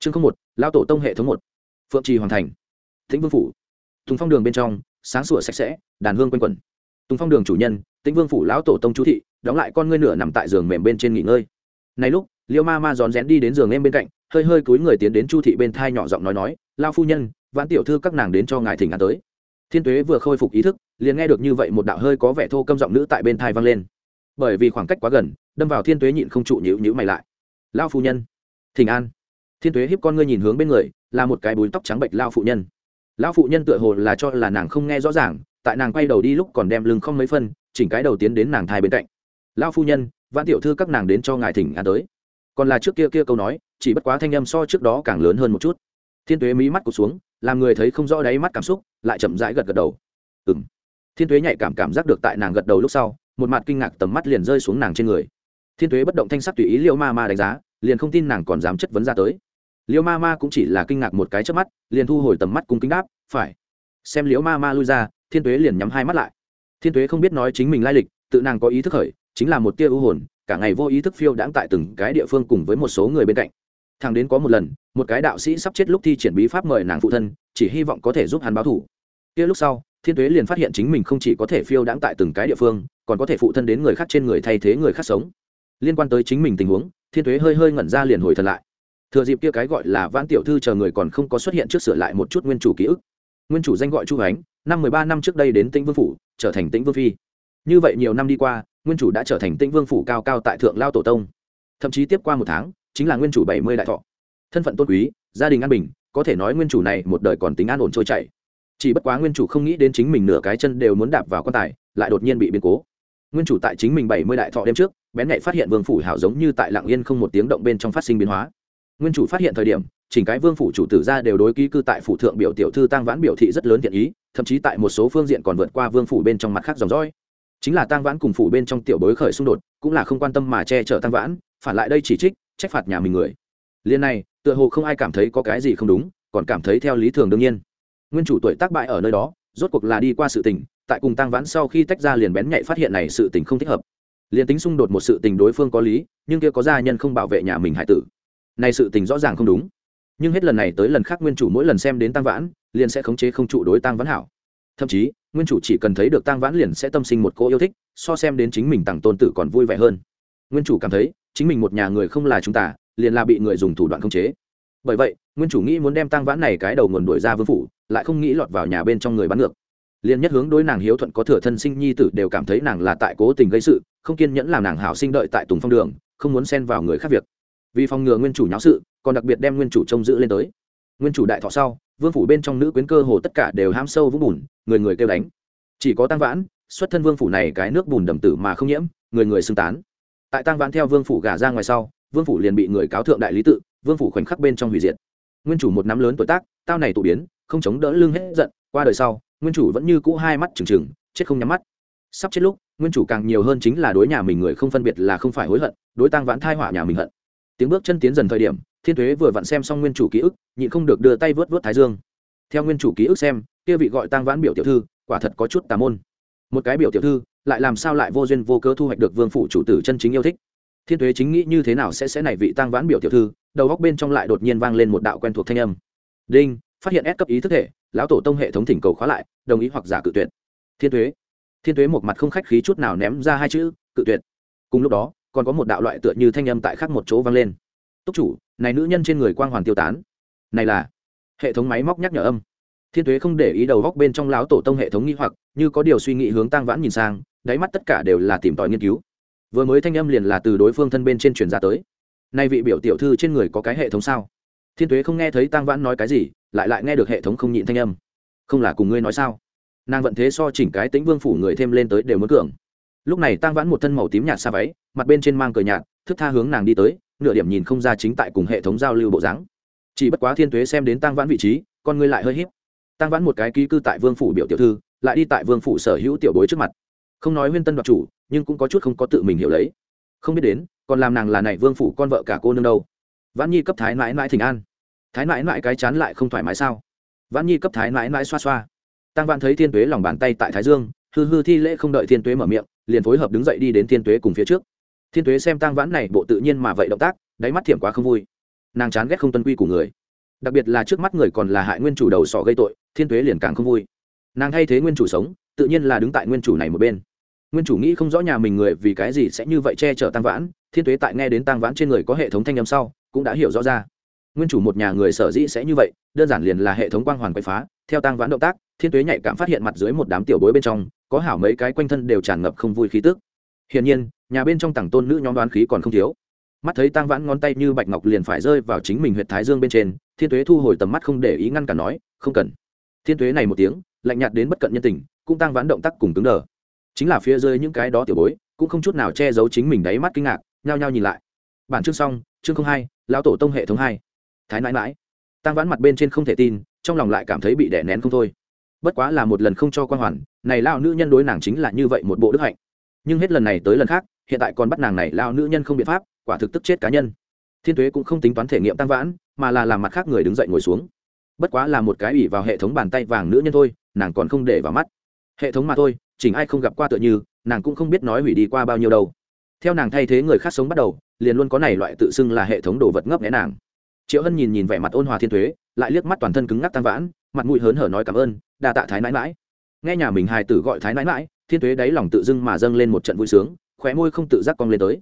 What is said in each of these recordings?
chương không một, lao tổ tông hệ thống một. Phượng trì hoàn thành. Tĩnh vương phủ. Tùng phong đường bên trong, sáng sủa sạch sẽ, đàn hương quanh quẩn. Tùng phong đường chủ nhân, tĩnh vương phủ lão tổ tông chú thị, đóng lại con ngươi nửa nằm tại giường mềm bên trên nghỉ ngơi. Này lúc, liêu ma ma rón rén đi đến giường em bên cạnh, hơi hơi cúi người tiến đến chu thị bên thai nhỏ giọng nói nói, lao phu nhân, vãn tiểu thư các nàng đến cho ngài thỉnh an tới. Thiên tuế vừa khôi phục ý thức, liền nghe được như vậy một đạo hơi có vẻ thô câm giọng nữ tại bên thai vang lên. Bởi vì khoảng cách quá gần, đâm vào thiên tuế nhịn không trụ nhữ nhữ mày lại. Lao phu nhân, thỉnh an thiên tuế hiếp con ngươi nhìn hướng bên người, là một cái búi tóc trắng bệnh lao phụ nhân. Lão phụ nhân tựa hồ là cho là nàng không nghe rõ ràng, tại nàng quay đầu đi lúc còn đem lưng không mấy phân, chỉnh cái đầu tiến đến nàng thai bên cạnh. Lão phu nhân văn tiểu thư các nàng đến cho ngài thỉnh an tới. Còn là trước kia kia câu nói, chỉ bất quá thanh âm so trước đó càng lớn hơn một chút. Thiên tuế mí mắt cụt xuống, làm người thấy không rõ đáy mắt cảm xúc, lại chậm rãi gật gật đầu. Ừ m thiên tuế nhạy cảm cảm giác được tại nàng gật đầu lúc sau, một mặt kinh ngạc tầm mắt liền rơi xuống nàng trên người. Thiên tuế bất động thanh sắc tùy ý liệu ma ma đánh giá, liền không tin nàng còn dám chất vấn ra tới liêu ma ma cũng chỉ là kinh ngạc một cái trước mắt, liền thu hồi tầm mắt cung kính đáp, phải. Xem liễu ma ma lui ra, thiên tuế liền nhắm hai mắt lại. Thiên tuế không biết nói chính mình lai lịch, tự nàng có ý thức khởi, chính là một tia ưu hồn, cả ngày vô ý thức phiêu đãng tại từng cái địa phương cùng với một số người bên cạnh. Thằng đến có một lần, một cái đạo sĩ sắp chết lúc thi triển bí pháp mời nàng phụ thân, chỉ hy vọng có thể giúp hắn báo thủ. Kia lúc sau, thiên tuế liền phát hiện chính mình không chỉ có thể phiêu đãng tại từng cái địa phương, còn có thể phụ thân đến người khác trên người thay thế người khác sống. Liên quan tới chính mình tình huống, thiên tuế hơi hơi ngẩn ra liền hồi thần lại thừa dịp kia cái gọi là vãn tiểu thư chờ người còn không có xuất hiện trước sửa lại một chút nguyên chủ ký ức. Nguyên chủ danh gọi chu ánh năm mười ba năm trước đây đến tĩnh vương phủ, trở thành tĩnh vương phi. Như vậy nhiều năm đi qua, nguyên chủ đã trở thành tĩnh vương phủ cao cao tại thượng lao tổ tông. Thậm chí tiếp qua một tháng, chính là nguyên chủ bảy mươi đại thọ. Thân phận tôn quý, gia đình an bình, có thể nói nguyên chủ này một đời còn tính an ổn trôi chảy. Chỉ bất quá nguyên chủ không nghĩ đến chính mình nửa cái chân đều muốn đạp vào quan tài, lại đột nhiên bị biến cố. Nguyên chủ tại chính mình bảy mươi đại thọ đêm trước, bén nhạy phát hiện vương phủ hảo giống như tại lạng yên không một tiếng động bên trong phát sinh biến hóa nguyên chủ phát hiện thời điểm, chỉnh cái vương phủ chủ tử ra đều đối ký cư tại phủ thượng biểu tiểu thư tăng vãn biểu thị rất lớn thiện ý, thậm chí tại một số phương diện còn vượt qua vương phủ bên trong mặt khác dòng dõi. Chính là tăng vãn cùng phủ bên trong tiểu bối khởi xung đột, cũng là không quan tâm mà che chở tăng vãn, phản lại đây chỉ trích, trách phạt nhà mình người. Liên này, tựa hồ không ai cảm thấy có cái gì không đúng, còn cảm thấy theo lý thường đương nhiên. Nguyên chủ tuổi tác bại ở nơi đó, rốt cuộc là đi qua sự tình, tại cùng tăng vãn sau khi tách ra liền bén nhạy phát hiện này sự tình không thích hợp. Liền tính xung đột một sự tình đối phương có lý, nhưng kia có gia nhân không bảo vệ nhà mình hải tử này sự tình rõ ràng không đúng. Nhưng hết lần này tới lần khác nguyên chủ mỗi lần xem đến tăng vãn, liền sẽ khống chế không trụ đối tăng vãn hảo. Thậm chí, nguyên chủ chỉ cần thấy được tăng vãn liền sẽ tâm sinh một cô yêu thích, so xem đến chính mình tặng tôn tử còn vui vẻ hơn. Nguyên chủ cảm thấy, chính mình một nhà người không là chúng ta, liền là bị người dùng thủ đoạn khống chế. Bởi vậy, nguyên chủ nghĩ muốn đem tăng vãn này cái đầu nguồn đuổi ra vương phủ, lại không nghĩ lọt vào nhà bên trong người bắn ngược. Liền nhất hướng đối nàng hiếu thuận có thừa thân sinh nhi tử đều cảm thấy nàng là tại cố tình gây sự, không kiên nhẫn làm nàng hảo sinh đợi tại tùng phong đường, không muốn xen vào người khác việc vì phòng ngừa nguyên chủ nháo sự, còn đặc biệt đem nguyên chủ trông giữ lên tới. Nguyên chủ đại thọ sau, vương phủ bên trong nữ quyến cơ hồ tất cả đều ham sâu vũng bùn, người người kêu đánh. Chỉ có tăng vãn, xuất thân vương phủ này cái nước bùn đầm tử mà không nhiễm, người người xưng tán. Tại tăng vãn theo vương phủ gả ra ngoài sau, vương phủ liền bị người cáo thượng đại lý tự, vương phủ khoảnh khắc bên trong hủy diệt. Nguyên chủ một năm lớn tuổi tác, tao này tụ biến, không chống đỡ lưng hết giận, qua đời sau, nguyên chủ vẫn như cũ hai mắt trừng trừng, chết không nhắm mắt. Sắp chết lúc, nguyên chủ càng nhiều hơn chính là đối nhà mình người không phân biệt là không phải hối hận, đối tăng vãn thai họa nhà mình hận tiếng bước chân tiến dần thời điểm, thiên thuế vừa vặn xem xong nguyên chủ ký ức, nhịn không được đưa tay vớt vớt thái dương. Theo nguyên chủ ký ức xem, kia vị gọi tăng vãn biểu tiểu thư, quả thật có chút tà môn. Một cái biểu tiểu thư, lại làm sao lại vô duyên vô cớ thu hoạch được vương phủ chủ tử chân chính yêu thích? Thiên thuế chính nghĩ như thế nào sẽ sẽ này vị tăng vãn biểu tiểu thư, đầu góc bên trong lại đột nhiên vang lên một đạo quen thuộc thanh âm. Đinh, phát hiện ép cấp ý thức thể lão tổ tông hệ thống thỉnh cầu khóa lại, đồng ý hoặc giả cự tuyệt. Thiên thuế thiên thuế một mặt không khách khí chút nào ném ra hai chữ, cự tuyệt. Cùng lúc đó còn có một đạo loại tựa như thanh âm tại khác một chỗ vang lên. Túc chủ, này nữ nhân trên người quang hoàn tiêu tán. Này là hệ thống máy móc nhắc nhở âm. Thiên thuế không để ý đầu góc bên trong lão tổ tông hệ thống nghi hoặc, như có điều suy nghĩ hướng tăng vãn nhìn sang, đáy mắt tất cả đều là tìm tòi nghiên cứu. Vừa mới thanh âm liền là từ đối phương thân bên trên truyền ra tới. Nay vị biểu tiểu thư trên người có cái hệ thống sao? Thiên thuế không nghe thấy tăng vãn nói cái gì, lại lại nghe được hệ thống không nhịn thanh âm. Không là cùng ngươi nói sao? Nàng vận thế so chỉnh cái tĩnh vương phủ người thêm lên tới đều muốn cường. Lúc này tăng vãn một thân màu tím nhạt xa váy mặt bên trên mang cờ nhạt, thức tha hướng nàng đi tới, nửa điểm nhìn không ra chính tại cùng hệ thống giao lưu bộ dáng. Chỉ bất quá thiên tuế xem đến tăng vãn vị trí, con ngươi lại hơi hiếp tăng vãn một cái ký cư tại vương phủ biểu tiểu thư, lại đi tại vương phủ sở hữu tiểu bối trước mặt. Không nói huyên tân đoạt chủ, nhưng cũng có chút không có tự mình hiểu lấy. Không biết đến, còn làm nàng là này vương phủ con vợ cả cô nương đâu. Vãn nhi cấp thái mãi mãi thỉnh an. Thái mãi mãi cái chán lại không thoải mái sao? Vãn nhi cấp thái mãi mãi xoa xoa. Tăng vãn thấy thiên tuế lòng bàn tay tại thái dương, hư hư thi lễ không đợi thiên tuế mở miệng, liền phối hợp đứng dậy đi đến thiên tuế cùng phía trước thiên tuế xem tăng vãn này bộ tự nhiên mà vậy động tác, đáy mắt thiểm quá không vui. Nàng chán ghét không tuân quy của người. Đặc biệt là trước mắt người còn là hại nguyên chủ đầu sỏ gây tội, thiên tuế liền càng không vui. Nàng thay thế nguyên chủ sống, tự nhiên là đứng tại nguyên chủ này một bên. Nguyên chủ nghĩ không rõ nhà mình người vì cái gì sẽ như vậy che chở tăng vãn, thiên tuế tại nghe đến tăng vãn trên người có hệ thống thanh âm sau, cũng đã hiểu rõ ra. Nguyên chủ một nhà người sở dĩ sẽ như vậy, đơn giản liền là hệ thống quang hoàn quậy phá, theo tăng vãn động tác, thiên tuế nhạy cảm phát hiện mặt dưới một đám tiểu bối bên trong, có hảo mấy cái quanh thân đều tràn ngập không vui khí tức. Hiển nhiên nhà bên trong tảng tôn nữ nhóm đoán khí còn không thiếu. Mắt thấy tăng vãn ngón tay như bạch ngọc liền phải rơi vào chính mình huyện thái dương bên trên, thiên tuế thu hồi tầm mắt không để ý ngăn cả nói, không cần. Thiên tuế này một tiếng, lạnh nhạt đến bất cận nhân tình, cũng tăng vãn động tác cùng cứng đờ. Chính là phía dưới những cái đó tiểu bối, cũng không chút nào che giấu chính mình đáy mắt kinh ngạc, nhao nhao nhìn lại. Bản chương xong, chương không hai, lão tổ tông hệ thống hai. Thái nãi mãi. Tăng vãn mặt bên trên không thể tin, trong lòng lại cảm thấy bị đè nén không thôi. Bất quá là một lần không cho quan hoàn, này lao nữ nhân đối nàng chính là như vậy một bộ đức hạnh. Nhưng hết lần này tới lần khác hiện tại còn bắt nàng này lao nữ nhân không biện pháp, quả thực tức chết cá nhân. Thiên tuế cũng không tính toán thể nghiệm tăng vãn, mà là làm mặt khác người đứng dậy ngồi xuống. Bất quá là một cái ủy vào hệ thống bàn tay vàng nữ nhân thôi, nàng còn không để vào mắt. Hệ thống mà thôi, chỉnh ai không gặp qua tựa như, nàng cũng không biết nói hủy đi qua bao nhiêu đâu. Theo nàng thay thế người khác sống bắt đầu, liền luôn có này loại tự xưng là hệ thống đồ vật ngấp nghẽ nàng. Triệu hân nhìn nhìn vẻ mặt ôn hòa thiên thuế lại liếc mắt toàn thân cứng ngắc tăng vãn, mặt mũi hớn hở nói cảm ơn, đa tạ thái nãi mãi nghe nhà mình hài tử gọi thái nãi mãi thiên thuế đáy lòng tự dưng mà dâng lên một trận vui sướng khóe môi không tự giác cong lên tới.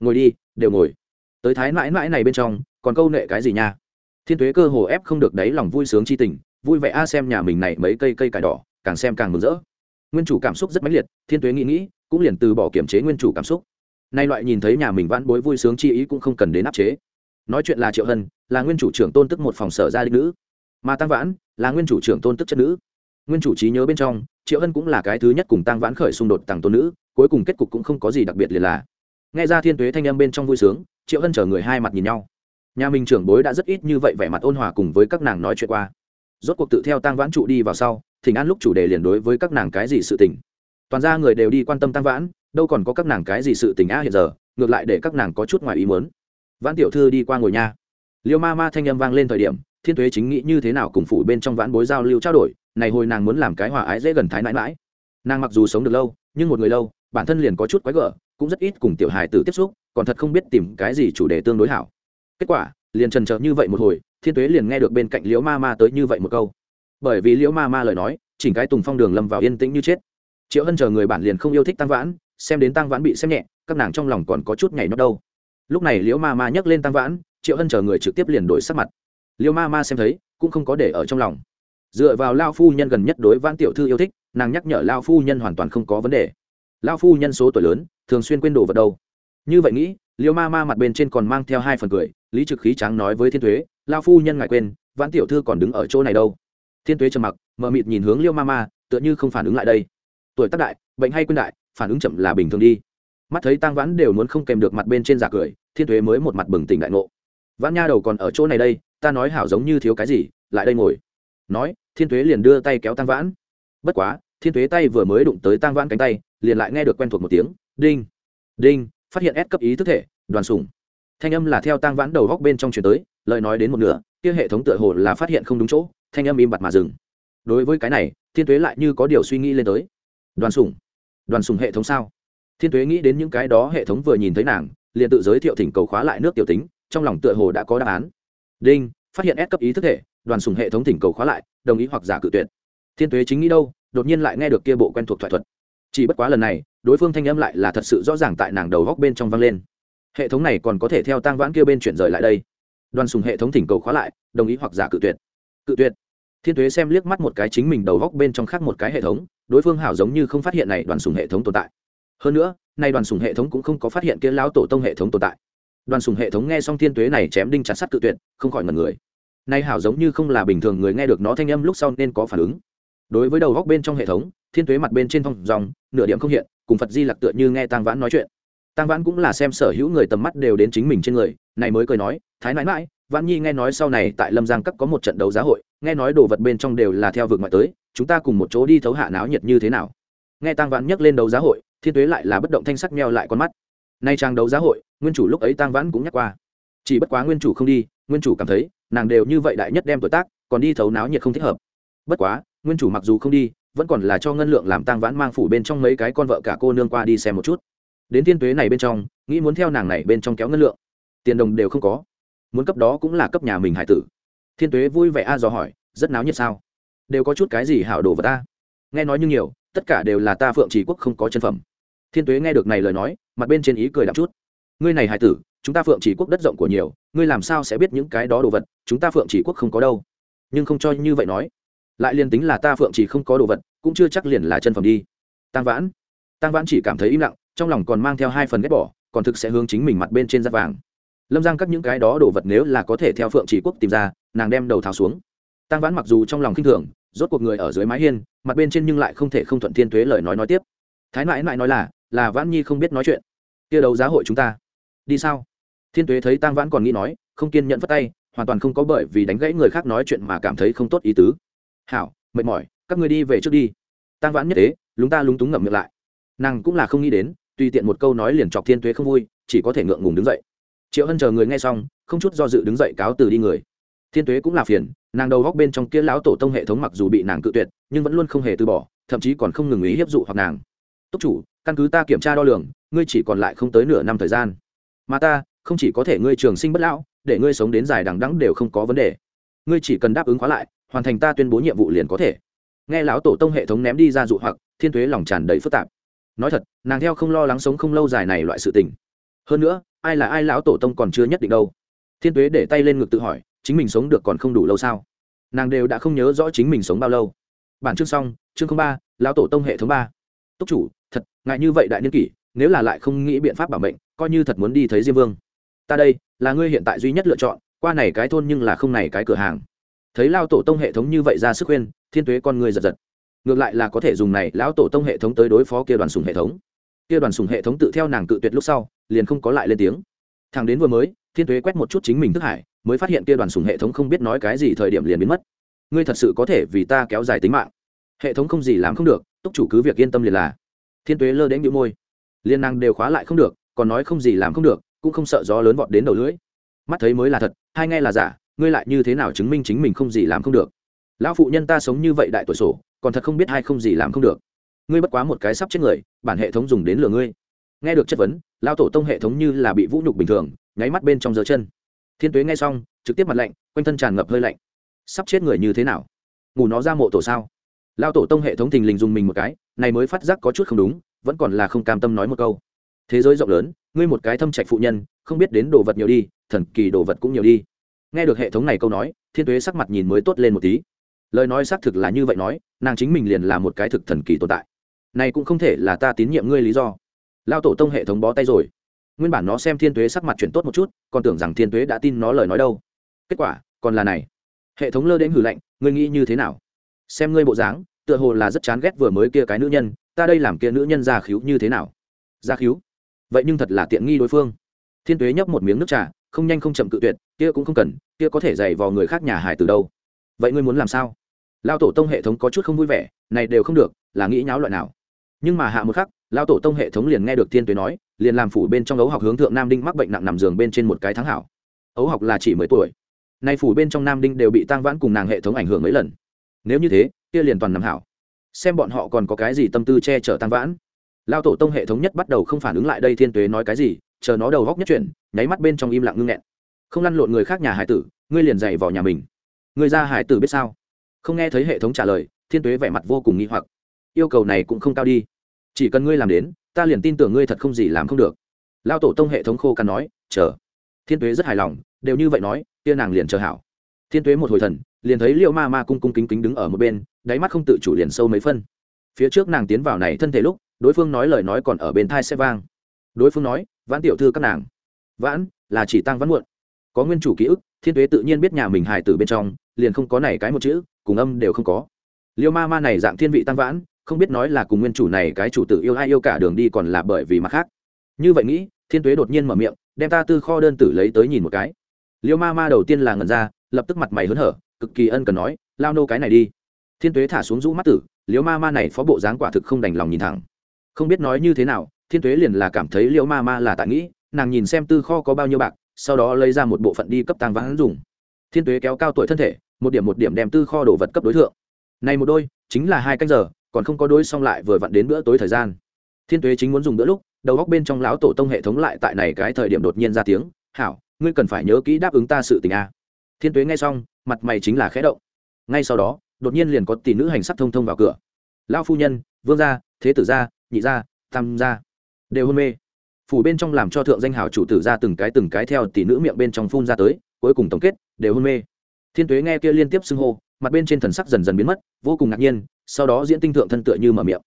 Ngồi đi đều ngồi. Tới thái nãi mãi này bên trong còn câu nệ cái gì nha? Thiên Tuế cơ hồ ép không được đấy, lòng vui sướng chi tình vui vẻ a xem nhà mình này mấy cây cây cải đỏ càng xem càng mừng rỡ. Nguyên chủ cảm xúc rất mãnh liệt thiên tuế nghĩ nghĩ cũng liền từ bỏ kiểm chế nguyên chủ cảm xúc. Nay loại nhìn thấy nhà mình vãn bối vui sướng chi ý cũng không cần đến áp chế. Nói chuyện là triệu hân là nguyên chủ trưởng tôn tức một phòng sở gia đình nữ. Mà tăng vãn là nguyên chủ trưởng tôn tức chất nữ. Nguyên chủ trí nhớ bên trong triệu hân cũng là cái thứ nhất cùng tăng vãn khởi xung đột tàng tôn nữ, cuối cùng kết cục cũng không có gì đặc biệt liền là. Nghe ra thiên tuế thanh âm bên trong vui sướng, triệu hân chở người hai mặt nhìn nhau. Nhà mình trưởng bối đã rất ít như vậy vẻ mặt ôn hòa cùng với các nàng nói chuyện qua. Rốt cuộc tự theo tăng vãn trụ đi vào sau thỉnh an lúc chủ đề liền đối với các nàng cái gì sự tình. Toàn ra người đều đi quan tâm tăng vãn, đâu còn có các nàng cái gì sự tình a hiện giờ, ngược lại để các nàng có chút ngoài ý muốn. Vãn tiểu thư đi qua ngồi nha. Liêu ma ma thanh âm vang lên thời điểm, thiên thuế chính nghĩ như thế nào cùng phủ bên trong vãn bối giao lưu trao đổi này hồi nàng muốn làm cái hòa ái dễ gần thái mãi mãi nàng mặc dù sống được lâu, nhưng một người lâu, bản thân liền có chút quái gở, cũng rất ít cùng tiểu hài tử tiếp xúc, còn thật không biết tìm cái gì chủ đề tương đối hảo. Kết quả, liền trần trợ như vậy một hồi, thiên tuế liền nghe được bên cạnh liễu ma ma tới như vậy một câu. Bởi vì liễu ma ma lời nói, chỉnh cái tùng phong đường lâm vào yên tĩnh như chết. Triệu hân chờ người bản liền không yêu thích tăng vãn, xem đến tăng vãn bị xem nhẹ, các nàng trong lòng còn có chút nhảy nó đâu. Lúc này liễu ma ma nhấc lên tăng vãn, triệu hân chờ người trực tiếp liền đổi sắc mặt. Liễu ma ma xem thấy, cũng không có để ở trong lòng dựa vào lao phu nhân gần nhất đối vãn tiểu thư yêu thích, nàng nhắc nhở lao phu nhân hoàn toàn không có vấn đề. Lao phu nhân số tuổi lớn, thường xuyên quên đồ vật đâu. Như vậy nghĩ, Liêu ma ma mặt bên trên còn mang theo hai phần cười, lý trực khí tráng nói với thiên thuế lao phu nhân ngại quên, vãn tiểu thư còn đứng ở chỗ này đâu. Thiên tuế trầm mặc mờ mịt nhìn hướng liêu ma ma, tựa như không phản ứng lại đây. Tuổi tác đại, bệnh hay quên đại, phản ứng chậm là bình thường đi. Mắt thấy tăng vãn đều muốn không kèm được mặt bên trên giả cười, thiên tuế mới một mặt bừng tỉnh đại ngộ. Vãn nha đầu còn ở chỗ này đây, ta nói hảo giống như thiếu cái gì, lại đây ngồi. Nói thiên tuế liền đưa tay kéo tăng vãn. Bất quá thiên tuế tay vừa mới đụng tới tăng vãn cánh tay liền lại nghe được quen thuộc một tiếng đinh đinh phát hiện ép cấp ý thức thể đoàn sùng thanh âm là theo tăng vãn đầu góc bên trong chuyển tới lời nói đến một nửa kia hệ thống tựa hồ là phát hiện không đúng chỗ thanh âm im bặt mà dừng. Đối với cái này thiên tuế lại như có điều suy nghĩ lên tới. Đoàn Sùng, đoàn Sùng hệ thống sao? Thiên tuế nghĩ đến những cái đó hệ thống vừa nhìn thấy nàng liền tự giới thiệu thỉnh cầu khóa lại nước tiểu tính trong lòng tựa hồ đã có đáp án. Đinh phát hiện ép cấp ý thức thể đoàn Sùng hệ thống thỉnh cầu khóa lại đồng ý hoặc giả cự tuyệt. Thiên tuế chính nghĩ đâu, đột nhiên lại nghe được kia bộ quen thuộc thoại thuật. Chỉ bất quá lần này, đối phương thanh âm lại là thật sự rõ ràng tại nàng đầu góc bên trong vang lên. Hệ thống này còn có thể theo tăng vãn kia bên chuyển rời lại đây. Đoàn sùng hệ thống thỉnh cầu khóa lại, đồng ý hoặc giả cự tuyệt. Cự tuyệt. Thiên thuế xem liếc mắt một cái chính mình đầu góc bên trong khác một cái hệ thống, đối phương hảo giống như không phát hiện này đoàn sùng hệ thống tồn tại. Hơn nữa nay đoàn sùng hệ thống cũng không có phát hiện kia lão tổ tông hệ thống tồn tại. Đoàn sùng hệ thống nghe xong thiên tuế này chém đinh chặt sắt cự tuyệt, không khỏi ngần người nay hảo giống như không là bình thường người nghe được nó thanh âm lúc sau nên có phản ứng. Đối với đầu góc bên trong hệ thống, thiên tuế mặt bên trên thông dòng, nửa điểm không hiện, cùng phật di lặc tựa như nghe tăng vãn nói chuyện. Tăng vãn cũng là xem sở hữu người tầm mắt đều đến chính mình trên người, này mới cười nói, thái nãi mãi vãn nhi nghe nói sau này tại lâm giang cấp có một trận đấu giá hội, nghe nói đồ vật bên trong đều là theo vực ngoại tới, chúng ta cùng một chỗ đi thấu hạ náo nhiệt như thế nào? Nghe tăng vãn nhắc lên đấu giá hội, thiên tuế lại là bất động thanh sắc meo lại con mắt. Nay trang đấu giá hội, nguyên chủ lúc ấy tăng vãn cũng nhắc qua chỉ bất quá nguyên chủ không đi, nguyên chủ cảm thấy, nàng đều như vậy đại nhất đem tuổi tác, còn đi thấu náo nhiệt không thích hợp. Bất quá, nguyên chủ mặc dù không đi, vẫn còn là cho ngân lượng làm tăng vãn mang phủ bên trong mấy cái con vợ cả cô nương qua đi xem một chút. Đến thiên tuế này bên trong, nghĩ muốn theo nàng này bên trong kéo ngân lượng. Tiền đồng đều không có. Muốn cấp đó cũng là cấp nhà mình hải tử. Thiên tuế vui vẻ a dò hỏi, rất náo nhiệt sao? Đều có chút cái gì hảo đồ vật ta? Nghe nói như nhiều, tất cả đều là ta phượng chỉ quốc không có chân phẩm. Thiên tuế nghe được này lời nói, mặt bên trên ý cười đậm chút ngươi này hải tử, chúng ta phượng chỉ quốc đất rộng của nhiều, ngươi làm sao sẽ biết những cái đó đồ vật, chúng ta phượng chỉ quốc không có đâu. Nhưng không cho như vậy nói. Lại liền tính là ta phượng chỉ không có đồ vật, cũng chưa chắc liền là chân phẩm đi. Tăng vãn tăng vãn chỉ cảm thấy im lặng, trong lòng còn mang theo hai phần ghét bỏ, còn thực sẽ hướng chính mình mặt bên trên giáp vàng. Lâm giang các những cái đó đồ vật nếu là có thể theo phượng chỉ quốc tìm ra, nàng đem đầu tháo xuống. Tăng vãn mặc dù trong lòng khinh thường, rốt cuộc người ở dưới mái hiên, mặt bên trên nhưng lại không thể không thuận thiên thuế lời nói nói tiếp. Thái mãi mãi nói là là vãn nhi không biết nói chuyện. Kia đấu giá hội chúng ta đi sao? Thiên tuế thấy tăng vãn còn nghĩ nói, không kiên nhẫn vất tay, hoàn toàn không có bởi vì đánh gãy người khác nói chuyện mà cảm thấy không tốt ý tứ. Hảo, mệt mỏi, các người đi về trước đi. Tăng vãn nhất thế, lúng ta lúng túng ngậm miệng lại. Nàng cũng là không nghĩ đến, tùy tiện một câu nói liền chọc thiên tuế không vui, chỉ có thể ngượng ngùng đứng dậy. Triệu hân chờ người nghe xong, không chút do dự đứng dậy cáo từ đi người. Thiên tuế cũng là phiền, nàng đầu góc bên trong kia lão tổ tông hệ thống mặc dù bị nàng cự tuyệt, nhưng vẫn luôn không hề từ bỏ, thậm chí còn không ngừng ý hiếp dụ hoặc nàng. Túc chủ, căn cứ ta kiểm tra đo lường, ngươi chỉ còn lại không tới nửa năm thời gian mà ta, không chỉ có thể ngươi trường sinh bất lão, để ngươi sống đến dài đằng đẵng đều không có vấn đề. Ngươi chỉ cần đáp ứng khóa lại, hoàn thành ta tuyên bố nhiệm vụ liền có thể. Nghe lão tổ tông hệ thống ném đi ra dụ hoặc, thiên thuế lòng tràn đầy phức tạp. Nói thật, nàng theo không lo lắng sống không lâu dài này loại sự tình. Hơn nữa, ai là ai lão tổ tông còn chưa nhất định đâu. Thiên tuế để tay lên ngực tự hỏi, chính mình sống được còn không đủ lâu sao? Nàng đều đã không nhớ rõ chính mình sống bao lâu. Bản chương xong, chương ba, lão tổ tông hệ thống ba. Túc chủ, thật, ngại như vậy đại niên kỷ, nếu là lại không nghĩ biện pháp bảo mệnh coi như thật muốn đi thấy diêm vương. Ta đây, là ngươi hiện tại duy nhất lựa chọn, qua này cái thôn nhưng là không này cái cửa hàng. Thấy lao tổ tông hệ thống như vậy ra sức khuyên, thiên tuế con người giật giật. Ngược lại là có thể dùng này lão tổ tông hệ thống tới đối phó kia đoàn sùng hệ thống. Kia đoàn sùng hệ thống tự theo nàng cự tuyệt lúc sau, liền không có lại lên tiếng. Thằng đến vừa mới, thiên tuế quét một chút chính mình thức hải, mới phát hiện kia đoàn sùng hệ thống không biết nói cái gì thời điểm liền biến mất. Ngươi thật sự có thể vì ta kéo dài tính mạng. Hệ thống không gì làm không được, túc chủ cứ việc yên tâm liền là. Thiên tuế lơ đến đĩu môi. Liên năng đều khóa lại không được còn nói không gì làm không được, cũng không sợ gió lớn vọt đến đầu lưỡi. Mắt thấy mới là thật, hai nghe là giả, ngươi lại như thế nào chứng minh chính mình không gì làm không được? Lão phụ nhân ta sống như vậy đại tuổi sổ, còn thật không biết hai không gì làm không được. Ngươi bất quá một cái sắp chết người, bản hệ thống dùng đến lừa ngươi. Nghe được chất vấn lao tổ tông hệ thống như là bị vũ nhục bình thường, nháy mắt bên trong giơ chân. Thiên tuế nghe xong, trực tiếp mặt lạnh, quanh thân tràn ngập hơi lạnh. Sắp chết người như thế nào? Ngủ nó ra mộ tổ sao? Lao tổ tông hệ thống thình lình dùng mình một cái, này mới phát giác có chút không đúng, vẫn còn là không cam tâm nói một câu thế giới rộng lớn, ngươi một cái thâm trạch phụ nhân, không biết đến đồ vật nhiều đi, thần kỳ đồ vật cũng nhiều đi. Nghe được hệ thống này câu nói, thiên tuế sắc mặt nhìn mới tốt lên một tí. Lời nói xác thực là như vậy nói, nàng chính mình liền là một cái thực thần kỳ tồn tại. Này cũng không thể là ta tín nhiệm ngươi lý do. Lao tổ tông hệ thống bó tay rồi. Nguyên bản nó xem thiên tuế sắc mặt chuyển tốt một chút, còn tưởng rằng thiên tuế đã tin nó lời nói đâu. Kết quả, còn là này. Hệ thống lơ đến hử lạnh, ngươi nghĩ như thế nào? Xem ngươi bộ dáng, tựa hồ là rất chán ghét vừa mới kia cái nữ nhân, ta đây làm kia nữ nhân ra khíu như thế nào? Ra khíu? Vậy nhưng thật là tiện nghi đối phương. Thiên tuế nhấp một miếng nước trà, không nhanh không chậm cự tuyệt, kia cũng không cần, kia có thể dày vào người khác nhà hải từ đâu. Vậy ngươi muốn làm sao? Lao tổ tông hệ thống có chút không vui vẻ, này đều không được, là nghĩ nháo loại nào? Nhưng mà hạ một khắc lao tổ tông hệ thống liền nghe được thiên tuế nói, liền làm phủ bên trong ấu học hướng thượng nam đinh mắc bệnh nặng nằm giường bên trên một cái tháng hảo. Ấu học là chỉ mười tuổi. Nay phủ bên trong nam đinh đều bị tăng vãn cùng nàng hệ thống ảnh hưởng mấy lần. Nếu như thế, kia liền toàn nằm hảo. Xem bọn họ còn có cái gì tâm tư che chở tăng vãn lao tổ tông hệ thống nhất bắt đầu không phản ứng lại đây thiên tuế nói cái gì, chờ nó đầu góc nhất chuyển, nháy mắt bên trong im lặng ngưng nghẹn. Không lăn lộn người khác nhà hải tử, ngươi liền dày vào nhà mình. Người ra hải tử biết sao? Không nghe thấy hệ thống trả lời, thiên tuế vẻ mặt vô cùng nghi hoặc. Yêu cầu này cũng không cao đi. Chỉ cần ngươi làm đến, ta liền tin tưởng ngươi thật không gì làm không được. Lao tổ tông hệ thống khô cằn nói, chờ. Thiên tuế rất hài lòng, đều như vậy nói tia nàng liền chờ hảo. Thiên tuế một hồi thần, liền thấy liệu ma ma cung cung kính kính đứng ở một bên, đáy mắt không tự chủ liền sâu mấy phân. Phía trước nàng tiến vào này thân thể lúc đối phương nói lời nói còn ở bên thai sẽ vang. Đối phương nói, vãn tiểu thư các nàng. Vãn, là chỉ tăng vãn muộn. Có nguyên chủ ký ức, thiên tuế tự nhiên biết nhà mình hài tử bên trong, liền không có này cái một chữ, cùng âm đều không có. Liêu ma ma này dạng thiên vị tăng vãn, không biết nói là cùng nguyên chủ này cái chủ tử yêu ai yêu cả đường đi còn là bởi vì mặt khác. Như vậy nghĩ, thiên tuế đột nhiên mở miệng, đem ta tư kho đơn tử lấy tới nhìn một cái. Liêu ma ma đầu tiên là ngẩn ra, lập tức mặt mày hớn hở, cực kỳ ân cần nói, lao nô cái này đi. Thiên tuế thả xuống rũ mắt tử, liêu ma ma này phó bộ dáng quả thực không đành lòng nhìn thẳng không biết nói như thế nào, thiên tuế liền là cảm thấy liêu ma ma là tại nghĩ, nàng nhìn xem tư kho có bao nhiêu bạc, sau đó lấy ra một bộ phận đi cấp tăng vãn dùng. Thiên tuế kéo cao tuổi thân thể, một điểm một điểm đem tư kho đồ vật cấp đối tượng này một đôi, chính là hai canh giờ, còn không có đôi xong lại vừa vặn đến bữa tối thời gian. Thiên tuế chính muốn dùng bữa lúc, đầu góc bên trong lão tổ tông hệ thống lại tại này cái thời điểm đột nhiên ra tiếng, hảo, ngươi cần phải nhớ kỹ đáp ứng ta sự tình a. Thiên tuế nghe xong, mặt mày chính là khẽ động. Ngay sau đó, đột nhiên liền có tỷ nữ hành sắc thông thông vào cửa. Lao phu nhân, vương gia thế tử gia, nhị gia, tam gia, đều hôn mê. Phủ bên trong làm cho thượng danh hào chủ tử ra từng cái từng cái theo tỷ nữ miệng bên trong phun ra tới, cuối cùng tổng kết, đều hôn mê. Thiên tuế nghe kia liên tiếp xưng hô, mặt bên trên thần sắc dần dần biến mất, vô cùng ngạc nhiên, sau đó diễn tinh thượng thân tựa như mở miệng.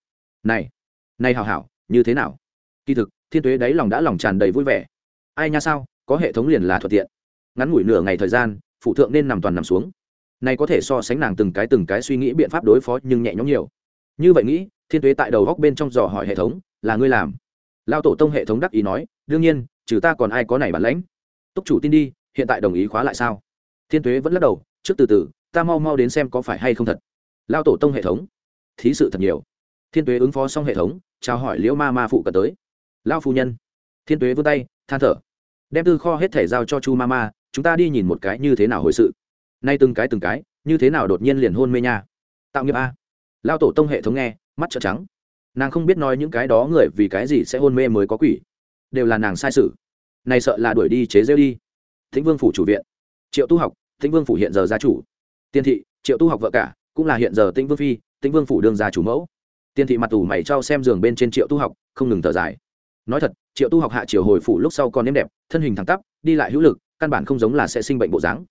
Này này hào hảo, như thế nào? Kỳ thực, thiên tuế đáy lòng đã lòng tràn đầy vui vẻ. Ai nha sao, có hệ thống liền là thuận tiện. Ngắn ngủi nửa ngày thời gian phụ thượng nên nằm toàn nằm xuống. Này có thể so sánh nàng từng cái từng cái suy nghĩ biện pháp đối phó nhưng nhẹ nhõm nhiều. Như vậy nghĩ thiên tuế tại đầu góc bên trong dò hỏi hệ thống, là ngươi làm? Lao tổ tông hệ thống đắc ý nói, đương nhiên, trừ ta còn ai có này bản lãnh? Túc chủ tin đi, hiện tại đồng ý khóa lại sao? Thiên tuế vẫn lắc đầu, trước từ từ, ta mau mau đến xem có phải hay không thật. Lao tổ tông hệ thống, thí sự thật nhiều. Thiên tuế ứng phó xong hệ thống, chào hỏi liễu ma ma phụ cận tới. Lao phu nhân. Thiên tuế vươn tay, than thở, đem tư kho hết thể giao cho chu ma ma, chúng ta đi nhìn một cái như thế nào hồi sự. Nay từng cái từng cái, như thế nào đột nhiên liền hôn mê nha? Tạo nghiệp a. Lao tổ tông hệ thống nghe mắt trợn trắng. Nàng không biết nói những cái đó người vì cái gì sẽ hôn mê mới có quỷ. Đều là nàng sai sự. Này sợ là đuổi đi, chế rêu đi. Thính vương phủ chủ viện. Triệu tu học thính vương phủ hiện giờ gia chủ. Tiên thị, triệu tu học vợ cả, cũng là hiện giờ tĩnh vương phi, tĩnh vương phủ đương gia chủ mẫu. Tiên thị mặt tủ mày trao xem giường bên trên triệu tu học, không ngừng thở dài. Nói thật, triệu tu học hạ triều hồi phủ lúc sau còn nếm đẹp, thân hình thẳng tắp, đi lại hữu lực, căn bản không giống là sẽ sinh bệnh bộ dáng.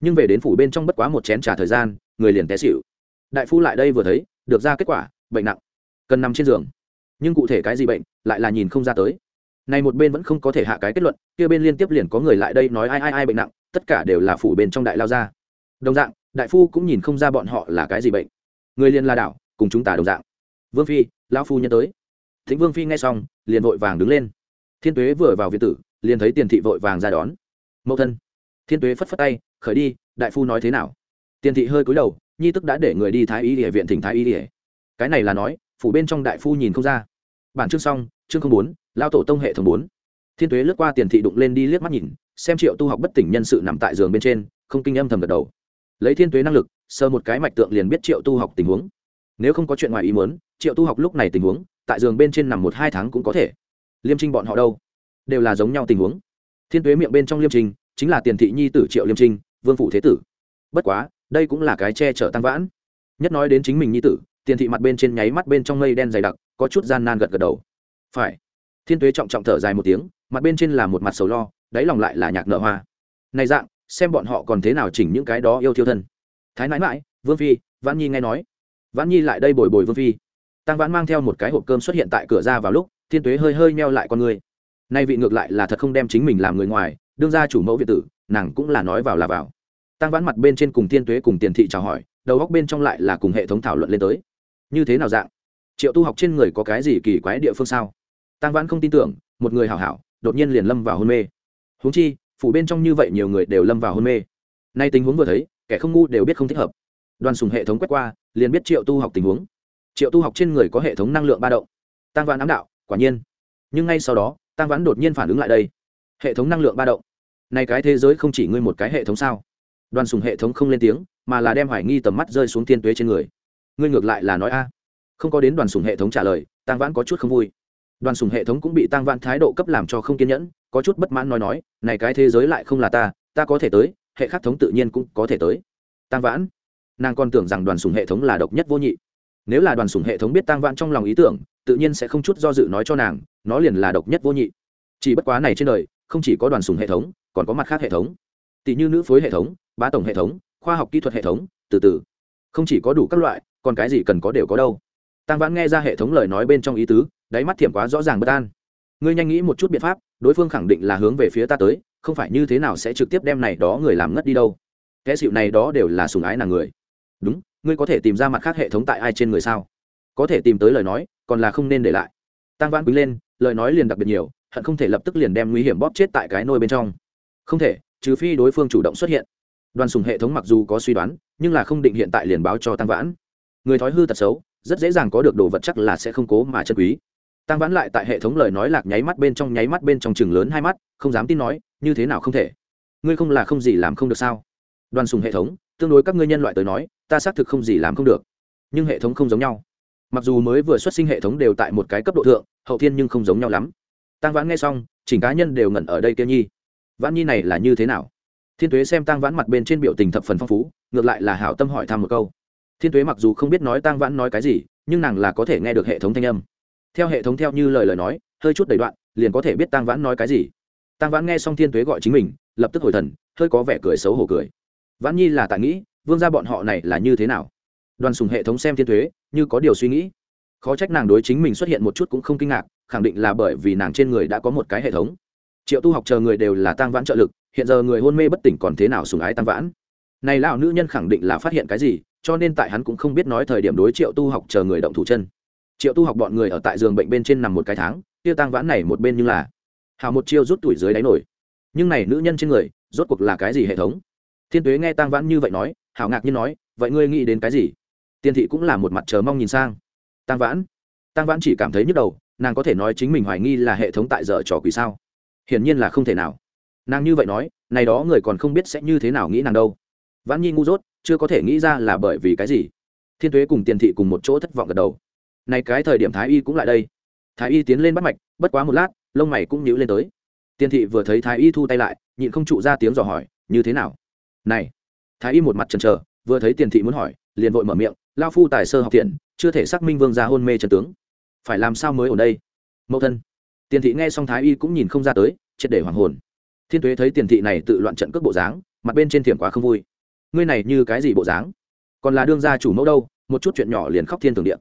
Nhưng về đến phủ bên trong bất quá một chén t thời gian, người liền té xịu đại phu lại đây vừa thấy, được ra kết quả bệnh nặng, cần nằm trên giường. Nhưng cụ thể cái gì bệnh, lại là nhìn không ra tới. Này một bên vẫn không có thể hạ cái kết luận, kia bên liên tiếp liền có người lại đây nói ai ai ai bệnh nặng, tất cả đều là phủ bên trong đại lao ra. Đồng dạng, đại phu cũng nhìn không ra bọn họ là cái gì bệnh. Người liền la đảo, cùng chúng ta đồng dạng. Vương phi, lão phu nhân tới. Thính vương phi nghe xong, liền vội vàng đứng lên. Thiên tuế vừa vào viện tử, liền thấy tiền thị vội vàng ra đón. Mẫu thân. Thiên tuế phất phất tay, khởi đi, đại phu nói thế nào? Tiền thị hơi cúi đầu, nhi tức đã để người đi thái y địa viện thỉnh thái y địa cái này là nói, phủ bên trong đại phu nhìn không ra. Bản chương xong, chương không bốn, lao tổ tông hệ thống bốn. Thiên tuế lướt qua tiền thị đụng lên đi liếc mắt nhìn, xem triệu tu học bất tỉnh nhân sự nằm tại giường bên trên, không kinh âm thầm gật đầu. Lấy thiên tuế năng lực sơ một cái mạch tượng liền biết triệu tu học tình huống. Nếu không có chuyện ngoài ý muốn, triệu tu học lúc này tình huống, tại giường bên trên nằm một hai tháng cũng có thể. Liêm trinh bọn họ đâu? Đều là giống nhau tình huống. Thiên tuế miệng bên trong liêm trinh, chính là tiền thị nhi tử triệu liêm trinh, vương phủ thế tử. Bất quá, đây cũng là cái che chở tăng vãn. Nhất nói đến chính mình nhi tử tiền thị mặt bên trên nháy mắt bên trong mây đen dày đặc, có chút gian nan gật gật đầu. Phải. Thiên tuế trọng trọng thở dài một tiếng, mặt bên trên là một mặt sầu lo, đáy lòng lại là nhạc nợ hoa. Này dạng, xem bọn họ còn thế nào chỉnh những cái đó yêu thiêu thân. Thái nãi mãi vương phi, vãn nhi nghe nói. Vãn nhi lại đây bồi bồi vương phi. Tăng vãn mang theo một cái hộp cơm xuất hiện tại cửa ra vào lúc, thiên tuế hơi hơi meo lại con người. Nay vị ngược lại là thật không đem chính mình làm người ngoài, đương ra chủ mẫu việt tử, nàng cũng là nói vào là vào. Tăng vãn mặt bên trên cùng thiên tuế cùng tiền thị chào hỏi, đầu góc bên trong lại là cùng hệ thống thảo luận lên tới như thế nào dạng? Triệu tu học trên người có cái gì kỳ quái địa phương sao? Tăng vãn không tin tưởng, một người hảo hảo, đột nhiên liền lâm vào hôn mê. Huống chi, phủ bên trong như vậy nhiều người đều lâm vào hôn mê. Nay tình huống vừa thấy, kẻ không ngu đều biết không thích hợp. Đoàn sùng hệ thống quét qua, liền biết triệu tu học tình huống. Triệu tu học trên người có hệ thống năng lượng ba động. Tăng vãn ám đạo, quả nhiên. Nhưng ngay sau đó tăng vãn đột nhiên phản ứng lại đây. Hệ thống năng lượng ba động. Nay cái thế giới không chỉ ngươi một cái hệ thống sao? Đoàn sùng hệ thống không lên tiếng, mà là đem hoài nghi tầm mắt rơi xuống tiên tuế trên người ngươi ngược lại là nói a. Không có đến đoàn sùng hệ thống trả lời tăng vãn có chút không vui. Đoàn sùng hệ thống cũng bị tăng vãn thái độ cấp làm cho không kiên nhẫn, có chút bất mãn nói nói, này cái thế giới lại không là ta ta có thể tới, hệ khắc thống tự nhiên cũng có thể tới. Tăng vãn, nàng còn tưởng rằng đoàn sùng hệ thống là độc nhất vô nhị. Nếu là đoàn sùng hệ thống biết tăng vãn trong lòng ý tưởng, tự nhiên sẽ không chút do dự nói cho nàng, nó liền là độc nhất vô nhị. Chỉ bất quá này trên đời, không chỉ có đoàn sùng hệ thống, còn có mặt khác hệ thống. Tỷ như nữ phối hệ thống, bá tổng hệ thống, khoa học kỹ thuật hệ thống, từ từ. Không chỉ có đủ các loại còn cái gì cần có đều có đâu. Tăng vãn nghe ra hệ thống lời nói bên trong ý tứ, đáy mắt thiểm quá rõ ràng bất an. Ngươi nhanh nghĩ một chút biện pháp, đối phương khẳng định là hướng về phía ta tới, không phải như thế nào sẽ trực tiếp đem này đó người làm ngất đi đâu. Kẻ xịu này đó đều là sùng ái nàng người. Đúng, ngươi có thể tìm ra mặt khác hệ thống tại ai trên người sao? Có thể tìm tới lời nói, còn là không nên để lại. Tăng vãn quý lên, lời nói liền đặc biệt nhiều, hận không thể lập tức liền đem nguy hiểm bóp chết tại cái nôi bên trong. Không thể, trừ phi đối phương chủ động xuất hiện. Đoàn sùng hệ thống mặc dù có suy đoán, nhưng là không định hiện tại liền báo cho tăng vãn người thói hư tật xấu, rất dễ dàng có được đồ vật chắc là sẽ không cố mà chân quý. Tăng vãn lại tại hệ thống lời nói lạc nháy mắt bên trong, nháy mắt bên trong chừng lớn hai mắt, không dám tin nói, như thế nào không thể? Ngươi không là không gì làm không được sao? Đoàn sùng hệ thống, tương đối các ngươi nhân loại tới nói, ta xác thực không gì làm không được. Nhưng hệ thống không giống nhau. Mặc dù mới vừa xuất sinh hệ thống đều tại một cái cấp độ thượng, hậu thiên nhưng không giống nhau lắm. Tăng vãn nghe xong, chỉnh cá nhân đều ngẩn ở đây kia nhi. Vãn nhi này là như thế nào? Thiên tuế xem tăng vãn mặt bên trên biểu tình thập phần phong phú, ngược lại là hảo tâm hỏi thăm một câu thiên tuế mặc dù không biết nói tăng vãn nói cái gì, nhưng nàng là có thể nghe được hệ thống thanh âm. Theo hệ thống theo như lời lời nói, hơi chút đầy đoạn, liền có thể biết tăng vãn nói cái gì. Tăng vãn nghe xong thiên tuế gọi chính mình, lập tức hồi thần, hơi có vẻ cười xấu hổ cười. Vãn nhi là tại nghĩ, vương gia bọn họ này là như thế nào? Đoàn sùng hệ thống xem thiên tuế, như có điều suy nghĩ. Khó trách nàng đối chính mình xuất hiện một chút cũng không kinh ngạc, khẳng định là bởi vì nàng trên người đã có một cái hệ thống. Triệu tu học chờ người đều là tăng vãn trợ lực, hiện giờ người hôn mê bất tỉnh còn thế nào sùng ái tăng vãn? Này lão nữ nhân khẳng định là phát hiện cái gì cho nên tại hắn cũng không biết nói thời điểm đối triệu tu học chờ người động thủ chân. Triệu tu học bọn người ở tại giường bệnh bên trên nằm một cái tháng tiêu tăng vãn này một bên như là hào một chiêu rút tuổi dưới đáy nổi. Nhưng này nữ nhân trên người, rốt cuộc là cái gì hệ thống? Thiên tuế nghe tăng vãn như vậy nói, hảo ngạc như nói, vậy ngươi nghĩ đến cái gì? Tiên thị cũng là một mặt chờ mong nhìn sang. Tăng vãn? Tăng vãn chỉ cảm thấy nhức đầu, nàng có thể nói chính mình hoài nghi là hệ thống tại dở trò quỷ sao? Hiển nhiên là không thể nào. Nàng như vậy nói, này đó người còn không biết sẽ như thế nào nghĩ nàng đâu. Vãn nhi ngu dốt chưa có thể nghĩ ra là bởi vì cái gì. Thiên tuế cùng tiền thị cùng một chỗ thất vọng gật đầu. Này cái thời điểm thái y cũng lại đây. Thái y tiến lên bắt mạch, bất quá một lát, lông mày cũng nhíu lên tới. Tiền thị vừa thấy thái y thu tay lại, nhịn không trụ ra tiếng dò hỏi, như thế nào? Này. Thái y một mặt chần chờ, vừa thấy tiền thị muốn hỏi, liền vội mở miệng lao phu tài sơ học thiện, chưa thể xác minh vương ra hôn mê trần tướng. Phải làm sao mới ở đây? Mẫu thân. Tiền thị nghe xong thái y cũng nhìn không ra tới, triệt để hoàng hồn. Thiên tuế thấy tiền thị này tự loạn trận cước bộ dáng, mặt bên trên thiểm quá không vui ngươi này như cái gì bộ dáng? Còn là đương gia chủ mẫu đâu, một chút chuyện nhỏ liền khóc thiên thượng điện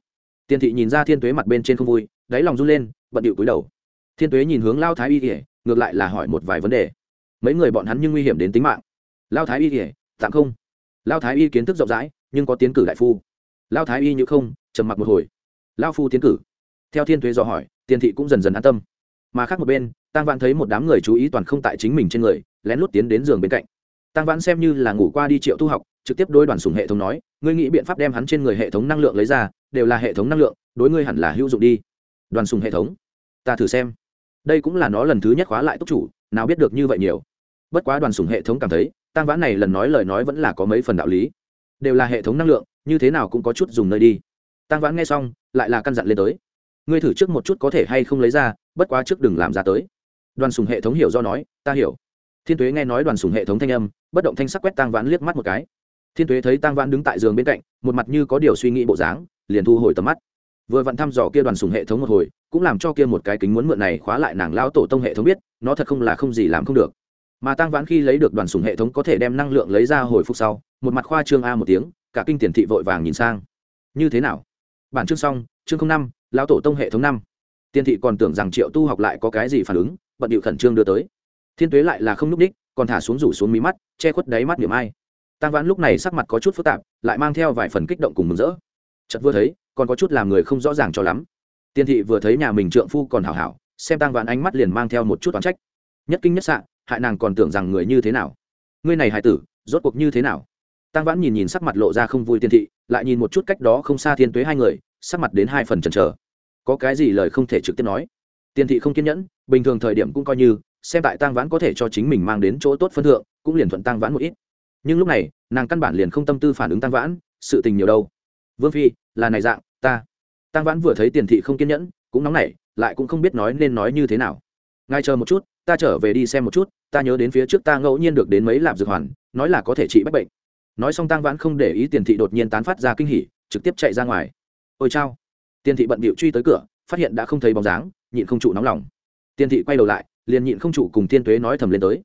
tiền thị nhìn ra thiên tuế mặt bên trên không vui, đáy lòng run lên, bận điệu cúi đầu. Thiên tuế nhìn hướng lao thái y kỉa ngược lại là hỏi một vài vấn đề. Mấy người bọn hắn nhưng nguy hiểm đến tính mạng. Lao thái y kỉa tạm không? Lao thái y kiến thức rộng rãi, nhưng có tiến cử đại phu. Lao thái y như không, trầm mặc một hồi. Lao phu tiến cử. Theo thiên thuế dò hỏi tiền thị cũng dần dần an tâm. Mà khác một bên tăng Vạn thấy một đám người chú ý toàn không tại chính mình trên người, lén lút tiến đến giường bên cạnh tăng vãn xem như là ngủ qua đi triệu tu học, trực tiếp đối đoàn sùng hệ thống nói, ngươi nghĩ biện pháp đem hắn trên người hệ thống năng lượng lấy ra, đều là hệ thống năng lượng, đối ngươi hẳn là hữu dụng đi. Đoàn sùng hệ thống, ta thử xem. Đây cũng là nó lần thứ nhất khóa lại túc chủ, nào biết được như vậy nhiều. Bất quá đoàn sùng hệ thống cảm thấy tăng vãn này lần nói lời nói vẫn là có mấy phần đạo lý. Đều là hệ thống năng lượng, như thế nào cũng có chút dùng nơi đi. Tăng vãn nghe xong, lại là căn dặn lên tới. Ngươi thử trước một chút có thể hay không lấy ra, bất quá trước đừng làm ra tới. Đoàn sùng hệ thống hiểu do nói, ta hiểu thiên tuế nghe nói đoàn sùng hệ thống thanh âm, bất động thanh sắc quét tăng vãn liếc mắt một cái. Thiên tuế thấy tăng vãn đứng tại giường bên cạnh, một mặt như có điều suy nghĩ bộ dáng, liền thu hồi tầm mắt. Vừa vặn thăm dò kia đoàn sùng hệ thống một hồi, cũng làm cho kia một cái kính muốn mượn này khóa lại nàng lao tổ tông hệ thống biết, nó thật không là không gì làm không được. Mà tăng vãn khi lấy được đoàn sùng hệ thống có thể đem năng lượng lấy ra hồi phục sau, một mặt khoa trương a một tiếng, cả kinh tiền thị vội vàng nhìn sang. Như thế nào? Bản chương xong, chương năm, lão tổ tông hệ thống năm. Tiền thị còn tưởng rằng triệu tu học lại có cái gì phản ứng, bận điệu khẩn trương đưa tới thiên tuế lại là không núp đích, còn thả xuống rủ xuống mí mắt, che khuất đáy mắt niệm ai. Tăng vãn lúc này sắc mặt có chút phức tạp, lại mang theo vài phần kích động cùng mừng rỡ. Chật vừa thấy, còn có chút làm người không rõ ràng cho lắm. Tiên thị vừa thấy nhà mình trượng phu còn hảo hảo, xem tăng vãn ánh mắt liền mang theo một chút toán trách. Nhất kinh nhất sạn hại nàng còn tưởng rằng người như thế nào. Ngươi này hại tử, rốt cuộc như thế nào? Tăng vãn nhìn nhìn sắc mặt lộ ra không vui tiên thị, lại nhìn một chút cách đó không xa thiên tuế hai người, sắc mặt đến hai phần chần chờ. Có cái gì lời không thể trực tiếp nói? Tiên thị không kiên nhẫn, bình thường thời điểm cũng coi như xem tại tăng vãn có thể cho chính mình mang đến chỗ tốt phân thượng, cũng liền thuận tăng vãn một ít. Nhưng lúc này, nàng căn bản liền không tâm tư phản ứng tăng vãn, sự tình nhiều đâu. Vương phi, là này dạng, ta. Tăng vãn vừa thấy tiền thị không kiên nhẫn, cũng nóng nảy, lại cũng không biết nói nên nói như thế nào. Ngay chờ một chút, ta trở về đi xem một chút, ta nhớ đến phía trước ta ngẫu nhiên được đến mấy lạp dược hoàn, nói là có thể trị bách bệnh. Nói xong tăng vãn không để ý tiền thị đột nhiên tán phát ra kinh hỉ, trực tiếp chạy ra ngoài. Ôi chao. Tiền thị bận bịu truy tới cửa, phát hiện đã không thấy bóng dáng, nhịn không trụ nóng lòng. Tiền thị quay đầu lại liền nhịn không trụ cùng thiên tuế nói thầm lên tới.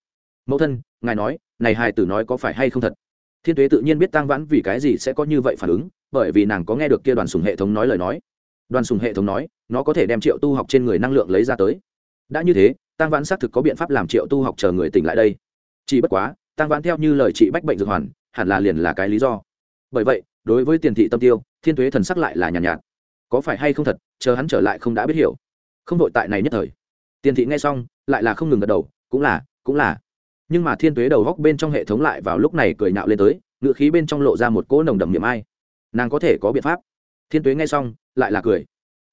Mẫu thân ngài nói này hài tử nói có phải hay không thật? Thiên tuế tự nhiên biết tăng vãn vì cái gì sẽ có như vậy phản ứng bởi vì nàng có nghe được kia đoàn sùng hệ thống nói lời nói. Đoàn sùng hệ thống nói nó có thể đem triệu tu học trên người năng lượng lấy ra tới. Đã như thế tăng vãn xác thực có biện pháp làm triệu tu học chờ người tỉnh lại đây. Chỉ bất quá tăng vãn theo như lời chị bách bệnh dược hoàn hẳn là liền là cái lý do. Bởi vậy đối với tiền thị tâm tiêu thiên tuế thần sắc lại là nhàn nhạt, nhạt. Có phải hay không thật chờ hắn trở lại không đã biết hiểu. Không đội tại này nhất thời tiền thị nghe xong, lại là không ngừng gật đầu, cũng là cũng là. Nhưng mà thiên tuế đầu góc bên trong hệ thống lại vào lúc này cười nhạo lên tới ngự khí bên trong lộ ra một cỗ nồng đậm niệm ai. Nàng có thể có biện pháp. Thiên tuế nghe xong, lại là cười.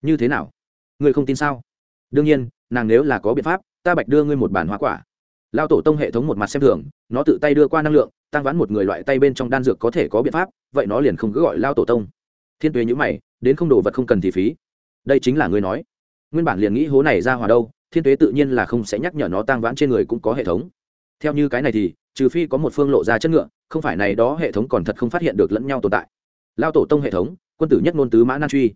Như thế nào? Ngươi không tin sao? Đương nhiên, nàng nếu là có biện pháp, ta bạch đưa ngươi một bản hoa quả. Lao tổ tông hệ thống một mặt xem thường, nó tự tay đưa qua năng lượng, tăng vãn một người loại tay bên trong đan dược có thể có biện pháp, vậy nó liền không cứ gọi lao tổ tông. Thiên tuế nhữ mày, đến không đồ vật không cần thì phí. Đây chính là ngươi nói. Nguyên bản liền nghĩ hố này ra hòa đâu thiên tuế tự nhiên là không sẽ nhắc nhở nó tăng vãn trên người cũng có hệ thống. Theo như cái này thì, trừ phi có một phương lộ ra chất ngựa, không phải này đó hệ thống còn thật không phát hiện được lẫn nhau tồn tại. Lao tổ tông hệ thống, quân tử nhất ngôn tứ mã nan truy.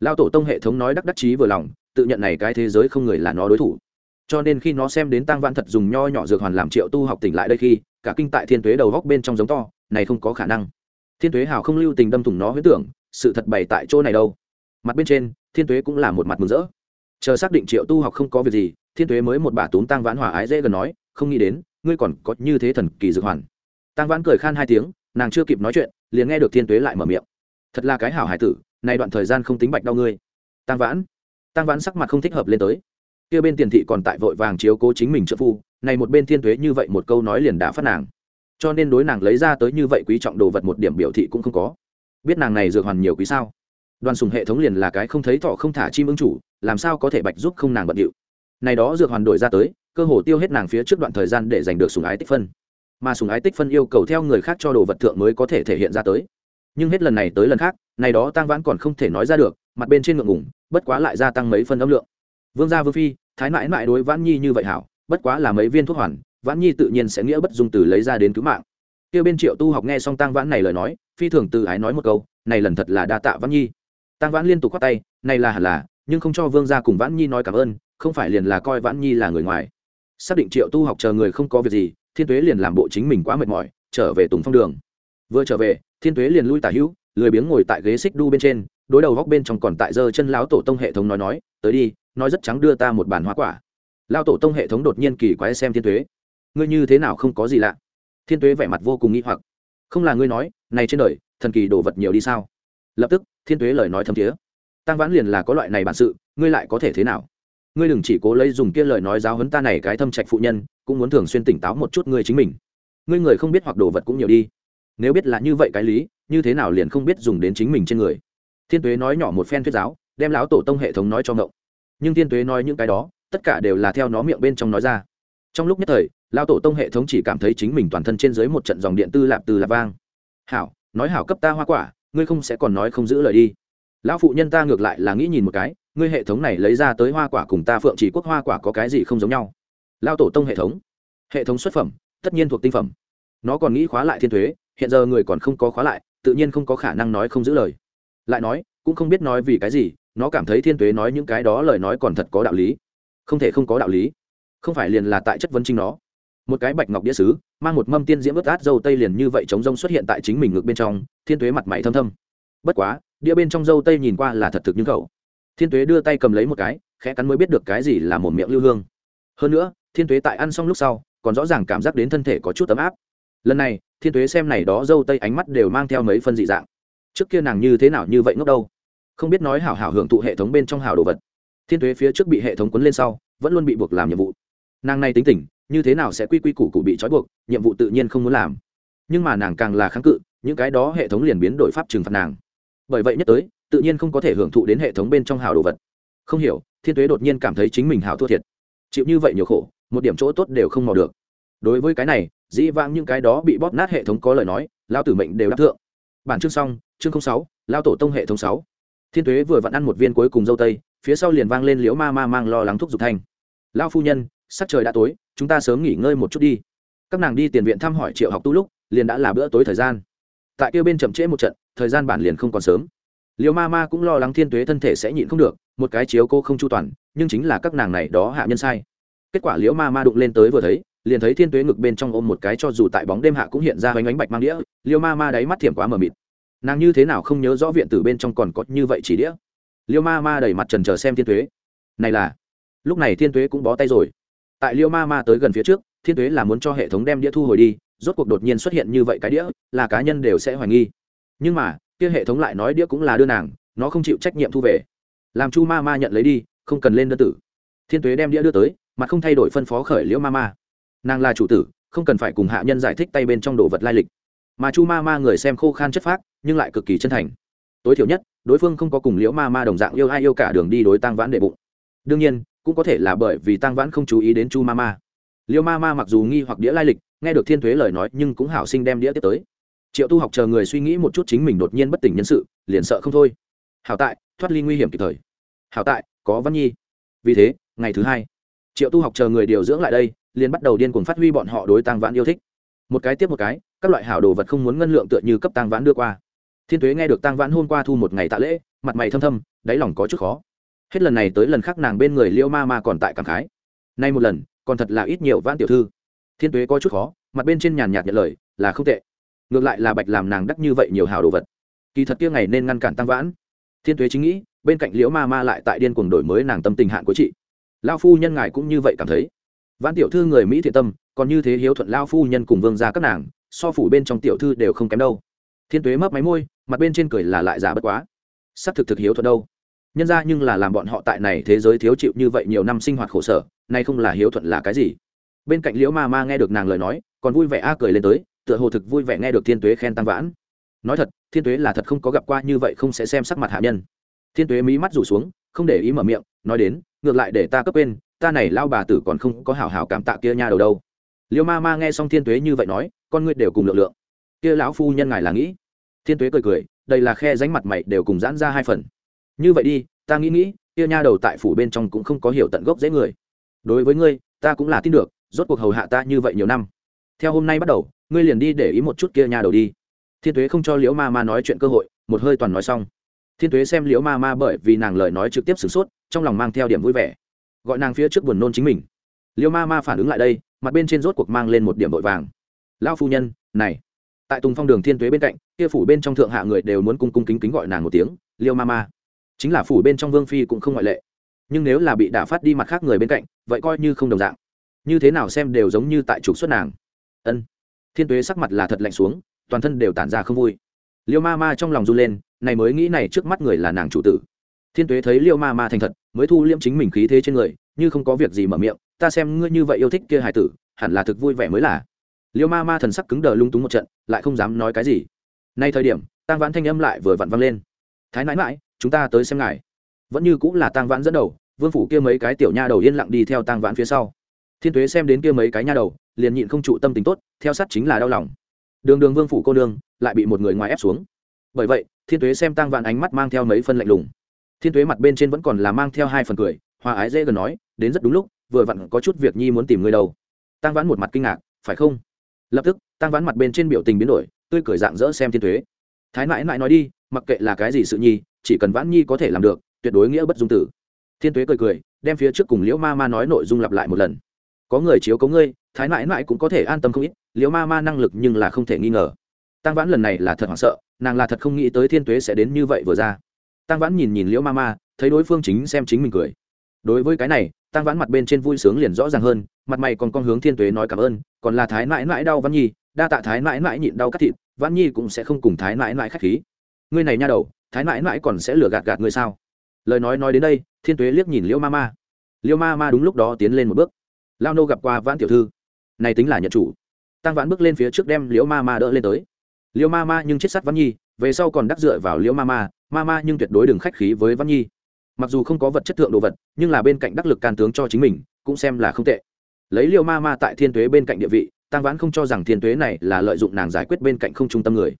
Lao tổ tông hệ thống nói đắc đắc chí vừa lòng, tự nhận này cái thế giới không người là nó đối thủ. Cho nên khi nó xem đến tăng văn thật dùng nho nhỏ dược hoàn làm triệu tu học tỉnh lại đây khi, cả kinh tại thiên tuế đầu góc bên trong giống to, này không có khả năng. Thiên tuế hào không lưu tình đâm thủng nó huyết tưởng, sự thật bày tại chỗ này đâu. Mặt bên trên, thiên tuế cũng là một mặt mừng rỡ chờ xác định triệu tu học không có việc gì, thiên tuế mới một bà túm tăng vãn hòa ái dễ gần nói, không nghĩ đến, ngươi còn có như thế thần kỳ dược hoàn. Tăng vãn cười khan hai tiếng, nàng chưa kịp nói chuyện, liền nghe được thiên tuế lại mở miệng. Thật là cái hảo hải tử, nay đoạn thời gian không tính bạch đau ngươi. Tăng vãn tăng vãn sắc mặt không thích hợp lên tới. Kia bên tiền thị còn tại vội vàng chiếu cố chính mình trợ phu, này một bên thiên tuế như vậy một câu nói liền đã phát nàng. Cho nên đối nàng lấy ra tới như vậy quý trọng đồ vật một điểm biểu thị cũng không có. Biết nàng này dược hoàn nhiều quý sao? Đoàn sùng hệ thống liền là cái không thấy thọ không thả chim ứng chủ, làm sao có thể bạch giúp không nàng bận điệu? Này đó dược hoàn đổi ra tới, cơ hồ tiêu hết nàng phía trước đoạn thời gian để giành được sùng ái tích phân. Mà sùng ái tích phân yêu cầu theo người khác cho đồ vật thượng mới có thể thể hiện ra tới. Nhưng hết lần này tới lần khác, này đó tăng vãn còn không thể nói ra được, mặt bên trên ngượng ngủng bất quá lại gia tăng mấy phân âm lượng. Vương gia vương phi, thái mãi mãi đối vãn nhi như vậy hảo, bất quá là mấy viên thuốc hoàn, vãn nhi tự nhiên sẽ nghĩa bất dung từ lấy ra đến cứu mạng. Kia bên triệu tu học nghe xong tăng vãn này lời nói, phi thường từ ái nói một câu, này lần thật là đa tạ vãn nhi tăng vãn liên tục khoát tay, này là hẳn là, nhưng không cho vương gia cùng vãn nhi nói cảm ơn, không phải liền là coi vãn nhi là người ngoài. Xác định triệu tu học chờ người không có việc gì, thiên tuế liền làm bộ chính mình quá mệt mỏi, trở về tùng phong đường. Vừa trở về, thiên tuế liền lui tả hữu, lười biếng ngồi tại ghế xích đu bên trên, đối đầu góc bên trong còn tại giơ chân lão tổ tông hệ thống nói nói, tới đi, nói rất trắng đưa ta một bàn hoa quả. Lão tổ tông hệ thống đột nhiên kỳ quái xem thiên tuế. Ngươi như thế nào không có gì lạ? Thiên tuế vẻ mặt vô cùng nghi hoặc. Không là ngươi nói, này trên đời, thần kỳ đồ vật nhiều đi sao? Lập tức thiên tuế lời nói thâm thiế. Tăng vãn liền là có loại này bản sự, ngươi lại có thể thế nào? Ngươi đừng chỉ cố lấy dùng kia lời nói giáo hấn ta này cái thâm trạch phụ nhân, cũng muốn thường xuyên tỉnh táo một chút ngươi chính mình. Ngươi người không biết hoặc đồ vật cũng nhiều đi. Nếu biết là như vậy cái lý, như thế nào liền không biết dùng đến chính mình trên người? Thiên tuế nói nhỏ một phen thuyết giáo, đem lão tổ tông hệ thống nói cho ngộng. Nhưng thiên tuế nói những cái đó, tất cả đều là theo nó miệng bên trong nói ra. Trong lúc nhất thời, lão tổ tông hệ thống chỉ cảm thấy chính mình toàn thân trên dưới một trận dòng điện tư lạp từ lạp vang. Hảo, nói hảo cấp ta hoa quả ngươi không sẽ còn nói không giữ lời đi. Lão phụ nhân ta ngược lại là nghĩ nhìn một cái, ngươi hệ thống này lấy ra tới hoa quả cùng ta phượng chỉ quốc hoa quả có cái gì không giống nhau? Lao tổ tông hệ thống. Hệ thống xuất phẩm, tất nhiên thuộc tinh phẩm. Nó còn nghĩ khóa lại thiên thuế, hiện giờ người còn không có khóa lại, tự nhiên không có khả năng nói không giữ lời. Lại nói, cũng không biết nói vì cái gì, nó cảm thấy thiên thuế nói những cái đó lời nói còn thật có đạo lý. Không thể không có đạo lý. Không phải liền là tại chất vấn chính nó một cái bạch ngọc đĩa sứ mang một mâm tiên diễm ướt át dâu tây liền như vậy chống rông xuất hiện tại chính mình ngực bên trong, thiên tuế mặt mày thâm thâm. Bất quá, đĩa bên trong dâu tây nhìn qua là thật thực như cậu. Thiên tuế đưa tay cầm lấy một cái, khẽ cắn mới biết được cái gì là một miệng lưu hương. Hơn nữa, thiên tuế tại ăn xong lúc sau, còn rõ ràng cảm giác đến thân thể có chút ấm áp. Lần này, thiên tuế xem này đó dâu tây ánh mắt đều mang theo mấy phân dị dạng. Trước kia nàng như thế nào như vậy ngốc đâu? Không biết nói hảo hảo hưởng thụ hệ thống bên trong hảo đồ vật. Thiên tuế phía trước bị hệ thống quấn lên sau, vẫn luôn bị buộc làm nhiệm vụ nàng này tính tình, như thế nào sẽ quy quy củ cụ bị trói buộc, nhiệm vụ tự nhiên không muốn làm. Nhưng mà nàng càng là kháng cự, những cái đó hệ thống liền biến đổi pháp trừng phạt nàng. Bởi vậy nhất tới, tự nhiên không có thể hưởng thụ đến hệ thống bên trong hảo đồ vật. Không hiểu, thiên tuế đột nhiên cảm thấy chính mình hảo thua thiệt. Chịu như vậy nhiều khổ, một điểm chỗ tốt đều không mò được. Đối với cái này, dĩ vãng những cái đó bị bóp nát hệ thống có lời nói lao tử mệnh đều đáp thượng. Bản chương xong, chương sáu lao tổ tông hệ thống sáu. Thiên tuế vừa vặn ăn một viên cuối cùng dâu tây, phía sau liền vang lên liễu ma ma mang lo lắng thuốc dục thanh. Lao phu nhân sắc trời đã tối, chúng ta sớm nghỉ ngơi một chút đi. Các nàng đi tiền viện thăm hỏi triệu học tu lúc, liền đã là bữa tối thời gian. Tại kêu bên chậm trễ một trận, thời gian bản liền không còn sớm. Liễu ma ma cũng lo lắng thiên tuế thân thể sẽ nhịn không được, một cái chiếu cô không chu toàn, nhưng chính là các nàng này đó hạ nhân sai. Kết quả liễu ma ma đụng lên tới vừa thấy, liền thấy thiên tuế ngực bên trong ôm một cái cho dù tại bóng đêm hạ cũng hiện ra bánh bánh bạch mang đĩa Liễu ma ma đáy mắt thiểm quá mờ mịt. Nàng như thế nào không nhớ rõ viện tử bên trong còn có như vậy chỉ đĩa? Liễu ma ma đẩy mặt trần chờ xem thiên tuế. Này là, lúc này thiên tuế cũng bó tay rồi tại liêu ma ma tới gần phía trước, thiên tuế là muốn cho hệ thống đem đĩa thu hồi đi, rốt cuộc đột nhiên xuất hiện như vậy cái đĩa, là cá nhân đều sẽ hoài nghi. Nhưng mà, kia hệ thống lại nói đĩa cũng là đưa nàng, nó không chịu trách nhiệm thu về. Làm chu ma ma nhận lấy đi, không cần lên đơn tử. Thiên tuế đem đĩa đưa tới, mà không thay đổi phân phó khởi liễu ma ma. Nàng là chủ tử, không cần phải cùng hạ nhân giải thích tay bên trong đồ vật lai lịch. Mà chu ma ma người xem khô khan chất phác, nhưng lại cực kỳ chân thành. Tối thiểu nhất, đối phương không có cùng liễu ma ma đồng dạng yêu ai yêu cả đường đi đối tăng vãn đệ bụng. Đương nhiên cũng có thể là bởi vì tăng vãn không chú ý đến chu ma ma liêu ma ma mặc dù nghi hoặc đĩa lai lịch, nghe được thiên thuế lời nói nhưng cũng hảo sinh đem đĩa tiếp tới. Triệu tu học chờ người suy nghĩ một chút chính mình đột nhiên bất tỉnh nhân sự, liền sợ không thôi. Hảo tại, thoát ly nguy hiểm kịp thời. Hảo tại, có văn nhi. Vì thế, ngày thứ hai. Triệu tu học chờ người điều dưỡng lại đây, liền bắt đầu điên cuồng phát huy bọn họ đối tăng vãn yêu thích. Một cái tiếp một cái, các loại hảo đồ vật không muốn ngân lượng tựa như cấp tăng vãn đưa qua. Thiên tuế nghe được tăng vãn hôm qua thu một ngày tạ lễ, mặt mày thâm thâm, đáy lòng có chút khó hết lần này tới lần khác nàng bên người liễu ma ma còn tại cảm khái. Nay một lần, còn thật là ít nhiều vãn tiểu thư. Thiên tuế có chút khó, mặt bên trên nhàn nhạt nhận lời, là không tệ. Ngược lại là bạch làm nàng đắc như vậy nhiều hào đồ vật. Kỳ thật kia ngày nên ngăn cản tăng vãn. Thiên tuế chính nghĩ, bên cạnh liễu ma ma lại tại điên cuồng đổi mới nàng tâm tình hạn của chị. Lao phu nhân ngài cũng như vậy cảm thấy. Vãn tiểu thư người mỹ thiện tâm, còn như thế hiếu thuận lao phu nhân cùng vương ra các nàng, so phủ bên trong tiểu thư đều không kém đâu. Thiên tuế mấp máy môi, mặt bên trên cười là lại giả bất quá. S ắ c thực thực hiếu thuận đâu nhân ra nhưng là làm bọn họ tại này thế giới thiếu chịu như vậy nhiều năm sinh hoạt khổ sở, nay không là hiếu thuận là cái gì? Bên cạnh liễu ma ma nghe được nàng lời nói, còn vui vẻ a cười lên tới, tựa hồ thực vui vẻ nghe được thiên tuế khen tăng vãn. Nói thật, thiên tuế là thật không có gặp qua như vậy không sẽ xem sắc mặt hạ nhân. Thiên tuế mí mắt rủ xuống, không để ý mở miệng, nói đến, ngược lại để ta cấp quên ta này lao bà tử còn không có hảo hảo cảm tạ kia nha đầu đâu. Liêu ma ma nghe xong thiên tuế như vậy nói, con ngươi đều cùng lượng lượng. Kia lão phu nhân ngài là nghĩ? Thiên tuế cười cười, đây là khe ránh mặt mày đều cùng giãn ra hai phần như vậy đi, ta nghĩ nghĩ, kia nha đầu tại phủ bên trong cũng không có hiểu tận gốc dễ người. Đối với ngươi, ta cũng là tin được, rốt cuộc hầu hạ ta như vậy nhiều năm. Theo hôm nay bắt đầu, ngươi liền đi để ý một chút kia nha đầu đi. Thiên tuế không cho liễu ma ma nói chuyện cơ hội, một hơi toàn nói xong. Thiên tuế xem liễu ma ma bởi vì nàng lời nói trực tiếp sửng sốt, trong lòng mang theo điểm vui vẻ. Gọi nàng phía trước buồn nôn chính mình. Liễu ma ma phản ứng lại đây, mặt bên trên rốt cuộc mang lên một điểm vội vàng. Lao phu nhân, này. Tại tùng phong đường thiên tuế bên cạnh, kia phủ bên trong thượng hạ người đều muốn cung cung kính kính gọi nàng một tiếng, Liễu ma ma chính là phủ bên trong vương phi cũng không ngoại lệ. Nhưng nếu là bị đả phát đi mặt khác người bên cạnh, vậy coi như không đồng dạng. Như thế nào xem đều giống như tại trục xuất nàng. Ân. Thiên tuế sắc mặt là thật lạnh xuống, toàn thân đều tản ra không vui. Liêu ma ma trong lòng run lên, này mới nghĩ này trước mắt người là nàng chủ tử. Thiên tuế thấy liêu ma ma thành thật, mới thu liễm chính mình khí thế trên người, như không có việc gì mở miệng, ta xem ngươi như vậy yêu thích kia hải tử, hẳn là thực vui vẻ mới là. Liêu ma ma thần sắc cứng đờ lung túng một trận, lại không dám nói cái gì. Nay thời điểm, tang vãn thanh âm lại vừa vặn văng lên. Thái nãi mãi chúng ta tới xem ngài. Vẫn như cũng là tang vãn dẫn đầu, vương phủ kia mấy cái tiểu nha đầu yên lặng đi theo tang vãn phía sau. Thiên tuế xem đến kia mấy cái nha đầu, liền nhịn không trụ tâm tình tốt, theo sát chính là đau lòng. Đường đường vương phủ cô nương, lại bị một người ngoài ép xuống. Bởi vậy, thiên tuế xem tang vãn ánh mắt mang theo mấy phân lạnh lùng. Thiên tuế mặt bên trên vẫn còn là mang theo hai phần cười, hòa ái dễ gần nói, đến rất đúng lúc, vừa vặn có chút việc nhi muốn tìm người đầu. tang vãn một mặt kinh ngạc, phải không? Lập tức, tang vãn mặt bên trên biểu tình biến đổi, tươi cười dạng dỡ xem thiên tuế. Thái mãi mãi nói đi mặc kệ là cái gì sự nhi, chỉ cần vãn nhi có thể làm được, tuyệt đối nghĩa bất dung tử. Thiên tuế cười cười, đem phía trước cùng liễu ma ma nói nội dung lặp lại một lần. Có người chiếu cống ngươi, thái mãi mãi cũng có thể an tâm không ít, liễu ma ma năng lực nhưng là không thể nghi ngờ. Tăng vãn lần này là thật hoảng sợ, nàng là thật không nghĩ tới thiên tuế sẽ đến như vậy vừa ra. Tăng vãn nhìn nhìn liễu ma ma, thấy đối phương chính xem chính mình cười. Đối với cái này, tăng vãn mặt bên trên vui sướng liền rõ ràng hơn, mặt mày còn con hướng thiên tuế nói cảm ơn, còn là thái mãi mãi đau văn nhi, đa tạ thái mãi mãi nhịn đau cắt thịt văn nhi cũng sẽ không cùng thái mãi mãi k h á c h khí ngươi này nha đầu, thái mãi mãi còn sẽ lừa gạt gạt ngươi sao? Lời nói nói đến đây, thiên tuế liếc nhìn liễu ma ma. Liễu ma ma đúng lúc đó tiến lên một bước. Lao nô gặp qua vãn tiểu thư. Này tính là nhận chủ. Tăng vãn bước lên phía trước đem liễu ma ma đỡ lên tới. Liễu ma ma nhưng chết sắt văn nhi, về sau còn đắc dựa vào liễu ma ma ma ma nhưng tuyệt đối đừng khách khí với văn nhi. Mặc dù không có vật chất thượng đồ vật, nhưng là bên cạnh đắc lực can tướng cho chính mình, cũng xem là không tệ. Lấy liễu ma ma tại thiên tuế bên cạnh địa vị, tăng vãn không cho rằng thiên tuế này là lợi dụng nàng giải quyết bên cạnh không trung tâm người.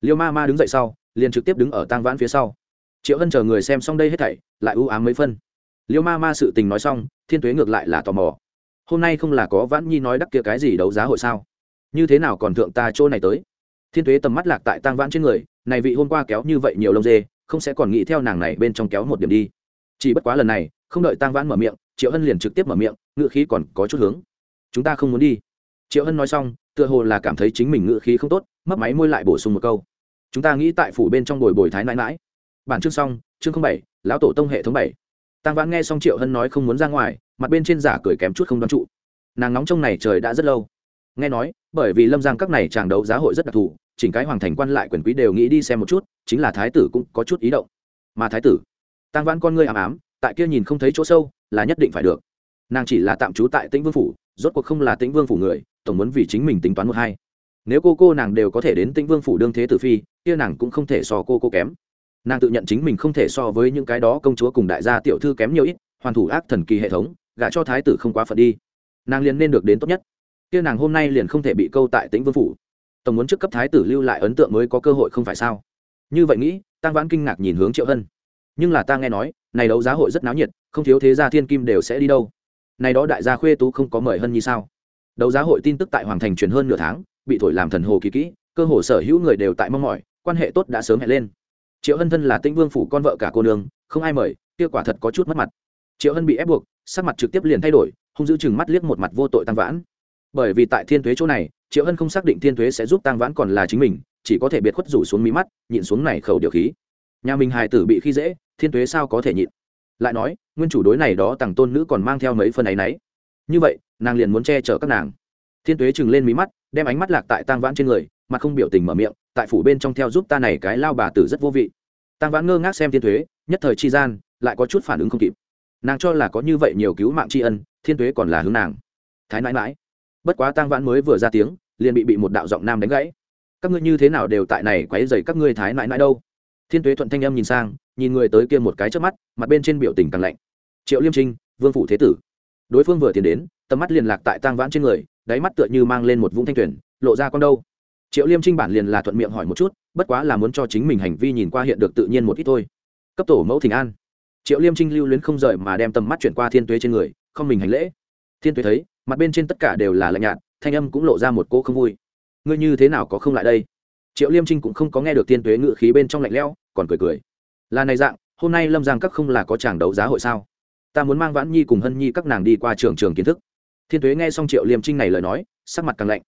Liễu ma ma đứng dậy sau liền trực tiếp đứng ở tang vãn phía sau. Triệu hân chờ người xem xong đây hết thảy, lại ưu ám mấy phân. Liêu ma ma sự tình nói xong, thiên tuế ngược lại là tò mò. Hôm nay không là có vãn nhi nói đắc kia cái gì đấu giá hội sao? Như thế nào còn thượng ta chỗ này tới? Thiên tuế tầm mắt lạc tại tang vãn trên người, này vị hôm qua kéo như vậy nhiều lông dê, không sẽ còn nghĩ theo nàng này bên trong kéo một điểm đi. Chỉ bất quá lần này, không đợi tang vãn mở miệng, triệu hân liền trực tiếp mở miệng ngựa khí còn có chút hướng. Chúng ta không muốn đi. Triệu hân nói xong, tựa hồ là cảm thấy chính mình ngựa khí không tốt mất máy môi lại bổ sung một câu chúng ta nghĩ tại phủ bên trong bồi bồi thái nãi mãi bản chương xong, chương bảy, lão tổ tông hệ thống bảy. Tăng vãn nghe xong triệu hân nói không muốn ra ngoài, mặt bên trên giả cười kém chút không đoán trụ. Nàng nóng trong này trời đã rất lâu. Nghe nói, bởi vì lâm giang các này tràng đấu giá hội rất đặc thù, chỉnh cái hoàng thành quan lại quyền quý đều nghĩ đi xem một chút, chính là thái tử cũng có chút ý động. Mà thái tử tăng vãn con ngươi ám ám, tại kia nhìn không thấy chỗ sâu, là nhất định phải được. Nàng chỉ là tạm trú tại tĩnh vương phủ, rốt cuộc không là tĩnh vương phủ người, tổng muốn vì chính mình tính toán một hai nếu cô cô nàng đều có thể đến tĩnh vương phủ đương thế tử phi, kia nàng cũng không thể so cô cô kém. Nàng tự nhận chính mình không thể so với những cái đó công chúa cùng đại gia tiểu thư kém nhiều ít, hoàn thủ ác thần kỳ hệ thống, gả cho thái tử không quá phận đi. Nàng liền nên được đến tốt nhất. Kia nàng hôm nay liền không thể bị câu tại tĩnh vương phủ. Tổng muốn trước cấp thái tử lưu lại ấn tượng mới có cơ hội không phải sao? Như vậy nghĩ tăng vãn kinh ngạc nhìn hướng triệu hân. Nhưng là ta nghe nói, này đấu giá hội rất náo nhiệt, không thiếu thế gia thiên kim đều sẽ đi đâu. Này đó đại gia khuê tú không có mời hân như sao? Đấu giá hội tin tức tại hoàng thành truyền hơn nửa tháng bị thổi làm thần hồ kỳ kỹ cơ hồ sở hữu người đều tại mong mỏi quan hệ tốt đã sớm hẹn lên. Triệu hân thân là tĩnh vương phủ con vợ cả cô nương không ai mời kia quả thật có chút mất mặt. Triệu hân bị ép buộc sắc mặt trực tiếp liền thay đổi hung giữ chừng mắt liếc một mặt vô tội tăng vãn. Bởi vì tại thiên thuế chỗ này triệu hân không xác định thiên thuế sẽ giúp tăng vãn còn là chính mình chỉ có thể biệt khuất rủ xuống mí mắt nhịn xuống này khẩu điều khí. Nhà mình hài tử bị khi dễ thiên thuế sao có thể nhịn? Lại nói nguyên chủ đối này đó tàng tôn nữ còn mang theo mấy phần ấy nấy, như vậy nàng liền muốn che chở các nàng. Thiên tuế chừng lên mí mắt đem ánh mắt lạc tại tang vãn trên người, mặt không biểu tình mở miệng, tại phủ bên trong theo giúp ta này cái lao bà tử rất vô vị. Tang vãn ngơ ngác xem thiên tuế nhất thời chi gian, lại có chút phản ứng không kịp. Nàng cho là có như vậy nhiều cứu mạng tri ân, thiên tuế còn là hướng nàng. Thái mãi mãi bất quá tang vãn mới vừa ra tiếng, liền bị bị một đạo giọng nam đánh gãy. Các ngươi như thế nào đều tại này quấy dày các ngươi thái mãi mãi đâu? Thiên tuế thuận thanh âm nhìn sang, nhìn người tới kia một cái trước mắt, mặt bên trên biểu tình càng lạnh. Triệu liêm trinh, vương phủ thế tử. Đối phương vừa tiến đến, tầm mắt liền lạc tại tang vãn trên người đáy mắt tựa như mang lên một vũng thanh tuyển lộ ra con đâu. Triệu liêm trinh bản liền là thuận miệng hỏi một chút, bất quá là muốn cho chính mình hành vi nhìn qua hiện được tự nhiên một ít thôi. Cấp tổ mẫu thỉnh an. Triệu liêm trinh lưu luyến không rời mà đem tầm mắt chuyển qua thiên tuế trên người, không mình hành lễ. Thiên tuế thấy, mặt bên trên tất cả đều là lạnh nhạt, thanh âm cũng lộ ra một cô không vui. Ngươi như thế nào có không lại đây? Triệu liêm trinh cũng không có nghe được thiên tuế ngự khí bên trong lạnh lẽo, còn cười cười. Là này dạng, hôm nay lâm giang các không là có chàng đấu giá hội sao? Ta muốn mang vãn nhi cùng hân nhi các nàng đi qua trường trường kiến thức thiên tuế nghe xong triệu liêm trinh này lời nói, sắc mặt càng lạnh.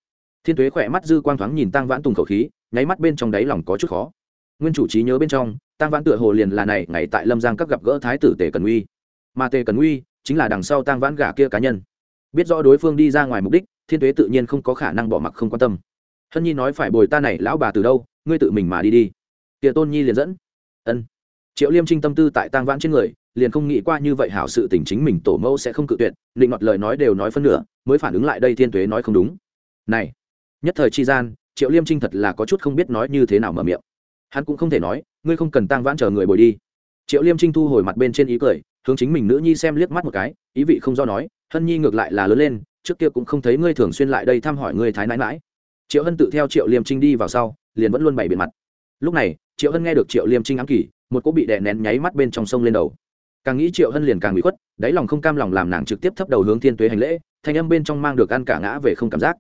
Thiên tuế khỏe mắt dư quang thoáng nhìn tăng vãn tùng khẩu khí, nháy mắt bên trong đáy lòng có chút khó. Nguyên chủ trí nhớ bên trong tăng vãn tựa hồ liền là này, ngày tại lâm giang các gặp gỡ thái tử tề cần uy. Mà tề cần uy chính là đằng sau tăng vãn gả kia cá nhân. Biết rõ đối phương đi ra ngoài mục đích, thiên tuế tự nhiên không có khả năng bỏ mặc không quan tâm. Hân nhi nói phải bồi ta này, lão bà từ đâu, ngươi tự mình mà đi đi. Tiệ tôn nhi liền dẫn. Ân. Triệu liêm trinh tâm tư tại tang vãn trên người liền không nghĩ qua như vậy hảo sự tình chính mình tổ mẫu sẽ không cự tuyệt định ngọt lời nói đều nói phân nửa, mới phản ứng lại đây thiên tuế nói không đúng. Này, nhất thời chi gian, triệu liêm trinh thật là có chút không biết nói như thế nào mở miệng. Hắn cũng không thể nói, ngươi không cần tang vãn chờ người bồi đi. Triệu liêm trinh thu hồi mặt bên trên ý cười, hướng chính mình nữ nhi xem liếc mắt một cái, ý vị không do nói, hân nhi ngược lại là lớn lên, trước kia cũng không thấy ngươi thường xuyên lại đây thăm hỏi ngươi thái nãi mãi triệu hân tự theo triệu liêm trinh đi vào sau, liền vẫn luôn bày biện mặt. Lúc này, triệu hân nghe được triệu liêm trinh ám kỷ, một cỗ bị đè nén nháy mắt bên trong sông lên đầu càng nghĩ triệu hân liền càng bị khuất, đáy lòng không cam lòng làm nàng trực tiếp thấp đầu hướng thiên tuế hành lễ, thanh âm bên trong mang được ăn cả ngã về không cảm giác.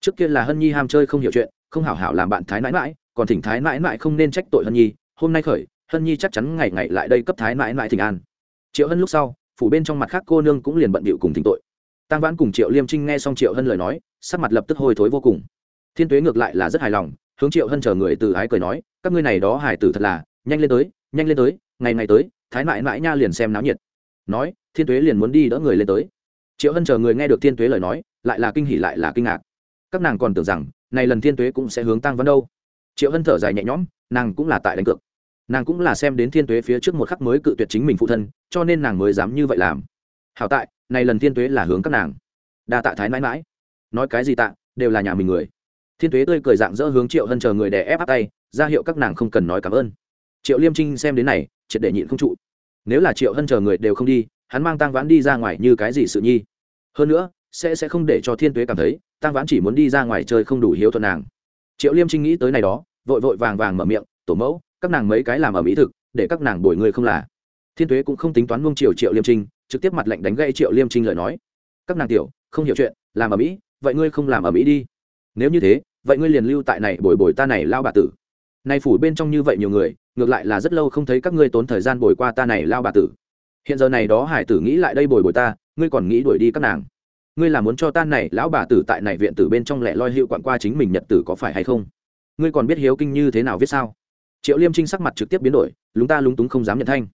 Trước kia là hân nhi ham chơi không hiểu chuyện, không hảo hảo làm bạn thái mãi mãi, còn thỉnh thái mãi mãi không nên trách tội hân nhi, hôm nay khởi, hân nhi chắc chắn ngày ngày lại đây cấp thái mãi mãi thỉnh an. Triệu hân lúc sau, phủ bên trong mặt khác cô nương cũng liền bận bịu cùng thỉnh tội. Tăng vãn cùng triệu liêm trinh nghe xong triệu hân lời nói, sắc mặt lập tức hôi thối vô cùng. Thiên tuế ngược lại là rất hài lòng, hướng triệu hân chờ người từ ái cười nói, các ngươi này đó hài tử thật là, nhanh lên tới nhanh lên tới, ngày ngày tới, thái mãi mãi nha liền xem náo nhiệt. Nói, thiên tuế liền muốn đi đỡ người lên tới. Triệu hân chờ người nghe được thiên tuế lời nói, lại là kinh hỉ lại là kinh ngạc. Các nàng còn tưởng rằng, này lần thiên tuế cũng sẽ hướng tăng vấn đâu. Triệu hân thở dài nhẹ nhõm, nàng cũng là tại đánh cược. Nàng cũng là xem đến thiên tuế phía trước một khắc mới cự tuyệt chính mình phụ thân, cho nên nàng mới dám như vậy làm. Hảo tại, này lần thiên tuế là hướng các nàng. Đa tạ thái mãi mãi nói cái gì tạ, đều là nhà mình người. Thiên tuế tươi cười dạng dỡ hướng triệu hân chờ người đè ép áp tay, ra hiệu các nàng không cần nói cảm ơn triệu liêm trinh xem đến này, triệt để nhịn không trụ. Nếu là triệu hân chờ người đều không đi, hắn mang tăng vãn đi ra ngoài như cái gì sự nhi? Hơn nữa, sẽ sẽ không để cho thiên tuế cảm thấy tăng vãn chỉ muốn đi ra ngoài chơi không đủ hiếu thuận nàng. Triệu liêm trinh nghĩ tới này đó, vội vội vàng vàng mở miệng, tổ mẫu, các nàng mấy cái làm ở mỹ thực, để các nàng bồi người không là. Thiên tuế cũng không tính toán mông triều triệu liêm trinh, trực tiếp mặt lệnh đánh gây triệu liêm trinh lời nói. Các nàng tiểu, không hiểu chuyện, làm ở mỹ, vậy ngươi không làm ở mỹ đi. Nếu như thế, vậy ngươi liền lưu tại này bồi bồi ta này lao bà tử. Nay phủ bên trong như vậy nhiều người ngược lại là rất lâu không thấy các ngươi tốn thời gian bồi qua ta này lao bà tử. Hiện giờ này đó hải tử nghĩ lại đây bồi bồi ta, ngươi còn nghĩ đuổi đi các nàng. Ngươi là muốn cho ta này lão bà tử tại này viện tử bên trong lẻ loi hiệu quặn qua chính mình nhật tử có phải hay không? Ngươi còn biết hiếu kinh như thế nào viết sao? Triệu liêm trinh sắc mặt trực tiếp biến đổi, lúng ta lúng túng không dám nhận thanh.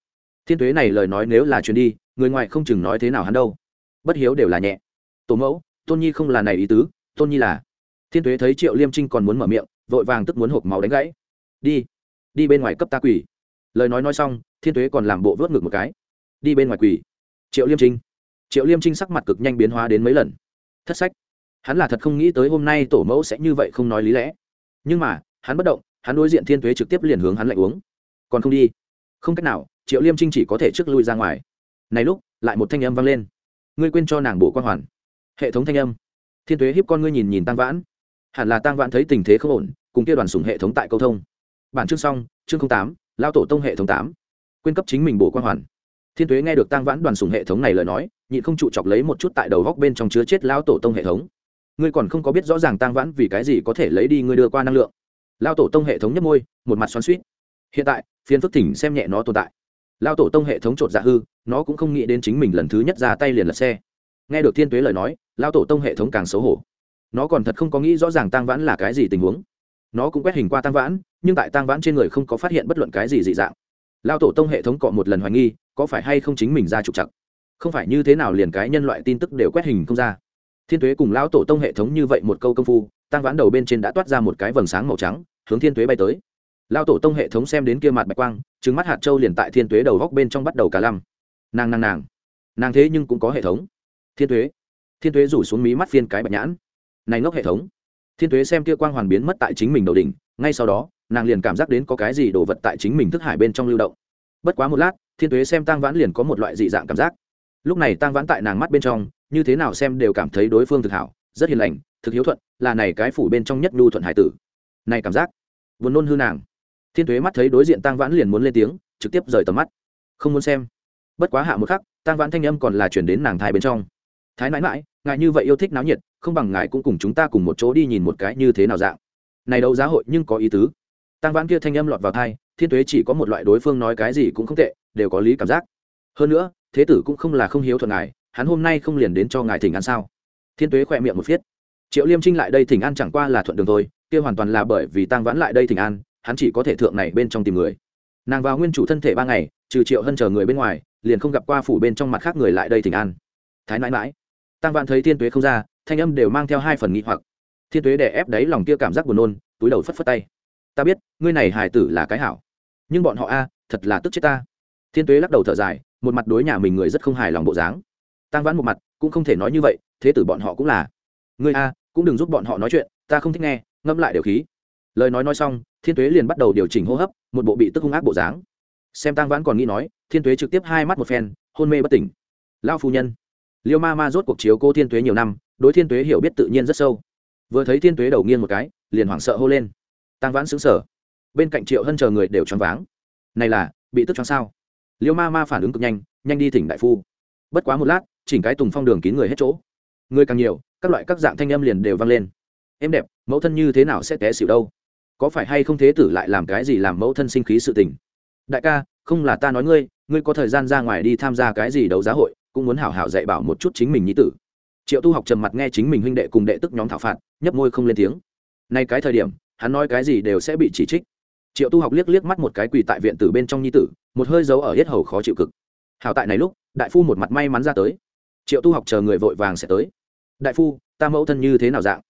Thiên thuế này lời nói nếu là chuyến đi, người ngoài không chừng nói thế nào hắn đâu. Bất hiếu đều là nhẹ. Tổ mẫu, tôn nhi không là này ý tứ, tôn nhi là. Thiên thuế thấy triệu liêm trinh còn muốn mở miệng, vội vàng tức muốn hộp máu đánh gãy. Đi đi bên ngoài cấp ta quỳ. Lời nói nói xong, thiên Tuế còn làm bộ vớt ngực một cái. Đi bên ngoài quỳ. Triệu liêm trinh. Triệu liêm trinh sắc mặt cực nhanh biến hóa đến mấy lần. Thất sách. Hắn là thật không nghĩ tới hôm nay tổ mẫu sẽ như vậy không nói lý lẽ. Nhưng mà, hắn bất động, hắn đối diện thiên Tuế trực tiếp liền hướng hắn lạnh uống. Còn không đi. Không cách nào, triệu liêm trinh chỉ có thể trước lui ra ngoài. Này lúc, lại một thanh âm vang lên. Ngươi quên cho nàng bổ quan hoàn. Hệ thống thanh âm. Thiên Tuế hiếp con ngươi nhìn nhìn tăng vãn. Hẳn là tăng vãn thấy tình thế không ổn, cùng kia đoàn sùng hệ thống tại câu thông bản chương xong, chương tám, lao tổ tông hệ thống tám. Quyên cấp chính mình bổ quan hoàn. Thiên tuế nghe được tăng vãn đoàn sùng hệ thống này lời nói, nhịn không trụ chọc lấy một chút tại đầu góc bên trong chứa chết lao tổ tông hệ thống. Ngươi còn không có biết rõ ràng tăng vãn vì cái gì có thể lấy đi ngươi đưa qua năng lượng. Lao tổ tông hệ thống nhấp môi, một mặt xoắn suýt hiện tại phiên phức thỉnh xem nhẹ nó tồn tại. Lao tổ tông hệ thống chột dạ hư, nó cũng không nghĩ đến chính mình lần thứ nhất ra tay liền lật xe. Nghe được thiên tuế lời nói, lao tổ tông hệ thống càng xấu hổ. Nó còn thật không có nghĩ rõ ràng tăng vãn là cái gì tình huống nó cũng quét hình qua tăng vãn, nhưng tại tăng vãn trên người không có phát hiện bất luận cái gì dị dạng. Lao tổ tông hệ thống cọ một lần hoài nghi, có phải hay không chính mình ra trục chặt không phải như thế nào liền cái nhân loại tin tức đều quét hình không ra? Thiên tuế cùng lão tổ tông hệ thống như vậy một câu công phu tăng vãn đầu bên trên đã toát ra một cái vầng sáng màu trắng, hướng thiên tuế bay tới. Lao tổ tông hệ thống xem đến kia mặt bạch quang trứng mắt hạt châu liền tại thiên tuế đầu góc bên trong bắt đầu cả lăm. Nàng nàng nàng. Nàng thế nhưng cũng có hệ thống. Thiên tuế. Thiên tuế rủ xuống mí mắt phiên cái bạch nhãn. Này ngốc hệ thống thiên tuế xem kia quang hoàn biến mất tại chính mình đầu đỉnh, ngay sau đó, nàng liền cảm giác đến có cái gì đồ vật tại chính mình thức hải bên trong lưu động. Bất quá một lát, thiên tuế xem tăng vãn liền có một loại dị dạng cảm giác. Lúc này tăng vãn tại nàng mắt bên trong, như thế nào xem đều cảm thấy đối phương thực hảo, rất hiền lành, thực hiếu thuận, là này cái phủ bên trong nhất nhu thuận hải tử. Này cảm giác vốn nôn hư nàng. Thiên tuế mắt thấy đối diện tăng vãn liền muốn lên tiếng, trực tiếp rời tầm mắt. Không muốn xem. Bất quá hạ một khắc tăng vãn thanh âm còn là chuyển đến nàng thai bên trong. Thái mãi mãi ngài như vậy yêu thích náo nhiệt không bằng ngài cũng cùng chúng ta cùng một chỗ đi nhìn một cái như thế nào dạng. Này đấu giá hội nhưng có ý tứ. Tăng vãn kia thanh âm lọt vào thai thiên tuế chỉ có một loại đối phương nói cái gì cũng không tệ, đều có lý cảm giác. Hơn nữa, thế tử cũng không là không hiếu thuận ngài, hắn hôm nay không liền đến cho ngài thỉnh an sao? Thiên tuế khỏe miệng một phiết. Triệu liêm trinh lại đây thỉnh an chẳng qua là thuận đường thôi, kia hoàn toàn là bởi vì tăng vãn lại đây thỉnh an, hắn chỉ có thể thượng này bên trong tìm người. Nàng vào nguyên chủ thân thể ba ngày, trừ triệu hân chờ người bên ngoài, liền không gặp qua phủ bên trong mặt khác người lại đây thỉnh an. Thái mãi mãi. Tăng vãn thấy thiên tuế không ra thanh âm đều mang theo hai phần nghi hoặc. Thiên tuế đè ép đáy lòng kia cảm giác buồn nôn, túi đầu phất phất tay. Ta biết, ngươi này hài tử là cái hảo. Nhưng bọn họ a, thật là tức chết ta. Thiên tuế lắc đầu thở dài, một mặt đối nhà mình người rất không hài lòng bộ dáng. Tăng vãn một mặt, cũng không thể nói như vậy, thế tử bọn họ cũng là. Ngươi a, cũng đừng giúp bọn họ nói chuyện, ta không thích nghe ngâm lại điều khí. Lời nói nói xong, thiên tuế liền bắt đầu điều chỉnh hô hấp, một bộ bị tức hung ác bộ dáng. Xem tăng vãn còn nghĩ nói, thiên tuế trực tiếp hai mắt một phen, hôn mê bất tỉnh. Lao phu nhân liêu ma ma rốt cuộc chiếu cô thiên tuế nhiều năm, đối thiên tuế hiểu biết tự nhiên rất sâu. Vừa thấy thiên tuế đầu nghiêng một cái, liền hoảng sợ hô lên. Tăng vãn xứng sở bên cạnh triệu hân chờ người đều choáng váng. Này là, bị tức choáng sao? Liêu ma ma phản ứng cực nhanh nhanh đi thỉnh đại phu. Bất quá một lát, chỉnh cái tùng phong đường kín người hết chỗ. Người càng nhiều, các loại các dạng thanh âm liền đều vang lên. Em đẹp, mẫu thân như thế nào sẽ té xỉu đâu? Có phải hay không thế tử lại làm cái gì làm mẫu thân sinh khí sự tình? Đại ca, không là ta nói ngươi ngươi có thời gian ra ngoài đi tham gia cái gì đấu giá hội cũng muốn hảo hảo dạy bảo một chút chính mình nhi tử. Triệu tu học trầm mặt nghe chính mình huynh đệ cùng đệ tức nhóm thảo phạt, nhấp môi không lên tiếng. Nay cái thời điểm, hắn nói cái gì đều sẽ bị chỉ trích. Triệu tu học liếc liếc mắt một cái quỳ tại viện tử bên trong nhi tử, một hơi dấu ở hết hầu khó chịu cực. Hảo tại này lúc, đại phu một mặt may mắn ra tới. Triệu tu học chờ người vội vàng sẽ tới. Đại phu, ta mẫu thân như thế nào dạng?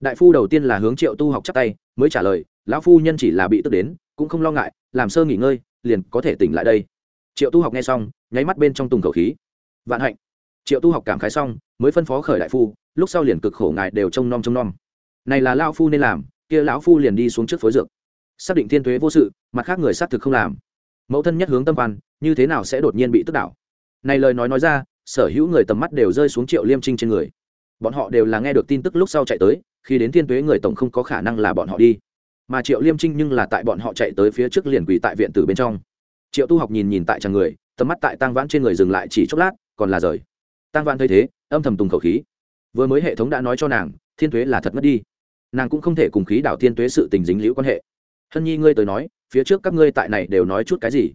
Đại phu đầu tiên là hướng triệu tu học chắp tay, mới trả lời, lão phu nhân chỉ là bị tức đến, cũng không lo ngại, làm sơ nghỉ ngơi, liền có thể tỉnh lại đây. Triệu tu học nghe xong, nháy mắt bên trong tùng khẩu khí vạn hạnh. Triệu tu học cảm khái xong, mới phân phó khởi đại phu, lúc sau liền cực khổ ngài đều trông nom trông nom. Này là lao phu nên làm, kia lão phu liền đi xuống trước phối dược. Xác định thiên thuế vô sự, mặt khác người xác thực không làm. Mẫu thân nhất hướng tâm văn như thế nào sẽ đột nhiên bị tức đảo? Này lời nói nói ra, sở hữu người tầm mắt đều rơi xuống triệu liêm trinh trên người. Bọn họ đều là nghe được tin tức lúc sau chạy tới, khi đến thiên tuế người tổng không có khả năng là bọn họ đi. Mà triệu liêm trinh nhưng là tại bọn họ chạy tới phía trước liền quỳ tại viện tử bên trong. Triệu tu học nhìn nhìn tại chàng người, tầm mắt tại tăng vãn trên người dừng lại chỉ chốc lát còn là rời. Tăng vạn thấy thế, âm thầm tùng khẩu khí. Vừa mới hệ thống đã nói cho nàng, thiên tuế là thật mất đi. Nàng cũng không thể cùng khí đảo thiên tuế sự tình dính liễu quan hệ. Hân nhi, ngươi tới nói, phía trước các ngươi tại này đều nói chút cái gì?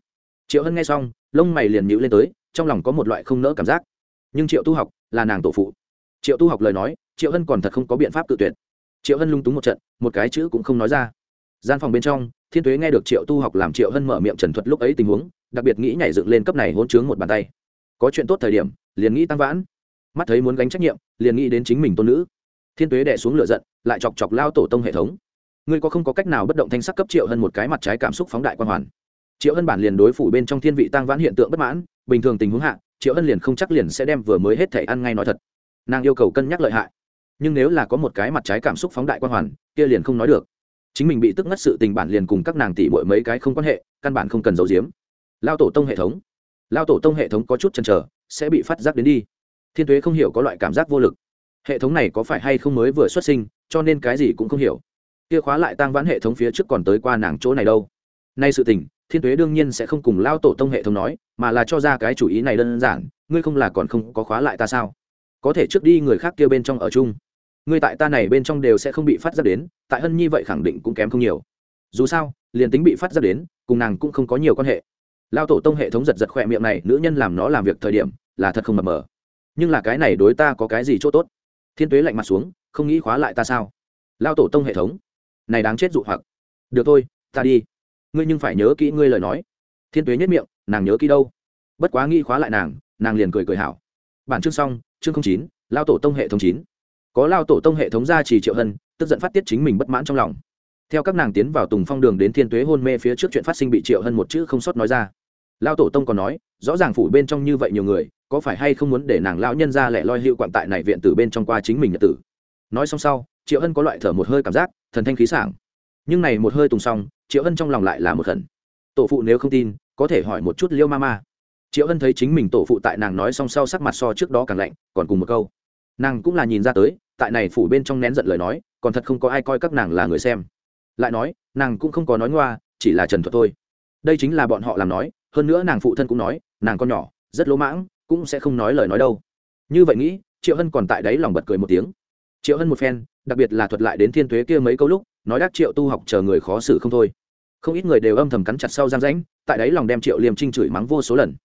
Triệu hân nghe xong, lông mày liền nhữ lên tới, trong lòng có một loại không nỡ cảm giác. Nhưng triệu tu học là nàng tổ phụ. Triệu tu học lời nói, triệu hân còn thật không có biện pháp tự tuyệt. Triệu hân lung túng một trận, một cái chữ cũng không nói ra. Gian phòng bên trong, thiên tuế nghe được triệu tu học làm triệu hân mở miệng trần thuật lúc ấy tình huống, đặc biệt nghĩ nhảy dựng lên cấp này hôn chướng một bàn tay có chuyện tốt thời điểm, liền nghĩ tăng vãn. Mắt thấy muốn gánh trách nhiệm, liền nghĩ đến chính mình tôn nữ. Thiên tuế đẻ xuống lửa giận, lại chọc chọc lao tổ tông hệ thống. Ngươi có không có cách nào bất động thanh sắc cấp triệu hơn một cái mặt trái cảm xúc phóng đại quan hoàn? Triệu hân bản liền đối phủ bên trong thiên vị tăng vãn hiện tượng bất mãn, bình thường tình huống hạ, triệu hân liền không chắc liền sẽ đem vừa mới hết thể ăn ngay nói thật. Nàng yêu cầu cân nhắc lợi hại. Nhưng nếu là có một cái mặt trái cảm xúc phóng đại quan hoàn, kia liền không nói được. Chính mình bị tức ngất sự tình bản liền cùng các nàng tỷ bội mấy cái không quan hệ, căn bản không cần giấu giếm. Lao tổ tông hệ thống lao tổ tông hệ thống có chút chần trở sẽ bị phát giác đến đi. Thiên tuế không hiểu có loại cảm giác vô lực. Hệ thống này có phải hay không mới vừa xuất sinh, cho nên cái gì cũng không hiểu. Kia khóa lại tăng vãn hệ thống phía trước còn tới qua nàng chỗ này đâu. Nay sự tình, thiên tuế đương nhiên sẽ không cùng lao tổ tông hệ thống nói, mà là cho ra cái chủ ý này đơn giản, ngươi không là còn không có khóa lại ta sao? Có thể trước đi người khác kia bên trong ở chung. Ngươi tại ta này bên trong đều sẽ không bị phát giác đến, tại hân nhi vậy khẳng định cũng kém không nhiều. Dù sao, liền tính bị phát giác đến, cùng nàng cũng không có nhiều quan hệ lao tổ tông hệ thống giật giật khỏe miệng này, nữ nhân làm nó làm việc thời điểm, là thật không mập mờ. Nhưng là cái này đối ta có cái gì c h ỗ t ố t thiên tuế lạnh mặt xuống, không nghĩ khóa lại ta sao? Lao tổ tông hệ thống. Này đáng chết dụ hoặc. Được thôi, ta đi. Ngươi nhưng phải nhớ kỹ ngươi lời nói. Thiên tuế nhất miệng, nàng nhớ kỹ đâu? Bất quá nghĩ khóa lại nàng nàng liền cười cười hảo. Bản chương xong, chương chín, lao tổ tông hệ thống chín. Có lao tổ tông hệ thống ra chỉ triệu hân, tức giận phát tiết chính mình bất mãn trong lòng. Theo các nàng tiến vào tùng phong đường đến thiên tuế hôn mê phía trước chuyện phát sinh bị triệu hân một chữ không sót nói ra lao tổ tông còn nói, rõ ràng phủ bên trong như vậy nhiều người, có phải hay không muốn để nàng lão nhân ra lẻ loi hiệu quặn tại này viện tử bên trong qua chính mình nhật tử? Nói xong sau, triệu hân có loại thở một hơi cảm giác, thần thanh khí sảng. Nhưng này một hơi tùng xong, triệu hân trong lòng lại là một khẩn. Tổ phụ nếu không tin, có thể hỏi một chút liêu ma ma. Triệu hân thấy chính mình tổ phụ tại nàng nói xong sau sắc mặt so trước đó càng lạnh, còn cùng một câu. Nàng cũng là nhìn ra tới, tại này phủ bên trong nén giận lời nói, còn thật không có ai coi các nàng là người xem. Lại nói, nàng cũng không có nói ngoa, chỉ là trần thuật thôi. Đây chính là bọn họ làm nói hơn nữa nàng phụ thân cũng nói, nàng con nhỏ, rất lỗ mãng, cũng sẽ không nói lời nói đâu. Như vậy nghĩ, triệu hân còn tại đấy lòng bật cười một tiếng. Triệu hân một phen, đặc biệt là thuật lại đến thiên tuế kia mấy câu lúc, nói đắc triệu tu học chờ người khó xử không thôi. Không ít người đều âm thầm cắn chặt sau giang rãnh, tại đấy lòng đem triệu liêm trinh chửi mắng vô số lần.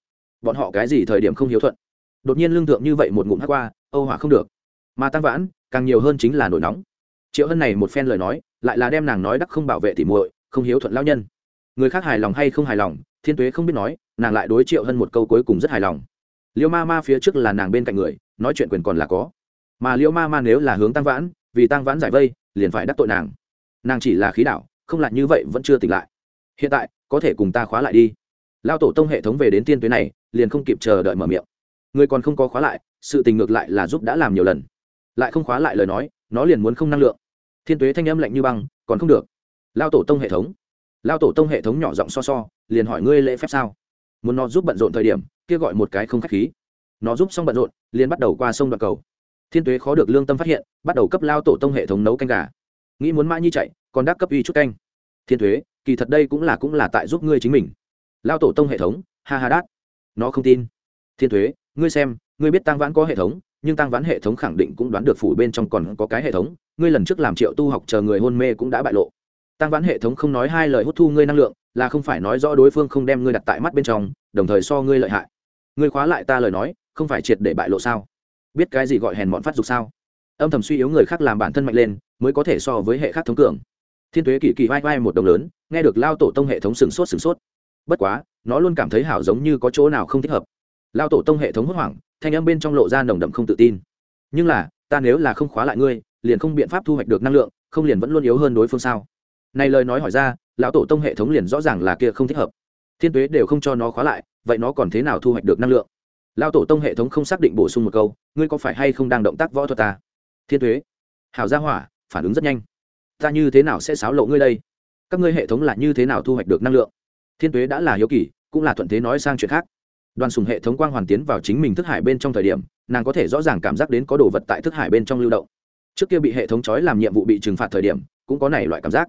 Bọn họ cái gì thời điểm không hiếu thuận? Đột nhiên lương thượng như vậy một ngụm hát qua, âu hỏa không được. Mà tăng vãn, càng nhiều hơn chính là nổi nóng. Triệu hân này một phen lời nói, lại là đem nàng nói đắc không bảo vệ tỉ muội, không hiếu thuận lao nhân. Người khác hài lòng hay không hài lòng thiên tuế không biết nói, nàng lại đối triệu hân một câu cuối cùng rất hài lòng. Liêu ma ma phía trước là nàng bên cạnh người, nói chuyện quyền còn là có. Mà liêu ma ma nếu là hướng tăng vãn, vì tăng vãn giải vây, liền phải đắc tội nàng. Nàng chỉ là khí đạo, không lại như vậy vẫn chưa tỉnh lại. Hiện tại, có thể cùng ta khóa lại đi. Lao tổ tông hệ thống về đến tiên tuyến này, liền không kịp chờ đợi mở miệng. Người còn không có khóa lại, sự tình ngược lại là giúp đã làm nhiều lần. Lại không khóa lại lời nói, nó liền muốn không năng lượng. Thiên tuế thanh âm lạnh như băng, còn không được. Lao tổ tông hệ thống lao tổ tông hệ thống nhỏ giọng so so, liền hỏi ngươi lễ phép sao? Muốn nó giúp bận rộn thời điểm, kia gọi một cái không khách khí. Nó giúp xong bận rộn, liền bắt đầu qua sông đoạn cầu. Thiên tuế khó được lương tâm phát hiện, bắt đầu cấp lao tổ tông hệ thống nấu canh gà. Nghĩ muốn mã nhi chạy, còn đắc cấp uy chút canh. Thiên tuế, kỳ thật đây cũng là cũng là tại giúp ngươi chính mình. Lao tổ tông hệ thống, ha ha đát. Nó không tin. Thiên tuế, ngươi xem, ngươi biết tăng vãn có hệ thống, nhưng tăng vãn hệ thống khẳng định cũng đoán được phủ bên trong còn có cái hệ thống, ngươi lần trước làm triệu tu học chờ người hôn mê cũng đã bại lộ tăng vãn hệ thống không nói hai lời hút thu ngươi năng lượng, là không phải nói rõ đối phương không đem ngươi đặt tại mắt bên trong, đồng thời so ngươi lợi hại. Ngươi khóa lại ta lời nói, không phải triệt để bại lộ sao? Biết cái gì gọi hèn bọn phát dục sao? Âm thầm suy yếu người khác làm bản thân mạnh lên, mới có thể so với hệ khác thống cường. Thiên tuế kỳ kỳ vai vai một đồng lớn, nghe được lao tổ tông hệ thống sừng sốt sừng sốt. Bất quá, nó luôn cảm thấy hảo giống như có chỗ nào không thích hợp. Lao tổ tông hệ thống hốt hoảng, thanh âm bên trong lộ ra nồng đậm không tự tin. Nhưng là, ta nếu là không khóa lại ngươi, liền không biện pháp thu hoạch được năng lượng, không liền vẫn luôn yếu hơn đối phương sao? Này lời nói hỏi ra, lão tổ tông hệ thống liền rõ ràng là kia không thích hợp. Thiên tuế đều không cho nó khóa lại, vậy nó còn thế nào thu hoạch được năng lượng? Lão tổ tông hệ thống không xác định bổ sung một câu, ngươi có phải hay không đang động tác võ thuật ta? Thiên tuế, hảo gia hỏa, phản ứng rất nhanh. Ta như thế nào sẽ xáo lộ ngươi đây? Các ngươi hệ thống là như thế nào thu hoạch được năng lượng? Thiên tuế đã là hiếu kỳ, cũng là thuận thế nói sang chuyện khác. Đoàn sùng hệ thống quang hoàn tiến vào chính mình thức hải bên trong thời điểm, nàng có thể rõ ràng cảm giác đến có đồ vật tại thức hải bên trong lưu động. Trước kia bị hệ thống trói làm nhiệm vụ bị trừng phạt thời điểm, cũng có này loại cảm giác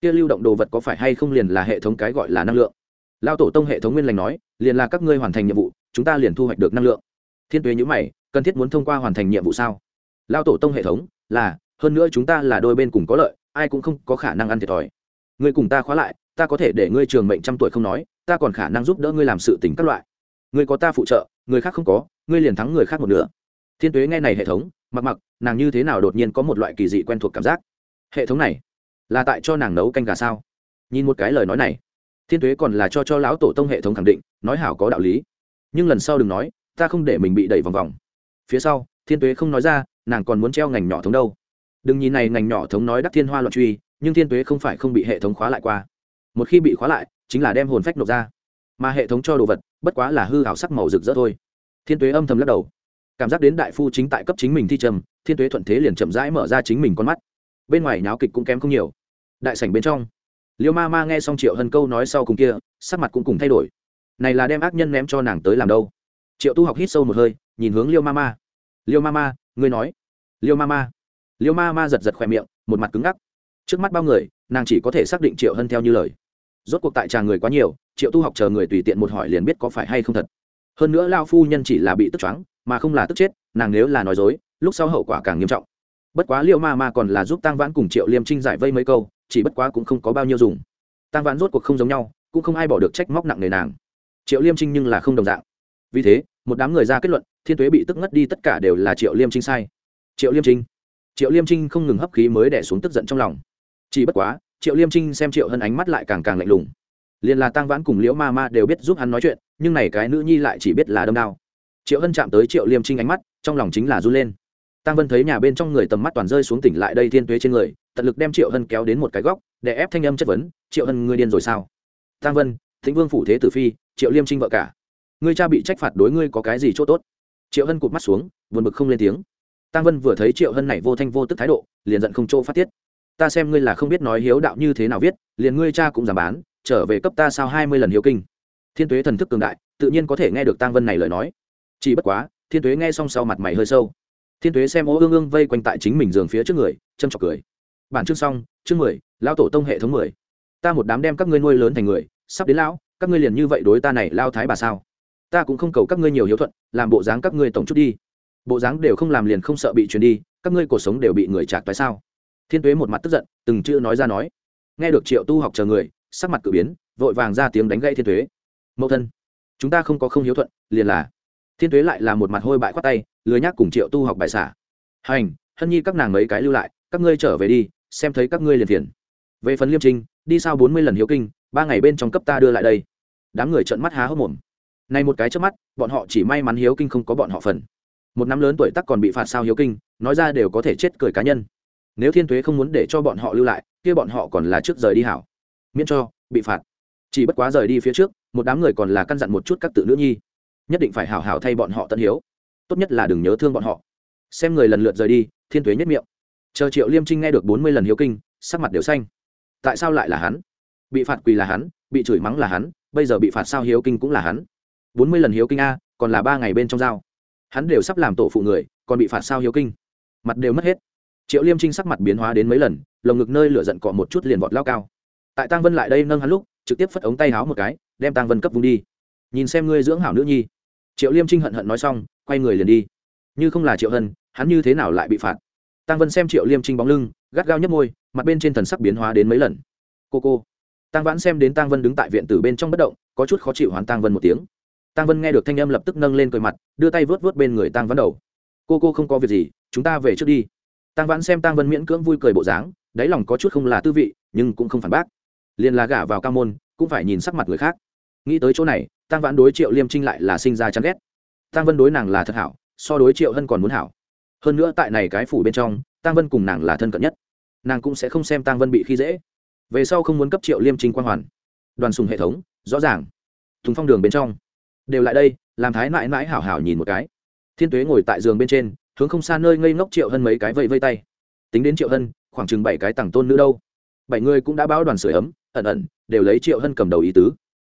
kia lưu động đồ vật có phải hay không liền là hệ thống cái gọi là năng lượng? Lao tổ tông hệ thống nguyên lành nói, liền là các ngươi hoàn thành nhiệm vụ, chúng ta liền thu hoạch được năng lượng. Thiên tuế nhữ mày, cần thiết muốn thông qua hoàn thành nhiệm vụ sao? Lao tổ tông hệ thống, là, hơn nữa chúng ta là đôi bên cùng có lợi, ai cũng không có khả năng ăn thiệt thòi. Ngươi cùng ta khóa lại, ta có thể để ngươi trường mệnh trăm tuổi không nói, ta còn khả năng giúp đỡ ngươi làm sự tình các loại. Ngươi có ta phụ trợ, người khác không có, ngươi liền thắng người khác một nửa. Thiên tuế nghe này hệ thống, mặc mặc, nàng như thế nào đột nhiên có một loại kỳ dị quen thuộc cảm giác. Hệ thống này là tại cho nàng nấu canh gà sao? Nhìn một cái lời nói này, thiên tuế còn là cho cho lão tổ tông hệ thống khẳng định, nói hảo có đạo lý. Nhưng lần sau đừng nói, ta không để mình bị đẩy vòng vòng. Phía sau, thiên tuế không nói ra, nàng còn muốn treo ngành nhỏ thống đâu. Đừng nhìn này ngành nhỏ thống nói đắc thiên hoa loạn truy, nhưng thiên tuế không phải không bị hệ thống khóa lại qua. Một khi bị khóa lại, chính là đem hồn phách nộp ra. Mà hệ thống cho đồ vật, bất quá là hư hảo sắc màu rực rỡ thôi. Thiên tuế âm thầm lắc đầu. Cảm giác đến đại phu chính tại cấp chính mình thi trầm, thiên tuế thuận thế liền chậm rãi mở ra chính mình con mắt bên ngoài nháo kịch cũng kém không nhiều. Đại sảnh bên trong, liêu ma ma nghe xong triệu hân câu nói sau cùng kia, sắc mặt cũng cùng thay đổi. Này là đem ác nhân ném cho nàng tới làm đâu? Triệu tu học hít sâu một hơi, nhìn hướng liêu ma ma. Liêu ma ma, ngươi nói. Liêu ma ma. Liêu ma ma giật giật khỏe miệng, một mặt cứng ngắc. Trước mắt bao người, nàng chỉ có thể xác định triệu hân theo như lời. Rốt cuộc tại tràng người quá nhiều, triệu tu học chờ người tùy tiện một hỏi liền biết có phải hay không thật. Hơn nữa lao phu nhân chỉ là bị tức choáng, mà không là tức chết, nàng nếu là nói dối, lúc sau hậu quả càng nghiêm trọng bất quá liệu ma ma còn là giúp tăng vãn cùng triệu liêm trinh giải vây mấy câu, chỉ bất quá cũng không có bao nhiêu dùng. Tăng vãn rốt cuộc không giống nhau, cũng không ai bỏ được trách móc nặng nề nàng. Triệu liêm trinh nhưng là không đồng dạng. Vì thế, một đám người ra kết luận, thiên tuế bị tức ngất đi tất cả đều là triệu liêm trinh sai. Triệu liêm trinh. Triệu liêm trinh không ngừng hấp khí mới đẻ xuống tức giận trong lòng. Chỉ bất quá, triệu liêm trinh xem triệu hân ánh mắt lại càng càng lạnh lùng. Liền là tăng vãn cùng liễu ma ma đều biết giúp hắn nói chuyện, nhưng này cái nữ nhi lại chỉ biết là đâm đao. Triệu hân chạm tới triệu liêm trinh ánh mắt, trong lòng chính là run lên tăng vân thấy nhà bên trong người tầm mắt toàn rơi xuống tỉnh lại đây thiên tuế trên người, tận lực đem triệu hân kéo đến một cái góc, để ép thanh âm chất vấn, triệu hân, ngươi điên rồi sao? Tăng vân, thịnh vương phủ thế tử phi, triệu liêm trinh vợ cả. Ngươi cha bị trách phạt đối ngươi có cái gì chỗ tốt? Triệu hân cụt mắt xuống, buồn bực không lên tiếng. Tăng vân vừa thấy triệu hân này vô thanh vô tức thái độ, liền giận không chỗ phát tiết. Ta xem ngươi là không biết nói hiếu đạo như thế nào viết, liền ngươi cha cũng giảm bán, trở về cấp ta sao hai mươi lần hiếu kinh. Thiên tuế thần thức cường đại, tự nhiên có thể nghe được tăng vân này lời nói. Chỉ bất quá, thiên tuế nghe xong sau mặt mày hơi sâu thiên tuế xem ô ương ương vây quanh tại chính mình giường phía trước người, châm trọc cười. Bản chương xong, chương mười, lao tổ tông hệ thống mười. Ta một đám đem các ngươi nuôi lớn thành người, sắp đến lão, các ngươi liền như vậy đối ta này lao thái bà sao? Ta cũng không cầu các ngươi nhiều hiếu thuận, làm bộ dáng các ngươi tổng chút đi. Bộ dáng đều không làm liền không sợ bị truyền đi, các ngươi cuộc sống đều bị người chạc tại sao? Thiên tuế một mặt tức giận, từng chữ nói ra nói. Nghe được triệu tu học chờ người, sắc mặt cử biến, vội vàng ra tiếng đánh gãy thiên tuế. Mẫu thân, chúng ta không có không hiếu thuận, liền là. Thiên tuế lại là một mặt hôi bại khoát tay lười nhác cùng triệu tu học bài xả. Hành, hân nhi các nàng mấy cái lưu lại, các ngươi trở về đi, xem thấy các ngươi liền phiền. Về phần liêm trinh, đi sau bốn mươi lần hiếu kinh, ba ngày bên trong cấp ta đưa lại đây. Đám người trợn mắt há hốc mồm. Này một cái trước mắt, bọn họ chỉ may mắn hiếu kinh không có bọn họ phần. Một năm lớn tuổi tắc còn bị phạt sao hiếu kinh, nói ra đều có thể chết cười cá nhân. Nếu thiên thuế không muốn để cho bọn họ lưu lại, kia bọn họ còn là trước rời đi hảo. Miễn cho, bị phạt. Chỉ bất quá rời đi phía trước, một đám người còn là căn dặn một chút các tự nữ nhi. Nhất định phải hảo hảo thay bọn họ tân hiếu tốt nhất là đừng nhớ thương bọn họ. Xem người lần lượt rời đi, thiên thuế nhất miệng. Chờ triệu liêm trinh nghe được bốn mươi lần hiếu kinh, sắc mặt đều xanh. Tại sao lại là hắn? Bị phạt quỳ là hắn, bị chửi mắng là hắn, bây giờ bị phạt sao hiếu kinh cũng là hắn. Bốn mươi lần hiếu kinh a, còn là ba ngày bên trong dao hắn đều sắp làm tổ phụ người, còn bị phạt sao hiếu kinh. Mặt đều mất hết. Triệu liêm trinh sắc mặt biến hóa đến mấy lần, lồng ngực nơi lửa giận cọ một chút liền vọt lao cao. Tại tăng vân lại đây nâng hắn lúc, trực tiếp phất ống tay háo một cái, đem tăng vân cấp vùng đi. Nhìn xem ngươi dưỡng hảo nữ nhi. Triệu liêm trinh hận hận nói xong quay người liền đi. Như không là triệu hân, hắn như thế nào lại bị phạt? Tăng vân xem triệu liêm trinh bóng lưng, gắt gao nhấp môi, mặt bên trên thần sắc biến hóa đến mấy lần. Cô cô. Tăng vãn xem đến tăng vân đứng tại viện tử bên trong bất động, có chút khó chịu hoàn tăng vân một tiếng. Tăng vân nghe được thanh âm lập tức nâng lên cười mặt, đưa tay vớt vớt bên người tăng vãn đầu. Cô cô không có việc gì, chúng ta về trước đi. Tăng vãn xem tăng vân miễn cưỡng vui cười bộ dáng, đáy lòng có chút không là tư vị, nhưng cũng không phản bác. Liền là gả vào ca môn, cũng phải nhìn sắc mặt người khác. Nghĩ tới chỗ này, tăng vãn đối triệu liêm trinh lại là sinh ra chán ghét tăng vân đối nàng là thật hảo, so đối triệu hân còn muốn hảo. Hơn nữa tại này cái phủ bên trong tăng vân cùng nàng là thân cận nhất. Nàng cũng sẽ không xem tăng vân bị khi dễ. Về sau không muốn cấp triệu liêm trinh quan hoàn. Đoàn sùng hệ thống, rõ ràng. Thùng phong đường bên trong. Đều lại đây, làm thái mãi mãi hảo hảo nhìn một cái. Thiên tuế ngồi tại giường bên trên, hướng không xa nơi ngây ngốc triệu hân mấy cái vây vây tay. Tính đến triệu hân, khoảng chừng bảy cái tặng tôn nữ đâu. Bảy người cũng đã báo đoàn sửa ấm, ẩn ẩn, đều lấy triệu hân cầm đầu ý tứ.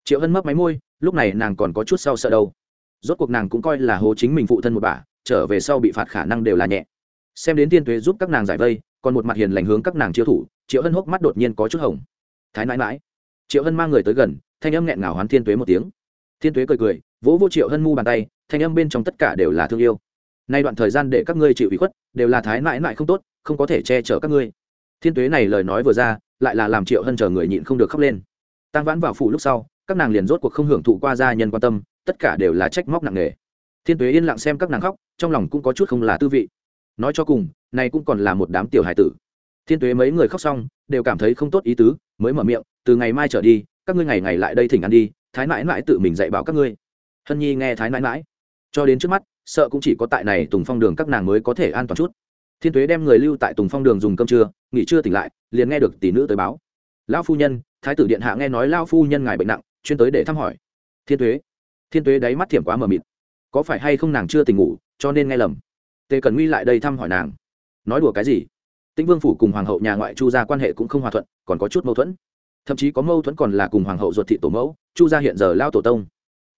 Triệu hân mấp máy môi, lúc này nàng còn có chút sau sợ đâu rốt cuộc nàng cũng coi là hố chính mình phụ thân một bà, trở về sau bị phạt khả năng đều là nhẹ. Xem đến tiên tuế giúp các nàng giải vây, còn một mặt hiền lành hướng các nàng chiêu thủ, triệu hân hốc mắt đột nhiên có chút hồng. Thái mãi mãi triệu hân mang người tới gần, thanh âm nghẹn ngào hoán thiên tuế một tiếng. Thiên tuế cười cười, vỗ vô triệu hân mu bàn tay, thanh âm bên trong tất cả đều là thương yêu. Nay đoạn thời gian để các ngươi chịu ủy khuất, đều là thái mãi mãi không tốt, không có thể che chở các ngươi. Thiên tuế này lời nói vừa ra, lại là làm triệu hân chờ người nhịn không được khóc lên. Tăng vãn vào phủ lúc sau, các nàng liền rốt cuộc không hưởng thụ qua gia nhân quan tâm tất cả đều là trách móc nặng nề. Thiên tuế yên lặng xem các nàng khóc, trong lòng cũng có chút không là tư vị. Nói cho cùng, này cũng còn là một đám tiểu hải tử. Thiên tuế mấy người khóc xong, đều cảm thấy không tốt ý tứ, mới mở miệng, từ ngày mai trở đi, các ngươi ngày ngày lại đây thỉnh ăn đi, thái mãi mãi tự mình dạy bảo các ngươi. Hân nhi nghe thái mãi mãi, cho đến trước mắt, sợ cũng chỉ có tại này tùng phong đường các nàng mới có thể an toàn chút. Thiên tuế đem người lưu tại tùng phong đường dùng cơm trưa, nghỉ trưa tỉnh lại, liền nghe được tỷ nữ tới báo. Lão phu nhân, thái tử điện hạ nghe nói lão phu nhân ngài bệnh nặng, chuyên tới để thăm hỏi. Thiên tuế thiên tuế đáy mắt thiểm quá mờ mịt. Có phải hay không nàng chưa tỉnh ngủ, cho nên nghe lầm? Tề cần nguy lại đây thăm hỏi nàng. Nói đùa cái gì? Tĩnh vương phủ cùng hoàng hậu nhà ngoại chu gia quan hệ cũng không hòa thuận, còn có chút mâu thuẫn. Thậm chí có mâu thuẫn còn là cùng hoàng hậu ruột thị tổ mẫu, chu gia hiện giờ lao tổ tông.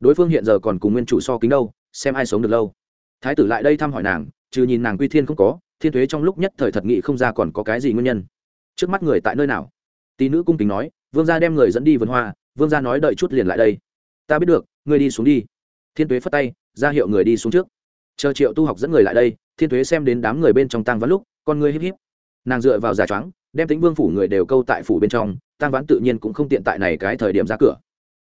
Đối phương hiện giờ còn cùng nguyên chủ so kính đâu, xem ai sống được lâu. Thái tử lại đây thăm hỏi nàng, trừ nhìn nàng quy thiên không có, thiên thuế trong lúc nhất thời thật nghị không ra còn có cái gì nguyên nhân. Trước mắt người tại nơi nào? Tỷ nữ cung kính nói, vương gia đem người dẫn đi vườn hoa, vương gia nói đợi chút liền lại đây. Ta biết được ngươi đi xuống đi. Thiên tuế phất tay, ra hiệu người đi xuống trước. Chờ triệu tu học dẫn người lại đây, thiên tuế xem đến đám người bên trong tăng vắn lúc, con ngươi híp híp. Nàng dựa vào giả choáng, đem tính vương phủ người đều câu tại phủ bên trong tăng vãn tự nhiên cũng không tiện tại này cái thời điểm ra cửa.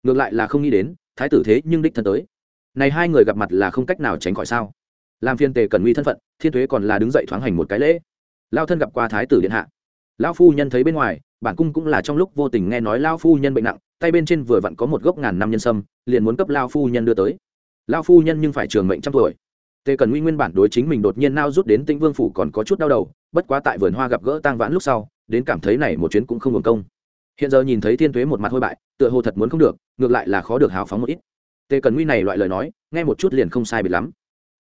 Ngược lại là không nghĩ đến, thái tử thế nhưng đích thân tới. Này hai người gặp mặt là không cách nào tránh khỏi sao? Làm phiên tề cần nguy thân phận, thiên thuế còn là đứng dậy thoáng hành một cái lễ. Lao thân gặp qua thái tử điện hạ. Lão phu nhân thấy bên ngoài, bản cung cũng là trong lúc vô tình nghe nói lao phu nhân bệnh nặng, tay bên trên vừa vặn có một gốc ngàn năm nhân sâm liền muốn cấp lao phu nhân đưa tới. Lao phu nhân nhưng phải trường mệnh trăm tuổi. Tề cần nguy nguyên bản đối chính mình đột nhiên nao rút đến tĩnh vương phủ còn có chút đau đầu, bất quá tại vườn hoa gặp gỡ tang vãn lúc sau, đến cảm thấy này một chuyến cũng không hưởng công. Hiện giờ nhìn thấy thiên tuế một mặt hôi bại, tựa hồ thật muốn không được, ngược lại là khó được hào phóng một ít. Tề cần nguy này loại lời nói, nghe một chút liền không sai biệt lắm.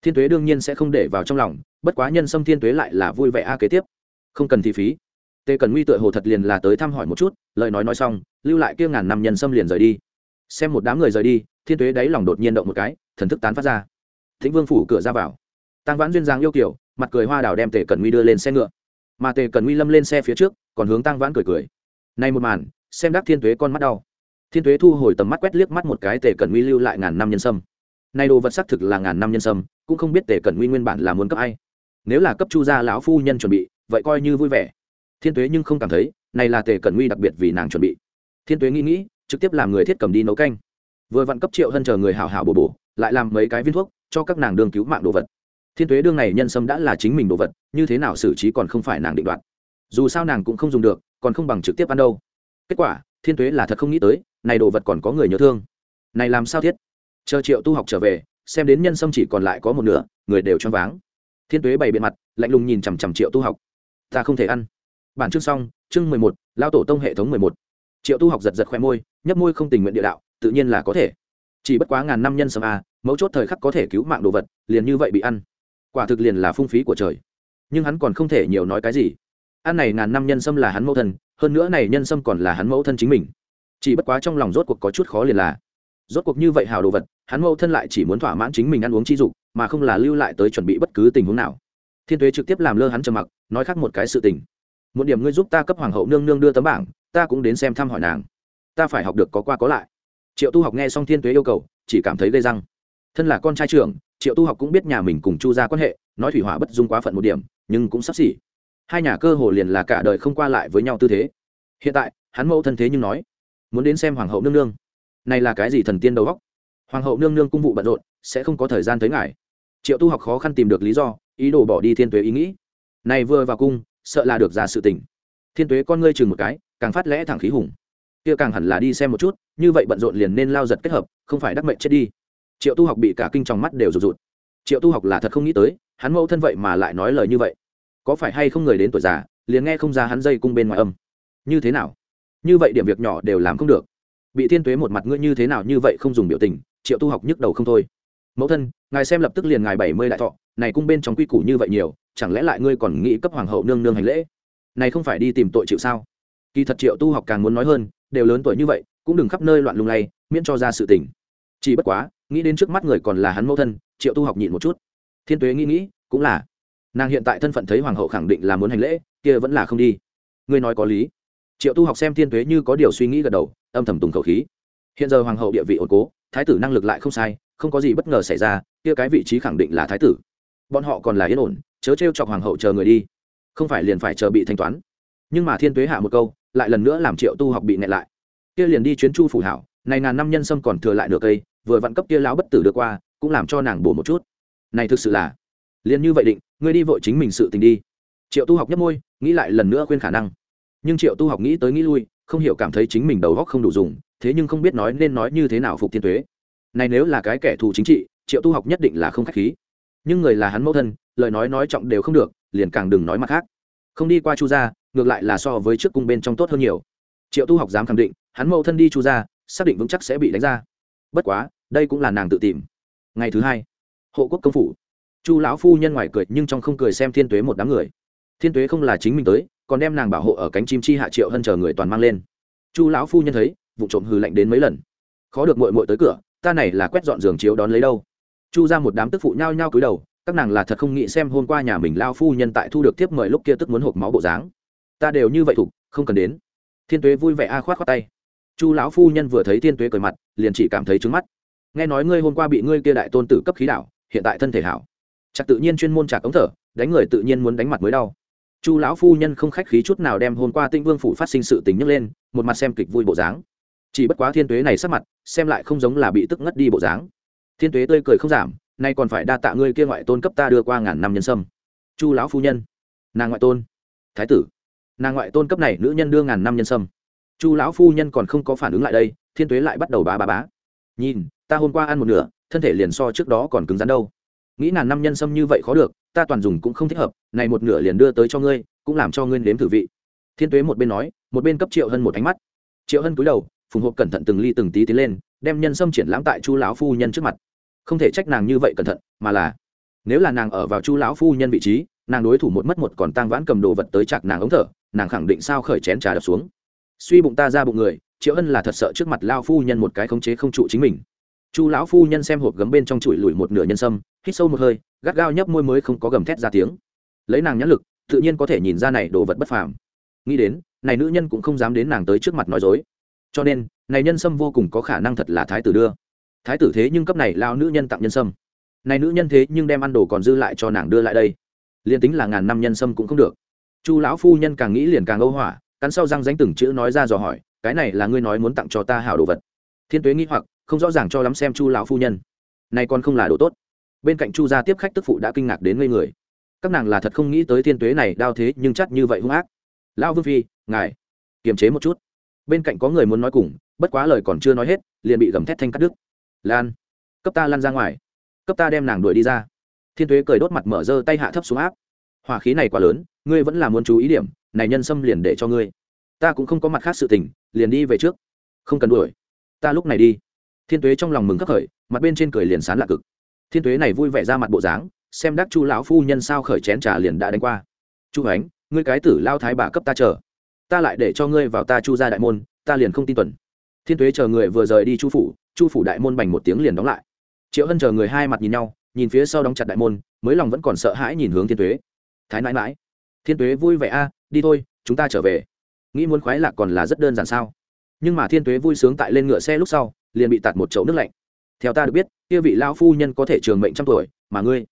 Thiên tuế đương nhiên sẽ không để vào trong lòng, bất quá nhân sâm thiên tuế lại là vui vẻ a kế tiếp. Không cần thi phí. Tề cần nguy tựa hồ thật liền là tới thăm hỏi một chút, lời nói nói xong, lưu lại kia ngàn năm nhân sâm liền rời đi xem một đám người rời đi, thiên tuế đáy lòng đột nhiên động một cái, thần thức tán phát ra. Thịnh vương phủ cửa ra vào. Tăng vãn duyên giang yêu kiểu mặt cười hoa đào đem tề cần nguy đưa lên xe ngựa. Mà tề cần nguy lâm lên xe phía trước, còn hướng tăng vãn cười cười. Nay một màn, xem đắc thiên tuế con mắt đau. Thiên tuế thu hồi tầm mắt quét liếc mắt một cái tề cần nguy lưu lại ngàn năm nhân sâm. Nay đồ vật xác thực là ngàn năm nhân sâm, cũng không biết tề cần nguy nguyên bản là muốn cấp ai. Nếu là cấp chu gia lão phu nhân chuẩn bị, vậy coi như vui vẻ. Thiên tuế nhưng không cảm thấy, này là tề cần nguy đặc biệt vì nàng chuẩn bị. Thiên tuế nghĩ nghĩ trực tiếp làm người thiết cầm đi nấu canh. Vừa vặn cấp triệu hơn chờ người hảo hảo bổ bổ, lại làm mấy cái viên thuốc cho các nàng đương cứu mạng đồ vật. Thiên tuế đương này nhân sâm đã là chính mình đồ vật, như thế nào xử trí còn không phải nàng định đoạt. Dù sao nàng cũng không dùng được, còn không bằng trực tiếp ăn đâu. Kết quả, thiên tuế là thật không nghĩ tới, này đồ vật còn có người nhớ thương. Này làm sao thiết? Chờ triệu tu học trở về, xem đến nhân sâm chỉ còn lại có một nửa, người đều choáng váng. Thiên tuế bày biện mặt, lạnh lùng nhìn chằm chằm triệu tu học. Ta không thể ăn. Bản chương xong, chương mười một lao tổ tông hệ thống mười một. Triệu tu học giật giật khoe môi nhấp môi không tình nguyện địa đạo, tự nhiên là có thể. Chỉ bất quá ngàn năm nhân sâm a, mấu chốt thời khắc có thể cứu mạng đồ vật, liền như vậy bị ăn. Quả thực liền là phung phí của trời. Nhưng hắn còn không thể nhiều nói cái gì. Ăn này ngàn năm nhân sâm là hắn mẫu thân, hơn nữa này nhân sâm còn là hắn mẫu thân chính mình. Chỉ bất quá trong lòng rốt cuộc có chút khó liền là, rốt cuộc như vậy hào đồ vật, hắn mẫu thân lại chỉ muốn thỏa mãn chính mình ăn uống chi dục, mà không là lưu lại tới chuẩn bị bất cứ tình huống nào. Thiên tuế trực tiếp làm lơ hắn trầm mặc, nói khác một cái sự tình. Một điểm ngươi giúp ta cấp hoàng hậu nương nương đưa tấm bảng, ta cũng đến xem thăm hỏi nàng ta phải học được có qua có lại. Triệu tu học nghe xong thiên tuế yêu cầu, chỉ cảm thấy gây răng. Thân là con trai trưởng, triệu tu học cũng biết nhà mình cùng chu ra quan hệ, nói thủy hỏa bất dung quá phận một điểm, nhưng cũng sắp xỉ. Hai nhà cơ hồ liền là cả đời không qua lại với nhau tư thế. Hiện tại, hắn mẫu thân thế nhưng nói, muốn đến xem hoàng hậu nương nương. Này là cái gì thần tiên đầu góc hoàng hậu nương nương cung vụ bận rộn, sẽ không có thời gian tới ngài. Triệu tu học khó khăn tìm được lý do, ý đồ bỏ đi thiên tuế ý nghĩ. Này vừa vào cung, sợ là được ra sự tình. Thiên tuế con ngươi chừng một cái, càng phát lẽ thẳng khí hùng kia càng hẳn là đi xem một chút, như vậy bận rộn liền nên lao giật kết hợp, không phải đắc mệnh chết đi. Triệu tu học bị cả kinh trong mắt đều rụt rụt. Triệu tu học là thật không nghĩ tới, hắn mẫu thân vậy mà lại nói lời như vậy. Có phải hay không người đến tuổi già, liền nghe không ra hắn dây cung bên ngoài âm? Như thế nào? Như vậy điểm việc nhỏ đều làm không được. Bị thiên tuế một mặt ngươi như thế nào như vậy không dùng biểu tình, triệu tu học nhức đầu không thôi. Mẫu thân, ngài xem lập tức liền ngài bảy mươi đại thọ, này cung bên trong quy củ như vậy nhiều, chẳng lẽ lại ngươi còn nghĩ cấp hoàng hậu nương nương hành lễ? Này không phải đi tìm tội chịu sao? Kỳ thật triệu tu học càng muốn nói hơn đều lớn tuổi như vậy, cũng đừng khắp nơi loạn lung lay, miễn cho ra sự tình. Chỉ bất quá, nghĩ đến trước mắt người còn là hắn mẫu thân, triệu tu học nhịn một chút. Thiên tuế nghĩ nghĩ, cũng là. Nàng hiện tại thân phận thấy hoàng hậu khẳng định là muốn hành lễ, kia vẫn là không đi. Ngươi nói có lý. Triệu tu học xem thiên tuế như có điều suy nghĩ gật đầu, âm thầm tùng khẩu khí. Hiện giờ hoàng hậu địa vị ổn cố, thái tử năng lực lại không sai, không có gì bất ngờ xảy ra, kia cái vị trí khẳng định là thái tử. Bọn họ còn là yên ổn, chớ t chọc hoàng hậu chờ người đi. Không phải liền phải chờ bị thanh toán nhưng mà thiên tuế hạ một câu lại lần nữa làm triệu tu học bị nẹ lại. Kia liền đi chuyến chu phủ hảo này ngàn năm nhân sâm còn thừa lại nửa cây vừa vặn cấp kia lão bất tử được qua cũng làm cho nàng bổ một chút. Này thực sự là liền như vậy định ngươi đi vội chính mình sự tình đi. Triệu tu học nhấp môi nghĩ lại lần nữa khuyên khả năng. Nhưng triệu tu học nghĩ tới nghĩ lui không hiểu cảm thấy chính mình đầu góc không đủ dùng thế nhưng không biết nói nên nói như thế nào phục thiên tuế, này nếu là cái kẻ thù chính trị triệu tu học nhất định là không k h á c h khí. Nhưng người là hắn mẫu thân lời nói nói trọng đều không được liền càng đừng nói mặt khác. Không đi qua chu gia ngược lại là so với trước cung bên trong tốt hơn nhiều. Triệu tu học dám khẳng định, hắn mẫu thân đi chu gia, xác định vững chắc sẽ bị đánh ra. Bất quá, đây cũng là nàng tự tìm. Ngày thứ hai, hộ quốc công phủ. Chu lão phu nhân ngoài cười nhưng trong không cười xem thiên tuế một đám người. Thiên tuế không là chính mình tới, còn đem nàng bảo hộ ở cánh chim chi hạ triệu hơn chờ người toàn mang lên. Chu lão phu nhân thấy, vụ trộm hừ lạnh đến mấy lần. Khó được mội mội tới cửa, ta này là quét dọn giường chiếu đón lấy đâu. Chu ra một đám tức phụ nhao nhao cúi đầu, các nàng là thật không nghĩ xem hôm qua nhà mình lao phu nhân tại thu được tiếp mời lúc kia tức muốn hộp máu bộ dáng ta đều như vậy thục, không cần đến. Thiên tuế vui vẻ a khoát khoát tay. Chu lão phu nhân vừa thấy thiên tuế cười mặt, liền chỉ cảm thấy trứng mắt. Nghe nói ngươi hôm qua bị ngươi kia đại tôn tử cấp khí đảo hiện tại thân thể hảo. Chặt tự nhiên chuyên môn trả ống thở, đánh người tự nhiên muốn đánh mặt mới đau. Chu lão phu nhân không khách khí chút nào đem hôm qua tinh vương phủ phát sinh sự tình nhấc lên, một mặt xem kịch vui bộ dáng. Chỉ bất quá thiên tuế này sắc mặt, xem lại không giống là bị tức ngất đi bộ dáng. Thiên tuế tươi cười không giảm, nay còn phải đa tạ ngươi kia ngoại tôn cấp ta đưa qua ngàn năm nhân sâm. Chu lão phu nhân, nàng ngoại tôn, thái tử nàng ngoại tôn cấp này nữ nhân đưa ngàn năm nhân sâm. Chu lão phu nhân còn không có phản ứng lại đây, thiên tuế lại bắt đầu bá bá bá. Nhìn, ta hôm qua ăn một nửa, thân thể liền so trước đó còn cứng rắn đâu. Nghĩ ngàn năm nhân sâm như vậy khó được, ta toàn dùng cũng không thích hợp, này một nửa liền đưa tới cho ngươi, cũng làm cho ngươi nếm thử vị. Thiên tuế một bên nói, một bên cấp triệu hân một ánh mắt. Triệu hân cúi đầu, phùng hộp cẩn thận từng ly từng tí tiến lên, đem nhân sâm triển lãm tại chu lão phu nhân trước mặt. Không thể trách nàng như vậy cẩn thận, mà là, nếu là nàng ở vào chu lão phu nhân vị trí, nàng đối thủ một mất một còn tang vãn cầm đồ vật tới chặt nàng ống thở nàng khẳng định sao khởi chén trà đập xuống. Suy bụng ta ra bụng người, triệu ân là thật sợ trước mặt lao phu nhân một cái khống chế không trụ chính mình. Chu lão phu nhân xem hộp gấm bên trong chùi lùi một nửa nhân sâm, hít sâu một hơi, gắt gao nhấp môi mới không có gầm thét ra tiếng. Lấy nàng nhãn lực, tự nhiên có thể nhìn ra này đồ vật bất phàm. Nghĩ đến, này nữ nhân cũng không dám đến nàng tới trước mặt nói dối. Cho nên, này nhân sâm vô cùng có khả năng thật là thái tử đưa. Thái tử thế nhưng cấp này lao nữ nhân tặng nhân sâm. Này nữ nhân thế nhưng đem ăn đồ còn dư lại cho nàng đưa lại đây. Liền tính là ngàn năm nhân sâm cũng không được chu lão phu nhân càng nghĩ liền càng âu hỏa, cắn sau răng danh từng chữ nói ra dò hỏi, cái này là ngươi nói muốn tặng cho ta hảo đồ vật? Thiên tuế nghĩ hoặc, không rõ ràng cho lắm xem chu lão phu nhân. Này còn không là đồ tốt. Bên cạnh chu gia tiếp khách tức phụ đã kinh ngạc đến ngây người. Các nàng là thật không nghĩ tới thiên tuế này đau thế, nhưng chắc như vậy hung ác. Lão vương phi, ngài, kiềm chế một chút. Bên cạnh có người muốn nói cùng, bất quá lời còn chưa nói hết, liền bị gầm thét thanh cắt đứt. Lan, cấp ta lan ra ngoài, cấp ta đem nàng đuổi đi ra. Thiên tuế cười đốt mặt mở rơ tay hạ thấp xuống áp. Hỏa khí này quá lớn ngươi vẫn là muốn chú ý điểm, này nhân xâm liền để cho ngươi. Ta cũng không có mặt khác sự tình, liền đi về trước. Không cần đuổi. Ta lúc này đi. Thiên tuế trong lòng mừng khắc khởi, mặt bên trên cười liền sán lạc cực. Thiên tuế này vui vẻ ra mặt bộ dáng, xem đắc chu lão phu nhân sao khởi chén trà liền đã đánh qua. Chu ánh, ngươi cái tử lao thái bà cấp ta chờ. Ta lại để cho ngươi vào ta chu ra đại môn, ta liền không tin tuần. Thiên tuế chờ người vừa rời đi chu phủ chu phủ đại môn bành một tiếng liền đóng lại. Triệu hân chờ người hai mặt nhìn nhau, nhìn phía sau đóng chặt đại môn, mới lòng vẫn còn sợ hãi nhìn hướng thiên tuế. Thái nãi mãi thiên tuế vui vẻ, a, đi thôi, chúng ta trở về. Nghĩ muốn khoái lạc còn là rất đơn giản sao? Nhưng mà thiên tuế vui sướng tại lên ngựa xe lúc sau, liền bị tạt một chậu nước lạnh. Theo ta được biết, kia vị lao phu nhân có thể trường mệnh trăm tuổi, mà ngươi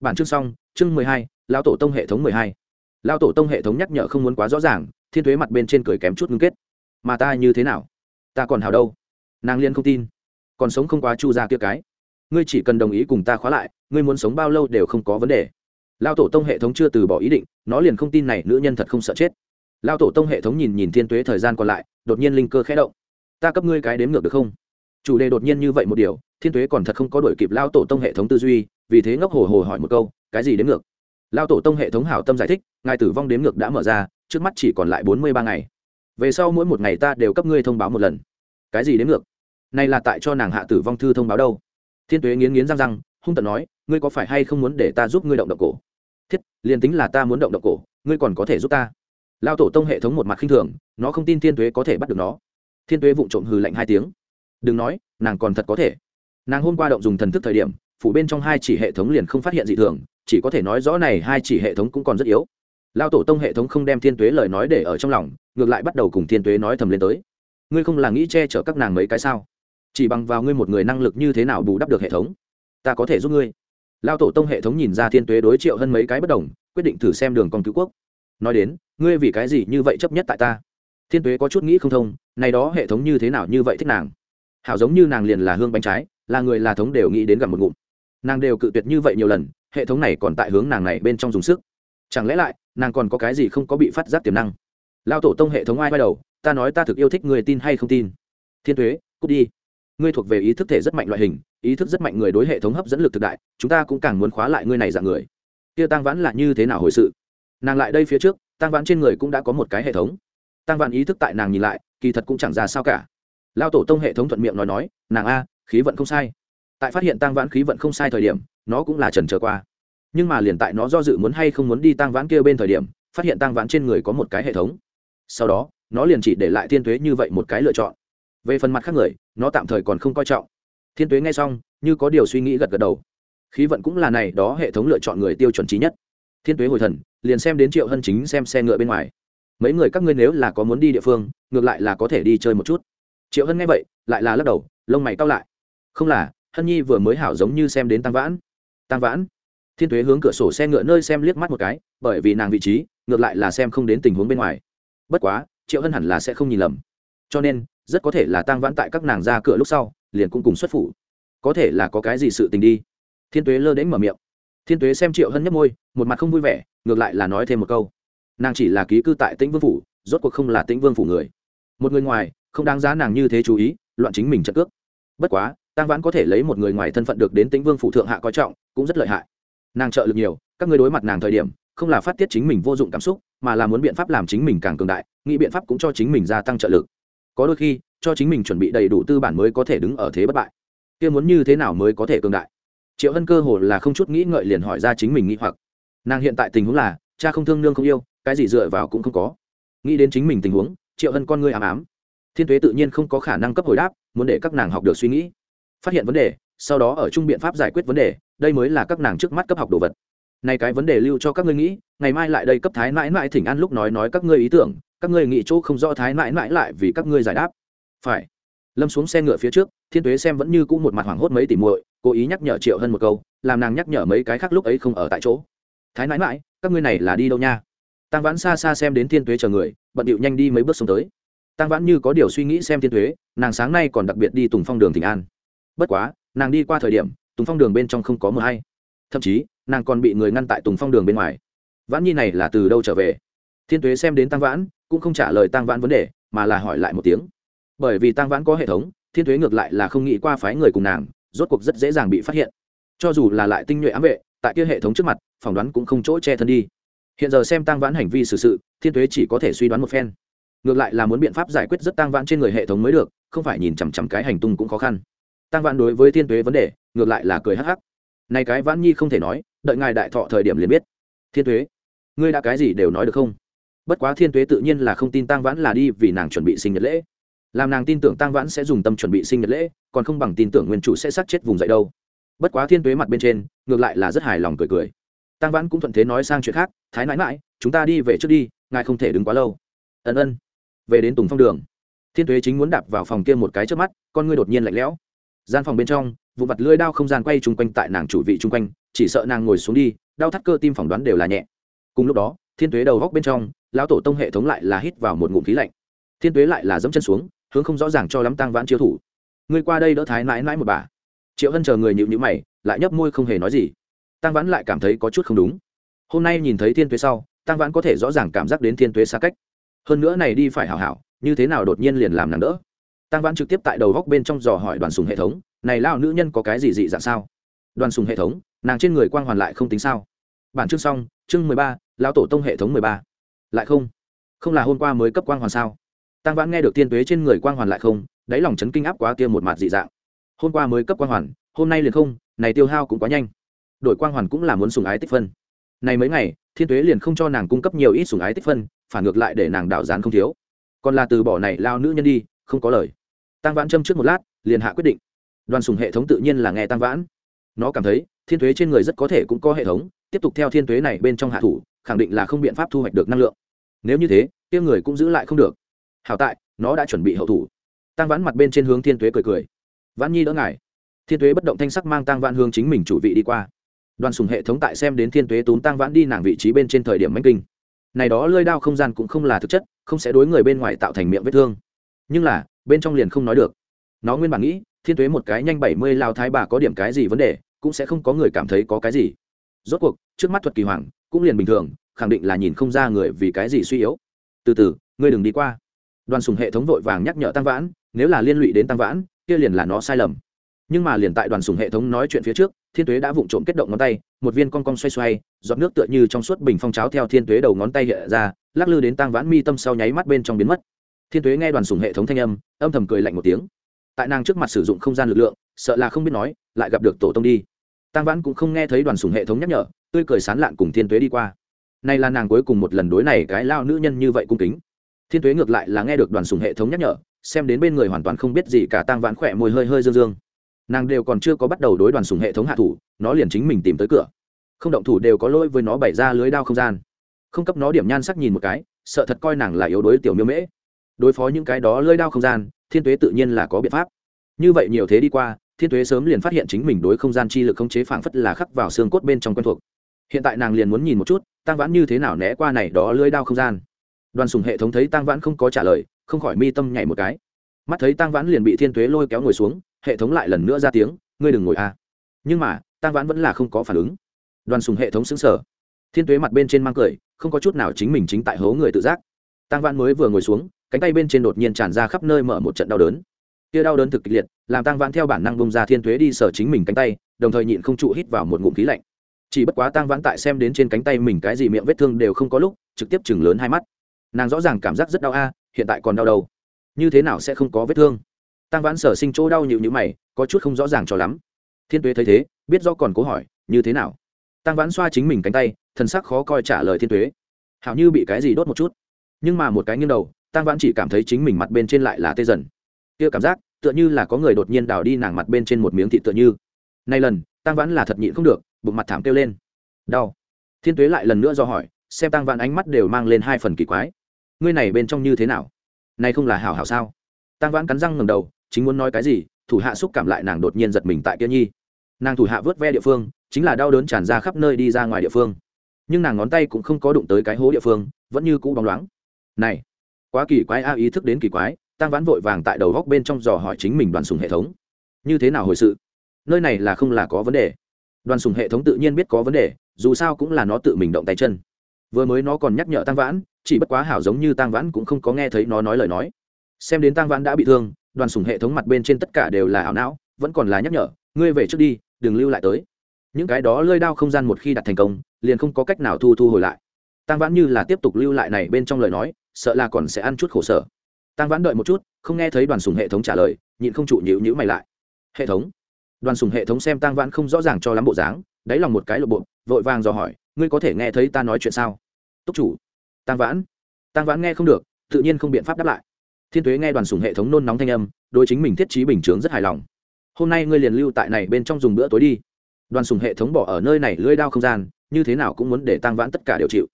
bản chương xong, chương mười hai lao tổ tông hệ thống mười hai. Lao tổ tông hệ thống nhắc nhở không muốn quá rõ ràng, thiên tuế mặt bên trên cười kém chút ngưng kết. Mà ta như thế nào? Ta còn hào đâu? Nàng liên không tin. Còn sống không quá chu ra kia cái. Ngươi chỉ cần đồng ý cùng ta khóa lại, ngươi muốn sống bao lâu đều không có vấn đề lao tổ tông hệ thống chưa từ bỏ ý định, nó liền không tin này nữ nhân thật không sợ chết. Lao tổ tông hệ thống nhìn nhìn thiên tuế thời gian còn lại, đột nhiên linh cơ khẽ động. Ta cấp ngươi cái đếm ngược được không? Chủ đề đột nhiên như vậy một điều, thiên tuế còn thật không có đổi kịp lao tổ tông hệ thống tư duy, vì thế ngốc hồ hồ hỏi một câu, cái gì đếm ngược? Lao tổ tông hệ thống hảo tâm giải thích, ngài tử vong đếm ngược đã mở ra, trước mắt chỉ còn lại bốn mươi ba ngày. Về sau mỗi một ngày ta đều cấp ngươi thông báo một lần. Cái gì đếm ngược? Này là tại cho nàng hạ tử vong thư thông báo đâu? Thiên tuế nghiến nghiến răng răng, hung tận nói, ngươi có phải hay không muốn để ta giúp ngươi động động cổ? Thiết, liền tính là ta muốn động động cổ, ngươi còn có thể giúp ta. Lao tổ tông hệ thống một mặt khinh thường, nó không tin thiên tuế có thể bắt được nó. Thiên tuế vụng trộm hừ lạnh hai tiếng. Đừng nói, nàng còn thật có thể. Nàng hôm qua động dùng thần thức thời điểm, phủ bên trong hai chỉ hệ thống liền không phát hiện gì thường, chỉ có thể nói rõ này hai chỉ hệ thống cũng còn rất yếu. Lao tổ tông hệ thống không đem thiên tuế lời nói để ở trong lòng, ngược lại bắt đầu cùng thiên tuế nói thầm lên tới. Ngươi không là nghĩ che chở các nàng mấy cái sao? Chỉ bằng vào ngươi một người năng lực như thế nào bù đắp được hệ thống, ta có thể giúp ngươi lao tổ tông hệ thống nhìn ra thiên tuế đối triệu hơn mấy cái bất đồng quyết định thử xem đường con cứu quốc. Nói đến ngươi vì cái gì như vậy chấp nhất tại ta? Thiên tuế có chút nghĩ không thông này đó hệ thống như thế nào như vậy thích nàng? Hảo giống như nàng liền là hương bánh trái là người là thống đều nghĩ đến gặp một ngụm. Nàng đều cự tuyệt như vậy nhiều lần hệ thống này còn tại hướng nàng này bên trong dùng sức. Chẳng lẽ lại nàng còn có cái gì không có bị phát giác tiềm năng? Lao tổ tông hệ thống ai quay đầu ta nói ta thực yêu thích người tin hay không tin? Thiên Tuế, cút đi ngươi thuộc về ý thức thể rất mạnh loại hình, ý thức rất mạnh người đối hệ thống hấp dẫn lực thực đại, chúng ta cũng càng muốn khóa lại ngươi này dạng người. Kia tăng vãn là như thế nào hồi sự? Nàng lại đây phía trước tăng vãn trên người cũng đã có một cái hệ thống. Tăng vãn ý thức tại nàng nhìn lại, kỳ thật cũng chẳng ra sao cả. Lao tổ tông hệ thống thuận miệng nói nói, nàng a, khí vận không sai. Tại phát hiện tăng vãn khí vận không sai thời điểm, nó cũng là trần trở qua. Nhưng mà liền tại nó do dự muốn hay không muốn đi tăng vãn kia bên thời điểm, phát hiện tăng vãn trên người có một cái hệ thống. Sau đó, nó liền chỉ để lại thiên thuế như vậy một cái lựa chọn về phần mặt khác người, nó tạm thời còn không coi trọng. Thiên tuế nghe xong, như có điều suy nghĩ gật gật đầu. Khí vận cũng là này, đó hệ thống lựa chọn người tiêu chuẩn trí nhất. Thiên tuế hồi thần, liền xem đến triệu hân chính xem xe ngựa bên ngoài. Mấy người các ngươi nếu là có muốn đi địa phương, ngược lại là có thể đi chơi một chút. Triệu hân nghe vậy, lại là lắc đầu, lông mày cao lại. Không là, hân nhi vừa mới hảo giống như xem đến tăng vãn. Tăng vãn? Thiên tuế hướng cửa sổ xe ngựa nơi xem liếc mắt một cái, bởi vì nàng vị trí, ngược lại là xem không đến tình huống bên ngoài. Bất quá, triệu hân hẳn là sẽ không nhìn lầm. Cho nên rất có thể là tang vãn tại các nàng ra cửa lúc sau, liền cũng cùng xuất phủ. Có thể là có cái gì sự tình đi. Thiên tuế lơ đến mở miệng. Thiên tuế xem triệu hân nhấp môi, một mặt không vui vẻ, ngược lại là nói thêm một câu. Nàng chỉ là ký cư tại tĩnh vương phủ, rốt cuộc không là tĩnh vương phủ người. Một người ngoài, không đáng giá nàng như thế chú ý, loạn chính mình trận cước. Bất quá tăng vãn có thể lấy một người ngoài thân phận được đến tĩnh vương phủ thượng hạ coi trọng, cũng rất lợi hại. Nàng trợ lực nhiều, các người đối mặt nàng thời điểm, không là phát tiết chính mình vô dụng cảm xúc, mà là muốn biện pháp làm chính mình càng cường đại, nghĩ biện pháp cũng cho chính mình gia tăng trợ lực có đôi khi, cho chính mình chuẩn bị đầy đủ tư bản mới có thể đứng ở thế bất bại. Kia muốn như thế nào mới có thể cường đại? Triệu hân cơ hồ là không chút nghĩ ngợi liền hỏi ra chính mình nghĩ hoặc. Nàng hiện tại tình huống là, cha không thương nương không yêu, cái gì dựa vào cũng không có. Nghĩ đến chính mình tình huống, triệu hân con ngươi ám ám. Thiên t u ế tự nhiên không có khả năng cấp hồi đáp, muốn để các nàng học được suy nghĩ. Phát hiện vấn đề, sau đó ở chung biện pháp giải quyết vấn đề, đây mới là các nàng trước mắt cấp học đồ vật. Này cái vấn đề lưu cho các ngươi nghĩ, ngày mai lại đây cấp thái mãi mãi thỉnh an lúc nói nói các ngươi ý tưởng các ngươi nghĩ chỗ không rõ thái mãi mãi lại vì các ngươi giải đáp. Phải. Lâm xuống xe ngựa phía trước, thiên tuế xem vẫn như cũng một mặt hoảng hốt mấy tỉ muội, cố ý nhắc nhở triệu hơn một câu, làm nàng nhắc nhở mấy cái khác lúc ấy không ở tại chỗ. Thái mãi mãi, các ngươi này là đi đâu nha? Tăng vãn xa xa xem đến thiên tuế chờ người, bận điệu nhanh đi mấy bước xuống tới. Tăng vãn như có điều suy nghĩ xem thiên tuế, nàng sáng nay còn đặc biệt đi tùng phong đường Thịnh an. Bất quá, nàng đi qua thời điểm, tùng phong đường bên trong không có mờ hay. Thậm chí, nàng còn bị người ngăn tại tùng phong đường bên ngoài. Vãn nhi này là từ đâu trở về? Thiên tuế xem đến tăng vãn cũng không trả lời tăng vãn vấn đề mà là hỏi lại một tiếng. Bởi vì tăng vãn có hệ thống thiên tuế ngược lại là không nghĩ qua phái người cùng nàng rốt cuộc rất dễ dàng bị phát hiện. Cho dù là lại tinh nhuệ ám vệ tại kia hệ thống trước mặt phỏng đoán cũng không chỗ che thân đi. Hiện giờ xem tăng vãn hành vi xử sự, sự thiên tuế chỉ có thể suy đoán một phen. Ngược lại là muốn biện pháp giải quyết rất tăng vãn trên người hệ thống mới được không phải nhìn chằm chằm cái hành tung cũng khó khăn. Tăng vãn đối với thiên tuế vấn đề ngược lại là cười hắc hắc. Này cái vãn nhi không thể nói đợi ngài đại thọ thời điểm liền biết. Thiên tuế ngươi đã cái gì đều nói được không? Bất quá thiên tuế tự nhiên là không tin tăng vãn là đi vì nàng chuẩn bị sinh nhật lễ. Làm nàng tin tưởng tăng vãn sẽ dùng tâm chuẩn bị sinh nhật lễ, còn không bằng tin tưởng nguyên chủ sẽ sát chết vùng dậy đâu. Bất quá thiên tuế mặt bên trên, ngược lại là rất hài lòng cười cười. Tăng vãn cũng thuận thế nói sang chuyện khác, thái nãi mãi chúng ta đi về trước đi, ngài không thể đứng quá lâu. Ân ân. Về đến tùng phong đường, thiên tuế chính muốn đạp vào phòng kia một cái trước mắt, con ngươi đột nhiên lạnh lẽo. Gian phòng bên trong, vụ vặt lưỡi đao không gian quay chung quanh tại nàng chủ vị chung quanh, chỉ sợ nàng ngồi xuống đi, đau thắt cơ tim phỏng đoán đều là nhẹ. Cùng lúc đó thiên tuế đầu góc bên trong, lão tổ tông hệ thống lại là hít vào một ngụm khí lạnh. Thiên tuế lại là dẫm chân xuống, hướng không rõ ràng cho lắm tăng vãn chiếu thủ. Ngươi qua đây đỡ thái mãi mãi một bà. Triệu hân chờ người nhịu nhữ mày, lại nhấp môi không hề nói gì. Tăng vãn lại cảm thấy có chút không đúng. Hôm nay nhìn thấy thiên tuế sau, tăng vãn có thể rõ ràng cảm giác đến thiên tuế xa cách. Hơn nữa này đi phải hảo hảo, như thế nào đột nhiên liền làm nàng đỡ? Tăng vãn trực tiếp tại đầu góc bên trong dò hỏi đoàn sùng hệ thống, này lao nữ nhân có cái gì dị dạng sao? Đoàn sùng hệ thống, nàng trên người quang hoàn lại không tính sao? Bản chương xong, chương mười ba lao tổ tông hệ thống mười ba. Lại không? Không là hôm qua mới cấp quang hoàn sao? Tăng vãn nghe được tiên tuế trên người quang hoàn lại không, đáy lòng chấn kinh áp quá kia một mặt dị dạng. Hôm qua mới cấp quang hoàn, hôm nay liền không, này tiêu hao cũng quá nhanh. Đổi quang hoàn cũng là muốn sùng ái tích phân. Này mấy ngày, thiên tuế liền không cho nàng cung cấp nhiều ít sùng ái tích phân, phản ngược lại để nàng đạo gián không thiếu. Còn là từ bỏ này lao nữ nhân đi, không có lời. Tăng vãn châm trước một lát, liền hạ quyết định. Đoàn sùng hệ thống tự nhiên là nghe tăng vãn. Nó cảm thấy thiên thuế trên người rất có thể cũng có hệ thống, tiếp tục theo thiên thuế này bên trong hạ thủ, khẳng định là không biện pháp thu hoạch được năng lượng. Nếu như thế tiêu người cũng giữ lại không được. Hảo tại, nó đã chuẩn bị hậu thủ. Tăng vãn mặt bên trên hướng thiên thuế cười cười. Vãn nhi đỡ ngài. Thiên thuế bất động thanh sắc mang tăng vãn hướng chính mình chủ vị đi qua. Đoàn sùng hệ thống tại xem đến thiên thuế túm tăng vãn đi nàng vị trí bên trên thời điểm manh kinh. Này đó lơi đao không gian cũng không là thực chất, không sẽ đối người bên ngoài tạo thành miệng vết thương. Nhưng là, bên trong liền không nói được. Nó nguyên bản nghĩ, thiên tuế một cái nhanh bảy mươi lao thái bà có điểm cái gì vấn đề cũng sẽ không có người cảm thấy có cái gì. Rốt cuộc, trước mắt thuật kỳ hoàng, cũng liền bình thường, khẳng định là nhìn không ra người vì cái gì suy yếu. Từ từ, ngươi đừng đi qua. Đoàn sùng hệ thống vội vàng nhắc nhở tăng vãn, nếu là liên lụy đến tăng vãn, kia liền là nó sai lầm. Nhưng mà liền tại đoàn sùng hệ thống nói chuyện phía trước, thiên tuế đã vụng trộm kết động ngón tay, một viên con cong xoay xoay, giọt nước tựa như trong suốt bình phong cháo theo thiên tuế đầu ngón tay hiện ra, lắc lư đến tăng vãn mi tâm sau nháy mắt bên trong biến mất. Thiên tuế nghe đoàn sùng hệ thống thanh âm âm thầm cười lạnh một tiếng. Tại nàng trước mặt sử dụng không gian lực lượng sợ là không biết nói, lại gặp được tổ tông đi. Tăng vãn cũng không nghe thấy đoàn sùng hệ thống nhắc nhở, tươi cười sán lạn cùng thiên tuế đi qua. Nay là nàng cuối cùng một lần đối này cái lao nữ nhân như vậy cung kính. Thiên tuế ngược lại là nghe được đoàn sùng hệ thống nhắc nhở, xem đến bên người hoàn toàn không biết gì cả tăng vãn khỏe môi hơi hơi dương dương. Nàng đều còn chưa có bắt đầu đối đoàn sùng hệ thống hạ thủ, nó liền chính mình tìm tới cửa. Không động thủ đều có lỗi với nó bày ra lưới đao không gian. Không cấp nó điểm nhan sắc nhìn một cái, sợ thật coi nàng là yếu đối tiểu miêu mễ. Đối phó những cái đó lưới đao không gian, thiên tuế tự nhiên là có biện pháp. Như vậy nhiều thế đi qua thiên tuế sớm liền phát hiện chính mình đối không gian chi lực khống chế phảng phất là khắc vào xương cốt bên trong quen thuộc. Hiện tại nàng liền muốn nhìn một chút tăng vãn như thế nào né qua này đó lưới đao không gian. Đoàn sùng hệ thống thấy tăng vãn không có trả lời, không khỏi mi tâm nhảy một cái. Mắt thấy tăng vãn liền bị thiên tuế lôi kéo ngồi xuống, hệ thống lại lần nữa ra tiếng, ngươi đừng ngồi a nhưng mà tăng vãn vẫn là không có phản ứng. Đoàn sùng hệ thống xứng sở thiên tuế mặt bên trên mang cười, không có chút nào chính mình chính tại hố người tự giác. Tăng vãn mới vừa ngồi xuống, cánh tay bên trên đột nhiên tràn ra khắp nơi mở một trận đau đớn kia đau đớn thực kịch liệt, làm tăng vãn theo bản năng bông ra thiên tuế đi sở chính mình cánh tay, đồng thời nhịn không trụ hít vào một ngụm khí lạnh. Chỉ bất quá tăng vãn tại xem đến trên cánh tay mình cái gì miệng vết thương đều không có lúc, trực tiếp chừng lớn hai mắt. Nàng rõ ràng cảm giác rất đau a, hiện tại còn đau đầu như thế nào sẽ không có vết thương? Tăng vãn sở sinh chỗ đau nhịu nhữ mày, có chút không rõ ràng cho lắm. Thiên tuế thấy thế, biết do còn cố hỏi, như thế nào? Tăng vãn xoa chính mình cánh tay, thần sắc khó coi trả lời thiên tuế. Hảo như bị cái gì đốt một chút. Nhưng mà một cái nghiêng đầu tăng vãn chỉ cảm thấy chính mình mặt bên trên lại là tê dần kia cảm giác, tựa như là có người đột nhiên đào đi nàng mặt bên trên một miếng thịt tựa như. Nay lần tăng vãn là thật nhịn không được, bụng mặt thảm kêu lên. Đau. Thiên tuế lại lần nữa do hỏi, xem tăng vãn ánh mắt đều mang lên hai phần kỳ quái. Ngươi này bên trong như thế nào? Này không là hảo hảo sao? Tăng vãn cắn răng ngầm đầu, chính muốn nói cái gì, thủ hạ xúc cảm lại nàng đột nhiên giật mình tại kia nhi. Nàng thủ hạ vớt ve địa phương, chính là đau đớn tràn ra khắp nơi đi ra ngoài địa phương. Nhưng nàng ngón tay cũng không có đụng tới cái hố địa phương, vẫn như cũ bóng loáng. Này, quá kỳ quái a, ý thức đến kỳ quái tăng vãn vội vàng tại đầu góc bên trong dò hỏi chính mình đoàn sùng hệ thống. Như thế nào hồi sự? Nơi này là không là có vấn đề. Đoàn sùng hệ thống tự nhiên biết có vấn đề, dù sao cũng là nó tự mình động tay chân. Vừa mới nó còn nhắc nhở tăng vãn, chỉ bất quá hảo giống như tăng vãn cũng không có nghe thấy nó nói lời nói. Xem đến tăng vãn đã bị thương, đoàn sùng hệ thống mặt bên trên tất cả đều là ảo não, vẫn còn là nhắc nhở, ngươi về trước đi, đừng lưu lại tới. Những cái đó lơi đao không gian một khi đặt thành công, liền không có cách nào thu thu hồi lại. Tăng vãn như là tiếp tục lưu lại này bên trong lời nói, sợ là còn sẽ ăn chút khổ sở tăng vãn đợi một chút, không nghe thấy đoàn sùng hệ thống trả lời, nhịn không trụ nhữ nhữ mày lại. Hệ thống? Đoàn sùng hệ thống xem tăng vãn không rõ ràng cho lắm bộ dáng, đáy lòng một cái lộ bộ vội vàng dò hỏi, ngươi có thể nghe thấy ta nói chuyện sao? Túc chủ. Tăng vãn. Tăng vãn nghe không được, tự nhiên không biện pháp đáp lại. Thiên tuế nghe đoàn sùng hệ thống nôn nóng thanh âm đôi chính mình thiết trí bình chướng rất hài lòng. Hôm nay ngươi liền lưu tại này bên trong dùng bữa tối đi. Đoàn sùng hệ thống bỏ ở nơi này lưỡi đao không gian, như thế nào cũng muốn để tăng vãn tất cả đều chịu.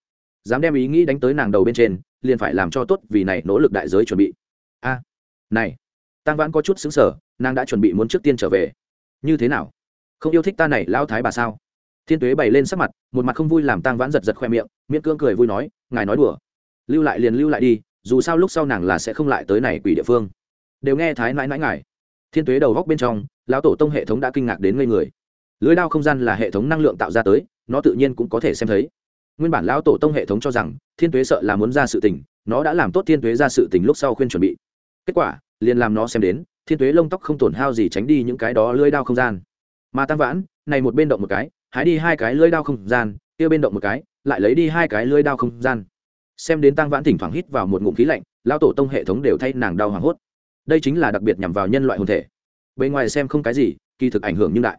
Dám đem ý nghĩ đánh tới nàng đầu bên trên liền phải làm cho tốt vì này nỗ lực đại giới chuẩn bị. A, này tăng vãn có chút xứng sở nàng đã chuẩn bị muốn trước tiên trở về. Như thế nào? Không yêu thích ta này lao thái bà sao? Thiên tuế bày lên sắc mặt, một mặt không vui làm tăng vãn giật giật khoe miệng, miễn cưỡng cười vui nói, ngài nói đùa. Lưu lại liền lưu lại đi, dù sao lúc sau nàng là sẽ không lại tới này quỷ địa phương. Đều nghe thái nãi nãi ngài. Thiên tuế đầu góc bên trong, lão tổ tông hệ thống đã kinh ngạc đến ngây người. Lưới đao không gian là hệ thống năng lượng tạo ra tới, nó tự nhiên cũng có thể xem thấy nguyên bản lão tổ tông hệ thống cho rằng, thiên tuế sợ là muốn ra sự tình, nó đã làm tốt thiên tuế ra sự tình lúc sau khuyên chuẩn bị. Kết quả, liền làm nó xem đến, thiên tuế lông tóc không tổn hao gì tránh đi những cái đó lưới đao không gian. Mà tăng vãn, này một bên động một cái, hái đi hai cái lưới đao không gian, kia bên động một cái, lại lấy đi hai cái lưới đao không gian. Xem đến tăng vãn thỉnh thoảng hít vào một ngụm khí lạnh, lão tổ tông hệ thống đều thay nàng đau hoảng hốt. Đây chính là đặc biệt nhằm vào nhân loại hồn thể. Bên ngoài xem không cái gì, kỳ thực ảnh hưởng như đại.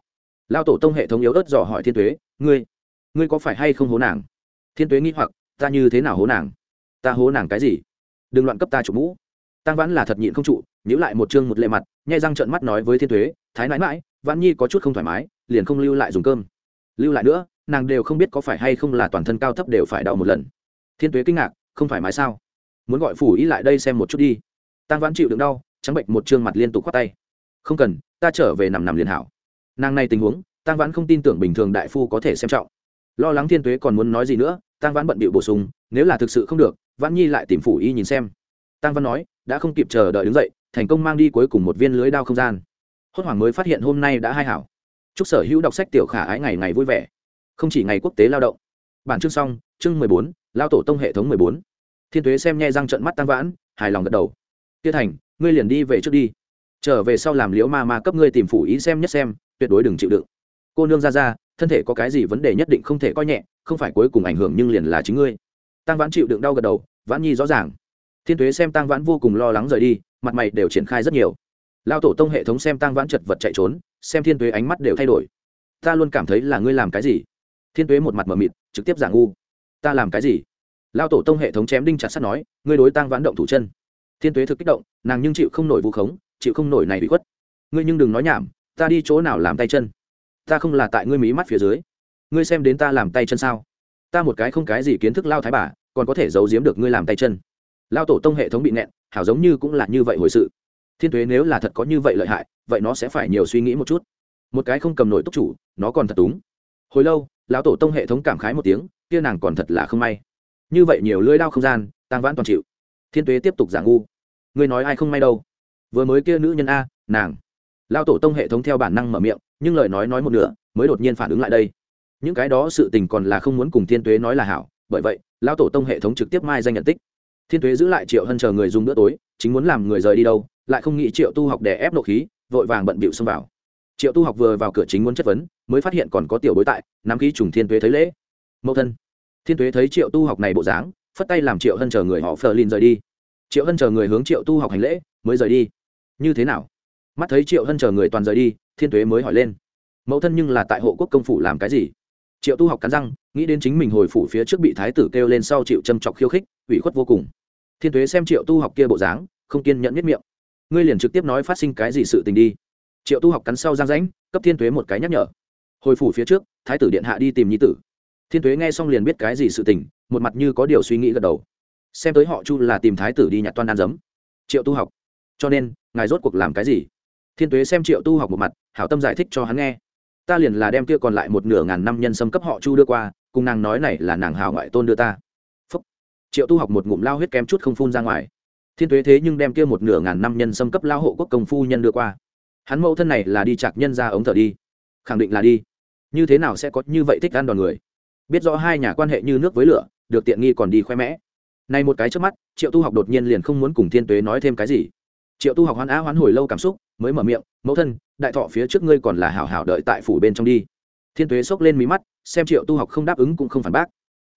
Lão tổ tông hệ thống yếu ớt dò hỏi thiên tuế, ngươi ngươi có phải hay không hố nàng? Thiên tuế nghĩ hoặc, ta như thế nào hố nàng? Ta hố nàng cái gì? Đừng loạn cấp ta chủ mũ. Tăng vãn là thật nhịn không trụ nhữ lại một chương một lệ mặt, nhai răng trợn mắt nói với thiên tuế, thái mãi mãi vãn nhi có chút không thoải mái, liền không lưu lại dùng cơm. Lưu lại nữa, nàng đều không biết có phải hay không là toàn thân cao thấp đều phải đau một lần. Thiên tuế kinh ngạc, không thoải mái sao? Muốn gọi phủ ý lại đây xem một chút đi. Tăng vãn chịu đựng đau, trắng bệnh một chương mặt liên tục khoác tay. Không cần, ta trở về nằm nằm liền hảo. Nàng này tình huống, tăng vãn không tin tưởng bình thường đại phu có thể xem trọng lo lắng thiên tuế còn muốn nói gì nữa tăng vãn bận bịu bổ sung, nếu là thực sự không được, vãn nhi lại tìm phủ y nhìn xem. Tăng văn nói, đã không kịp chờ đợi đứng dậy, thành công mang đi cuối cùng một viên lưới đao không gian. Hốt hoảng mới phát hiện hôm nay đã hai hảo. Chúc sở hữu đọc sách tiểu khả ái ngày ngày vui vẻ. Không chỉ ngày quốc tế lao động. Bản chương xong, chương mười bốn, lao tổ tông hệ thống mười bốn. Thiên tuế xem nhẹ răng trận mắt tăng vãn, hài lòng gật đầu. Tiết thành, ngươi liền đi về trước đi. Trở về sau làm liễu ma ma cấp ngươi tìm phủ ý xem nhất xem, tuyệt đối đừng chịu đựng. Cô nương ra ra thân thể có cái gì vấn đề nhất định không thể coi nhẹ, không phải cuối cùng ảnh hưởng nhưng liền là chính ngươi. Tăng vãn chịu đựng đau gật đầu, vãn nhi rõ ràng. Thiên thuế xem tăng vãn vô cùng lo lắng rời đi, mặt mày đều triển khai rất nhiều. Lao tổ tông hệ thống xem tăng vãn chật vật chạy trốn, xem thiên thuế ánh mắt đều thay đổi. Ta luôn cảm thấy là ngươi làm cái gì? Thiên thuế một mặt mờ mịt, trực tiếp giả ngu. Ta làm cái gì? Lao tổ tông hệ thống chém đinh chặt sắt nói, ngươi đối tăng vãn động thủ chân. Thiên thuế thực kích động, nàng nhưng chịu không nổi vu khống, chịu không nổi này bị khuất. Ngươi nhưng đừng nói nhảm, ta đi chỗ nào làm tay chân? Ta không là tại ngươi mí mắt phía dưới. Ngươi xem đến ta làm tay chân sao? Ta một cái không cái gì kiến thức lao thái bà, còn có thể giấu giếm được ngươi làm tay chân. Lao tổ tông hệ thống bị nẹn hảo giống như cũng là như vậy hồi sự. Thiên thuế nếu là thật có như vậy lợi hại, vậy nó sẽ phải nhiều suy nghĩ một chút. Một cái không cầm nổi túc chủ, nó còn thật túng. Hồi lâu, lão tổ tông hệ thống cảm khái một tiếng, kia nàng còn thật là không may. Như vậy nhiều lưỡi đao không gian tăng vãn toàn chịu. Thiên tuế tiếp tục giả ngu. Ngươi nói ai không may đâu? Vừa mới kia nữ nhân a, nàng. Lao tổ tông hệ thống theo bản năng mở miệng nhưng lời nói nói một nửa mới đột nhiên phản ứng lại đây. Những cái đó sự tình còn là không muốn cùng thiên tuế nói là hảo, bởi vậy, lão tổ tông hệ thống trực tiếp mai danh nhận tích. Thiên tuế giữ lại triệu hân chờ người dùng bữa tối, chính muốn làm người rời đi đâu, lại không nghĩ triệu tu học để ép nộ khí, vội vàng bận bịu xông vào. Triệu tu học vừa vào cửa chính muốn chất vấn, mới phát hiện còn có tiểu bối tại, nắm khí trùng thiên tuế thấy lễ. Mẫu thân. Thiên tuế thấy triệu tu học này bộ dáng, phất tay làm triệu hân chờ người họ phờ lin rời đi. Triệu hân chờ người hướng triệu tu học hành lễ, mới rời đi. Như thế nào? Mắt thấy triệu hân chờ người toàn rời đi thiên tuế mới hỏi lên. Mẫu thân nhưng là tại hộ quốc công phủ làm cái gì? Triệu tu học cắn răng, nghĩ đến chính mình hồi phủ phía trước bị thái tử kêu lên sau chịu châm chọc khiêu khích, ủy khuất vô cùng. Thiên tuế xem triệu tu học kia bộ dáng, không kiên nhẫn nhất miệng. Ngươi liền trực tiếp nói phát sinh cái gì sự tình đi. Triệu tu học cắn sau giang rãnh, cấp thiên tuế một cái nhắc nhở. Hồi phủ phía trước, thái tử điện hạ đi tìm nhi tử. Thiên tuế nghe xong liền biết cái gì sự tình, một mặt như có điều suy nghĩ gật đầu. Xem tới họ chu là tìm thái tử đi nhặt toan ăn giấm. Triệu tu học, cho nên, ngài rốt cuộc làm cái gì? Thiên tuế xem triệu tu học một mặt, hảo tâm giải thích cho hắn nghe. Ta liền là đem kia còn lại một nửa ngàn năm nhân xâm cấp họ chu đưa qua, cùng nàng nói này là nàng hào ngoại tôn đưa ta. Phúc. triệu tu học một ngụm lao huyết kém chút không phun ra ngoài. Thiên tuế thế nhưng đem kia một nửa ngàn năm nhân xâm cấp lao hộ quốc công phu nhân đưa qua. Hắn mẫu thân này là đi chạc nhân ra ống thở đi. Khẳng định là đi. Như thế nào sẽ có như vậy thích ăn đòn người? Biết rõ hai nhà quan hệ như nước với lửa, được tiện nghi còn đi khoe mẽ. Này một cái trước mắt, triệu tu học đột nhiên liền không muốn cùng thiên tuế nói thêm cái gì. Triệu tu học hoan á hoán hồi lâu cảm xúc mới mở miệng, mẫu thân, đại thọ phía trước ngươi còn là hảo hảo đợi tại phủ bên trong đi. Thiên tuế xốc lên mí mắt, xem triệu tu học không đáp ứng cũng không phản bác.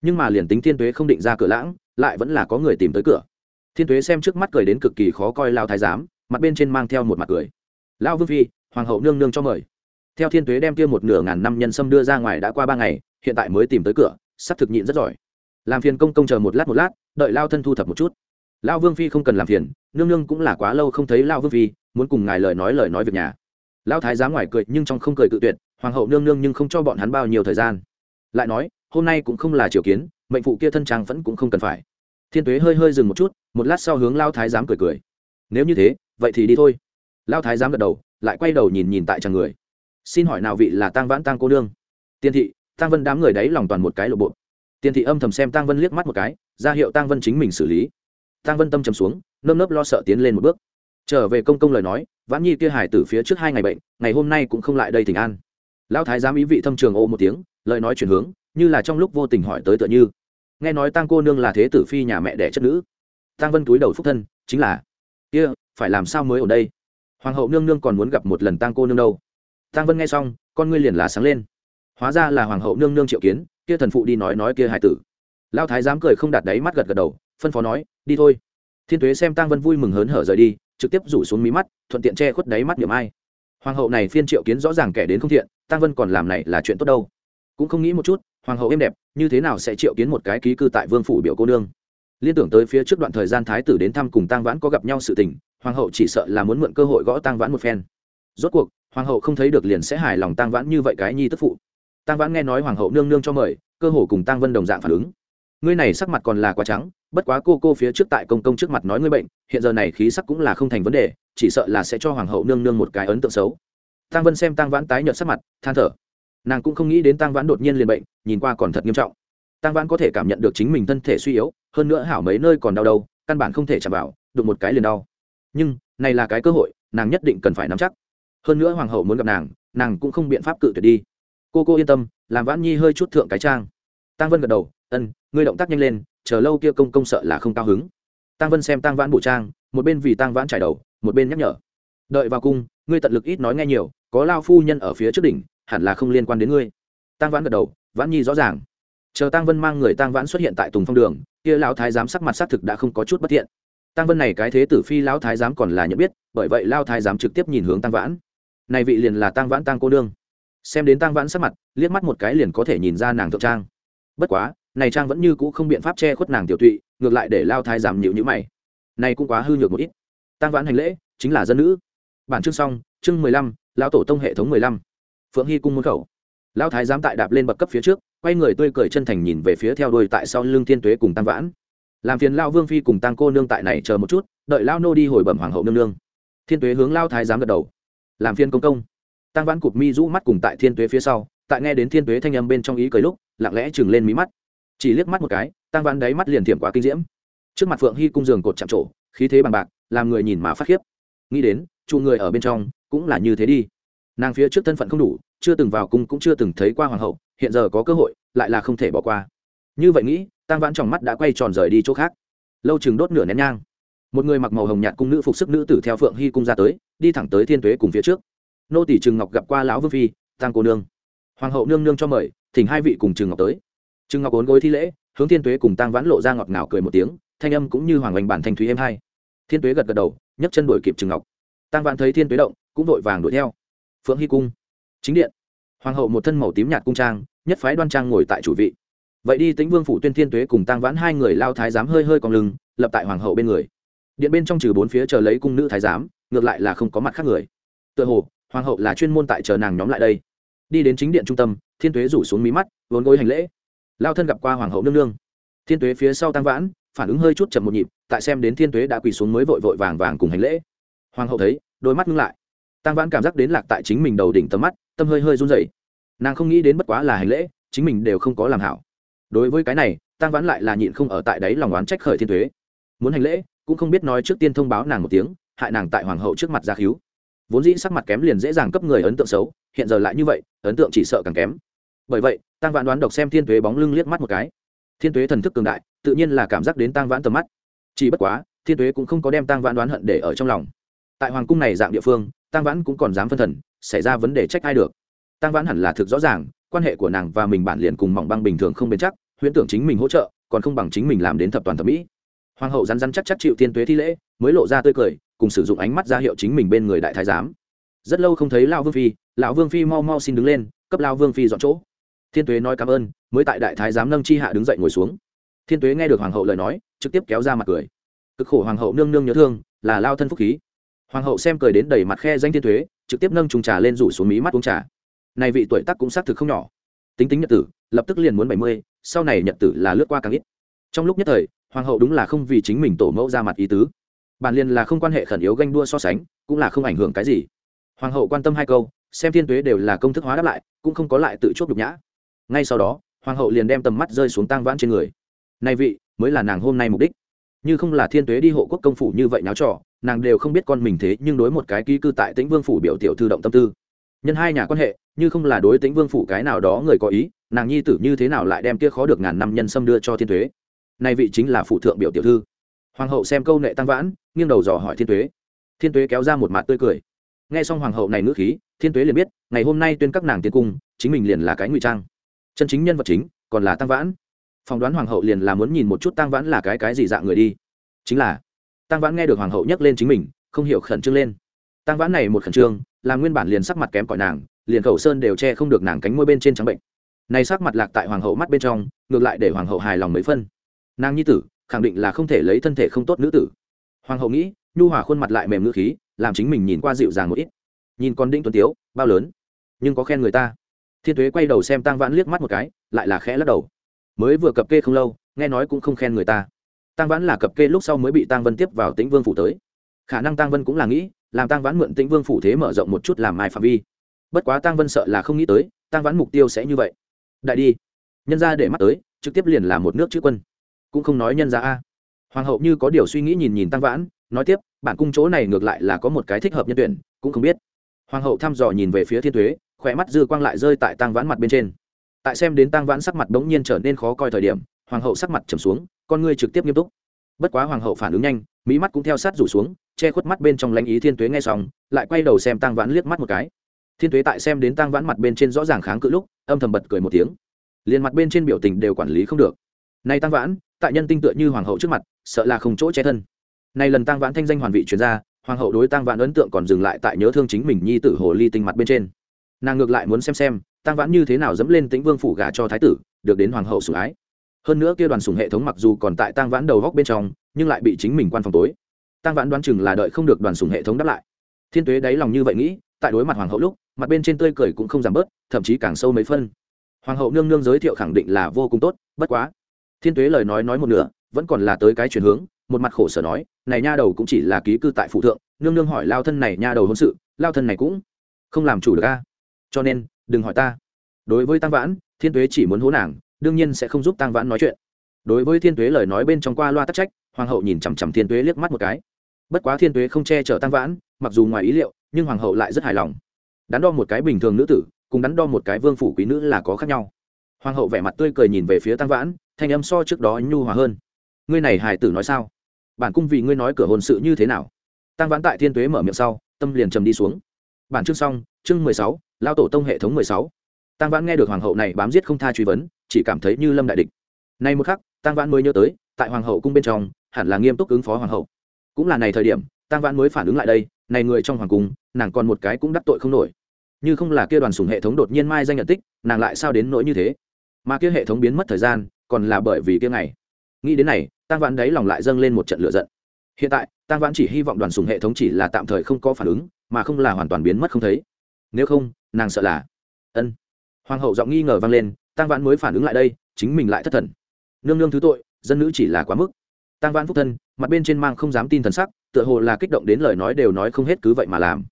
Nhưng mà liền tính thiên tuế không định ra cửa lãng, lại vẫn là có người tìm tới cửa. Thiên tuế xem trước mắt cười đến cực kỳ khó coi lao thái giám, mặt bên trên mang theo một mặt cười. Lao vương phi, hoàng hậu nương nương cho mời. Theo thiên tuế đem kia một nửa ngàn năm nhân sâm đưa ra ngoài đã qua ba ngày, hiện tại mới tìm tới cửa, sắp thực nhịn rất giỏi. Làm phiền công công chờ một lát một lát, đợi lao thân thu thập một chút lao vương phi không cần làm phiền, nương nương cũng là quá lâu không thấy lao vương phi, muốn cùng ngài lời nói lời nói việc nhà. Lao thái giám ngoài cười nhưng trong không cười tự tuyệt, hoàng hậu nương nương nhưng không cho bọn hắn bao nhiêu thời gian. Lại nói, hôm nay cũng không là triều kiến, mệnh phụ kia thân trang vẫn cũng không cần phải. Thiên tuế hơi hơi dừng một chút, một lát sau hướng lao thái giám cười cười. Nếu như thế, vậy thì đi thôi. Lao thái giám gật đầu, lại quay đầu nhìn nhìn tại chàng người. Xin hỏi nào vị là tang vãn tang cô nương? Tiên thị, tang vân đám người đấy lòng toàn một cái lộ bộ. Tiên thị âm thầm xem tang vân liếc mắt một cái, ra hiệu tang vân chính mình xử lý tang vân tâm trầm xuống, nơm nớp lo sợ tiến lên một bước. Trở về công công lời nói, vãn nhi kia hải tử phía trước hai ngày bệnh, ngày hôm nay cũng không lại đây tỉnh an. Lão thái giám ý vị thâm trường ô một tiếng, lời nói chuyển hướng, như là trong lúc vô tình hỏi tới tựa như. Nghe nói tang cô nương là thế tử phi nhà mẹ đẻ chất nữ. Tang vân túi đầu phúc thân, chính là, kia, phải làm sao mới ở đây? Hoàng hậu nương nương còn muốn gặp một lần tang cô nương đâu. Tang vân nghe xong, con ngươi liền là sáng lên. Hóa ra là hoàng hậu nương nương triệu kiến, kia thần phụ đi nói nói kia hải tử. Lao thái dám cười không đặt đáy mắt gật gật đầu phân phó nói, đi thôi. Thiên tuế xem tang vân vui mừng hớn hở rời đi, trực tiếp rủ xuống mí mắt, thuận tiện che khuất đáy mắt niệm ai. Hoàng hậu này phiên triệu kiến rõ ràng kẻ đến không thiện, tang vân còn làm này là chuyện tốt đâu. Cũng không nghĩ một chút, hoàng hậu êm đẹp, như thế nào sẽ triệu kiến một cái ký cư tại vương phủ biểu cô nương? Liên tưởng tới phía trước đoạn thời gian thái tử đến thăm cùng tang vãn có gặp nhau sự tình, hoàng hậu chỉ sợ là muốn mượn cơ hội gõ tang vãn một phen. Rốt cuộc, hoàng hậu không thấy được liền sẽ hài lòng tang vãn như vậy cái nhi tức phụ. Tang vãn nghe nói hoàng hậu nương nương cho mời, cơ hồ cùng tang vân đồng dạng phản ứng. Ngươi này sắc mặt còn là quá trắng bất quá cô cô phía trước tại công công trước mặt nói ngươi bệnh, hiện giờ này khí sắc cũng là không thành vấn đề, chỉ sợ là sẽ cho hoàng hậu nương nương một cái ấn tượng xấu. Tang vân xem tang vãn tái nhợt sắc mặt, than thở. Nàng cũng không nghĩ đến tang vãn đột nhiên liền bệnh, nhìn qua còn thật nghiêm trọng. Tang vãn có thể cảm nhận được chính mình thân thể suy yếu, hơn nữa hảo mấy nơi còn đau đâu, căn bản không thể chạm vào, đụng một cái liền đau. Nhưng, này là cái cơ hội, nàng nhất định cần phải nắm chắc. Hơn nữa hoàng hậu muốn gặp nàng nàng cũng không biện pháp cự tuyệt đi. Cô cô yên tâm, làm vãn nhi hơi chút thượng cái trang. Tăng vân gật đầu, ân, ngươi động tác nhanh lên chờ lâu kia công công sợ là không cao hứng. Tăng vân xem tăng vãn bộ trang, một bên vì tăng vãn trải đầu, một bên nhắc nhở. Đợi vào cung, ngươi tận lực ít nói nghe nhiều, có lao phu nhân ở phía trước đỉnh, hẳn là không liên quan đến ngươi. Tăng vãn gật đầu, vãn nhi rõ ràng. Chờ tăng vân mang người tăng vãn xuất hiện tại tùng phong đường, kia lão thái giám sắc mặt xác thực đã không có chút bất thiện. Tăng vân này cái thế tử phi lão thái giám còn là nhận biết, bởi vậy lao thái giám trực tiếp nhìn hướng tăng vãn. Này vị liền là tăng vãn tăng cô nương. Xem đến tăng vãn sắc mặt, liếc mắt một cái liền có thể nhìn ra nàng thượng trang. Bất quá này trang vẫn như cũ không biện pháp che khuất nàng tiểu tụy, ngược lại để lao thái giảm nhịu nhữ mày. Này cũng quá hư nhược một ít. Tăng vãn hành lễ, chính là dân nữ. Bản chương xong, chương mười lăm, lão tổ tông hệ thống mười lăm. Phượng hy cung môn khẩu. Lao thái giám tại đạp lên bậc cấp phía trước, quay người tươi cười chân thành nhìn về phía theo đuôi tại sau lưng thiên tuế cùng tăng vãn. Làm phiền lao vương phi cùng tăng cô nương tại này chờ một chút, đợi lao nô đi hồi bẩm hoàng hậu nương nương. Thiên tuế hướng lao thái giám gật đầu. Làm phiên công công. Tăng vãn cụp mi rũ mắt cùng tại thiên tuế phía sau, tại nghe đến thiên tuế thanh âm bên trong ý cười lúc, lặng lẽ chừng lên mí mắt chỉ liếc mắt một cái tăng vãn đáy mắt liền thiểm quá kinh diễm. Trước mặt phượng hy cung giường cột chạm trổ, khí thế bằng bạc, làm người nhìn mà phát khiếp. Nghĩ đến, trụ người ở bên trong, cũng là như thế đi. Nàng phía trước thân phận không đủ, chưa từng vào cung cũng chưa từng thấy qua hoàng hậu, hiện giờ có cơ hội, lại là không thể bỏ qua. Như vậy nghĩ tăng vãn trong mắt đã quay tròn rời đi chỗ khác. Lâu chừng đốt nửa nén nhang. Một người mặc màu hồng nhạt cung nữ phục sức nữ tử theo phượng hy cung ra tới, đi thẳng tới thiên tuế cùng phía trước. Nô tỷ trừng ngọc gặp qua lão vương phi tăng cô nương. Hoàng hậu nương nương cho mời, thỉnh hai vị cùng trừng ngọc tới. Trương ngọc ốn gối thi lễ, hướng thiên tuế cùng tăng vãn lộ ra ngọt ngào cười một tiếng, thanh âm cũng như hoàng oanh bản thanh thúy êm hai. Thiên tuế gật gật đầu, nhấc chân đuổi kịp Trương ngọc. Tăng vãn thấy thiên tuế động, cũng vội vàng đuổi theo. Phượng hy cung. Chính điện. Hoàng hậu một thân màu tím nhạt cung trang, nhất phái đoan trang ngồi tại chủ vị. Vậy đi Tĩnh vương phủ tuyên thiên tuế cùng tăng vãn hai người lao thái giám hơi hơi còn lưng, lập tại hoàng hậu bên người. Điện bên trong trừ bốn phía chờ lấy cung nữ thái giám, ngược lại là không có mặt khác người. Tựa hồ, hoàng hậu là chuyên môn tại chờ nàng nhóm lại đây. Đi đến chính điện trung tâm, thiên tuế rủ xuống mí mắt, vốn gối hành lễ lao thân gặp qua hoàng hậu nương nương. Thiên tuế phía sau tăng vãn, phản ứng hơi chút chậm một nhịp, tại xem đến thiên tuế đã quỳ xuống mới vội vội vàng vàng cùng hành lễ. Hoàng hậu thấy, đôi mắt ngưng lại. Tăng vãn cảm giác đến lạc tại chính mình đầu đỉnh tầm mắt, tâm hơi hơi run rẩy. Nàng không nghĩ đến bất quá là hành lễ, chính mình đều không có làm hảo. Đối với cái này, tăng vãn lại là nhịn không ở tại đấy lòng oán trách khởi thiên tuế. Muốn hành lễ, cũng không biết nói trước tiên thông báo nàng một tiếng, hại nàng tại hoàng hậu trước mặt ra cứu vốn dĩ sắc mặt kém liền dễ dàng cấp người ấn tượng xấu, hiện giờ lại như vậy, ấn tượng chỉ sợ càng kém bởi vậy tăng vãn đoán độc xem thiên tuế bóng lưng liếc mắt một cái. Thiên tuế thần thức cường đại, tự nhiên là cảm giác đến tăng vãn tầm mắt. Chỉ bất quá, thiên tuế cũng không có đem tăng vãn đoán hận để ở trong lòng. Tại hoàng cung này dạng địa phương tăng vãn cũng còn dám phân thần, xảy ra vấn đề trách ai được. Tăng vãn hẳn là thực rõ ràng, quan hệ của nàng và mình bản liền cùng mỏng băng bình thường không bền chắc, huyễn tưởng chính mình hỗ trợ, còn không bằng chính mình làm đến thập toàn thẩm mỹ. Hoàng hậu rắn rắn chắc chắc chịu tiên tuế thi lễ, mới lộ ra tươi cười, cùng sử dụng ánh mắt ra hiệu chính mình bên người đại thái giám. Rất lâu không thấy lão vương phi, lão vương phi mau mau xin đứng lên, cấp lão vương phi dọn chỗ thiên tuế nói cảm ơn, mới tại đại thái giám nâng chi hạ đứng dậy ngồi xuống. Thiên tuế nghe được hoàng hậu lời nói, trực tiếp kéo ra mặt cười. Cực khổ hoàng hậu nương nương nhớ thương, là lao thân phúc khí. Hoàng hậu xem cười đến đầy mặt khe danh thiên tuế, trực tiếp nâng trùng trà lên rủ xuống mí mắt uống trà. Này vị tuổi tác cũng xác thực không nhỏ. Tính tính nhật tử, lập tức liền muốn bảy mươi, sau này nhật tử là lướt qua càng ít. Trong lúc nhất thời, hoàng hậu đúng là không vì chính mình tổ mẫu ra mặt ý tứ. Bản liền là không quan hệ khẩn yếu ganh đua so sánh, cũng là không ảnh hưởng cái gì. Hoàng hậu quan tâm hai câu, xem thiên tuế đều là công thức hóa đáp lại, cũng không có lại tự chốt nhục nhã ngay sau đó, hoàng hậu liền đem tầm mắt rơi xuống tang vãn trên người. Nay vị, mới là nàng hôm nay mục đích. Như không là thiên tuế đi hộ quốc công phủ như vậy náo trò, nàng đều không biết con mình thế nhưng đối một cái ký cư tại tĩnh vương phủ biểu tiểu thư động tâm tư. Nhân hai nhà quan hệ, như không là đối tĩnh vương phủ cái nào đó người có ý, nàng nhi tử như thế nào lại đem kia khó được ngàn năm nhân xâm đưa cho thiên tuế? Nay vị chính là phụ thượng biểu tiểu thư. Hoàng hậu xem câu nệ tăng vãn, nghiêng đầu dò hỏi thiên tuế. Thiên tuế kéo ra một mặt tươi cười. Nghe xong hoàng hậu này ngữ khí, thiên tuế liền biết, ngày hôm nay tuyên các nàng tiến cung, chính mình liền là cái ngụy trang chân chính nhân vật chính còn là tăng vãn phỏng đoán hoàng hậu liền là muốn nhìn một chút tăng vãn là cái cái gì dạng người đi chính là tăng vãn nghe được hoàng hậu nhắc lên chính mình không hiểu khẩn trương lên tăng vãn này một khẩn trương là nguyên bản liền sắc mặt kém cỏi nàng liền khẩu sơn đều che không được nàng cánh môi bên trên trắng bệnh này sắc mặt lạc tại hoàng hậu mắt bên trong ngược lại để hoàng hậu hài lòng mấy phân nàng nhi tử khẳng định là không thể lấy thân thể không tốt nữ tử hoàng hậu nghĩ nhu hòa khuôn mặt lại mềm ngữ khí làm chính mình nhìn qua dịu dàng một ít nhìn con đinh tuấn tiếu bao lớn nhưng có khen người ta thiên tuế quay đầu xem tăng vãn liếc mắt một cái, lại là khẽ lắc đầu. Mới vừa cập kê không lâu, nghe nói cũng không khen người ta. Tăng vãn là cập kê lúc sau mới bị tăng vân tiếp vào tĩnh vương phủ tới. Khả năng tăng vân cũng là nghĩ, làm tăng vãn mượn tĩnh vương phủ thế mở rộng một chút làm mai phạm vi. Bất quá tăng vân sợ là không nghĩ tới tăng vãn mục tiêu sẽ như vậy. Đại đi. Nhân ra để mắt tới, trực tiếp liền là một nước chữ quân. Cũng không nói nhân ra a. Hoàng hậu như có điều suy nghĩ nhìn nhìn tăng vãn, nói tiếp, bản cung chỗ này ngược lại là có một cái thích hợp nhân tuyển, cũng không biết. Hoàng hậu thăm dò nhìn về phía thiên thuế khỏe mắt dư quang lại rơi tại tăng vãn mặt bên trên. Tại xem đến tăng vãn sắc mặt bỗng nhiên trở nên khó coi thời điểm, hoàng hậu sắc mặt trầm xuống, con ngươi trực tiếp nghiêm túc. Bất quá hoàng hậu phản ứng nhanh mỹ mắt cũng theo sát rủ xuống, che khuất mắt bên trong lãnh ý thiên tuế nghe xong, lại quay đầu xem tăng vãn liếc mắt một cái. Thiên tuế tại xem đến tăng vãn mặt bên trên rõ ràng kháng cự lúc, âm thầm bật cười một tiếng. Liền mặt bên trên biểu tình đều quản lý không được. Nay tăng vãn, tại nhân tinh tựa như hoàng hậu trước mặt, sợ là không chỗ che thân. Nay lần tăng vãn thanh danh hoàn vị chuyên gia hoàng hậu đối tăng vãn ấn tượng còn dừng lại tại nhớ thương chính mình nhi tử hồ ly tinh mặt bên trên nàng ngược lại muốn xem xem tăng vãn như thế nào dẫm lên tĩnh vương phủ gà cho thái tử, được đến hoàng hậu sủng ái. Hơn nữa kia đoàn sủng hệ thống mặc dù còn tại tăng vãn đầu góc bên trong, nhưng lại bị chính mình quan phòng tối. Tăng vãn đoán chừng là đợi không được đoàn sủng hệ thống đáp lại. Thiên tuế đáy lòng như vậy nghĩ, tại đối mặt hoàng hậu lúc, mặt bên trên tươi cười cũng không giảm bớt, thậm chí càng sâu mấy phân. Hoàng hậu nương nương giới thiệu khẳng định là vô cùng tốt, bất quá. Thiên tuế lời nói nói một nửa, vẫn còn là tới cái chuyển hướng, một mặt khổ sở nói, này nha đầu cũng chỉ là ký cư tại phụ thượng, nương nương hỏi lao thân này nha đầu hôn sự, lao thân này cũng không làm chủ được a cho nên, đừng hỏi ta. Đối với tăng vãn, thiên tuế chỉ muốn hố nàng, đương nhiên sẽ không giúp tăng vãn nói chuyện. Đối với thiên tuế lời nói bên trong qua loa tắc trách, hoàng hậu nhìn chằm chằm thiên tuế liếc mắt một cái. Bất quá thiên tuế không che chở tăng vãn, mặc dù ngoài ý liệu, nhưng hoàng hậu lại rất hài lòng. Đắn đo một cái bình thường nữ tử, cùng đắn đo một cái vương phủ quý nữ là có khác nhau. Hoàng hậu vẻ mặt tươi cười nhìn về phía tăng vãn, thanh âm so trước đó nhu hòa hơn. Ngươi này hài tử nói sao? Bản cung vì ngươi nói cửa hôn sự như thế nào? Tăng vãn tại thiên tuế mở miệng sau, tâm liền trầm đi xuống. Bản chương xong, chương mười sáu lao tổ tông hệ thống mười sáu. Tăng vãn nghe được hoàng hậu này bám giết không tha truy vấn, chỉ cảm thấy như lâm đại địch. Nay một khắc tăng vãn mới nhớ tới, tại hoàng hậu cung bên trong, hẳn là nghiêm túc ứng phó hoàng hậu. Cũng là này thời điểm tăng vãn mới phản ứng lại đây, này người trong hoàng cung, nàng còn một cái cũng đắc tội không nổi. Như không là kia đoàn sùng hệ thống đột nhiên mai danh nhận tích, nàng lại sao đến nỗi như thế? Mà kia hệ thống biến mất thời gian, còn là bởi vì kia ngày. Nghĩ đến này tăng vãn đấy lòng lại dâng lên một trận lửa giận. Hiện tại tăng vãn chỉ hy vọng đoàn sùng hệ thống chỉ là tạm thời không có phản ứng, mà không là hoàn toàn biến mất không thấy. Nếu không nàng sợ là, ân. Hoàng hậu giọng nghi ngờ vang lên tăng vãn mới phản ứng lại đây, chính mình lại thất thần. Nương nương thứ tội, dân nữ chỉ là quá mức. Tăng vãn phúc thân, mặt bên trên mang không dám tin thần sắc, tựa hồ là kích động đến lời nói đều nói không hết cứ vậy mà làm.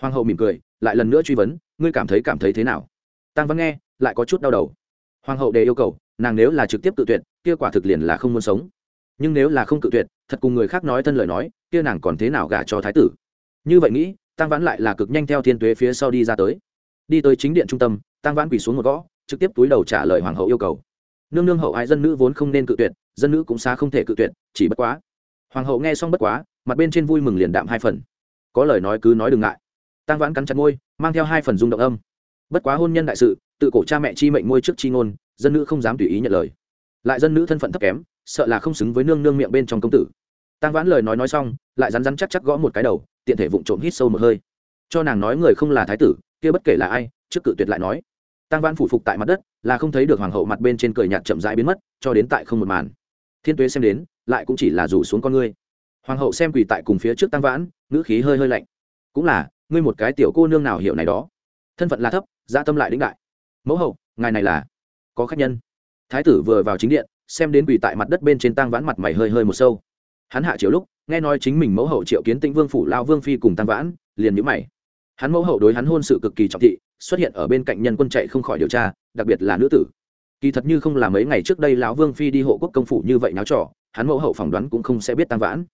Hoàng hậu mỉm cười, lại lần nữa truy vấn, ngươi cảm thấy cảm thấy thế nào? Tăng vãn nghe, lại có chút đau đầu. Hoàng hậu đề yêu cầu, nàng nếu là trực tiếp tự tuyệt, kia quả thực liền là không muốn sống. Nhưng nếu là không tự tuyệt, thật cùng người khác nói thân lời nói, kia nàng còn thế nào gả cho thái tử? Như vậy nghĩ tăng vãn lại là cực nhanh theo thiên tuế phía sau đi ra tới đi tới chính điện trung tâm tăng vãn quỳ xuống một gõ, trực tiếp túi đầu trả lời hoàng hậu yêu cầu. Nương nương hậu ái dân nữ vốn không nên cự tuyệt, dân nữ cũng xa không thể cự tuyệt, chỉ bất quá. Hoàng hậu nghe xong bất quá, mặt bên trên vui mừng liền đạm hai phần. Có lời nói cứ nói đừng ngại. Tăng vãn cắn chặt môi, mang theo hai phần rung động âm. Bất quá hôn nhân đại sự, tự cổ cha mẹ chi mệnh ngôi trước chi ngôn, dân nữ không dám tùy ý nhận lời. Lại dân nữ thân phận thấp kém, sợ là không xứng với nương nương miệng bên trong công tử. Tăng vãn lời nói nói xong, lại rắn rắn chắc chắc gõ một cái đầu, tiện thể vụng trộm hít sâu một hơi cho nàng nói người không là thái tử, kia bất kể là ai, trước cự tuyệt lại nói. Tăng văn phủ phục tại mặt đất, là không thấy được hoàng hậu mặt bên trên cười nhạt chậm rãi biến mất, cho đến tại không một màn. Thiên tuế xem đến, lại cũng chỉ là rủ xuống con ngươi. Hoàng hậu xem quỳ tại cùng phía trước tăng vãn, ngữ khí hơi hơi lạnh. Cũng là, ngươi một cái tiểu cô nương nào hiểu này đó. Thân phận là thấp gia tâm lại đĩnh đại. Mẫu hậu, ngài này là có khách nhân. Thái tử vừa vào chính điện, xem đến quỳ tại mặt đất bên trên tăng vãn mặt mày hơi hơi một sâu. Hắn hạ chiều lúc, nghe nói chính mình mẫu hậu triệu kiến tĩnh vương phủ lao vương phi cùng tăng vãn, liền nhữ mày hắn mẫu hậu đối hắn hôn sự cực kỳ trọng thị, xuất hiện ở bên cạnh nhân quân chạy không khỏi điều tra, đặc biệt là nữ tử. Kỳ thật như không là mấy ngày trước đây lão vương phi đi hộ quốc công phủ như vậy náo trò, hắn mẫu hậu phỏng đoán cũng không sẽ biết tăng vãn.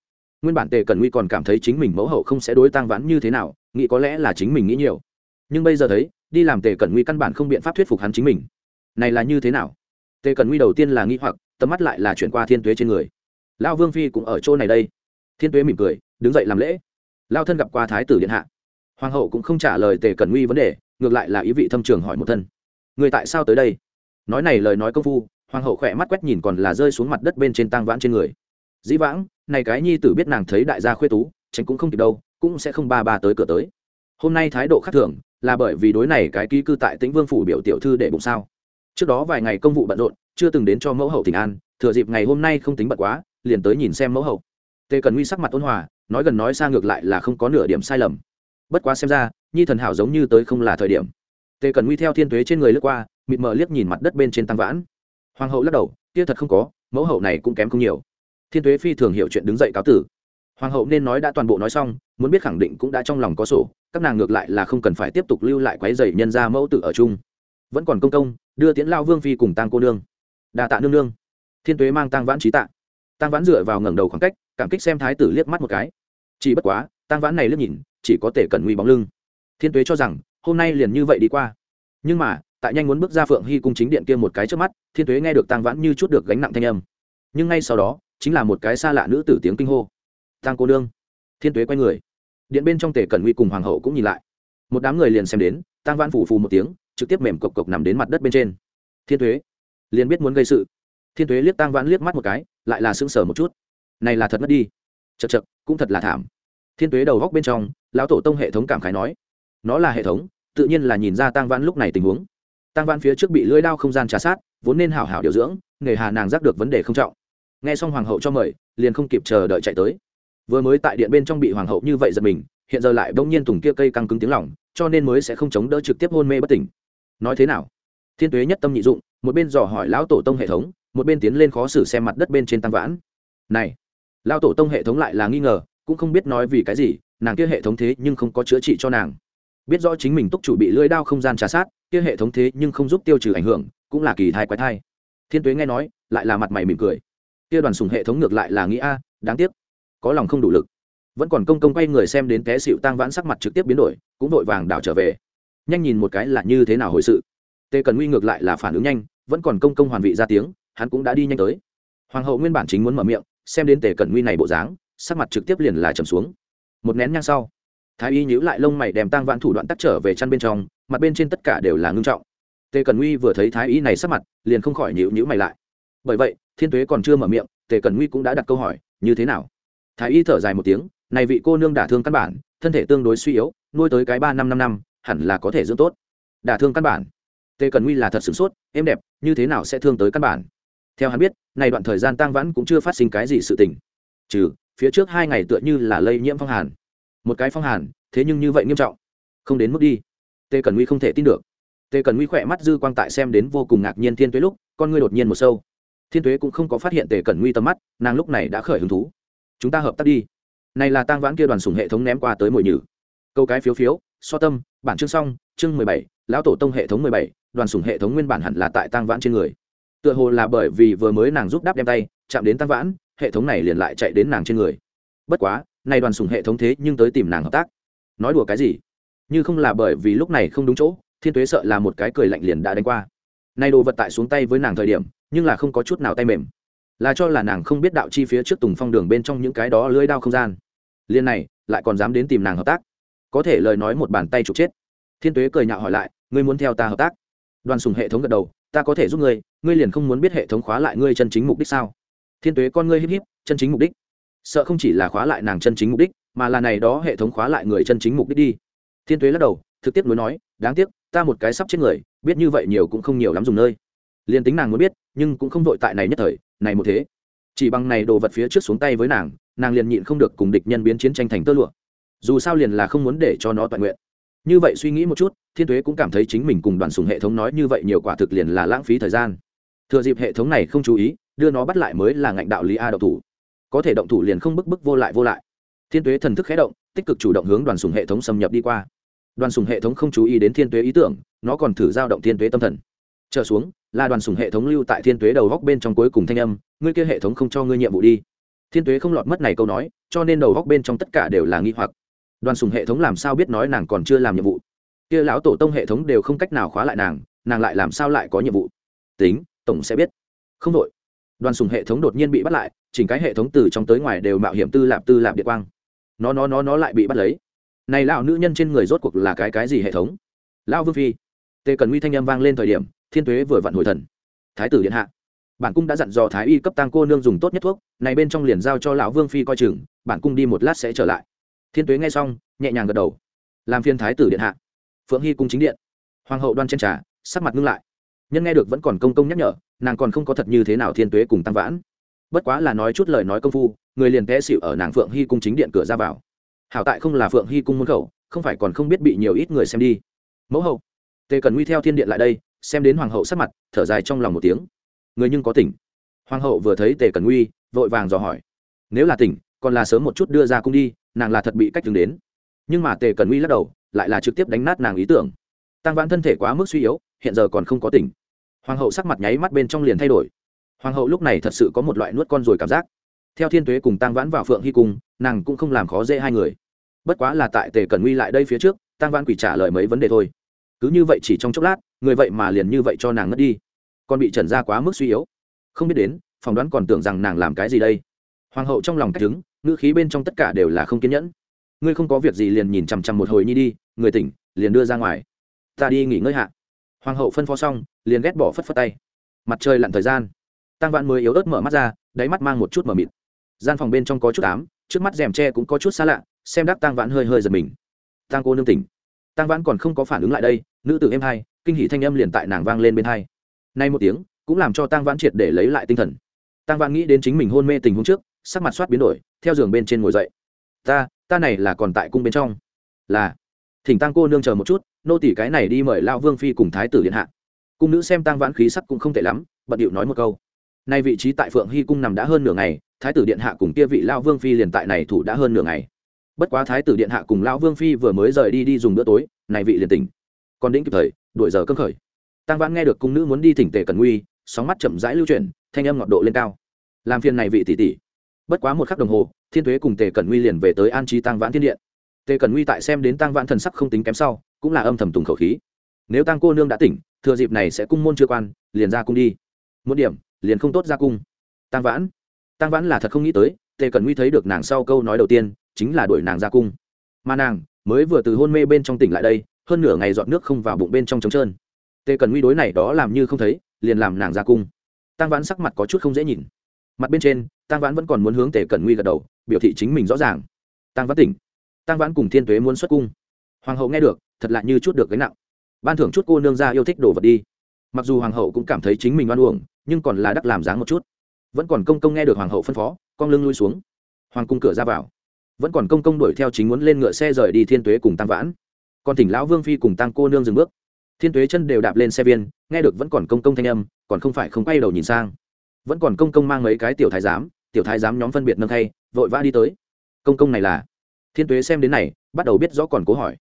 Nguyên bản tề cần nguy còn cảm thấy chính mình mẫu hậu không sẽ đối tăng vãn như thế nào, nghĩ có lẽ là chính mình nghĩ nhiều. Nhưng bây giờ thấy, đi làm tề cần nguy căn bản không biện pháp thuyết phục hắn chính mình. Này là như thế nào? Tề cần nguy đầu tiên là nghĩ hoặc, tầm mắt lại là chuyển qua thiên tuế trên người. Lão vương phi cũng ở chỗ này đây. Thiên tuế mỉm cười, đứng dậy làm lễ. Lao thân gặp qua thái tử điện hạ hoàng hậu cũng không trả lời tề cần nguy vấn đề, ngược lại là ý vị thâm trường hỏi một thân. Người tại sao tới đây? Nói này lời nói công phu, hoàng hậu khỏe mắt quét nhìn còn là rơi xuống mặt đất bên trên tang vãn trên người. Dĩ vãng, này cái nhi tử biết nàng thấy đại gia khuê tú, tránh cũng không kịp đâu, cũng sẽ không ba ba tới cửa tới. Hôm nay thái độ khác thường, là bởi vì đối này cái ký cư tại tĩnh vương phủ biểu tiểu thư để bụng sao. Trước đó vài ngày công vụ bận rộn, chưa từng đến cho mẫu hậu tỉnh an, thừa dịp ngày hôm nay không tính bận quá, liền tới nhìn xem mẫu hậu. Tề cần nguy sắc mặt ôn hòa, nói gần nói xa ngược lại là không có nửa điểm sai lầm bất quá xem ra, nhi thần hảo giống như tới không là thời điểm. Tề cần nguy theo thiên tuế trên người lướt qua, mịt mờ liếc nhìn mặt đất bên trên tăng vãn. Hoàng hậu lắc đầu, kia thật không có, mẫu hậu này cũng kém không nhiều. Thiên tuế phi thường hiểu chuyện đứng dậy cáo tử. Hoàng hậu nên nói đã toàn bộ nói xong, muốn biết khẳng định cũng đã trong lòng có sổ, các nàng ngược lại là không cần phải tiếp tục lưu lại quái dày nhân ra mẫu tử ở chung. Vẫn còn công công, đưa tiễn lao vương phi cùng tang cô nương. Đà tạ nương nương. Thiên tuế mang tang vãn trí tạ. Tang vãn dựa vào ngẩng đầu khoảng cách, cảm kích xem thái tử liếc mắt một cái. Chỉ bất quá, tang vãn này liếc nhìn chỉ có thể cẩn nguy bóng lưng. Thiên tuế cho rằng, hôm nay liền như vậy đi qua. Nhưng mà, tại nhanh muốn bước ra phượng hy cung chính điện kia một cái trước mắt, thiên tuế nghe được tang vãn như chút được gánh nặng thanh âm. Nhưng ngay sau đó, chính là một cái xa lạ nữ tử tiếng kinh hô. Tang cô nương. Thiên tuế quay người. Điện bên trong tể cẩn nguy cùng hoàng hậu cũng nhìn lại. Một đám người liền xem đến, tang vãn phủ phù một tiếng, trực tiếp mềm cộc cộc nằm đến mặt đất bên trên. Thiên tuế, liền biết muốn gây sự. Thiên tuế liếc tang vãn liếc mắt một cái, lại là sững sờ một chút. Này là thật mất đi. Chật chật cũng thật là thảm. Thiên tuế đầu góc bên trong lão tổ tông hệ thống cảm khái nói, nó là hệ thống, tự nhiên là nhìn ra tăng vãn lúc này tình huống. Tăng vãn phía trước bị lưỡi đao không gian trà sát, vốn nên hảo hảo điều dưỡng, nghề hà nàng giác được vấn đề không trọng. Nghe xong hoàng hậu cho mời, liền không kịp chờ đợi chạy tới. Vừa mới tại điện bên trong bị hoàng hậu như vậy giật mình, hiện giờ lại bỗng nhiên tùng kia cây căng cứng tiếng lỏng cho nên mới sẽ không chống đỡ trực tiếp hôn mê bất tỉnh. Nói thế nào? Thiên tuế nhất tâm nhị dụng, một bên dò hỏi lão tổ tông hệ thống, một bên tiến lên khó xử xem mặt đất bên trên tăng vãn. Này, lão tổ tông hệ thống lại là nghi ngờ, cũng không biết nói vì cái gì nàng kia hệ thống thế nhưng không có chữa trị cho nàng. Biết rõ chính mình túc chủ bị lưỡi đao không gian trà sát, kia hệ thống thế nhưng không giúp tiêu trừ ảnh hưởng, cũng là kỳ thai quái thai. Thiên tuế nghe nói, lại là mặt mày mỉm cười. Kia đoàn sùng hệ thống ngược lại là nghĩ a, đáng tiếc. Có lòng không đủ lực. Vẫn còn công công quay người xem đến té xịu tang vãn sắc mặt trực tiếp biến đổi, cũng vội vàng đảo trở về. Nhanh nhìn một cái là như thế nào hồi sự. Tề cần nguy ngược lại là phản ứng nhanh, vẫn còn công công hoàn vị ra tiếng, hắn cũng đã đi nhanh tới. Hoàng hậu nguyên bản chính muốn mở miệng, xem đến tề cần nguy này bộ dáng, sắc mặt trực tiếp liền là trầm xuống một nén nhang sau, thái y nhíu lại lông mày đem tang vãn thủ đoạn tắt trở về chăn bên trong, mặt bên trên tất cả đều là ngưng trọng. Tề cần nguy vừa thấy thái y này sắp mặt, liền không khỏi nhíu nhíu mày lại. Bởi vậy, thiên tuế còn chưa mở miệng, tề cần nguy cũng đã đặt câu hỏi, như thế nào? Thái y thở dài một tiếng, này vị cô nương đả thương căn bản, thân thể tương đối suy yếu, nuôi tới cái ba năm năm năm, hẳn là có thể dưỡng tốt. Đả thương căn bản? Tề cần nguy là thật sửng sốt êm đẹp, như thế nào sẽ thương tới căn bản? Theo hắn biết, này đoạn thời gian tăng vãn cũng chưa phát sinh cái gì sự tình. Trừ phía trước hai ngày tựa như là lây nhiễm phong hàn. Một cái phong hàn, thế nhưng như vậy nghiêm trọng. Không đến mức đi. Tề cần nguy không thể tin được. Tề cần nguy khỏe mắt dư quang tại xem đến vô cùng ngạc nhiên thiên tuế lúc, con ngươi đột nhiên một sâu. Thiên tuế cũng không có phát hiện tề cần nguy tầm mắt, nàng lúc này đã khởi hứng thú. Chúng ta hợp tác đi. Này là tang vãn kia đoàn sùng hệ thống ném qua tới mồi nhử. Câu cái phiếu phiếu, so tâm, bản chương xong, chương mười bảy, lão tổ tông hệ thống mười bảy, đoàn sùng hệ thống nguyên bản hẳn là tại tang vãn trên người. Tựa hồ là bởi vì vừa mới nàng giúp đáp đem tay, chạm đến tang vãn hệ thống này liền lại chạy đến nàng trên người. Bất quá nay đoàn sùng hệ thống thế nhưng tới tìm nàng hợp tác. Nói đùa cái gì? Như không là bởi vì lúc này không đúng chỗ, thiên tuế sợ là một cái cười lạnh liền đã đánh qua. Nay đồ vật tại xuống tay với nàng thời điểm, nhưng là không có chút nào tay mềm. Là cho là nàng không biết đạo chi phía trước tùng phong đường bên trong những cái đó lưới đao không gian. Liên này, lại còn dám đến tìm nàng hợp tác. Có thể lời nói một bàn tay trục chết. Thiên tuế cười nhạo hỏi lại, ngươi muốn theo ta hợp tác? Đoàn sùng hệ thống gật đầu, ta có thể giúp ngươi ngươi liền không muốn biết hệ thống khóa lại ngươi chân chính mục đích sao? Thiên tuế con ngươi híp híp, chân chính mục đích. Sợ không chỉ là khóa lại nàng chân chính mục đích, mà là này đó hệ thống khóa lại người chân chính mục đích đi. Thiên tuế lắc đầu, thực tiếp nối nói, đáng tiếc, ta một cái sắp chết người, biết như vậy nhiều cũng không nhiều lắm dùng nơi. Liền tính nàng muốn biết, nhưng cũng không vội tại này nhất thời, này một thế. Chỉ bằng này đồ vật phía trước xuống tay với nàng nàng liền nhịn không được cùng địch nhân biến chiến tranh thành tơ lụa. Dù sao liền là không muốn để cho nó toàn nguyện. Như vậy suy nghĩ một chút, thiên thuế cũng cảm thấy chính mình cùng đoàn sùng hệ thống nói như vậy nhiều quả thực liền là lãng phí thời gian. Thừa dịp hệ thống này không chú ý đưa nó bắt lại mới là ngạnh đạo lý a động thủ. Có thể động thủ liền không bức bức vô lại vô lại. Thiên tuế thần thức khé động, tích cực chủ động hướng đoàn sùng hệ thống xâm nhập đi qua. Đoàn sùng hệ thống không chú ý đến thiên tuế ý tưởng, nó còn thử giao động thiên tuế tâm thần. Trở xuống, là đoàn sùng hệ thống lưu tại thiên tuế đầu góc bên trong cuối cùng thanh âm, ngươi kia hệ thống không cho ngươi nhiệm vụ đi. Thiên tuế không lọt mất này câu nói, cho nên đầu góc bên trong tất cả đều là nghi hoặc. Đoàn sùng hệ thống làm sao biết nói nàng còn chưa làm nhiệm vụ? Kia lão tổ tông hệ thống đều không cách nào khóa lại nàng nàng lại làm sao lại có nhiệm vụ? Tính, tổng sẽ biết. Không đội đoàn sùng hệ thống đột nhiên bị bắt lại, chỉnh cái hệ thống từ trong tới ngoài đều mạo hiểm tư lạp tư lạp điện quang. Nó nó nó nó lại bị bắt lấy. Này lão nữ nhân trên người rốt cuộc là cái cái gì hệ thống? Lão vương phi. Tề cần uy thanh âm vang lên thời điểm, thiên tuế vừa vặn hồi thần. Thái tử điện hạ. Bản cung đã dặn dò thái y cấp tăng cô nương dùng tốt nhất thuốc, này bên trong liền giao cho lão vương phi coi chừng, bản cung đi một lát sẽ trở lại. Thiên tuế nghe xong, nhẹ nhàng gật đầu. Làm phiên thái tử điện hạ. Phượng hy cung chính điện. Hoàng hậu đoan trên trà, sắc mặt ngưng lại. Nhân nghe được vẫn còn công công nhắc nhở nàng còn không có thật như thế nào thiên tuế cùng tăng vãn. Bất quá là nói chút lời nói công phu, người liền té xịu ở nàng phượng hy cung chính điện cửa ra vào. Hảo tại không là phượng hy cung môn khẩu, không phải còn không biết bị nhiều ít người xem đi. Mẫu hậu, tề cần nguy theo thiên điện lại đây, xem đến hoàng hậu sắc mặt, thở dài trong lòng một tiếng. Người nhưng có tỉnh. Hoàng hậu vừa thấy tề cần nguy, vội vàng dò hỏi. Nếu là tỉnh, còn là sớm một chút đưa ra cung đi, nàng là thật bị cách đứng đến. Nhưng mà tề cần nguy lắc đầu, lại là trực tiếp đánh nát nàng ý tưởng. Tăng vãn thân thể quá mức suy yếu, hiện giờ còn không có tỉnh hoàng hậu sắc mặt nháy mắt bên trong liền thay đổi. Hoàng hậu lúc này thật sự có một loại nuốt con rồi cảm giác. Theo thiên tuế cùng tăng vãn vào phượng hy cung, nàng cũng không làm khó dễ hai người. Bất quá là tại tề cần nguy lại đây phía trước tăng vãn quỷ trả lời mấy vấn đề thôi. Cứ như vậy chỉ trong chốc lát, người vậy mà liền như vậy cho nàng ngất đi. Còn bị trần ra quá mức suy yếu. Không biết đến, phỏng đoán còn tưởng rằng nàng làm cái gì đây. Hoàng hậu trong lòng cách đứng, ngữ khí bên trong tất cả đều là không kiên nhẫn. Ngươi không có việc gì liền nhìn chằm chằm một hồi nhi đi, người tỉnh, liền đưa ra ngoài. Ta đi nghỉ ngơi hạ hoàng hậu phân phó xong, liền ghét bỏ phất phất tay. Mặt trời lặn thời gian. Tăng vạn mới yếu ớt mở mắt ra, đáy mắt mang một chút mờ mịt. Gian phòng bên trong có chút ám, trước mắt rèm tre cũng có chút xa lạ, xem đắc tăng vãn hơi hơi giật mình. Tăng cô nương tỉnh. Tăng vãn còn không có phản ứng lại đây, nữ tử em hai kinh hỷ thanh âm liền tại nàng vang lên bên hai. Nay một tiếng, cũng làm cho tăng vãn triệt để lấy lại tinh thần. Tăng vãn nghĩ đến chính mình hôn mê tình huống trước, sắc mặt soát biến đổi, theo giường bên trên ngồi dậy. Ta ta này là còn tại cung bên trong. Là thỉnh tăng cô nương chờ một chút, nô tỷ cái này đi mời lao vương phi cùng thái tử điện hạ. Cung nữ xem tăng vãn khí sắc cũng không tệ lắm, bận điệu nói một câu. Nay vị trí tại phượng hy cung nằm đã hơn nửa ngày, thái tử điện hạ cùng kia vị lao vương phi liền tại này thủ đã hơn nửa ngày. Bất quá thái tử điện hạ cùng lão vương phi vừa mới rời đi đi dùng bữa tối, này vị liền tỉnh. Còn đĩnh kịp thời, đuổi giờ cấm khởi. Tăng vãn nghe được cung nữ muốn đi thỉnh tề cần nguy, sóng mắt chậm rãi lưu chuyển, thanh âm ngọt độ lên cao. Làm phiền này vị tỷ tỷ. Bất quá một khắc đồng hồ, thiên tuế cùng tề cẩn nguy liền về tới an trí tăng vãn thiên điện tề cẩn nguy tại xem đến tăng vãn thần sắc không tính kém sau, cũng là âm thầm tùng khẩu khí. Nếu tăng cô nương đã tỉnh, thừa dịp này sẽ cung môn chưa quan, liền ra cung đi. Một điểm, liền không tốt ra cung. Tăng vãn tăng vãn là thật không nghĩ tới, tề cẩn nguy thấy được nàng sau câu nói đầu tiên, chính là đuổi nàng ra cung. Mà nàng, mới vừa từ hôn mê bên trong tỉnh lại đây, hơn nửa ngày dọn nước không vào bụng bên trong trống trơn. Tề cẩn nguy đối này đó làm như không thấy, liền làm nàng ra cung. Tăng vãn sắc mặt có chút không dễ nhìn. Mặt bên trên tăng vãn vẫn còn muốn hướng tề cẩn nguy gật đầu, biểu thị chính mình rõ ràng. Tăng vãn tỉnh tăng vãn cùng thiên tuế muốn xuất cung. Hoàng hậu nghe được, thật lạ như chút được gánh nặng. Ban thưởng chút cô nương ra yêu thích đồ vật đi. Mặc dù hoàng hậu cũng cảm thấy chính mình oan uổng, nhưng còn là đắc làm dáng một chút. Vẫn còn công công nghe được hoàng hậu phân phó, con lưng lui xuống. Hoàng cung cửa ra vào. Vẫn còn công công đuổi theo chính muốn lên ngựa xe rời đi thiên tuế cùng tăng vãn. Còn thỉnh lão vương phi cùng tăng cô nương dừng bước. Thiên tuế chân đều đạp lên xe viên, nghe được vẫn còn công công thanh âm, còn không phải không quay đầu nhìn sang. Vẫn còn công công mang mấy cái tiểu thái giám, tiểu thái giám nhóm phân biệt nâng thay vội vã đi tới. Công công này là thiên tuế xem đến này, bắt đầu biết rõ còn cố hỏi.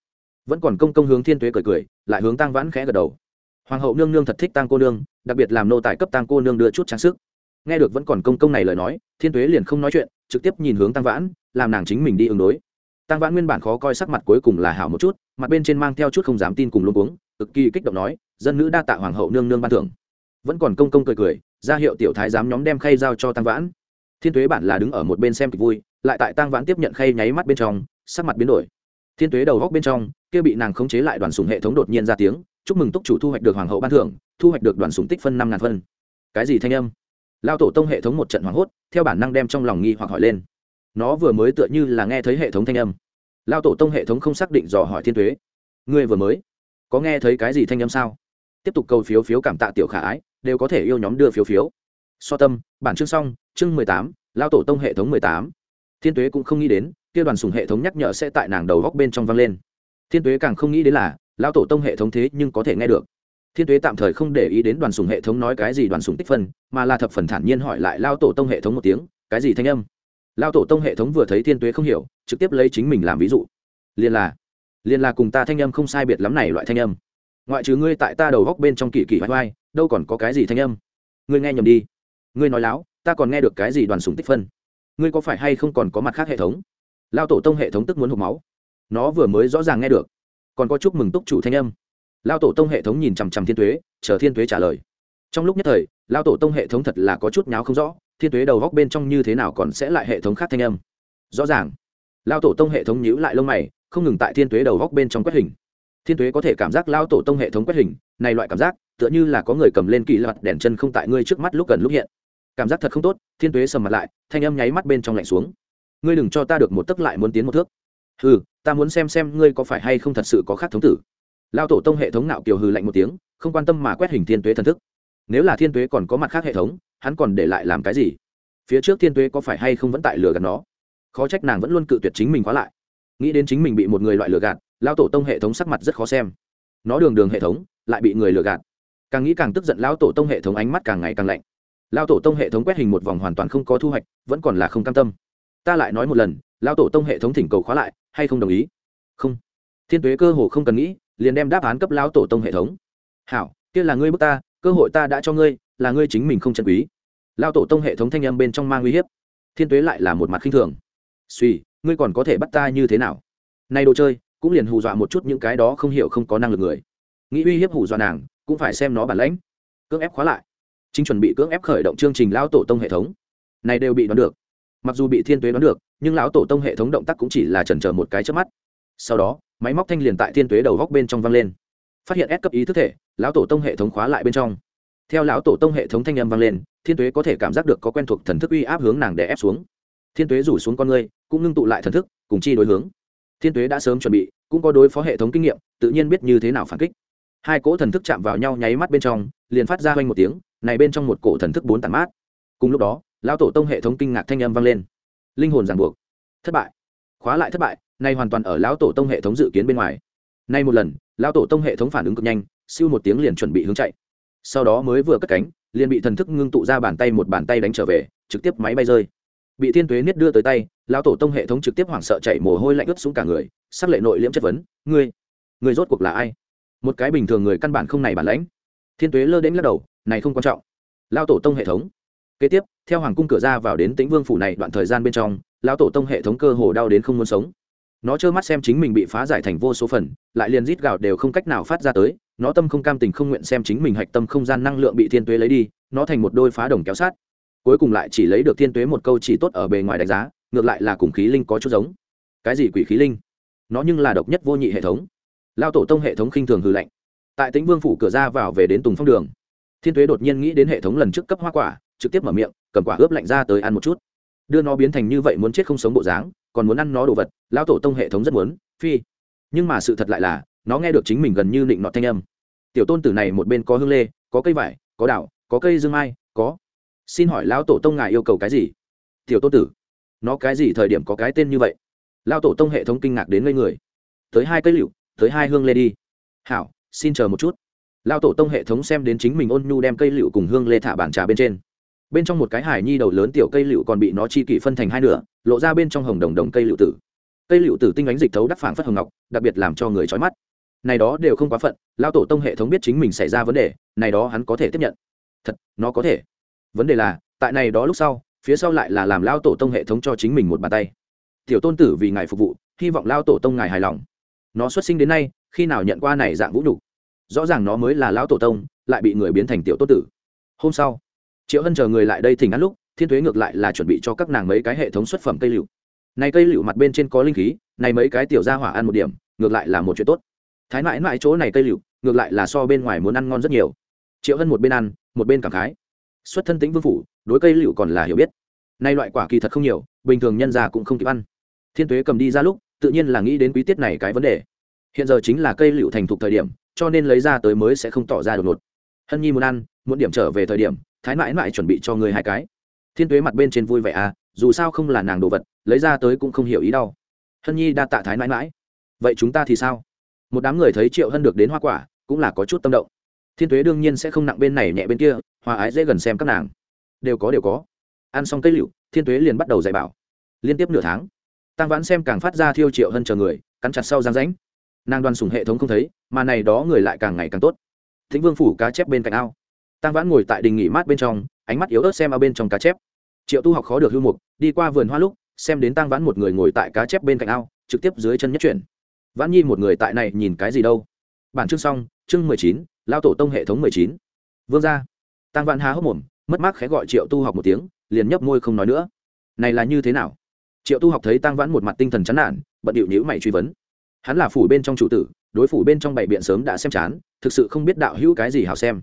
Vẫn còn công công hướng thiên tuế cười cười, lại hướng tăng vãn khẽ gật đầu. Hoàng hậu nương nương thật thích tăng cô nương, đặc biệt làm nô tài cấp tăng cô nương đưa chút trang sức. Nghe được vẫn còn công công này lời nói, thiên tuế liền không nói chuyện, trực tiếp nhìn hướng tăng vãn, làm nàng chính mình đi ứng đối. Tăng vãn nguyên bản khó coi sắc mặt cuối cùng là hảo một chút, mặt bên trên mang theo chút không dám tin cùng luôn uống cực kỳ kích động nói, dân nữ đa tạ hoàng hậu nương nương ban thưởng. Vẫn còn công công cười cười, ra hiệu tiểu thái giám nhóm đem khay giao cho tăng vãn. Thiên tuế bản là đứng ở một bên xem kịch vui lại tại tăng vãn tiếp nhận khay nháy mắt bên trong, sắc mặt biến đổi. Thiên tuế đầu góc bên trong, kia bị nàng khống chế lại đoàn sùng hệ thống đột nhiên ra tiếng, chúc mừng túc chủ thu hoạch được hoàng hậu ban thưởng, thu hoạch được đoàn sùng tích phân năm ngàn phân. Cái gì thanh âm? Lao tổ tông hệ thống một trận hoảng hốt, theo bản năng đem trong lòng nghi hoặc hỏi lên. Nó vừa mới tựa như là nghe thấy hệ thống thanh âm. Lao tổ tông hệ thống không xác định dò hỏi thiên tuế. Ngươi vừa mới có nghe thấy cái gì thanh âm sao? Tiếp tục câu phiếu phiếu cảm tạ tiểu khả ái, đều có thể yêu nhóm đưa phiếu phiếu. So tâm, bản chương xong, chương mười tám, lao tổ tông hệ thống mười tám thiên tuế cũng không nghĩ đến, kia đoàn sùng hệ thống nhắc nhở sẽ tại nàng đầu góc bên trong vang lên. Thiên tuế càng không nghĩ đến là, lão tổ tông hệ thống thế nhưng có thể nghe được. Thiên tuế tạm thời không để ý đến đoàn sùng hệ thống nói cái gì đoàn sùng tích phân, mà là thập phần thản nhiên hỏi lại lao tổ tông hệ thống một tiếng, cái gì thanh âm? Lao tổ tông hệ thống vừa thấy thiên tuế không hiểu, trực tiếp lấy chính mình làm ví dụ. Liền là liền là cùng ta thanh âm không sai biệt lắm này loại thanh âm. Ngoại trừ ngươi tại ta đầu góc bên trong kỳ kỳ vai vai đâu còn có cái gì thanh âm? Ngươi nghe nhầm đi. Ngươi nói láo, ta còn nghe được cái gì đoàn sùng tích phân? Ngươi có phải hay không còn có mặt khác hệ thống? Lao tổ tông hệ thống tức muốn hộp máu. Nó vừa mới rõ ràng nghe được. Còn có chúc mừng túc chủ thanh âm. Lao tổ tông hệ thống nhìn chằm chằm thiên thuế chờ thiên thuế trả lời. Trong lúc nhất thời, lao tổ tông hệ thống thật là có chút nháo không rõ, thiên thuế đầu góc bên trong như thế nào còn sẽ lại hệ thống khác thanh âm. Rõ ràng, lao tổ tông hệ thống nhíu lại lông mày, không ngừng tại thiên thuế đầu góc bên trong quét hình. Thiên thuế có thể cảm giác lao tổ tông hệ thống quét hình, này loại cảm giác, tựa như là có người cầm lên kỳ lặt đèn chân không tại ngươi trước mắt lúc gần lúc hiện cảm giác thật không tốt thiên tuế sầm mặt lại thanh âm nháy mắt bên trong lạnh xuống. Ngươi đừng cho ta được một tấc lại muốn tiến một thước. Hừ, ta muốn xem xem ngươi có phải hay không thật sự có khác thống tử. Lao tổ tông hệ thống nạo kiều hừ lạnh một tiếng không quan tâm mà quét hình thiên tuế thần thức. Nếu là thiên tuế còn có mặt khác hệ thống hắn còn để lại làm cái gì? Phía trước thiên tuế có phải hay không vẫn tại lừa gạt nó? Khó trách nàng vẫn luôn cự tuyệt chính mình khóa lại. Nghĩ đến chính mình bị một người loại lừa gạt lao tổ tông hệ thống sắc mặt rất khó xem. Nó đường đường hệ thống lại bị người lừa gạt. Càng nghĩ càng tức giận lao tổ tông hệ thống ánh mắt càng ngày càng lạnh lao tổ tông hệ thống quét hình một vòng hoàn toàn không có thu hoạch, vẫn còn là không cam tâm. Ta lại nói một lần, lao tổ tông hệ thống thỉnh cầu khóa lại, hay không đồng ý? Không. Thiên tuế cơ hồ không cần nghĩ, liền đem đáp án cấp lao tổ tông hệ thống. Hảo, kia là ngươi bước ta, cơ hội ta đã cho ngươi, là ngươi chính mình không chân quý. Lao tổ tông hệ thống thanh âm bên trong mang uy hiếp. Thiên tuế lại là một mặt khinh thường. Suy ngươi còn có thể bắt ta như thế nào? Nay đồ chơi, cũng liền hù dọa một chút những cái đó không hiểu không có năng lực người. Nghĩ uy hiếp hù dọa nàng, cũng phải xem nó bản lãnh. Cưỡng ép khóa lại chính chuẩn bị cưỡng ép khởi động chương trình lão tổ tông hệ thống. Này đều bị đoán được. Mặc dù bị thiên tuế đoán được, nhưng lão tổ tông hệ thống động tác cũng chỉ là chần chờ một cái trước mắt. Sau đó, máy móc thanh liền tại thiên tuế đầu góc bên trong vang lên. Phát hiện ép cấp ý thức thể, lão tổ tông hệ thống khóa lại bên trong. Theo lão tổ tông hệ thống thanh âm vang lên, thiên tuế có thể cảm giác được có quen thuộc thần thức uy áp hướng nàng để ép xuống. Thiên tuế rủ xuống con ngươi, cũng ngưng tụ lại thần thức, cùng chi đối hướng. Thiên tuế đã sớm chuẩn bị, cũng có đối phó hệ thống kinh nghiệm, tự nhiên biết như thế nào phản kích hai cỗ thần thức chạm vào nhau nháy mắt bên trong, liền phát ra quanh một tiếng, này bên trong một cổ thần thức bốn tàn mát. Cùng lúc đó, lão tổ tông hệ thống kinh ngạc thanh âm vang lên. Linh hồn ràng buộc. Thất bại. Khóa lại thất bại nay hoàn toàn ở lão tổ tông hệ thống dự kiến bên ngoài. Nay một lần, lão tổ tông hệ thống phản ứng cực nhanh, siêu một tiếng liền chuẩn bị hướng chạy. Sau đó mới vừa cất cánh, liền bị thần thức ngưng tụ ra bàn tay một bàn tay đánh trở về, trực tiếp máy bay rơi. Bị thiên tuế niết đưa tới tay, lão tổ tông hệ thống trực tiếp hoảng sợ chạy mồ hôi lạnh ướt xuống cả người, sắc lệ nội liễm chất vấn, ngươi ngươi rốt cuộc là ai? Một cái bình thường người căn bản không này bản lãnh. Thiên tuế lơ đến lắc đầu, này không quan trọng. Lao tổ tông hệ thống. Kế tiếp, theo hoàng cung cửa ra vào đến tĩnh vương phủ này đoạn thời gian bên trong, lão tổ tông hệ thống cơ hồ đau đến không muốn sống. Nó trơ mắt xem chính mình bị phá giải thành vô số phần, lại liền rít gạo đều không cách nào phát ra tới, nó tâm không cam tình không nguyện xem chính mình hạch tâm không gian năng lượng bị thiên tuế lấy đi, nó thành một đôi phá đồng kéo sát. Cuối cùng lại chỉ lấy được thiên tuế một câu chỉ tốt ở bề ngoài đánh giá, ngược lại là cùng khí linh có chút giống. Cái gì quỷ khí linh? Nó nhưng là độc nhất vô nhị hệ thống lao tổ tông hệ thống khinh thường hư lạnh tại tĩnh vương phủ cửa ra vào về đến tùng phong đường, thiên tuế đột nhiên nghĩ đến hệ thống lần trước cấp hoa quả, trực tiếp mở miệng, cầm quả ướp lạnh ra tới ăn một chút. Đưa nó biến thành như vậy muốn chết không sống bộ dáng, còn muốn ăn nó đồ vật, lao tổ tông hệ thống rất muốn, phi. Nhưng mà sự thật lại là, nó nghe được chính mình gần như định nọt thanh âm. Tiểu tôn tử này một bên có hương lê, có cây vải, có đảo có cây dương mai, có. Xin hỏi lão tổ tông ngài yêu cầu cái gì? Tiểu tôn tử, nó cái gì thời điểm có cái tên như vậy? Lao tổ tông hệ thống kinh ngạc đến ngây người. Tới hai cây liệu tới hai hương lê đi. Hảo, xin chờ một chút. Lao tổ tông hệ thống xem đến chính mình ôn nhu đem cây liệu cùng hương lê thả bàn trà bên trên. Bên trong một cái hải nhi đầu lớn tiểu cây liệu còn bị nó chi kỷ phân thành hai nửa, lộ ra bên trong hồng đồng đồng cây liệu tử. Cây liệu tử tinh ánh dịch thấu đắc phảng phất hồng ngọc, đặc biệt làm cho người trói mắt. Này đó đều không quá phận lao tổ tông hệ thống biết chính mình xảy ra vấn đề, này đó hắn có thể tiếp nhận. Thật, nó có thể. Vấn đề là, tại này đó lúc sau, phía sau lại là làm lao tổ tông hệ thống cho chính mình một bàn tay. Tiểu tôn tử vì ngài phục vụ, hy vọng lao tổ tông ngài hài lòng nó xuất sinh đến nay, khi nào nhận qua này dạng vũ nhục? Rõ ràng nó mới là lão tổ tông, lại bị người biến thành tiểu tốt tử. Hôm sau, triệu hân chờ người lại đây thỉnh ăn lúc, thiên thuế ngược lại là chuẩn bị cho các nàng mấy cái hệ thống xuất phẩm cây liệu. Này cây liệu mặt bên trên có linh khí, này mấy cái tiểu ra hỏa ăn một điểm, ngược lại là một chuyện tốt. Thái mãi mãi chỗ này cây liệu, ngược lại là so bên ngoài muốn ăn ngon rất nhiều. Triệu hân một bên ăn, một bên cảm khái. Xuất thân tính vương phủ, đối cây liệu còn là hiểu biết. Nay loại quả kỳ thật không nhiều, bình thường nhân già cũng không kịp ăn. Thiên tuế cầm đi ra lúc tự nhiên là nghĩ đến quý tiết này cái vấn đề. Hiện giờ chính là cây liệu thành thục thời điểm, cho nên lấy ra tới mới sẽ không tỏ ra đột ngột. Hân nhi muốn ăn, muốn điểm trở về thời điểm, thái mãi mãi chuẩn bị cho người hai cái. Thiên tuế mặt bên trên vui vẻ à dù sao không là nàng đồ vật, lấy ra tới cũng không hiểu ý đâu. Hân nhi đa tạ thái mãi mãi. Vậy chúng ta thì sao? Một đám người thấy triệu hân được đến hoa quả, cũng là có chút tâm động. Thiên tuế đương nhiên sẽ không nặng bên này nhẹ bên kia, hòa ái dễ gần xem các nàng. Đều có đều có. Ăn xong cây liệu, thiên tuế liền bắt đầu dạy bảo. Liên tiếp nửa tháng tăng vãn xem càng phát ra thiêu triệu hơn chờ người, cắn chặt sau giang ránh nàng đoan sùng hệ thống không thấy, mà này đó người lại càng ngày càng tốt. Thính vương phủ cá chép bên cạnh ao. Tăng vãn ngồi tại đình nghỉ mát bên trong, ánh mắt yếu ớt xem ao bên trong cá chép. Triệu tu học khó được hưu mục, đi qua vườn hoa lúc, xem đến tăng vãn một người ngồi tại cá chép bên cạnh ao, trực tiếp dưới chân nhất chuyển. Vãn nhi một người tại này nhìn cái gì đâu? Bản chương xong, chương mười chín, lao tổ tông hệ thống mười chín. Vương gia. Tăng vãn há hốc mồm, mất mát khẽ gọi triệu tu học một tiếng, liền nhấp môi không nói nữa. Này là như thế nào? Triệu tu học thấy tăng vãn một mặt tinh thần chán nản, bận điệu nhữ mày truy vấn. Hắn là phủ bên trong chủ tử, đối phủ bên trong bảy biện sớm đã xem chán, thực sự không biết đạo hữu cái gì hảo xem.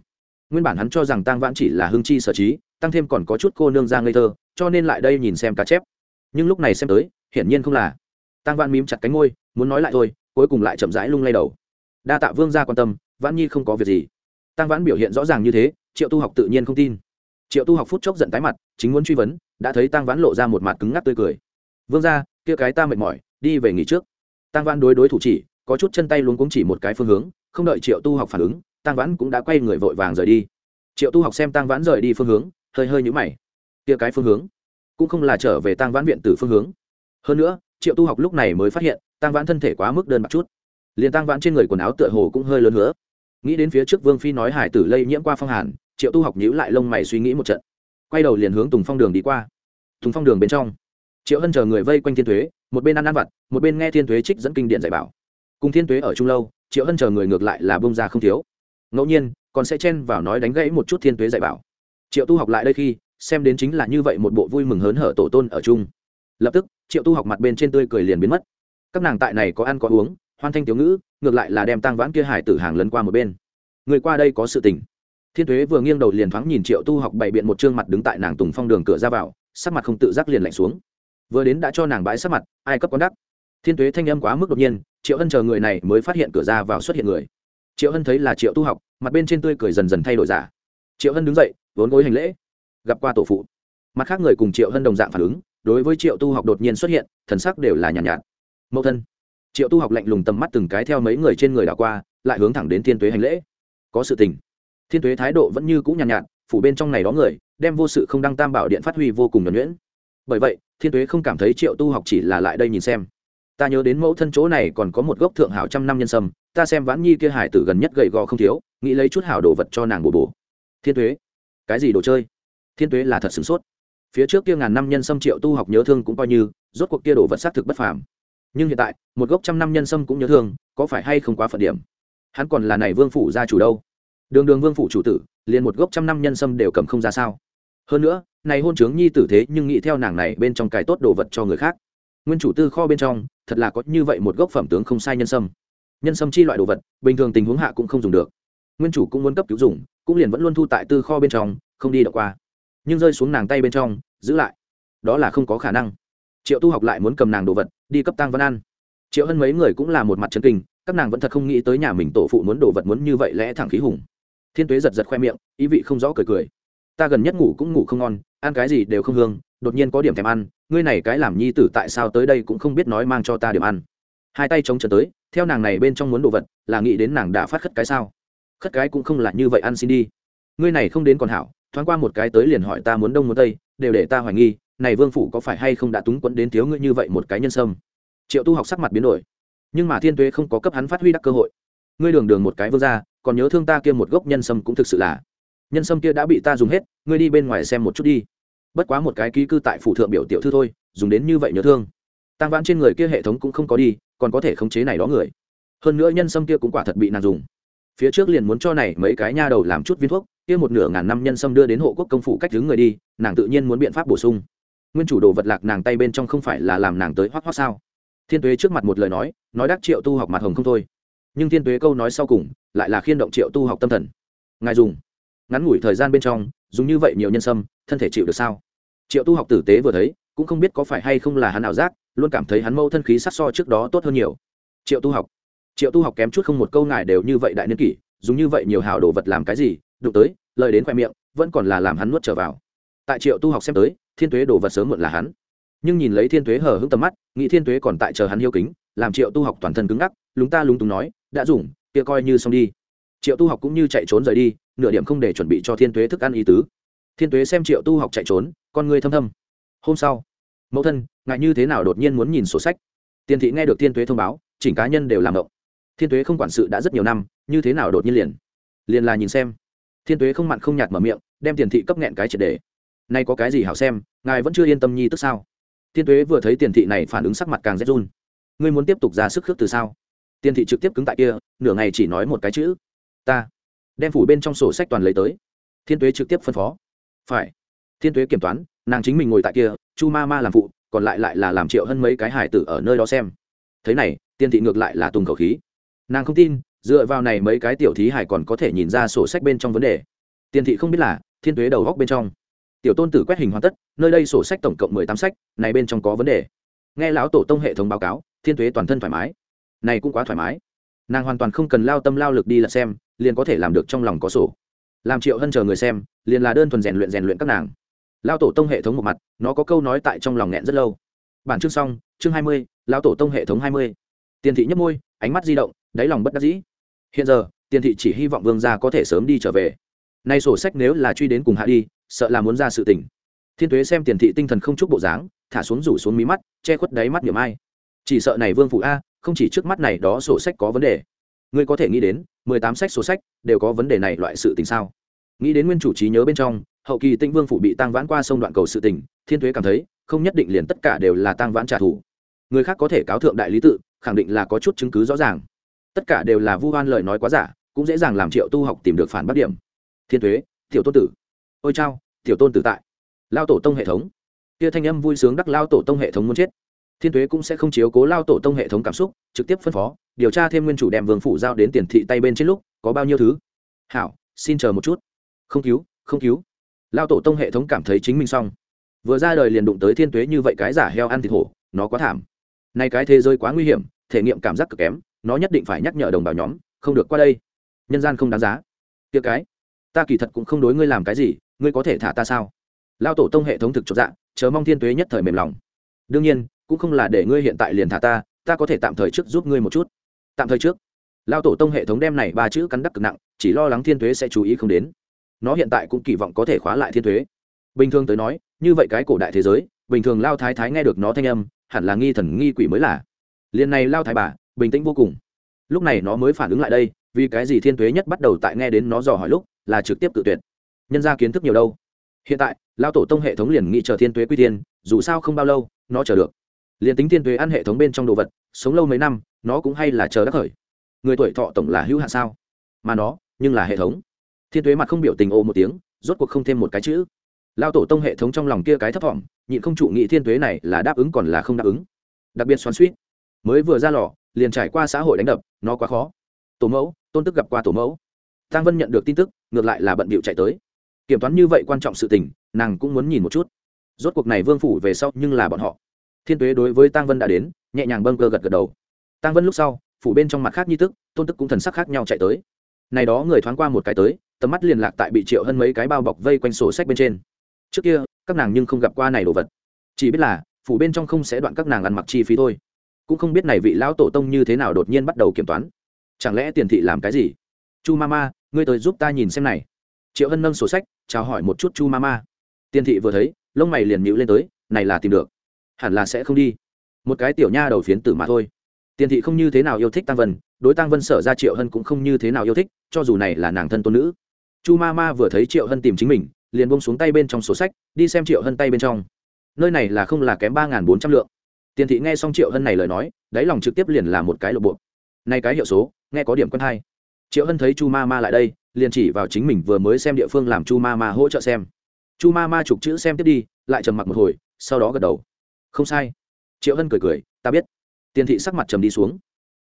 Nguyên bản hắn cho rằng tăng vãn chỉ là hương chi sở trí, tăng thêm còn có chút cô nương ra ngây thơ, cho nên lại đây nhìn xem cá chép. Nhưng lúc này xem tới, hiển nhiên không là. Tăng vãn mím chặt cánh ngôi muốn nói lại thôi, cuối cùng lại chậm rãi lung lay đầu. Đa tạ vương ra quan tâm, vãn nhi không có việc gì. Tăng vãn biểu hiện rõ ràng như thế, triệu tu học tự nhiên không tin. Triệu tu học phút chốc giận tái mặt, chính muốn truy vấn, đã thấy tăng vãn lộ ra một mặt cứng ngắc tươi cười vương ra, kia cái ta mệt mỏi, đi về nghỉ trước. Tăng vãn đối đối thủ chỉ, có chút chân tay luôn cũng chỉ một cái phương hướng, không đợi triệu tu học phản ứng tăng vãn cũng đã quay người vội vàng rời đi. Triệu tu học xem tăng vãn rời đi phương hướng, hơi hơi nhũ mày. Kia cái phương hướng, cũng không là trở về tăng vãn viện từ phương hướng. Hơn nữa, triệu tu học lúc này mới phát hiện tăng vãn thân thể quá mức đơn bạc chút. Liền tăng vãn trên người quần áo tựa hồ cũng hơi lớn nữa nghĩ đến phía trước vương phi nói hải tử lây nhiễm qua phong hàn, triệu tu học nhíu lại lông mày suy nghĩ một trận. Quay đầu liền hướng tùng phong đường đi qua. Tùng phong đường bên trong triệu hân chờ người vây quanh thiên thuế, một bên ăn ăn vặt, một bên nghe thiên thuế trích dẫn kinh điện dạy bảo. Cùng thiên thuế ở chung lâu, triệu hân chờ người ngược lại là bông ra không thiếu. Ngẫu nhiên, còn sẽ chen vào nói đánh gãy một chút thiên thuế dạy bảo. Triệu tu học lại đây khi, xem đến chính là như vậy một bộ vui mừng hớn hở tổ tôn ở chung. Lập tức, triệu tu học mặt bên trên tươi cười liền biến mất. Các nàng tại này có ăn có uống, hoan thanh tiểu ngữ, ngược lại là đem tăng vãn kia hải tử hàng lấn qua một bên. Người qua đây có sự tình. Thiên thuế vừa nghiêng đầu liền thoáng nhìn triệu tu học bày biện một trương mặt đứng tại nàng tùng phong đường cửa ra vào, sắc mặt không tự giác liền lạnh xuống vừa đến đã cho nàng bãi sắc mặt ai cấp con đắc. Thiên Tuế thanh âm quá mức đột nhiên triệu hân chờ người này mới phát hiện cửa ra vào xuất hiện người. Triệu hân thấy là triệu tu học mặt bên trên tươi cười dần dần thay đổi giả. Triệu hân đứng dậy vốn gối hành lễ gặp qua tổ phụ. Mặt khác người cùng triệu hân đồng dạng phản ứng đối với triệu tu học đột nhiên xuất hiện thần sắc đều là nhàn nhạt, nhạt. Mẫu thân. Triệu tu học lạnh lùng tầm mắt từng cái theo mấy người trên người đảo qua lại hướng thẳng đến thiên tuế hành lễ. Có sự tình. Thiên tuế thái độ vẫn như cũng nhàn nhạt, nhạt phủ bên trong này đó người đem vô sự không đăng tam bảo điện phát huy vô cùng nhuẩn nhuyễn bởi vậy, thiên tuế không cảm thấy triệu tu học chỉ là lại đây nhìn xem. Ta nhớ đến mẫu thân chỗ này còn có một gốc thượng hảo trăm năm nhân sâm, ta xem vãn nhi kia hải tử gần nhất gầy gò không thiếu, nghĩ lấy chút hảo đồ vật cho nàng bổ bổ. Thiên tuế, cái gì đồ chơi? Thiên tuế là thật sửng sốt. Phía trước kia ngàn năm nhân sâm triệu tu học nhớ thương cũng coi như, rốt cuộc kia đồ vật xác thực bất phàm. Nhưng hiện tại, một gốc trăm năm nhân sâm cũng nhớ thương, có phải hay không quá phận điểm? Hắn còn là này vương phủ gia chủ đâu? Đường đường vương phủ chủ tử, liền một gốc trăm năm nhân sâm đều cầm không ra sao? Hơn nữa, này hôn trướng nhi tử thế nhưng nghĩ theo nàng này bên trong cài tốt đồ vật cho người khác. Nguyên chủ tư kho bên trong, thật là có như vậy một gốc phẩm tướng không sai nhân sâm. Nhân sâm chi loại đồ vật, bình thường tình huống hạ cũng không dùng được. Nguyên chủ cũng muốn cấp cứu dùng, cũng liền vẫn luôn thu tại tư kho bên trong, không đi đọc qua. Nhưng rơi xuống nàng tay bên trong, giữ lại. Đó là không có khả năng. Triệu tu học lại muốn cầm nàng đồ vật, đi cấp tăng văn ăn triệu hơn mấy người cũng là một mặt chân kinh, các nàng vẫn thật không nghĩ tới nhà mình tổ phụ muốn đồ vật muốn như vậy lẽ thẳng khí hùng. Thiên tuế giật giật khoe miệng, ý vị không rõ cười cười ta gần nhất ngủ cũng ngủ không ngon, ăn cái gì đều không hương, đột nhiên có điểm thèm ăn, ngươi này cái làm nhi tử tại sao tới đây cũng không biết nói mang cho ta điểm ăn. Hai tay chống chân tới, theo nàng này bên trong muốn đồ vật, là nghĩ đến nàng đã phát khất cái sao. Khất cái cũng không là như vậy ăn xin đi. Ngươi này không đến còn hảo, thoáng qua một cái tới liền hỏi ta muốn đông muốn tây, đều để ta hoài nghi, này vương phủ có phải hay không đã túng quẫn đến thiếu ngươi như vậy một cái nhân sâm. Triệu tu học sắc mặt biến đổi. Nhưng mà thiên tuế không có cấp hắn phát huy đắc cơ hội. Ngươi đường đường một cái vương ra còn nhớ thương ta kia một gốc nhân sâm cũng thực sự là nhân sâm kia đã bị ta dùng hết, ngươi đi bên ngoài xem một chút đi. Bất quá một cái ký cư tại phủ thượng biểu tiểu thư thôi, dùng đến như vậy nhớ thương. Tăng vãn trên người kia hệ thống cũng không có đi, còn có thể khống chế này đó người. Hơn nữa nhân sâm kia cũng quả thật bị nàng dùng. Phía trước liền muốn cho này mấy cái nha đầu làm chút viên thuốc, kia một nửa ngàn năm nhân sâm đưa đến hộ quốc công phủ cách đứng người đi, nàng tự nhiên muốn biện pháp bổ sung. Nguyên chủ đồ vật lạc nàng tay bên trong không phải là làm nàng tới hoác hoác sao? Thiên tuế trước mặt một lời nói nói đắc triệu tu học mặt hồng không thôi. Nhưng thiên tuế câu nói sau cùng, lại là khiên động triệu tu học tâm thần. Ngài dùng ngắn ngủi thời gian bên trong, dùng như vậy nhiều nhân sâm, thân thể chịu được sao? Triệu tu học tử tế vừa thấy, cũng không biết có phải hay không là hắn ảo giác, luôn cảm thấy hắn mâu thân khí sát so trước đó tốt hơn nhiều. Triệu tu học. Triệu tu học kém chút không một câu ngài đều như vậy đại niên kỷ, dùng như vậy nhiều hào đồ vật làm cái gì, đụng tới, lời đến khoe miệng, vẫn còn là làm hắn nuốt trở vào. Tại triệu tu học xem tới, thiên tuế đồ vật sớm muộn là hắn. Nhưng nhìn lấy thiên tuế hờ hững tầm mắt, nghĩ thiên tuế còn tại chờ hắn yêu kính, làm triệu tu học toàn thân cứng ngắc, lúng ta lúng túng nói, đã dùng, kia coi như xong đi. Triệu tu học cũng như chạy trốn rời đi nửa điểm không để chuẩn bị cho thiên tuế thức ăn ý tứ. Thiên tuế xem triệu tu học chạy trốn, con người thâm thâm. Hôm sau, mẫu thân ngại như thế nào đột nhiên muốn nhìn sổ sách? Tiền thị nghe được thiên tuế thông báo, chỉnh cá nhân đều làm động thiên tuế không quản sự đã rất nhiều năm, như thế nào đột nhiên liền? Liền là nhìn xem. Thiên tuế không mặn không nhạt mở miệng, đem tiền thị cấp nghẹn cái triệt đề. Nay có cái gì hảo xem, ngài vẫn chưa yên tâm nhi tức sao? Thiên tuế vừa thấy tiền thị này phản ứng sắc mặt càng rét run. Ngươi muốn tiếp tục ra sức khước từ sao? Tiền thị trực tiếp cứng tại kia, nửa ngày chỉ nói một cái chữ. Ta đem phủ bên trong sổ sách toàn lấy tới. Thiên tuế trực tiếp phân phó. Phải. Thiên tuế kiểm toán, nàng chính mình ngồi tại kia, chu ma ma làm phụ, còn lại lại là làm triệu hơn mấy cái hải tử ở nơi đó xem. Thế này, tiên thị ngược lại là tùng khẩu khí. Nàng không tin, dựa vào này mấy cái tiểu thí hải còn có thể nhìn ra sổ sách bên trong vấn đề. Tiên thị không biết là, thiên tuế đầu góc bên trong. Tiểu tôn tử quét hình hoàn tất, nơi đây sổ sách tổng cộng mười tám sách, này bên trong có vấn đề. Nghe lão tổ tông hệ thống báo cáo, thiên tuế toàn thân thoải mái. Này cũng quá thoải mái. Nàng hoàn toàn không cần lao tâm lao lực đi lật xem liền có thể làm được trong lòng có sổ. Làm triệu hân chờ người xem, liền là đơn thuần rèn luyện rèn luyện các nàng. Lao tổ tông hệ thống một mặt, nó có câu nói tại trong lòng nghẹn rất lâu. Bản chương xong, chương hai mươi lao tổ tông hệ thống hai mươi. Tiền thị nhấp môi, ánh mắt di động, đáy lòng bất đắc dĩ. Hiện giờ, tiền thị chỉ hy vọng vương gia có thể sớm đi trở về. Nay sổ sách nếu là truy đến cùng hạ đi, sợ là muốn ra sự tình. Thiên tuế xem tiền thị tinh thần không chúc bộ dáng, thả xuống rủ xuống mí mắt, che khuất đáy mắt niệm ai. Chỉ sợ này vương phụ a, không chỉ trước mắt này đó sổ sách có vấn đề. Ngươi có thể nghĩ đến mười tám sách số sách, đều có vấn đề này loại sự tình sao? Nghĩ đến nguyên chủ trí nhớ bên trong, hậu kỳ tĩnh vương phủ bị tăng vãn qua sông đoạn cầu sự tình, thiên thuế cảm thấy, không nhất định liền tất cả đều là tăng vãn trả thù. Người khác có thể cáo thượng đại lý tự, khẳng định là có chút chứng cứ rõ ràng. Tất cả đều là vu hoan lời nói quá giả, cũng dễ dàng làm triệu tu học tìm được phản bác điểm. Thiên thuế, tiểu tôn tử. Ôi chao, tiểu tôn tử tại. Lao tổ tông hệ thống. Kia thanh âm vui sướng đắc lao tổ tông hệ thống muốn chết thiên thuế cũng sẽ không chiếu cố lao tổ tông hệ thống cảm xúc, trực tiếp phân phó, điều tra thêm nguyên chủ đem vương phủ giao đến tiền thị tay bên trên lúc, có bao nhiêu thứ. Hảo, xin chờ một chút. Không cứu không cứu. Lao tổ tông hệ thống cảm thấy chính mình xong. Vừa ra đời liền đụng tới thiên tuế như vậy cái giả heo ăn thịt hổ, nó quá thảm. Nay cái thế giới quá nguy hiểm, thể nghiệm cảm giác cực kém, nó nhất định phải nhắc nhở đồng bào nhóm, không được qua đây. Nhân gian không đáng giá. Tiệc cái, ta kỳ thật cũng không đối ngươi làm cái gì, ngươi có thể thả ta sao? Lao tổ tông hệ thống thực chột dạ chờ mong thiên tuế nhất thời mềm lòng. Đương nhiên cũng không là để ngươi hiện tại liền thả ta ta có thể tạm thời trước giúp ngươi một chút. Tạm thời trước. Lao tổ tông hệ thống đem này ba chữ cắn đắc cực nặng, chỉ lo lắng thiên tuế sẽ chú ý không đến. Nó hiện tại cũng kỳ vọng có thể khóa lại thiên thuế. Bình thường tới nói, như vậy cái cổ đại thế giới, bình thường lao thái thái nghe được nó thanh âm, hẳn là nghi thần nghi quỷ mới là. Liền này lao thái bà, bình tĩnh vô cùng. Lúc này nó mới phản ứng lại đây, vì cái gì thiên thuế nhất bắt đầu tại nghe đến nó dò hỏi lúc, là trực tiếp tự tuyệt. Nhân ra kiến thức nhiều đâu. Hiện tại, lao tổ tông hệ thống liền nghĩ chờ thiên tuế quy tiên, dù sao không bao lâu, nó chờ được liền tính thiên tuế ăn hệ thống bên trong đồ vật, sống lâu mấy năm, nó cũng hay là chờ đắc khởi. Người tuổi thọ tổng là hữu hạn sao? Mà nó, nhưng là hệ thống. Thiên tuế mặt không biểu tình ô một tiếng, rốt cuộc không thêm một cái chữ. Lao tổ tông hệ thống trong lòng kia cái thấp thỏm, nhịn không trụ nghị thiên tuế này là đáp ứng còn là không đáp ứng. Đặc biệt xoắn suýt mới vừa ra lò, liền trải qua xã hội đánh đập, nó quá khó. Tổ mẫu, tôn tức gặp qua tổ mẫu. Tăng vân nhận được tin tức, ngược lại là bận bịu chạy tới. Kiểm toán như vậy quan trọng sự tình, nàng cũng muốn nhìn một chút. Rốt cuộc này vương phủ về sau nhưng là bọn họ thiên tuế đối với tăng vân đã đến, nhẹ nhàng bâng cơ gật gật đầu. Tăng vân lúc sau, phủ bên trong mặt khác như tức, tôn tức cũng thần sắc khác nhau chạy tới. Này đó người thoáng qua một cái tới, tầm mắt liền lạc tại bị triệu hơn mấy cái bao bọc vây quanh sổ sách bên trên. Trước kia, các nàng nhưng không gặp qua này đồ vật. Chỉ biết là, phủ bên trong không sẽ đoạn các nàng ăn mặc chi phí thôi. Cũng không biết này vị lão tổ tông như thế nào đột nhiên bắt đầu kiểm toán. Chẳng lẽ tiền thị làm cái gì? Chu ma ma ngươi tới giúp ta nhìn xem này. Triệu hân nâng sổ sách, chào hỏi một chút chu ma ma tiền thị vừa thấy, lông mày liền nhịu lên tới, này là tìm được hẳn là sẽ không đi. Một cái tiểu nha đầu phiến tử mà thôi. Tiền thị không như thế nào yêu thích tăng vân, đối tăng vân sở ra triệu hân cũng không như thế nào yêu thích, cho dù này là nàng thân tôn nữ. Chu ma ma vừa thấy triệu hân tìm chính mình, liền bông xuống tay bên trong sổ sách, đi xem triệu hân tay bên trong. Nơi này là không là kém ba bốn trăm lượng. Tiền thị nghe xong triệu hân này lời nói, đáy lòng trực tiếp liền là một cái lộ bộ. Nay cái hiệu số, nghe có điểm quân hai triệu hân thấy chu ma ma lại đây, liền chỉ vào chính mình vừa mới xem địa phương làm chu ma ma hỗ trợ xem. Chu ma ma chụp chữ xem tiếp đi, lại trầm mặc một hồi, sau đó gật đầu không sai. Triệu hân cười cười, ta biết. Tiền thị sắc mặt trầm đi xuống.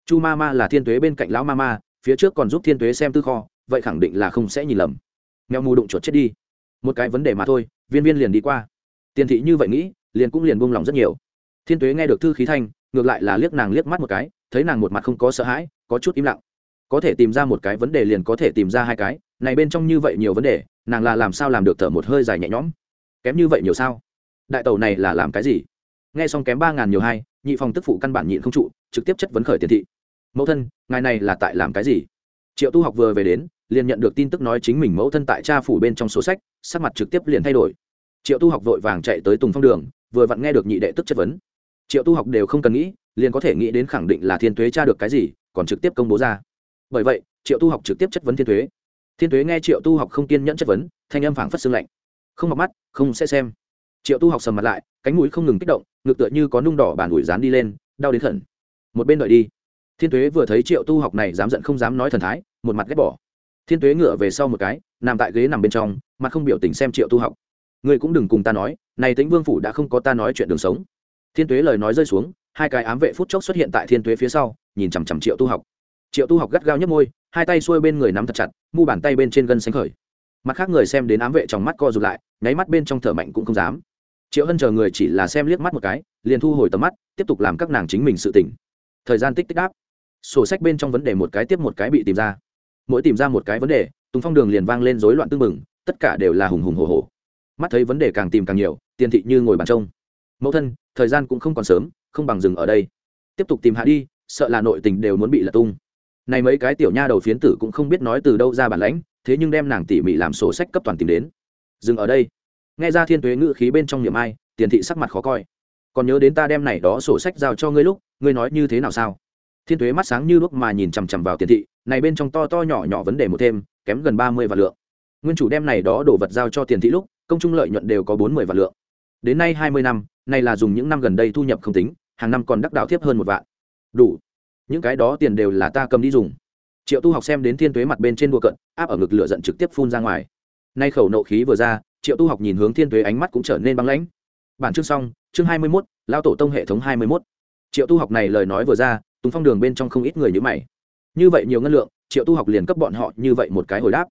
Chu ma ma là thiên tuế bên cạnh lão ma ma, phía trước còn giúp thiên tuế xem tư kho, vậy khẳng định là không sẽ nhìn lầm. Mèo mù đụng chuột chết đi. Một cái vấn đề mà thôi, viên viên liền đi qua. Tiền thị như vậy nghĩ, liền cũng liền buông lòng rất nhiều. Thiên tuế nghe được thư khí thanh, ngược lại là liếc nàng liếc mắt một cái, thấy nàng một mặt không có sợ hãi, có chút im lặng. Có thể tìm ra một cái vấn đề liền có thể tìm ra hai cái, này bên trong như vậy nhiều vấn đề, nàng là làm sao làm được thở một hơi dài nhẹ nhõm? Kém như vậy nhiều sao? Đại tàu này là làm cái gì? Nghe xong kém ba ngàn nhiều hai, nhị phòng tức phụ căn bản nhịn không trụ, trực tiếp chất vấn khởi tiền thị. Mẫu thân, ngài này là tại làm cái gì? Triệu tu học vừa về đến, liền nhận được tin tức nói chính mình mẫu thân tại cha phủ bên trong số sách, sắc mặt trực tiếp liền thay đổi. Triệu tu học vội vàng chạy tới tùng phong đường, vừa vặn nghe được nhị đệ tức chất vấn. Triệu tu học đều không cần nghĩ, liền có thể nghĩ đến khẳng định là thiên tuế tra được cái gì, còn trực tiếp công bố ra. Bởi vậy, triệu tu học trực tiếp chất vấn thiên tuế. Thiên tuế nghe triệu tu học không kiên nhẫn chất vấn, thanh âm phảng phất xương lạnh. Không mặc mắt, không sẽ xem triệu tu học sầm mặt lại, cánh mũi không ngừng kích động, ngực tựa như có nung đỏ bàn ủi dán đi lên, đau đến khẩn. Một bên đợi đi. Thiên tuế vừa thấy triệu tu học này dám giận không dám nói thần thái, một mặt ghét bỏ. Thiên tuế ngựa về sau một cái, nằm tại ghế nằm bên trong, mặt không biểu tình xem triệu tu học. Ngươi cũng đừng cùng ta nói, này tĩnh vương phủ đã không có ta nói chuyện đường sống. Thiên tuế lời nói rơi xuống, hai cái ám vệ phút chốc xuất hiện tại thiên tuế phía sau, nhìn chằm chằm triệu tu học. Triệu tu học gắt gao nhấp môi, hai tay xuôi bên người nắm thật chặt, mu bàn tay bên trên gân xanh khởi mặt khác người xem đến ám vệ trong mắt co rụt lại, nháy mắt bên trong thở mạnh cũng không dám. Triệu hân chờ người chỉ là xem liếc mắt một cái, liền thu hồi tầm mắt, tiếp tục làm các nàng chính mình sự tỉnh thời gian tích tích đáp. Sổ sách bên trong vấn đề một cái tiếp một cái bị tìm ra. Mỗi tìm ra một cái vấn đề, tùng phong đường liền vang lên rối loạn tưng bừng, tất cả đều là hùng hùng hồ hồ mắt thấy vấn đề càng tìm càng nhiều, tiền thị như ngồi bàn trông. Mẫu thân, thời gian cũng không còn sớm, không bằng dừng ở đây. Tiếp tục tìm hạ đi, sợ là nội tình đều muốn bị lật tung. Này mấy cái tiểu nha đầu phiến tử cũng không biết nói từ đâu ra bản lãnh thế nhưng đem nàng tỉ mỉ làm sổ sách cấp toàn tìm đến. Dừng ở đây. Nghe ra thiên tuế ngữ khí bên trong niệm ai, tiền thị sắc mặt khó coi. Còn nhớ đến ta đem này đó sổ sách giao cho ngươi lúc, ngươi nói như thế nào sao? Thiên tuế mắt sáng như lúc mà nhìn chằm chằm vào tiền thị, này bên trong to to nhỏ nhỏ vấn đề một thêm, kém gần ba mươi vạn lượng. Nguyên chủ đem này đó đổ vật giao cho tiền thị lúc, công trung lợi nhuận đều có bốn mươi vạn lượng. Đến nay hai mươi năm này là dùng những năm gần đây thu nhập không tính, hàng năm còn đắc đạo tiếp hơn một vạn. Đủ. Những cái đó tiền đều là ta cầm đi dùng triệu tu học xem đến thiên tuế mặt bên trên đua cận, áp ở ngực lửa giận trực tiếp phun ra ngoài. Nay khẩu nộ khí vừa ra, triệu tu học nhìn hướng thiên tuế ánh mắt cũng trở nên băng lãnh. Bản chương xong, chương hai mươi mốt lao tổ tông hệ thống hai mươi mốt. Triệu tu học này lời nói vừa ra, tùng phong đường bên trong không ít người như mày. Như vậy nhiều ngân lượng, triệu tu học liền cấp bọn họ như vậy một cái hồi đáp.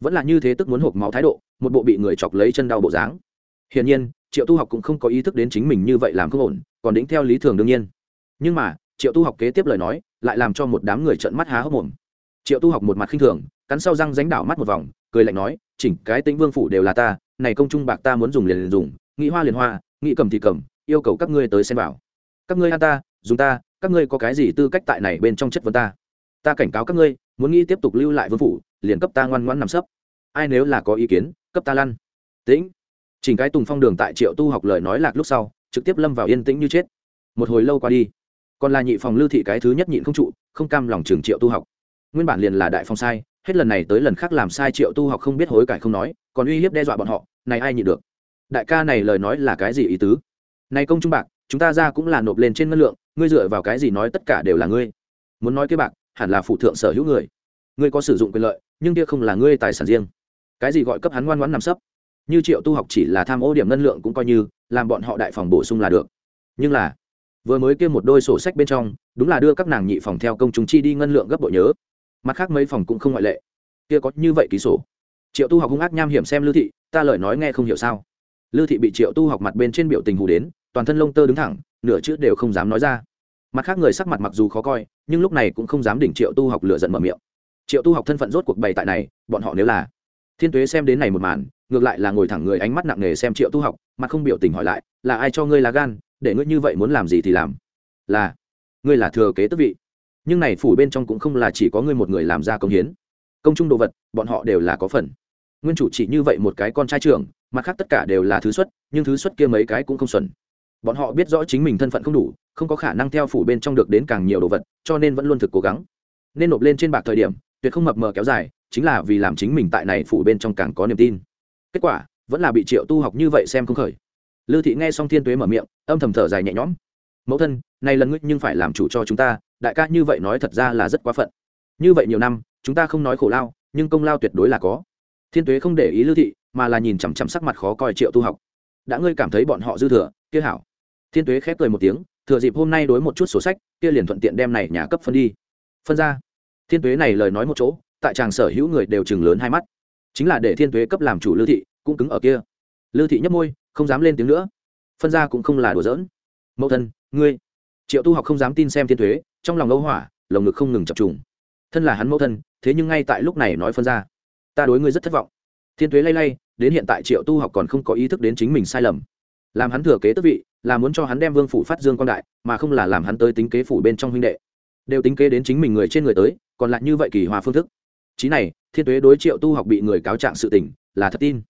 Vẫn là như thế tức muốn hộp máu thái độ, một bộ bị người chọc lấy chân đau bộ dáng. Hiển nhiên, triệu tu học cũng không có ý thức đến chính mình như vậy làm không ổn, còn đính theo lý thường đương nhiên. Nhưng mà, triệu tu học kế tiếp lời nói, lại làm cho một đám người trợn mắt há hốc mồm triệu tu học một mặt khinh thường, cắn sau răng ránh đảo mắt một vòng, cười lạnh nói, chỉnh cái tĩnh vương phủ đều là ta, này công trung bạc ta muốn dùng liền liền dùng, nghĩ hoa liền hoa, nghĩ cầm thì cầm, yêu cầu các ngươi tới xem vào các ngươi ăn ta, dùng ta, các ngươi có cái gì tư cách tại này bên trong chất vấn ta? Ta cảnh cáo các ngươi, muốn nghĩ tiếp tục lưu lại vương phủ, liền cấp ta ngoan ngoãn nằm sấp. Ai nếu là có ý kiến, cấp ta lăn. Tĩnh. Chỉnh cái tùng phong đường tại triệu tu học lời nói lạc lúc sau, trực tiếp lâm vào yên tĩnh như chết. Một hồi lâu qua đi, còn là nhị phòng lưu thị cái thứ nhất nhịn không trụ, không cam lòng trường triệu tu học nguyên bản liền là đại phong sai, hết lần này tới lần khác làm sai triệu tu học không biết hối cải không nói, còn uy hiếp đe dọa bọn họ, này ai nhịn được? Đại ca này lời nói là cái gì ý tứ? Này công trung bạc, chúng ta ra cũng là nộp lên trên ngân lượng, ngươi dựa vào cái gì nói tất cả đều là ngươi? Muốn nói cái bạc, hẳn là phụ thượng sở hữu người. Ngươi có sử dụng quyền lợi, nhưng kia không là ngươi tài sản riêng. Cái gì gọi cấp hắn ngoan ngoãn nằm sấp? Như triệu tu học chỉ là tham ô điểm ngân lượng cũng coi như, làm bọn họ đại phòng bổ sung là được. Nhưng là, vừa mới kia một đôi sổ sách bên trong, đúng là đưa các nàng nhị phòng theo công chúng chi đi ngân lượng gấp bội nhớ mặt khác mấy phòng cũng không ngoại lệ. Kia có như vậy ký sổ? Triệu tu học hung ác nham hiểm xem lưu thị, ta lời nói nghe không hiểu sao? Lưu thị bị triệu tu học mặt bên trên biểu tình hù đến, toàn thân lông tơ đứng thẳng, nửa chữ đều không dám nói ra. Mặt khác người sắc mặt mặc dù khó coi, nhưng lúc này cũng không dám đỉnh triệu tu học lựa giận mở miệng. Triệu tu học thân phận rốt cuộc bày tại này, bọn họ nếu là thiên tuế xem đến này một màn, ngược lại là ngồi thẳng người ánh mắt nặng nề xem triệu tu học, mà không biểu tình hỏi lại, là ai cho ngươi lá gan? Để ngươi như vậy muốn làm gì thì làm. Là, ngươi là thừa kế tước vị nhưng này phủ bên trong cũng không là chỉ có ngươi một người làm ra công hiến. Công chung đồ vật, bọn họ đều là có phần. Nguyên chủ chỉ như vậy một cái con trai trưởng, mặt khác tất cả đều là thứ xuất, nhưng thứ xuất kia mấy cái cũng không xuẩn. Bọn họ biết rõ chính mình thân phận không đủ, không có khả năng theo phủ bên trong được đến càng nhiều đồ vật, cho nên vẫn luôn thực cố gắng. Nên nộp lên trên bạc thời điểm, tuyệt không mập mờ kéo dài, chính là vì làm chính mình tại này phủ bên trong càng có niềm tin. Kết quả, vẫn là bị triệu tu học như vậy xem không khởi. Lư thị nghe xong thiên tuế mở miệng, âm thầm thở dài nhẹ nhõm. Mẫu thân, này lần ngươi nhưng phải làm chủ cho chúng ta đại ca như vậy nói thật ra là rất quá phận. Như vậy nhiều năm, chúng ta không nói khổ lao, nhưng công lao tuyệt đối là có. Thiên tuế không để ý lưu thị, mà là nhìn chằm chằm sắc mặt khó coi triệu tu học. Đã ngươi cảm thấy bọn họ dư thừa, kia hảo. Thiên tuế khép cười một tiếng, thừa dịp hôm nay đối một chút sổ sách, kia liền thuận tiện đem này nhà cấp phân đi. Phân ra. Thiên tuế này lời nói một chỗ, tại tràng sở hữu người đều chừng lớn hai mắt. Chính là để thiên tuế cấp làm chủ lưu thị, cũng cứng ở kia. Lưu thị nhấp môi, không dám lên tiếng nữa. Phân ra cũng không là đùa giỡn. Mẫu thân, ngươi triệu tu học không dám tin xem thiên tuế trong lòng âu hỏa, lồng ngực không ngừng chập trùng. Thân là hắn mẫu thân, thế nhưng ngay tại lúc này nói phân ra, ta đối ngươi rất thất vọng. Thiên tuế lay lay, đến hiện tại triệu tu học còn không có ý thức đến chính mình sai lầm. Làm hắn thừa kế tước vị, là muốn cho hắn đem vương phủ phát dương quan đại, mà không là làm hắn tới tính kế phủ bên trong huynh đệ. Đều tính kế đến chính mình người trên người tới, còn lại như vậy kỳ hòa phương thức. Chí này, thiên tuế đối triệu tu học bị người cáo trạng sự tình, là thật tin.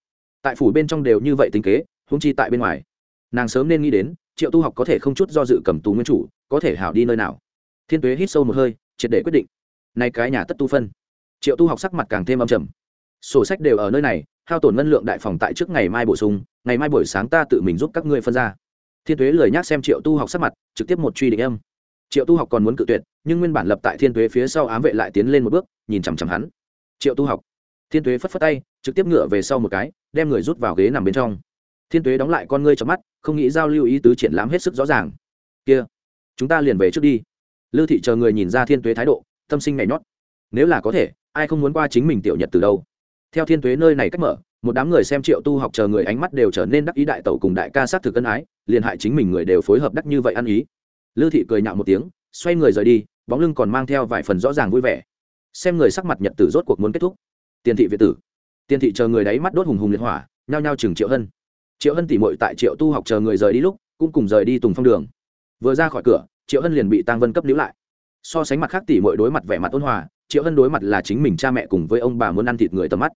Tại phủ bên trong đều như vậy tính kế húng chi tại bên ngoài. Nàng sớm nên nghĩ đến triệu tu học có thể không chút do dự cầm tù nguyên chủ, có thể hảo đi nơi nào? Thiên tuế hít sâu một hơi, triệt để quyết định. Nay cái nhà tất tu phân. Triệu tu học sắc mặt càng thêm âm trầm. Sổ sách đều ở nơi này, hao tổn ngân lượng đại phòng tại trước ngày mai bổ sung, ngày mai buổi sáng ta tự mình giúp các ngươi phân ra. Thiên tuế lời nhắc xem triệu tu học sắc mặt, trực tiếp một truy định âm. Triệu tu học còn muốn cự tuyệt, nhưng nguyên bản lập tại thiên tuế phía sau ám vệ lại tiến lên một bước, nhìn chằm chằm hắn. Triệu tu học. Thiên tuế phất phất tay, trực tiếp ngựa về sau một cái, đem người rút vào ghế nằm bên trong thiên tuế đóng lại con ngươi trong mắt, không nghĩ giao lưu ý tứ triển lãm hết sức rõ ràng. Kia, chúng ta liền về trước đi. Lưu thị chờ người nhìn ra thiên tuế thái độ, tâm sinh nhảy nhót. Nếu là có thể, ai không muốn qua chính mình tiểu nhật từ đâu? Theo thiên tuế nơi này cách mở, một đám người xem triệu tu học chờ người ánh mắt đều trở nên đắc ý đại tẩu cùng đại ca sát thực cân ái, liền hại chính mình người đều phối hợp đắc như vậy ăn ý. Lư thị cười nhạo một tiếng, xoay người rời đi, bóng lưng còn mang theo vài phần rõ ràng vui vẻ. Xem người sắc mặt nhật tử rốt cuộc muốn kết thúc. Tiền thị việt tử. Tiền thị chờ người đáy mắt đốt hùng hùng liệt hỏa, nhao nhao chừng triệu hân triệu hân tỉ mội tại triệu tu học chờ người rời đi lúc, cũng cùng rời đi tùng phong đường. Vừa ra khỏi cửa, triệu hân liền bị tăng vân cấp níu lại. So sánh mặt khác tỉ mội đối mặt vẻ mặt ôn hòa, triệu hân đối mặt là chính mình cha mẹ cùng với ông bà muốn ăn thịt người tầm mắt.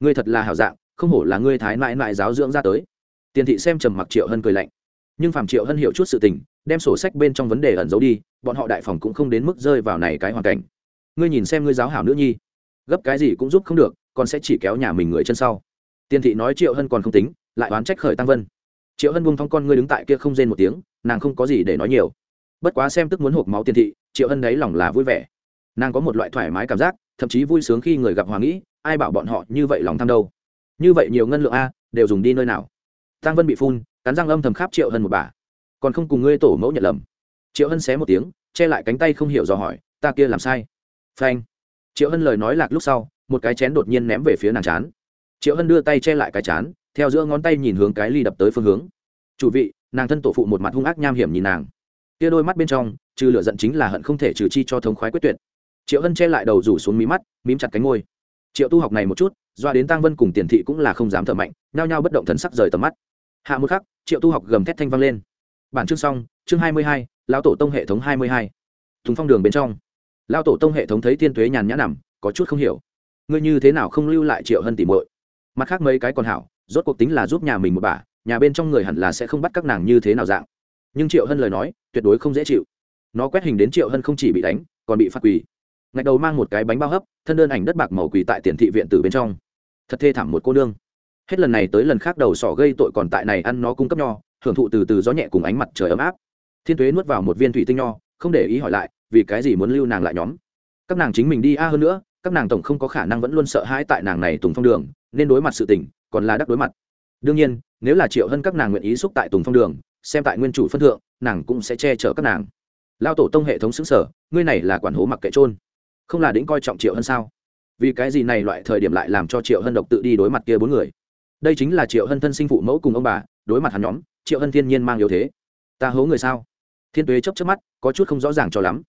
Ngươi thật là hảo dạng, không hổ là ngươi thái mãi mãi giáo dưỡng ra tới. Tiền thị xem trầm mặc triệu hân cười lạnh. Nhưng phạm triệu hân hiểu chút sự tình, đem sổ sách bên trong vấn đề ẩn giấu đi, bọn họ đại phòng cũng không đến mức rơi vào này cái hoàn cảnh. Ngươi nhìn xem ngươi giáo hảo nữ nhi. Gấp cái gì cũng giúp không được, còn sẽ chỉ kéo nhà mình người chân sau. Tiền thị nói triệu hân còn không tính lại oán trách khởi tăng vân triệu hân buông thong con ngươi đứng tại kia không rên một tiếng nàng không có gì để nói nhiều bất quá xem tức muốn hộp máu tiền thị triệu hân đấy lòng là vui vẻ nàng có một loại thoải mái cảm giác thậm chí vui sướng khi người gặp hòa nghĩ ai bảo bọn họ như vậy lòng tham đâu như vậy nhiều ngân lượng a đều dùng đi nơi nào tăng vân bị phun cắn răng âm thầm kháp triệu hân một bà còn không cùng ngươi tổ mẫu nhận lầm triệu hân xé một tiếng che lại cánh tay không hiểu do hỏi ta kia làm sai phanh triệu hân lời nói lạc lúc sau một cái chén đột nhiên ném về phía nàng chán triệu hân đưa tay che lại cái chán, theo giữa ngón tay nhìn hướng cái ly đập tới phương hướng. Chủ vị, nàng thân tổ phụ một mặt hung ác nham hiểm nhìn nàng. Kia đôi mắt bên trong, trừ lửa giận chính là hận không thể trừ chi cho thống khoái quyết tuyệt. Triệu hân che lại đầu rủ xuống mí mắt, mím chặt cánh ngôi triệu tu học này một chút, doa đến tăng vân cùng tiền thị cũng là không dám thở mạnh, nhao nhao bất động thần sắc rời tầm mắt. Hạ một khắc, triệu tu học gầm thét thanh vang lên. Bản chương xong, chương hai mươi hai, lão tổ tông hệ thống hai mươi hai. Thùng phong đường bên trong. Lão tổ tông hệ thống thấy thiên tuế nhàn nhã nằm, có chút không hiểu. Ngươi như thế nào không lưu lại triệu hân tỉ mội mặt khác mấy cái còn hảo, rốt cuộc tính là giúp nhà mình một bà, nhà bên trong người hẳn là sẽ không bắt các nàng như thế nào dạng. Nhưng triệu hân lời nói, tuyệt đối không dễ chịu. Nó quét hình đến triệu hân không chỉ bị đánh, còn bị phạt quỳ. Ngạch đầu mang một cái bánh bao hấp, thân đơn ảnh đất bạc màu quỳ tại tiền thị viện từ bên trong. Thật thê thảm một cô nương. Hết lần này tới lần khác đầu sỏ gây tội còn tại này ăn nó cung cấp nho, hưởng thụ từ từ gió nhẹ cùng ánh mặt trời ấm áp. Thiên tuế nuốt vào một viên thủy tinh nho, không để ý hỏi lại, vì cái gì muốn lưu nàng lại nhóm. Các nàng chính mình đi a hơn nữa các nàng tổng không có khả năng vẫn luôn sợ hãi tại nàng này tùng phong đường, nên đối mặt sự tình, còn là đắc đối mặt. Đương nhiên, nếu là triệu hơn các nàng nguyện ý xúc tại tùng phong đường, xem tại nguyên chủ phân thượng, nàng cũng sẽ che chở các nàng. Lao tổ tông hệ thống xứng sở, ngươi này là quản hố mặc kệ trôn không là đĩnh coi trọng triệu hơn sao? Vì cái gì này loại thời điểm lại làm cho triệu hân độc tự đi đối mặt kia bốn người? Đây chính là triệu hân thân sinh phụ mẫu cùng ông bà, đối mặt hắn nhóm, triệu hân thiên nhiên mang yếu thế. Ta hố người sao? Thiên tuế chấp chấp mắt, có chút không rõ ràng cho lắm.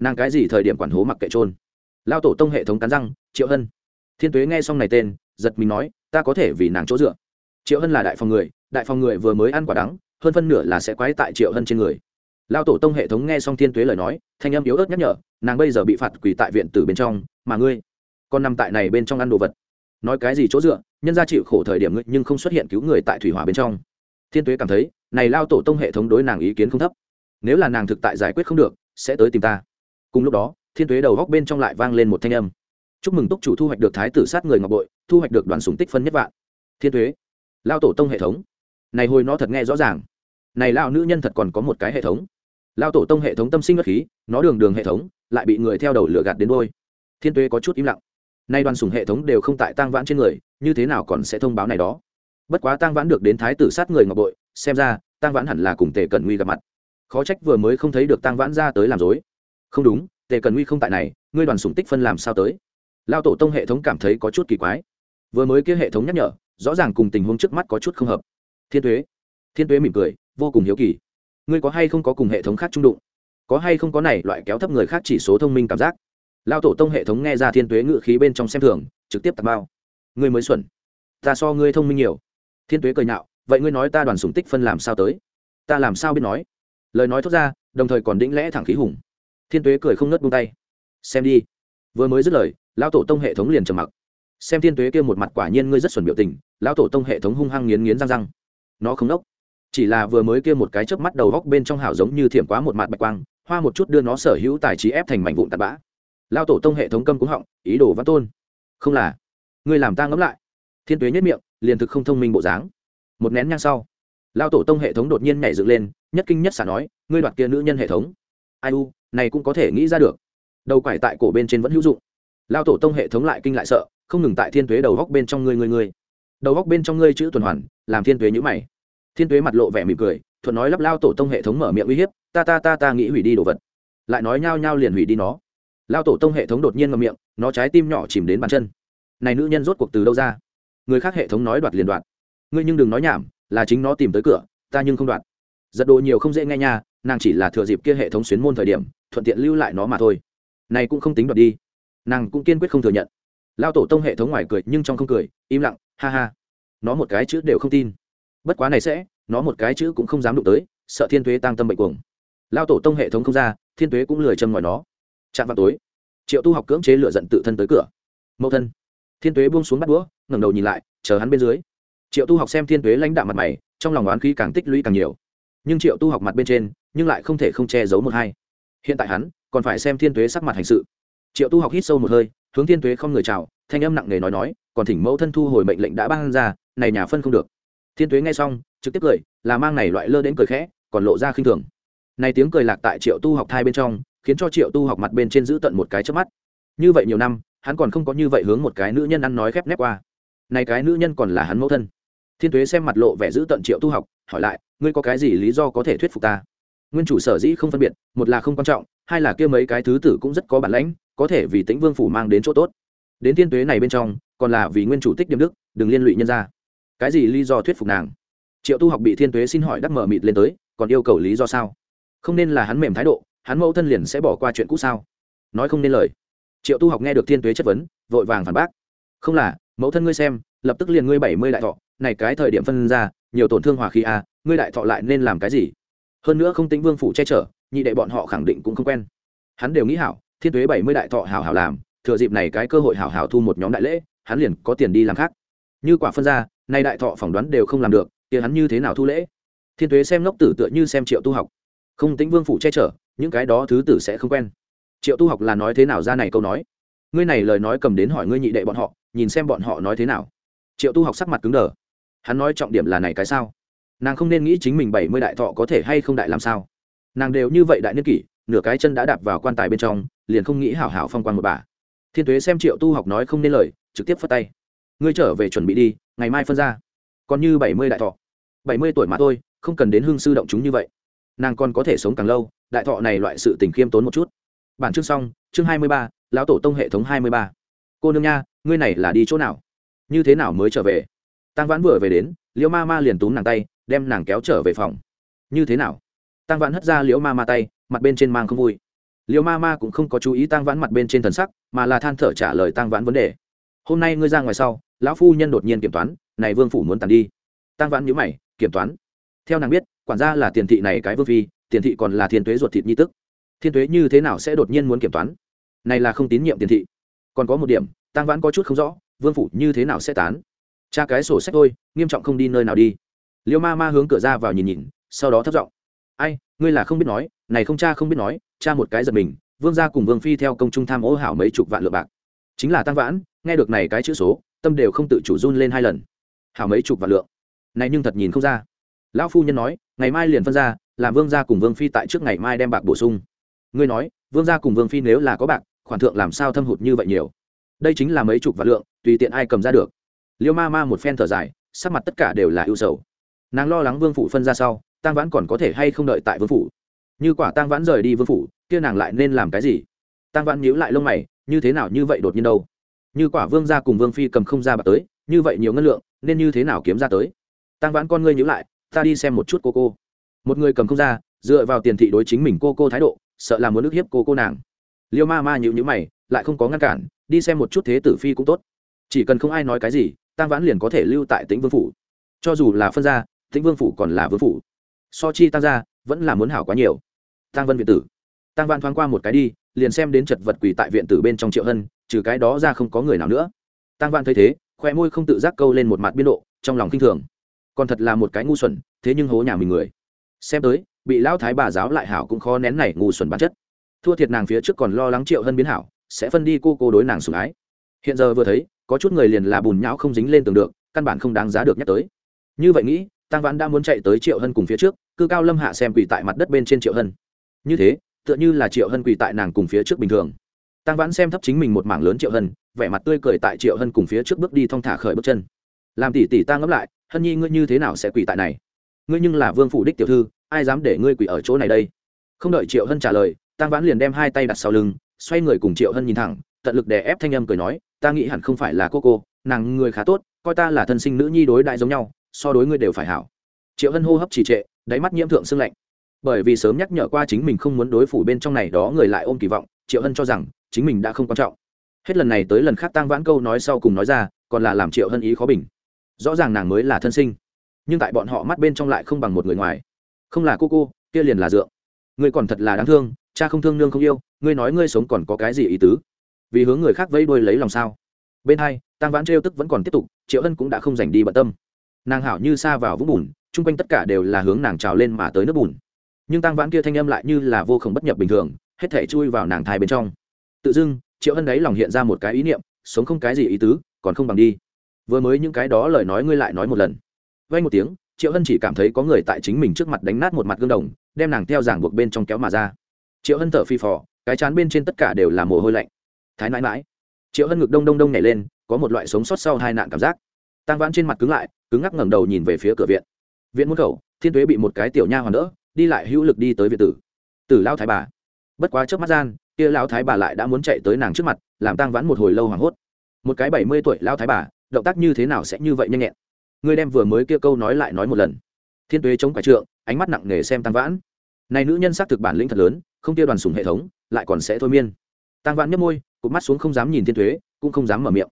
Nàng cái gì thời điểm quản hố mặc kệ trôn lao tổ tông hệ thống cắn răng, triệu hân. Thiên tuế nghe xong này tên, giật mình nói, ta có thể vì nàng chỗ dựa. Triệu hân là đại phòng người, đại phòng người vừa mới ăn quả đắng, hơn phân nửa là sẽ quái tại triệu hân trên người. Lao tổ tông hệ thống nghe xong thiên tuế lời nói, thanh âm yếu ớt nhắc nhở, nàng bây giờ bị phạt quỳ tại viện tử bên trong, mà ngươi còn nằm tại này bên trong ăn đồ vật. Nói cái gì chỗ dựa, nhân ra chịu khổ thời điểm ngươi nhưng không xuất hiện cứu người tại thủy hỏa bên trong. Thiên tuế cảm thấy, này lao tổ tông hệ thống đối nàng ý kiến không thấp. Nếu là nàng thực tại giải quyết không được, sẽ tới tìm ta. Cùng lúc đó thiên tuế đầu góc bên trong lại vang lên một thanh âm. Chúc mừng túc chủ thu hoạch được thái tử sát người ngọc bội, thu hoạch được đoàn súng tích phân nhất vạn. Thiên tuế lao tổ tông hệ thống. Này hồi nó thật nghe rõ ràng. Này lao nữ nhân thật còn có một cái hệ thống. Lao tổ tông hệ thống tâm sinh bất khí, nó đường đường hệ thống, lại bị người theo đầu lửa gạt đến đôi. Thiên tuế có chút im lặng. Nay đoàn sùng hệ thống đều không tại tang vãn trên người, như thế nào còn sẽ thông báo này đó? Bất quá tang vãn được đến thái tử sát người ngọc bội, xem ra, tang vãn hẳn là cùng tề cận nguy gặp mặt. Khó trách vừa mới không thấy được tang vãn ra tới làm dối không đúng tề Cần nguy không tại này, ngươi đoàn sùng tích phân làm sao tới? Lao tổ tông hệ thống cảm thấy có chút kỳ quái. Vừa mới kia hệ thống nhắc nhở, rõ ràng cùng tình huống trước mắt có chút không hợp. Thiên tuế thiên tuế mỉm cười, vô cùng hiếu kỳ. Ngươi có hay không có cùng hệ thống khác trung đụng? Có hay không có này loại kéo thấp người khác chỉ số thông minh cảm giác? Lao tổ tông hệ thống nghe ra thiên tuế ngự khí bên trong xem thường, trực tiếp tạt bao. Ngươi mới xuẩn. Ta so ngươi thông minh nhiều. Thiên tuế cười nhạo, vậy ngươi nói ta đoàn sùng tích phân làm sao tới? Ta làm sao biết nói? Lời nói thốt ra, đồng thời còn đĩnh lẽ thẳng khí hùng thiên tuế cười không nớt buông tay. Xem đi. Vừa mới dứt lời, lão tổ tông hệ thống liền trầm mặc. Xem thiên tuế kia một mặt quả nhiên ngươi rất xuẩn biểu tình. Lão tổ tông hệ thống hung hăng nghiến nghiến răng răng. Nó không đốc. Chỉ là vừa mới kia một cái chớp mắt đầu góc bên trong hảo giống như thiểm quá một mặt bạch quang, hoa một chút đưa nó sở hữu tài trí ép thành mảnh vụn tạt bã. Lao tổ tông hệ thống câm cúng họng, ý đồ văn tôn. Không là, ngươi làm ta ngẫm lại. Thiên tuế nhất miệng, liền thực không thông minh bộ dáng. Một nén nhang sau lao tổ tông hệ thống đột nhiên nhảy dựng lên, nhất kinh nhất xả nói, ngươi đoạt kia nữ nhân hệ thống. Ai u này cũng có thể nghĩ ra được. Đầu quải tại cổ bên trên vẫn hữu dụng. Lao tổ tông hệ thống lại kinh lại sợ, không ngừng tại thiên tuế đầu góc bên trong ngươi ngươi ngươi. Đầu góc bên trong ngươi chữ tuần hoàn, làm thiên tuế nhữ mày. Thiên tuế mặt lộ vẻ mỉm cười, thuận nói lắp lao tổ tông hệ thống mở miệng uy hiếp, ta ta ta ta nghĩ hủy đi đồ vật. Lại nói nhao nhao liền hủy đi nó. Lao tổ tông hệ thống đột nhiên ngậm miệng, nó trái tim nhỏ chìm đến bàn chân. Này nữ nhân rốt cuộc từ đâu ra? Người khác hệ thống nói đoạt liền đoạt. Ngươi nhưng đừng nói nhảm, là chính nó tìm tới cửa, ta nhưng không đoạt. Giật đồ nhiều không dễ nghe nha, nàng chỉ là thừa dịp kia hệ thống xuyến môn thời điểm thuận tiện lưu lại nó mà thôi. Này cũng không tính đoạt đi. Nàng cũng kiên quyết không thừa nhận. Lao tổ tông hệ thống ngoài cười nhưng trong không cười, im lặng, ha ha. Nó một cái chữ đều không tin. Bất quá này sẽ, nó một cái chữ cũng không dám đụng tới, sợ thiên tuế tăng tâm bệnh cuồng. Lao tổ tông hệ thống không ra, thiên tuế cũng lười châm ngòi nó. Chạm vào tối, triệu tu học cưỡng chế lựa giận tự thân tới cửa. Mẫu thân. Thiên tuế buông xuống bắt đũa, ngẩng đầu nhìn lại, chờ hắn bên dưới. Triệu tu học xem thiên tuế lãnh đạo mặt mày, trong lòng oán khí càng tích lũy càng nhiều. Nhưng triệu tu học mặt bên trên, nhưng lại không thể không che giấu một hai hiện tại hắn còn phải xem thiên tuế sắc mặt hành sự. Triệu tu học hít sâu một hơi, hướng thiên tuế không người chào, thanh âm nặng nề nói nói, còn thỉnh mẫu thân thu hồi mệnh lệnh đã ban ra, này nhà phân không được. Thiên tuế nghe xong, trực tiếp cười, là mang này loại lơ đến cười khẽ, còn lộ ra khinh thường. Này tiếng cười lạc tại triệu tu học thai bên trong, khiến cho triệu tu học mặt bên trên giữ tận một cái trước mắt. Như vậy nhiều năm, hắn còn không có như vậy hướng một cái nữ nhân ăn nói khép nép qua. Này cái nữ nhân còn là hắn mẫu thân. Thiên tuế xem mặt lộ vẻ giữ tận triệu tu học, hỏi lại, ngươi có cái gì lý do có thể thuyết phục ta? Nguyên chủ sở dĩ không phân biệt, một là không quan trọng, hai là kia mấy cái thứ tử cũng rất có bản lãnh, có thể vì tĩnh vương phủ mang đến chỗ tốt. Đến thiên tuế này bên trong, còn là vì nguyên chủ tích điểm đức, đừng liên lụy nhân ra cái gì lý do thuyết phục nàng? Triệu tu học bị thiên tuế xin hỏi đắc mở mịt lên tới, còn yêu cầu lý do sao? Không nên là hắn mềm thái độ, hắn mẫu thân liền sẽ bỏ qua chuyện cũ sao? Nói không nên lời. Triệu tu học nghe được thiên tuế chất vấn, vội vàng phản bác. Không là, mẫu thân ngươi xem, lập tức liền ngươi bảy mươi đại thọ, này cái thời điểm phân ra, nhiều tổn thương hòa khí à ngươi đại thọ lại nên làm cái gì? Hơn nữa không tính vương phủ che chở, nhị đệ bọn họ khẳng định cũng không quen. Hắn đều nghĩ hảo, thiên tuế bảy mươi đại thọ hảo hảo làm, thừa dịp này cái cơ hội hảo hảo thu một nhóm đại lễ, hắn liền có tiền đi làm khác. Như quả phân ra, nay đại thọ phỏng đoán đều không làm được thì hắn như thế nào thu lễ? Thiên tuế xem ngốc tử tựa như xem triệu tu học. Không tính vương phủ che chở, những cái đó thứ tử sẽ không quen. Triệu tu học là nói thế nào ra này câu nói? Ngươi này lời nói cầm đến hỏi ngươi nhị đệ bọn họ, nhìn xem bọn họ nói thế nào. Triệu tu học sắc mặt cứng đờ. Hắn nói trọng điểm là này cái sao? Nàng không nên nghĩ chính mình bảy mươi đại thọ có thể hay không đại làm sao. Nàng đều như vậy đại niên kỷ, nửa cái chân đã đạp vào quan tài bên trong, liền không nghĩ hảo hảo phong quan một bà. Thiên tuế xem triệu tu học nói không nên lời, trực tiếp phất tay. Ngươi trở về chuẩn bị đi, ngày mai phân ra. Còn như bảy mươi đại thọ. Bảy mươi tuổi mà thôi, không cần đến hương sư động chúng như vậy. Nàng còn có thể sống càng lâu, đại thọ này loại sự tình khiêm tốn một chút. Bản chương xong, chương hai mươi ba, lão tổ tông hệ thống hai mươi ba. Cô nương nha, ngươi này là đi chỗ nào? Như thế nào mới trở về? Tăng vãn vừa về đến liễu ma ma liền túm nàng tay đem nàng kéo trở về phòng. Như thế nào? Tăng vãn hất ra liễu ma ma tay, mặt bên trên mang không vui. Liễu ma ma cũng không có chú ý tăng vãn mặt bên trên thần sắc, mà là than thở trả lời tăng vãn vấn đề. Hôm nay ngươi ra ngoài sau, lão phu nhân đột nhiên kiểm toán, này vương phủ muốn tàn đi. Tăng vãn nhữ mày, kiểm toán. Theo nàng biết, quản gia là tiền thị này cái vương phi, tiền thị còn là thiên tuế ruột thịt nhi tức. Thiên tuế như thế nào sẽ đột nhiên muốn kiểm toán? Này là không tín nhiệm tiền thị. Còn có một điểm tăng vãn có chút không rõ, vương phủ như thế nào sẽ tán? Cha cái sổ sách thôi, nghiêm trọng không đi nơi nào đi liêu ma ma hướng cửa ra vào nhìn nhìn, sau đó thất giọng, ai, ngươi là không biết nói, này không cha không biết nói, cha một cái giật mình, vương gia cùng vương phi theo công trung tham ô hảo mấy chục vạn lượng bạc. Chính là tăng vãn, nghe được này cái chữ số, tâm đều không tự chủ run lên hai lần. Hảo mấy chục vạn lượng. Này nhưng thật nhìn không ra. Lão phu nhân nói, ngày mai liền phân ra, làm vương gia cùng vương phi tại trước ngày mai đem bạc bổ sung. Ngươi nói, vương gia cùng vương phi nếu là có bạc, khoản thượng làm sao thâm hụt như vậy nhiều? Đây chính là mấy chục vạn lượng, tùy tiện ai cầm ra được. Liêu ma ma một phen thở dài, sắc mặt tất cả đều là ưu sầu nàng lo lắng vương phủ phân ra sau tăng vãn còn có thể hay không đợi tại vương phủ? Như quả tăng vãn rời đi vương phủ, kia nàng lại nên làm cái gì? Tăng vãn nhíu lại lông mày, như thế nào như vậy đột nhiên đâu? Như quả vương gia cùng vương phi cầm không ra bạc tới, như vậy nhiều ngân lượng, nên như thế nào kiếm ra tới? Tăng vãn con ngươi nhíu lại, ta đi xem một chút cô cô. Một người cầm không ra, dựa vào tiền thị đối chính mình cô cô thái độ, sợ là muốn ức hiếp cô cô nàng. Liêu ma ma nhịu nhữ mày, lại không có ngăn cản, đi xem một chút thế tử phi cũng tốt. Chỉ cần không ai nói cái gì tăng vãn liền có thể lưu tại tĩnh vương phủ. Cho dù là phân ra tĩnh vương phủ còn là vương phủ. So chi tăng ra vẫn là muốn hảo quá nhiều. Tăng vân viện tử. Tăng văn thoáng qua một cái đi, liền xem đến chật vật quỳ tại viện tử bên trong triệu hân, trừ cái đó ra không có người nào nữa. Tăng văn thấy thế khoe môi không tự giác câu lên một mặt biên độ, trong lòng k i n h thường. Còn thật là một cái ngu xuẩn, thế nhưng hố nhà mình người. Xem tới, bị lão thái bà giáo lại hảo cũng khó nén này ngu xuẩn bản chất. Thua thiệt nàng phía trước còn lo lắng triệu hân biến hảo, sẽ phân đi cô cô đối nàng sủng ái. Hiện giờ vừa thấy, có chút người liền là bùn nhão không dính lên tường được, căn bản không đáng giá được nhắc tới. Như vậy nghĩ tăng vãn đã muốn chạy tới triệu hân cùng phía trước, cư cao lâm hạ xem quỳ tại mặt đất bên trên triệu hân. Như thế, tựa như là triệu hân quỳ tại nàng cùng phía trước bình thường. Tăng vãn xem thấp chính mình một mảng lớn triệu hân, vẻ mặt tươi cười tại triệu hân cùng phía trước bước đi thong thả khởi bước chân. Làm tỷ tỷ ta ngẫm lại, hân nhi ngươi như thế nào sẽ quỳ tại này? Ngươi nhưng là vương phủ đích tiểu thư, ai dám để ngươi quỳ ở chỗ này đây? Không đợi triệu hân trả lời tăng vãn liền đem hai tay đặt sau lưng, xoay người cùng triệu hân nhìn thẳng, tận lực đè ép thanh âm cười nói, ta nghĩ hẳn không phải là cô cô, nàng người khá tốt, coi ta là thân sinh nữ nhi đối đại giống nhau so đối ngươi đều phải hảo. Triệu hân hô hấp trì trệ, đáy mắt nhiễm thượng sưng lạnh. Bởi vì sớm nhắc nhở qua chính mình không muốn đối phủ bên trong này đó người lại ôm kỳ vọng, triệu hân cho rằng, chính mình đã không quan trọng. Hết lần này tới lần khác tăng vãn câu nói sau cùng nói ra, còn là làm triệu hân ý khó bình. Rõ ràng nàng mới là thân sinh, nhưng tại bọn họ mắt bên trong lại không bằng một người ngoài. Không là cô cô, kia liền là dượng. Ngươi còn thật là đáng thương, cha không thương nương không yêu, ngươi nói ngươi sống còn có cái gì ý tứ? Vì hướng người khác vây đuôi lấy lòng sao? Bên hai tăng vãn trêu tức vẫn còn tiếp tục, triệu hân cũng đã không dành đi bận tâm nàng hảo như xa vào vũng bùn, chung quanh tất cả đều là hướng nàng trào lên mà tới nước bùn. Nhưng tăng vãn kia thanh âm lại như là vô khổng bất nhập bình thường, hết thể chui vào nàng thai bên trong. Tự dưng, triệu hân đấy lòng hiện ra một cái ý niệm, sống không cái gì ý tứ, còn không bằng đi. Vừa mới những cái đó lời nói ngươi lại nói một lần. Vay một tiếng, triệu hân chỉ cảm thấy có người tại chính mình trước mặt đánh nát một mặt gương đồng, đem nàng theo giảng buộc bên trong kéo mà ra. Triệu hân thở phi phò, cái chán bên trên tất cả đều là mồ hôi lạnh. Thái mãi mãi triệu hân ngực đông đông đông nhảy lên, có một loại sống sót sau hai nạn cảm giác tăng vãn trên mặt cứng lại cứng ngắc ngẩng đầu nhìn về phía cửa viện. Viện môn khẩu thiên tuế bị một cái tiểu nha hoàn đỡ đi lại hữu lực đi tới viện tử. Tử lao thái bà. Bất quá trước mắt gian kia lao thái bà lại đã muốn chạy tới nàng trước mặt làm tăng vãn một hồi lâu hoảng hốt. Một cái bảy mươi tuổi lao thái bà động tác như thế nào sẽ như vậy nhanh nhẹn? Ngươi đem vừa mới kia câu nói lại nói một lần. Thiên tuế chống quả trượng ánh mắt nặng nề xem tăng vãn. Này nữ nhân xác thực bản lĩnh thật lớn không tiêu đoàn sùng hệ thống lại còn sẽ thôi miên. Tăng vãn nhấp môi cụt mắt xuống không dám nhìn thiên Tuế, cũng không dám mở miệng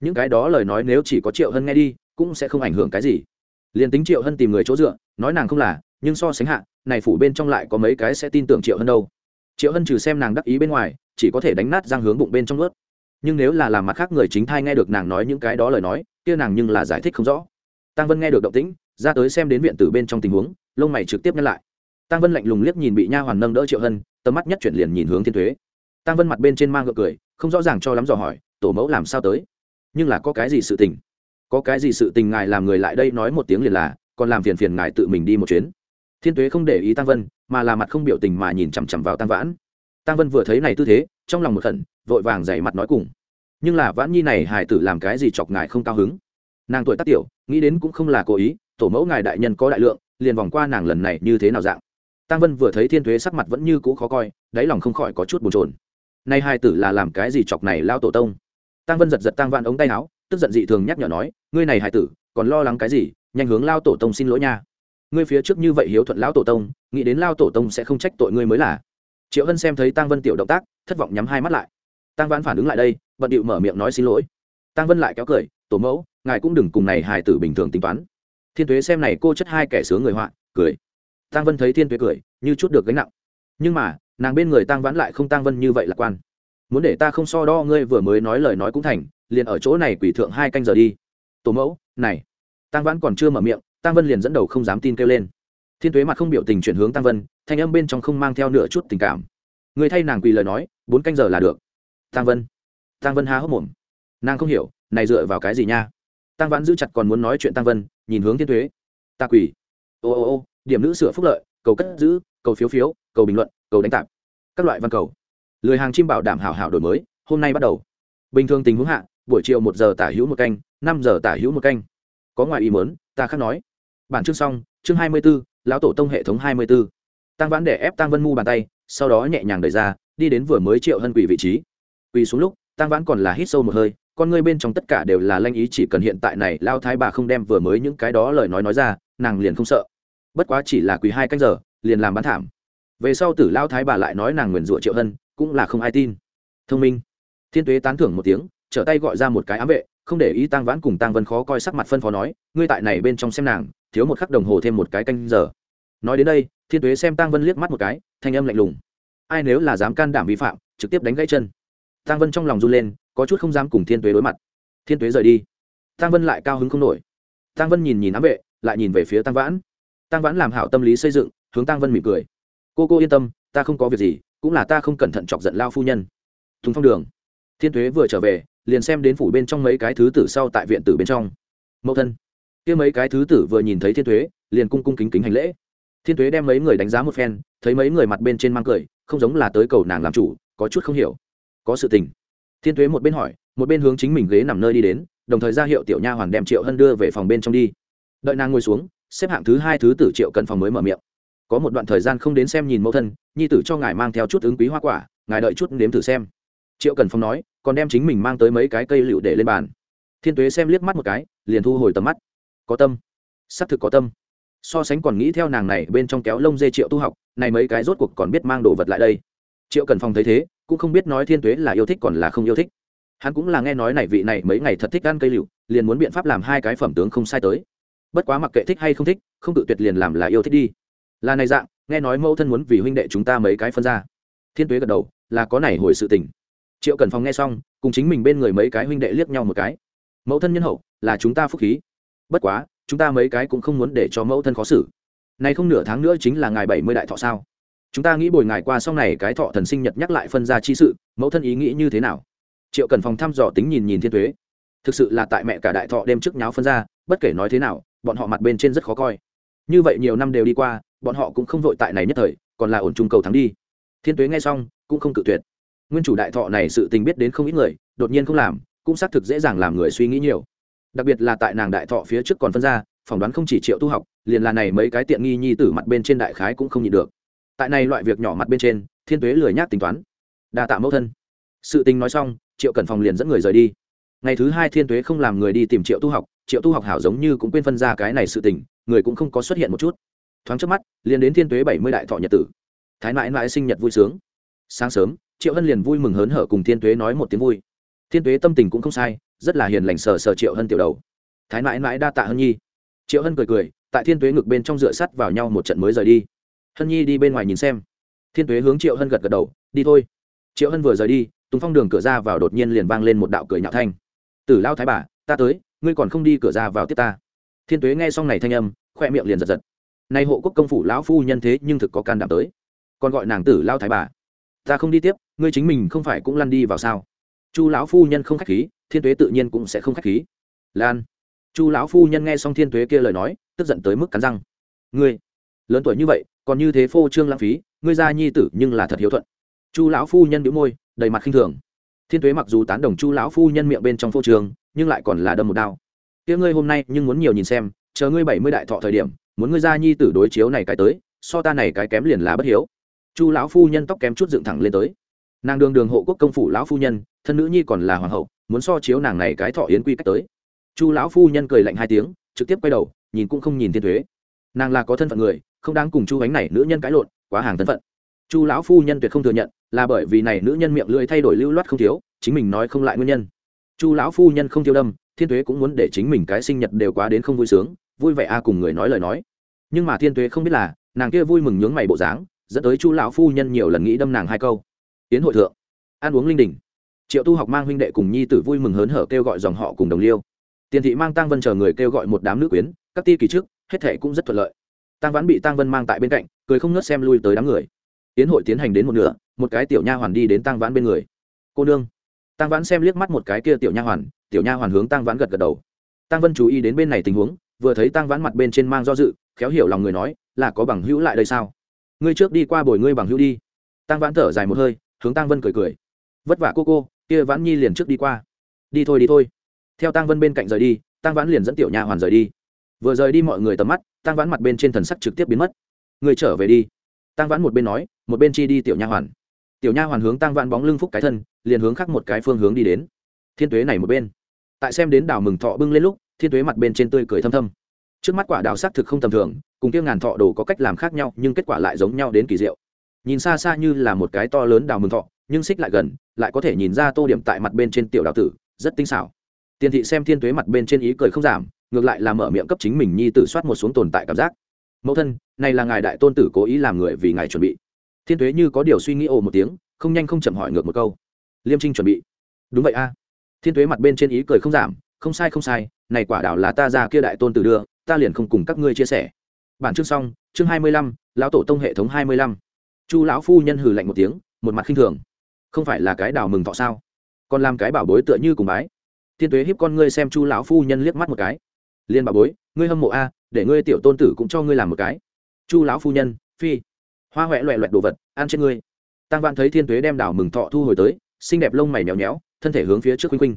những cái đó lời nói nếu chỉ có triệu hân nghe đi, cũng sẽ không ảnh hưởng cái gì. Liền tính triệu hân tìm người chỗ dựa, nói nàng không là, nhưng so sánh hạ, này phủ bên trong lại có mấy cái sẽ tin tưởng triệu hân đâu. Triệu hân trừ xem nàng đắc ý bên ngoài, chỉ có thể đánh nát răng hướng bụng bên trong ướt. Nhưng nếu là làm mặt khác người chính thai nghe được nàng nói những cái đó lời nói, kia nàng nhưng là giải thích không rõ. Tăng vân nghe được động tĩnh, ra tới xem đến viện tử bên trong tình huống, lông mày trực tiếp nhắc lại. Tăng vân lạnh lùng liếc nhìn bị nha hoàn nâng đỡ triệu hân, tầm mắt nhất chuyển liền nhìn hướng thiên thuế tăng vân mặt bên trên mang ngựa cười, không rõ ràng cho lắm dò hỏi, tổ mẫu làm sao tới? Nhưng là có cái gì sự tình? Có cái gì sự tình ngài làm người lại đây nói một tiếng liền là, còn làm phiền phiền ngài tự mình đi một chuyến. Thiên tuế không để ý tăng vân, mà là mặt không biểu tình mà nhìn chằm chằm vào tăng vãn. Tăng vân vừa thấy này tư thế, trong lòng một khẩn vội vàng dày mặt nói cùng. Nhưng là vãn nhi này Hải tử làm cái gì chọc ngài không cao hứng? Nàng tuổi tác tiểu, nghĩ đến cũng không là cố ý, tổ mẫu ngài đại nhân có đại lượng, liền vòng qua nàng lần này như thế nào dạng. Tăng vân vừa thấy thiên thuế sắc mặt vẫn như cũ khó coi, đáy lòng không khỏi có chút bồn trồn nay hai tử là làm cái gì chọc này lao tổ tông? Tăng vân giật giật tăng vạn ống tay áo, tức giận dị thường nhắc nhở nói, ngươi này Hải tử, còn lo lắng cái gì? Nhanh hướng lao tổ tông xin lỗi nha. Ngươi phía trước như vậy hiếu thuận lão tổ tông, nghĩ đến lao tổ tông sẽ không trách tội ngươi mới là. Triệu hân xem thấy tăng vân tiểu động tác, thất vọng nhắm hai mắt lại. Tăng vãn phản ứng lại đây, bận điệu mở miệng nói xin lỗi. Tăng vân lại kéo cười, tổ mẫu, ngài cũng đừng cùng này hài tử bình thường tính toán. Thiên tuế xem này cô chất hai kẻ sướng người họa, cười. Tăng vân thấy thiên tuế cười, như chút được gánh nặng. Nhưng mà, nàng bên người tăng vãn lại không tăng vân như vậy lạc quan muốn để ta không so đo ngươi vừa mới nói lời nói cũng thành, liền ở chỗ này quỷ thượng hai canh giờ đi. Tổ mẫu, này. Tăng vãn còn chưa mở miệng tăng vân liền dẫn đầu không dám tin kêu lên. Thiên tuế mặt không biểu tình chuyển hướng tăng vân, thanh âm bên trong không mang theo nửa chút tình cảm. Người thay nàng quỳ lời nói, bốn canh giờ là được. Tăng vân. Tăng vân há hốc mồm. Nàng không hiểu, này dựa vào cái gì nha? Tăng vãn giữ chặt còn muốn nói chuyện tăng vân, nhìn hướng thiên thuế ta quỳ. Ô ô ô, điểm nữ sửa phúc lợi, cầu cất giữ, cầu phiếu phiếu, cầu bình luận, cầu đánh tạp. Các loại văn cầu lười hàng chim bảo đảm hảo hảo đổi mới, hôm nay bắt đầu. Bình thường tình huống hạ, buổi chiều một giờ tả hữu một canh, năm giờ tả hữu một canh. Có ngoài ý mớn ta khác nói. Bản chương xong, chương hai mươi b ố lão tổ tông hệ thống hai mươi b ố tăng vãn để ép tăng vân mu bàn tay, sau đó nhẹ nhàng đẩy ra, đi đến vừa mới triệu hân quỷ vị trí. Quỳ xuống lúc, tăng vãn còn là hít sâu một hơi, con ngươi bên trong tất cả đều là lanh ý chỉ cần hiện tại này lao thái bà không đem vừa mới những cái đó lời nói nói ra, nàng liền không sợ. Bất quá chỉ là quỳ hai canh giờ, liền làm bán thảm. Về sau tử lao thái bà lại nói nàng nguyền rủa triệu hân cũng là không ai tin. Thông minh. Thiên tuế tán thưởng một tiếng, trở tay gọi ra một cái ám vệ, không để ý tăng vãn cùng tăng vân khó coi sắc mặt phân phó nói, ngươi tại này bên trong xem nàng, thiếu một khắc đồng hồ thêm một cái canh giờ. Nói đến đây, thiên tuế xem tăng vân liếc mắt một cái, thanh âm lạnh lùng. Ai nếu là dám can đảm vi phạm, trực tiếp đánh gãy chân. Tăng vân trong lòng run lên, có chút không dám cùng thiên tuế đối mặt. Thiên tuế rời đi. Tăng vân lại cao hứng không nổi. Tăng vân nhìn nhìn ám vệ, lại nhìn về phía tăng vãn. Tăng vãn làm hảo tâm lý xây dựng, hướng tăng vân mỉm cười. Cô cô yên tâm, ta không có việc gì cũng là ta không cẩn thận chọc giận lao phu nhân. Thùng phong đường. Thiên thuế vừa trở về liền xem đến phủ bên trong mấy cái thứ tử sau tại viện tử bên trong. Mẫu thân. Kia mấy cái thứ tử vừa nhìn thấy thiên thuế, liền cung cung kính kính hành lễ. Thiên thuế đem mấy người đánh giá một phen thấy mấy người mặt bên trên mang cười không giống là tới cầu nàng làm chủ có chút không hiểu. Có sự tình. Thiên thuế một bên hỏi một bên hướng chính mình ghế nằm nơi đi đến đồng thời ra hiệu tiểu nha hoàn đem triệu hân đưa về phòng bên trong đi. Đợi nàng ngồi xuống xếp hạng thứ hai thứ tử triệu cần phòng mới mở miệng có một đoạn thời gian không đến xem nhìn mẫu thân, nhi tử cho ngài mang theo chút ứng quý hoa quả, ngài đợi chút nếm thử xem. Triệu cần phong nói, còn đem chính mình mang tới mấy cái cây lựu để lên bàn. Thiên tuế xem liếc mắt một cái, liền thu hồi tầm mắt. Có tâm. Xác thực có tâm. So sánh còn nghĩ theo nàng này bên trong kéo lông dê triệu tu học, này mấy cái rốt cuộc còn biết mang đồ vật lại đây. Triệu cần phong thấy thế, cũng không biết nói thiên tuế là yêu thích còn là không yêu thích. Hắn cũng là nghe nói này vị này mấy ngày thật thích ăn cây lựu liền muốn biện pháp làm hai cái phẩm tướng không sai tới. Bất quá mặc kệ thích hay không thích, không tự tuyệt liền làm là yêu thích đi là này dạng, nghe nói mẫu thân muốn vì huynh đệ chúng ta mấy cái phân ra. Thiên tuế gật đầu, là có này hồi sự tình. Triệu cần phòng nghe xong, cùng chính mình bên người mấy cái huynh đệ liếc nhau một cái. Mẫu thân nhân hậu, là chúng ta phúc khí. Bất quá, chúng ta mấy cái cũng không muốn để cho mẫu thân khó xử. Nay không nửa tháng nữa chính là ngày bảy mươi đại thọ sao? Chúng ta nghĩ bồi ngài qua sau này cái thọ thần sinh nhật nhắc lại phân ra chi sự, mẫu thân ý nghĩ như thế nào? Triệu cần phòng thăm dò tính nhìn nhìn thiên thuế thực sự là tại mẹ cả đại thọ đêm trước nháo phân ra, bất kể nói thế nào, bọn họ mặt bên trên rất khó coi. Như vậy nhiều năm đều đi qua bọn họ cũng không vội tại này nhất thời, còn là ổn trung cầu thắng đi. Thiên tuế nghe xong, cũng không cự tuyệt. Nguyên chủ đại thọ này sự tình biết đến không ít người, đột nhiên không làm, cũng xác thực dễ dàng làm người suy nghĩ nhiều. Đặc biệt là tại nàng đại thọ phía trước còn phân ra, phỏng đoán không chỉ triệu tu học, liền là này mấy cái tiện nghi nhi tử mặt bên trên đại khái cũng không nhịn được. Tại này loại việc nhỏ mặt bên trên, thiên tuế lười nhác tính toán. Đa tạ mẫu thân. Sự tình nói xong, triệu cần phòng liền dẫn người rời đi. Ngày thứ hai thiên tuế không làm người đi tìm triệu tu học, triệu tu học hảo giống như cũng quên phân ra cái này sự tình, người cũng không có xuất hiện một chút thoáng trước mắt, liền đến thiên tuế bảy mươi đại thọ nhật tử. Thái mãi mãi sinh nhật vui sướng. Sáng sớm, triệu hân liền vui mừng hớn hở cùng thiên tuế nói một tiếng vui. Thiên tuế tâm tình cũng không sai, rất là hiền lành sờ sờ triệu hân tiểu đầu. Thái mãi mãi đa tạ hân nhi. Triệu hân cười cười, tại thiên tuế ngực bên trong dựa sắt vào nhau một trận mới rời đi. Hân nhi đi bên ngoài nhìn xem. Thiên tuế hướng triệu hân gật gật đầu, đi thôi. Triệu hân vừa rời đi, tùng phong đường cửa ra vào đột nhiên liền vang lên một đạo cười nhạo thanh. Tử lao thái bà, ta tới, ngươi còn không đi cửa ra vào tiếp ta. Thiên tuế nghe xong này thanh âm, khoe miệng liền giật giật nay hộ quốc công phủ lão phu nhân thế nhưng thực có can đảm tới. Còn gọi nàng tử lao thái bà. Ta không đi tiếp, ngươi chính mình không phải cũng lăn đi vào sao? Chu lão phu nhân không khách khí, thiên tuế tự nhiên cũng sẽ không khách khí. Lan. Chu lão phu nhân nghe xong thiên tuế kia lời nói, tức giận tới mức cắn răng. Ngươi, lớn tuổi như vậy, còn như thế phô trương lãng phí, ngươi ra nhi tử nhưng là thật hiếu thuận. Chu lão phu nhân đĩu môi, đầy mặt khinh thường. Thiên tuế mặc dù tán đồng chu lão phu nhân miệng bên trong phô trường nhưng lại còn là đâm một đao. Kia ngươi hôm nay nhưng muốn nhiều nhìn xem, chờ ngươi bảy mươi đại thọ thời điểm muốn ngươi ra nhi tử đối chiếu này cái tới, so ta này cái kém liền là bất hiếu. Chu lão phu nhân tóc kém chút dựng thẳng lên tới. Nàng đường đường hộ quốc công phủ lão phu nhân, thân nữ nhi còn là hoàng hậu, muốn so chiếu nàng này cái thọ yến quy cách tới. Chu lão phu nhân cười lạnh hai tiếng, trực tiếp quay đầu, nhìn cũng không nhìn thiên thuế. Nàng là có thân phận người, không đáng cùng chu ánh này nữ nhân cãi lộn, quá hàng thân phận. Chu lão phu nhân tuyệt không thừa nhận, là bởi vì này nữ nhân miệng lưỡi thay đổi lưu loát không thiếu, chính mình nói không lại nguyên nhân. Chu lão phu nhân không tiêu đâm, thiên thuế cũng muốn để chính mình cái sinh nhật đều quá đến không vui sướng vui vẻ a cùng người nói lời nói. Nhưng mà thiên tuế không biết là, nàng kia vui mừng nhướng mày bộ dáng, dẫn tới chu lão phu nhân nhiều lần nghĩ đâm nàng hai câu. Tiến hội thượng, ăn uống linh đình. Triệu tu học mang huynh đệ cùng nhi tử vui mừng hớn hở kêu gọi dòng họ cùng đồng liêu. Tiền thị mang tăng vân chờ người kêu gọi một đám nữ quyến, các ti kỳ trước, hết thệ cũng rất thuận lợi. Tăng vãn bị tăng vân mang tại bên cạnh, cười không ngớt xem lui tới đám người. Tiến hội tiến hành đến một nửa, một cái tiểu nha hoàn đi đến tăng vãn bên người. Cô nương. Tăng vãn xem liếc mắt một cái kia tiểu nha hoàn, tiểu nha hoàn hướng tăng vãn gật gật đầu. Tăng vân chú ý đến bên này tình huống vừa thấy tăng vãn mặt bên trên mang do dự, khéo hiểu lòng người nói, là có bằng hữu lại đây sao? Ngươi trước đi qua bồi ngươi bằng hữu đi. Tăng vãn thở dài một hơi, hướng tăng vân cười cười. Vất vả cô cô, kia vãn nhi liền trước đi qua. Đi thôi đi thôi. Theo tăng vân bên cạnh rời đi tăng vãn liền dẫn tiểu nha hoàn rời đi. Vừa rời đi mọi người tầm mắt tăng vãn mặt bên trên thần sắc trực tiếp biến mất. Người trở về đi. Tăng vãn một bên nói, một bên chi đi tiểu nha hoàn. Tiểu nha hoàn hướng tăng vãn bóng lưng phúc cái thân, liền hướng khác một cái phương hướng đi đến. Thiên tuế này một bên. Tại xem đến đào mừng thọ bưng lên lúc thiên tuế mặt bên trên tươi cười thâm thâm. Trước mắt quả đào xác thực không tầm thường, cùng tiêu ngàn thọ đồ có cách làm khác nhau, nhưng kết quả lại giống nhau đến kỳ diệu. Nhìn xa xa như là một cái to lớn đào mừng thọ, nhưng xích lại gần, lại có thể nhìn ra tô điểm tại mặt bên trên tiểu đào tử, rất tinh xảo. Tiền thị xem thiên tuế mặt bên trên ý cười không giảm, ngược lại là mở miệng cấp chính mình nhi tử soát một xuống tồn tại cảm giác. Mẫu thân, này là ngài đại tôn tử cố ý làm người vì ngài chuẩn bị. Thiên tuế như có điều suy nghĩ ồ một tiếng, không nhanh không chậm hỏi ngược một câu. Liêm trinh chuẩn bị. Đúng vậy a. Thiên tuế mặt bên trên ý cười không giảm, không sai không sai này quả đảo là ta ra kia đại tôn tử đưa, ta liền không cùng các ngươi chia sẻ. Bản chương xong, chương hai mươi lăm, lão tổ tông hệ thống hai mươi lăm. Chu lão phu nhân hừ lạnh một tiếng, một mặt khinh thường. Không phải là cái đào mừng thọ sao? Còn làm cái bảo bối tựa như cùng bái. Thiên tuế hiếp con ngươi xem chu lão phu nhân liếc mắt một cái. Liên bảo bối, ngươi hâm mộ a, để ngươi tiểu tôn tử cũng cho ngươi làm một cái. Chu lão phu nhân, phi. Hoa huệ loẹ loẹt đồ vật, ăn trên ngươi. Tăng văn thấy thiên tuế đem đảo mừng thọ thu hồi tới, xinh đẹp lông mày méo méo, thân thể hướng phía trước khuynh khuynh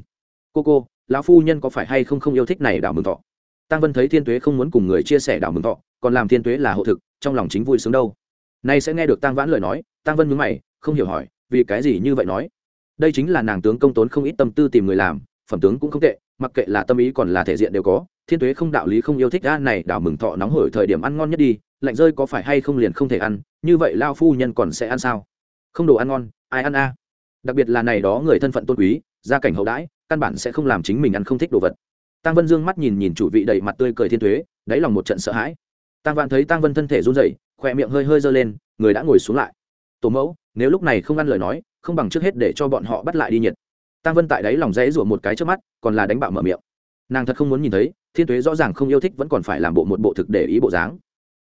cô cô lão phu nhân có phải hay không không yêu thích này đảo mừng thọ? Tăng vân thấy thiên tuế không muốn cùng người chia sẻ đảo mừng thọ, còn làm thiên tuế là hộ thực, trong lòng chính vui sướng đâu. Nay sẽ nghe được tăng vãn lời nói tăng vân mướn mày, không hiểu hỏi, vì cái gì như vậy nói? Đây chính là nàng tướng công tốn không ít tâm tư tìm người làm, phẩm tướng cũng không tệ, mặc kệ là tâm ý còn là thể diện đều có, thiên tuế không đạo lý không yêu thích ga này đảo mừng thọ nóng hổi thời điểm ăn ngon nhất đi, lạnh rơi có phải hay không liền không thể ăn, như vậy lao phu nhân còn sẽ ăn sao? Không đồ ăn ngon, ai ăn a? Đặc biệt là này đó người thân phận tôn quý, gia cảnh hậu đãi căn bản sẽ không làm chính mình ăn không thích đồ vật. Tăng vân dương mắt nhìn nhìn chủ vị đầy mặt tươi cười thiên thuế đáy lòng một trận sợ hãi. Tăng vạn thấy tăng vân thân thể run rẩy khỏe miệng hơi hơi giơ lên người đã ngồi xuống lại. Tổ mẫu nếu lúc này không ăn lời nói không bằng trước hết để cho bọn họ bắt lại đi nhiệt. Tăng vân tại đáy lòng rẽ rủa một cái trước mắt còn là đánh bạo mở miệng. Nàng thật không muốn nhìn thấy thiên tuế rõ ràng không yêu thích vẫn còn phải làm bộ một bộ thực để ý bộ dáng.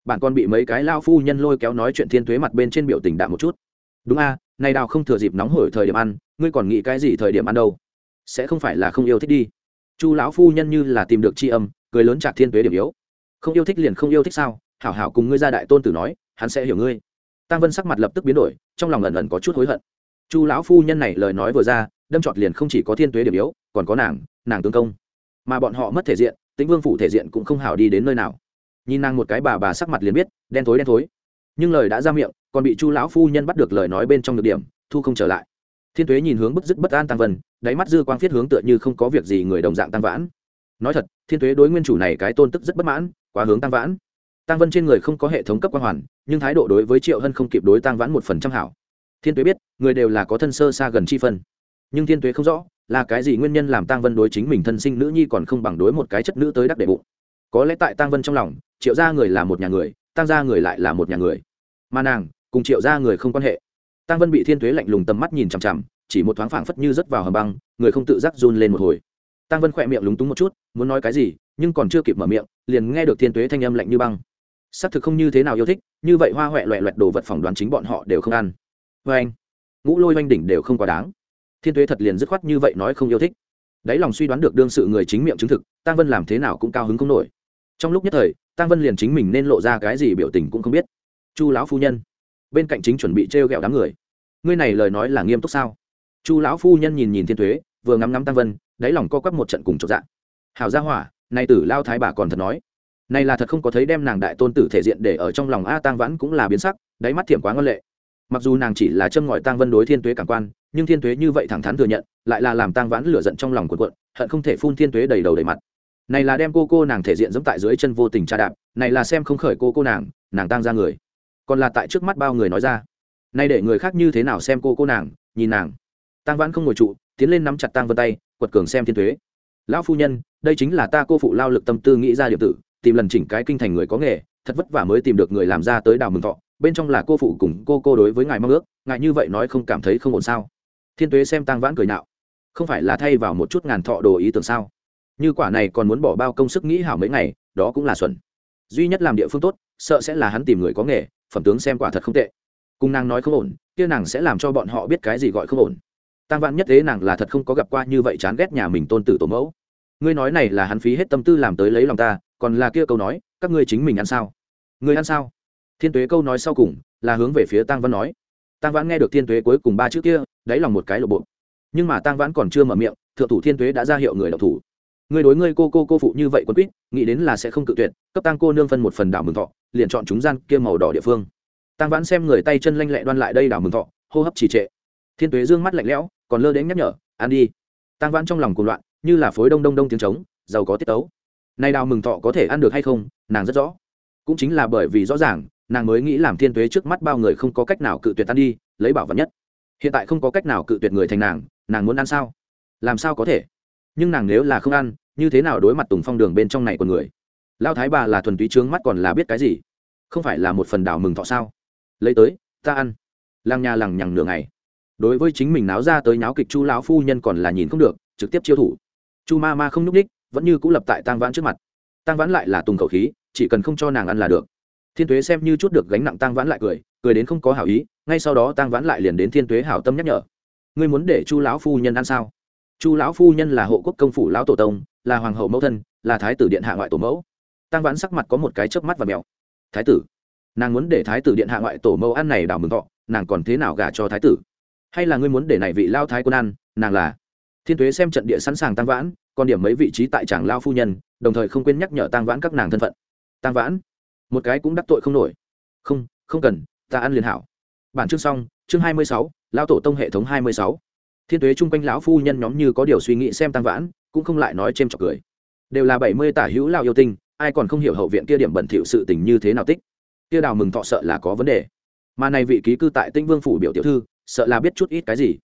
Bạn còn bị mấy cái lao phu nhân lôi kéo nói chuyện thiên tuế mặt bên trên biểu tình đạm một chút. Đúng a à, này đào không thừa dịp nóng hổi thời điểm ăn ngươi còn nghĩ cái gì thời điểm ăn đâu? Sẽ không phải là không yêu thích đi. Chu lão phu nhân như là tìm được c h i âm, cười lớn chạc thiên tuế điểm yếu. Không yêu thích liền không yêu thích sao? Hảo hảo cùng ngươi ra đại tôn tử nói, hắn sẽ hiểu ngươi. Tăng vân sắc mặt lập tức biến đổi, trong lòng ẩn ẩn có chút hối hận. Chu lão phu nhân này lời nói vừa ra, đâm trọt liền không chỉ có thiên tuế điểm yếu, còn có nàng nàng tương công. Mà bọn họ mất thể diện, tĩnh vương phủ thể diện cũng không hảo đi đến nơi nào. Nhìn nàng một cái bà bà sắc mặt liền biết, đen thối đen thối. Nhưng lời đã ra miệng, còn bị chu lão phu nhân bắt được lời nói bên trong được điểm, thu không trở lại thiên tuế nhìn hướng bức dứt bất an tăng vân, đáy mắt dư quang phiết hướng tựa như không có việc gì người đồng dạng tăng vãn. Nói thật, thiên tuế đối nguyên chủ này cái tôn tức rất bất mãn, quá hướng tăng vãn. Tăng vân trên người không có hệ thống cấp quan hoàn, nhưng thái độ đối với triệu hân không kịp đối tăng vãn một phần trăm hảo. Thiên tuế biết, người đều là có thân sơ xa gần chi phân. Nhưng thiên tuế không rõ, là cái gì nguyên nhân làm tăng vân đối chính mình thân sinh nữ nhi còn không bằng đối một cái chất nữ tới đắc đệ bụng. Có lẽ tại tăng vân trong lòng, triệu gia người là một nhà người, tăng gia người lại là một nhà người. Mà nàng, cùng triệu gia người không quan hệ tăng vân bị thiên tuế lạnh lùng tầm mắt nhìn chằm chằm, chỉ một thoáng phảng phất như rớt vào hầm băng, người không tự giác run lên một hồi. Tăng vân khỏe miệng lúng túng một chút, muốn nói cái gì, nhưng còn chưa kịp mở miệng, liền nghe được thiên tuế thanh âm lạnh như băng. Xác thực không như thế nào yêu thích, như vậy hoa huệ loẹ loẹt đồ vật phỏng đoán chính bọn họ đều không ăn. Vê anh, ngũ lôi oanh đỉnh đều không quá đáng. Thiên tuế thật liền dứt khoát như vậy nói không yêu thích. Đáy lòng suy đoán được đương sự người chính miệng chứng thực tăng vân làm thế nào cũng cao hứng không nổi. Trong lúc nhất thời tăng vân liền chính mình nên lộ ra cái gì biểu tình cũng không biết. Chu lão phu nhân bên cạnh chính chuẩn bị trêu ghẹo đám người. Ngươi này lời nói là nghiêm túc sao? Chu lão phu nhân nhìn nhìn thiên thuế, vừa ngắm ngắm tăng vân, đáy lòng co quắp một trận cùng chột dạ. hào gia hỏa, nay tử lao thái bà còn thật nói. Này là thật không có thấy đem nàng đại tôn tử thể diện để ở trong lòng a tăng vãn cũng là biến sắc, đáy mắt thiểm quá ngân lệ. Mặc dù nàng chỉ là châm ngòi tăng vân đối thiên tuế cảm quan, nhưng thiên tuế như vậy thẳng thắn thừa nhận, lại là làm tăng vãn lửa giận trong lòng quần quận hận không thể phun thiên tuế đầy đầu đầy mặt. Này là đem cô cô nàng thể diện dẫm tại dưới chân vô tình tra đạp, này là xem không khởi cô cô nàng nàng tăng ra người còn là tại trước mắt bao người nói ra. Nay để người khác như thế nào xem cô cô nàng, nhìn nàng. Tăng vãn không ngồi trụ, tiến lên nắm chặt tăng vân tay, quật cường xem thiên thuế. Lão phu nhân, đây chính là ta cô phụ lao lực tâm tư nghĩ ra điệp tử, tìm lần chỉnh cái kinh thành người có nghề, thật vất vả mới tìm được người làm ra tới đào mừng thọ, bên trong là cô phụ cùng cô cô đối với ngài mong ước, ngài như vậy nói không cảm thấy không ổn sao? Thiên tuế xem tăng vãn cười nạo. Không phải là thay vào một chút ngàn thọ đồ ý tưởng sao? Như quả này còn muốn bỏ bao công sức nghĩ hảo mấy ngày, đó cũng là xuẩn. Duy nhất làm địa phương tốt, sợ sẽ là hắn tìm người có nghề phẩm tướng xem quả thật không tệ. Cùng nàng nói không ổn, kia nàng sẽ làm cho bọn họ biết cái gì gọi không ổn. Tăng vạn nhất thế nàng là thật không có gặp qua như vậy chán ghét nhà mình tôn tử tổ mẫu. Ngươi nói này là hắn phí hết tâm tư làm tới lấy lòng ta, còn là kia câu nói, các ngươi chính mình ăn sao? Ngươi ăn sao? Thiên tuế câu nói sau cùng là hướng về phía tăng văn nói. Tăng vãn nghe được thiên tuế cuối cùng ba chữ kia, đáy lòng một cái lộ bộ. Nhưng mà tăng vãn còn chưa mở miệng, thượng thủ thiên tuế đã ra hiệu người đọc thủ người đối ngươi cô cô cô phụ như vậy quân quýt, nghĩ đến là sẽ không cự tuyệt, cấp tăng cô nương phân một phần đảo mừng thọ, liền chọn chúng gian kia màu đỏ địa phương. Tăng vãn xem người tay chân lanh lẹ đoan lại đây đảo mừng thọ, hô hấp trì trệ. Thiên tuế dương mắt lạnh lẽo, còn lơ đến nhắc nhở, ăn đi. Tăng vãn trong lòng cuồng loạn, như là phối đông đông đông tiếng trống, giàu có tiết tấu. Nay đào mừng thọ có thể ăn được hay không, nàng rất rõ. Cũng chính là bởi vì rõ ràng, nàng mới nghĩ làm thiên tuế trước mắt bao người không có cách nào cự tuyệt ăn đi, lấy bảo vật nhất. Hiện tại không có cách nào cự tuyệt người thành nàng nàng muốn ăn sao? Làm sao có thể? Nhưng nàng nếu là không ăn, như thế nào đối mặt tùng phong đường bên trong này của người? Lao thái bà là thuần túy trướng mắt còn là biết cái gì? Không phải là một phần đảo mừng thọ sao? Lấy tới, ta ăn. Làng nhà lằng nhằng nửa ngày. Đối với chính mình náo ra tới náo kịch chu lão phu nhân còn là nhìn không được, trực tiếp chiêu thủ. Chu ma ma không nhúc ních vẫn như cũng lập tại tang vãn trước mặt. Tang vãn lại là tùng khẩu khí, chỉ cần không cho nàng ăn là được. Thiên tuế xem như chút được gánh nặng tang vãn lại cười cười đến không có hảo ý, ngay sau đó tang vãn lại liền đến thiên tuế hảo tâm nhắc nhở. Ngươi muốn để chu lão phu nhân ăn sao? Chu lão phu nhân là hộ quốc công phủ lão tổ tông, là hoàng hậu mẫu thân, là thái tử điện hạ ngoại tổ mẫu. Tăng vãn sắc mặt có một cái chớp mắt và mèo. Thái tử, nàng muốn để thái tử điện hạ ngoại tổ mẫu ăn này đào mừng thọ, nàng còn thế nào gả cho thái tử? Hay là ngươi muốn để này vị lao thái quân ăn, nàng là? Thiên tuế xem trận địa sẵn sàng tăng vãn, còn điểm mấy vị trí tại tràng lao phu nhân, đồng thời không quên nhắc nhở tăng vãn các nàng thân phận. Tăng vãn, một cái cũng đắc tội không nổi. Không không cần, ta ăn liền hảo. Bản chương xong, chương hai mươi sáu, lao tổ tông hệ thống hai mươi sáu thiên tuế chung quanh lão phu nhân nhóm như có điều suy nghĩ xem tăng vãn, cũng không lại nói c h trọc cười. Đều là bảy mươi tả hữu lao yêu tinh, ai còn không hiểu hậu viện kia điểm bẩn thỉu sự tình như thế nào tích. Kia đào mừng thọ sợ là có vấn đề. Mà này vị ký cư tại tinh vương phủ biểu tiểu thư, sợ là biết chút ít cái gì.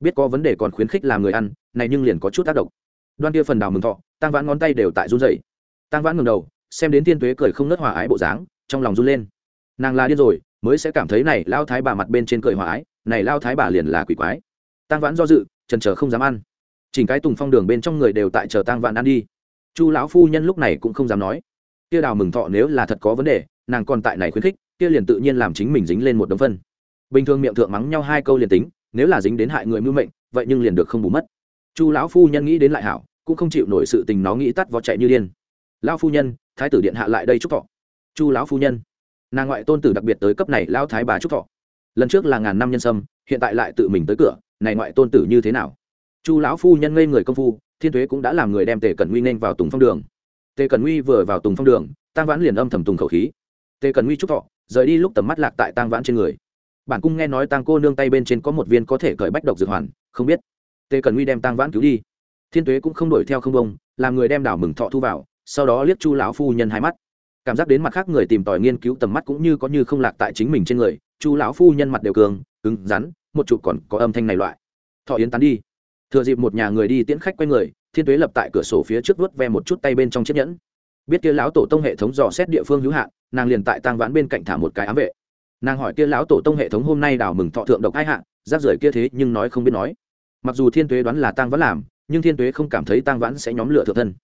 Biết có vấn đề còn khuyến khích làm người ăn, này nhưng liền có chút tác động. Đoan kia phần đào mừng thọ, tăng vãn ngón tay đều tại run dày tăng vãn ngừng đầu, xem đến thiên tuế cười không nớt hòa ái bộ dáng, trong lòng run lên. Nàng là điên rồi, mới sẽ cảm thấy này lao thái bà mặt bên trên cười hòa ái, này lao thái bà liền là quỷ quái tăng vãn do dự trần trờ không dám ăn. Chỉnh cái tùng phong đường bên trong người đều tại chờ tăng vãn ăn đi. Chu lão phu nhân lúc này cũng không dám nói. Kia đào mừng thọ nếu là thật có vấn đề, nàng còn tại này khuyến khích, kia liền tự nhiên làm chính mình dính lên một đống phân. Bình thường miệng thượng mắng nhau hai câu liền tính, nếu là dính đến hại người mưu mệnh, vậy nhưng liền được không bù mất. Chu lão phu nhân nghĩ đến lại hảo, cũng không chịu nổi sự tình nó nghĩ tắt vó chạy như điên. Lão phu nhân, thái tử điện hạ lại đây chúc thọ. Chu lão phu nhân, nàng ngoại tôn tử đặc biệt tới cấp này lão thái bà chúc thọ. Lần trước là ngàn năm nhân sâm, hiện tại lại tự mình tới cửa này ngoại tôn tử như thế nào? Chu lão phu nhân ngây người công phu, thiên thuế cũng đã làm người đem tề cẩn nguy nên vào tùng phong đường. Tề cẩn nguy vừa vào tùng phong đường tăng vãn liền âm thầm tùng khẩu khí. Tề cẩn nguy chúc thọ, rời đi lúc tầm mắt lạc tại tăng vãn trên người. Bản cung nghe nói tăng cô nương tay bên trên có một viên có thể cởi bách độc dược hoàn, không biết. Tề cẩn nguy đem tăng vãn cứu đi. Thiên tuế cũng không đuổi theo không bông, làm người đem đảo mừng thọ thu vào, sau đó liếc chu lão phu nhân hai mắt. Cảm giác đến mặt khác người tìm tòi nghiên cứu tầm mắt cũng như có như không lạc tại chính mình trên người, chu lão phu nhân mặt đều cường, cứng rắn một chụp còn có âm thanh này loại. Thọ yến tán đi. Thừa dịp một nhà người đi tiễn khách q u a y người thiên tuế lập tại cửa sổ phía trước vớt ve một chút tay bên trong chiếc nhẫn. Biết kia lão tổ tông hệ thống dò xét địa phương hữu hạn nàng liền tại tang vãn bên cạnh thả một cái ám vệ. Nàng hỏi kia lão tổ tông hệ thống hôm nay đào mừng thọ thượng độc hai hạng, rác rưởi kia thế nhưng nói không biết nói. Mặc dù thiên tuế đoán là tang vãn làm nhưng thiên tuế không cảm thấy tang vãn sẽ nhóm lửa thượng thân.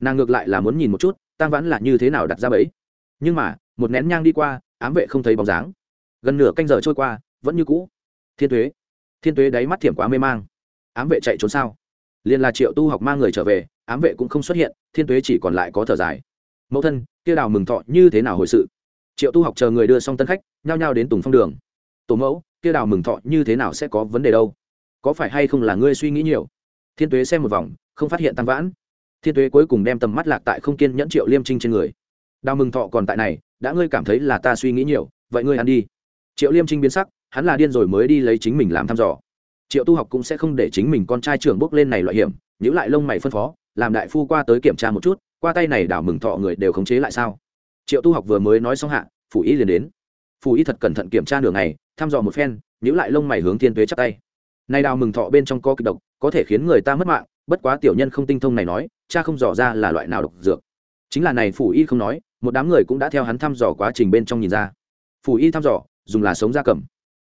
Nàng ngược lại là muốn nhìn một chút tang vãn là như thế nào đặt ra bẫy. Nhưng mà một nén nhang đi qua ám vệ không thấy bóng dáng. Gần nửa canh giờ trôi qua vẫn như cũ thiên tuế. Thiên tuế đáy mắt thiểm quá mê mang. Ám vệ chạy trốn sao? Liền là triệu tu học mang người trở về, ám vệ cũng không xuất hiện, thiên tuế chỉ còn lại có thở dài. Mẫu thân, kia đào mừng thọ như thế nào hồi sự? Triệu tu học chờ người đưa xong tân khách, nhao nhao đến tùng phong đường. Tổ mẫu, kia đào mừng thọ như thế nào sẽ có vấn đề đâu? Có phải hay không là ngươi suy nghĩ nhiều? Thiên tuế xem một vòng, không phát hiện tăng vãn. Thiên tuế cuối cùng đem tầm mắt lạc tại không kiên nhẫn triệu liêm trinh trên người. Đào mừng thọ còn tại này, đã ngươi cảm thấy là ta suy nghĩ nhiều, vậy ngươi ăn đi. Triệu liêm trinh biến sắc hắn là điên rồi mới đi lấy chính mình làm thăm dò. Triệu tu học cũng sẽ không để chính mình con trai trưởng bốc lên này loại hiểm nhữ lại lông mày phân phó, làm đại phu qua tới kiểm tra một chút, qua tay này đảo mừng thọ người đều khống chế lại sao? Triệu tu học vừa mới nói xong hạ phủ y liền đến. Phủ y thật cẩn thận kiểm tra nửa ngày, thăm dò một phen nhữ lại lông mày hướng thiên tuế chắp tay. Nay đào mừng thọ bên trong có kịch độc, có thể khiến người ta mất mạng, bất quá tiểu nhân không tinh thông này nói, cha không dò ra là loại nào độc dược. Chính là này phủ y không nói, một đám người cũng đã theo hắn thăm dò quá trình bên trong nhìn ra. Phủ y thăm dò, dùng là sống da cầm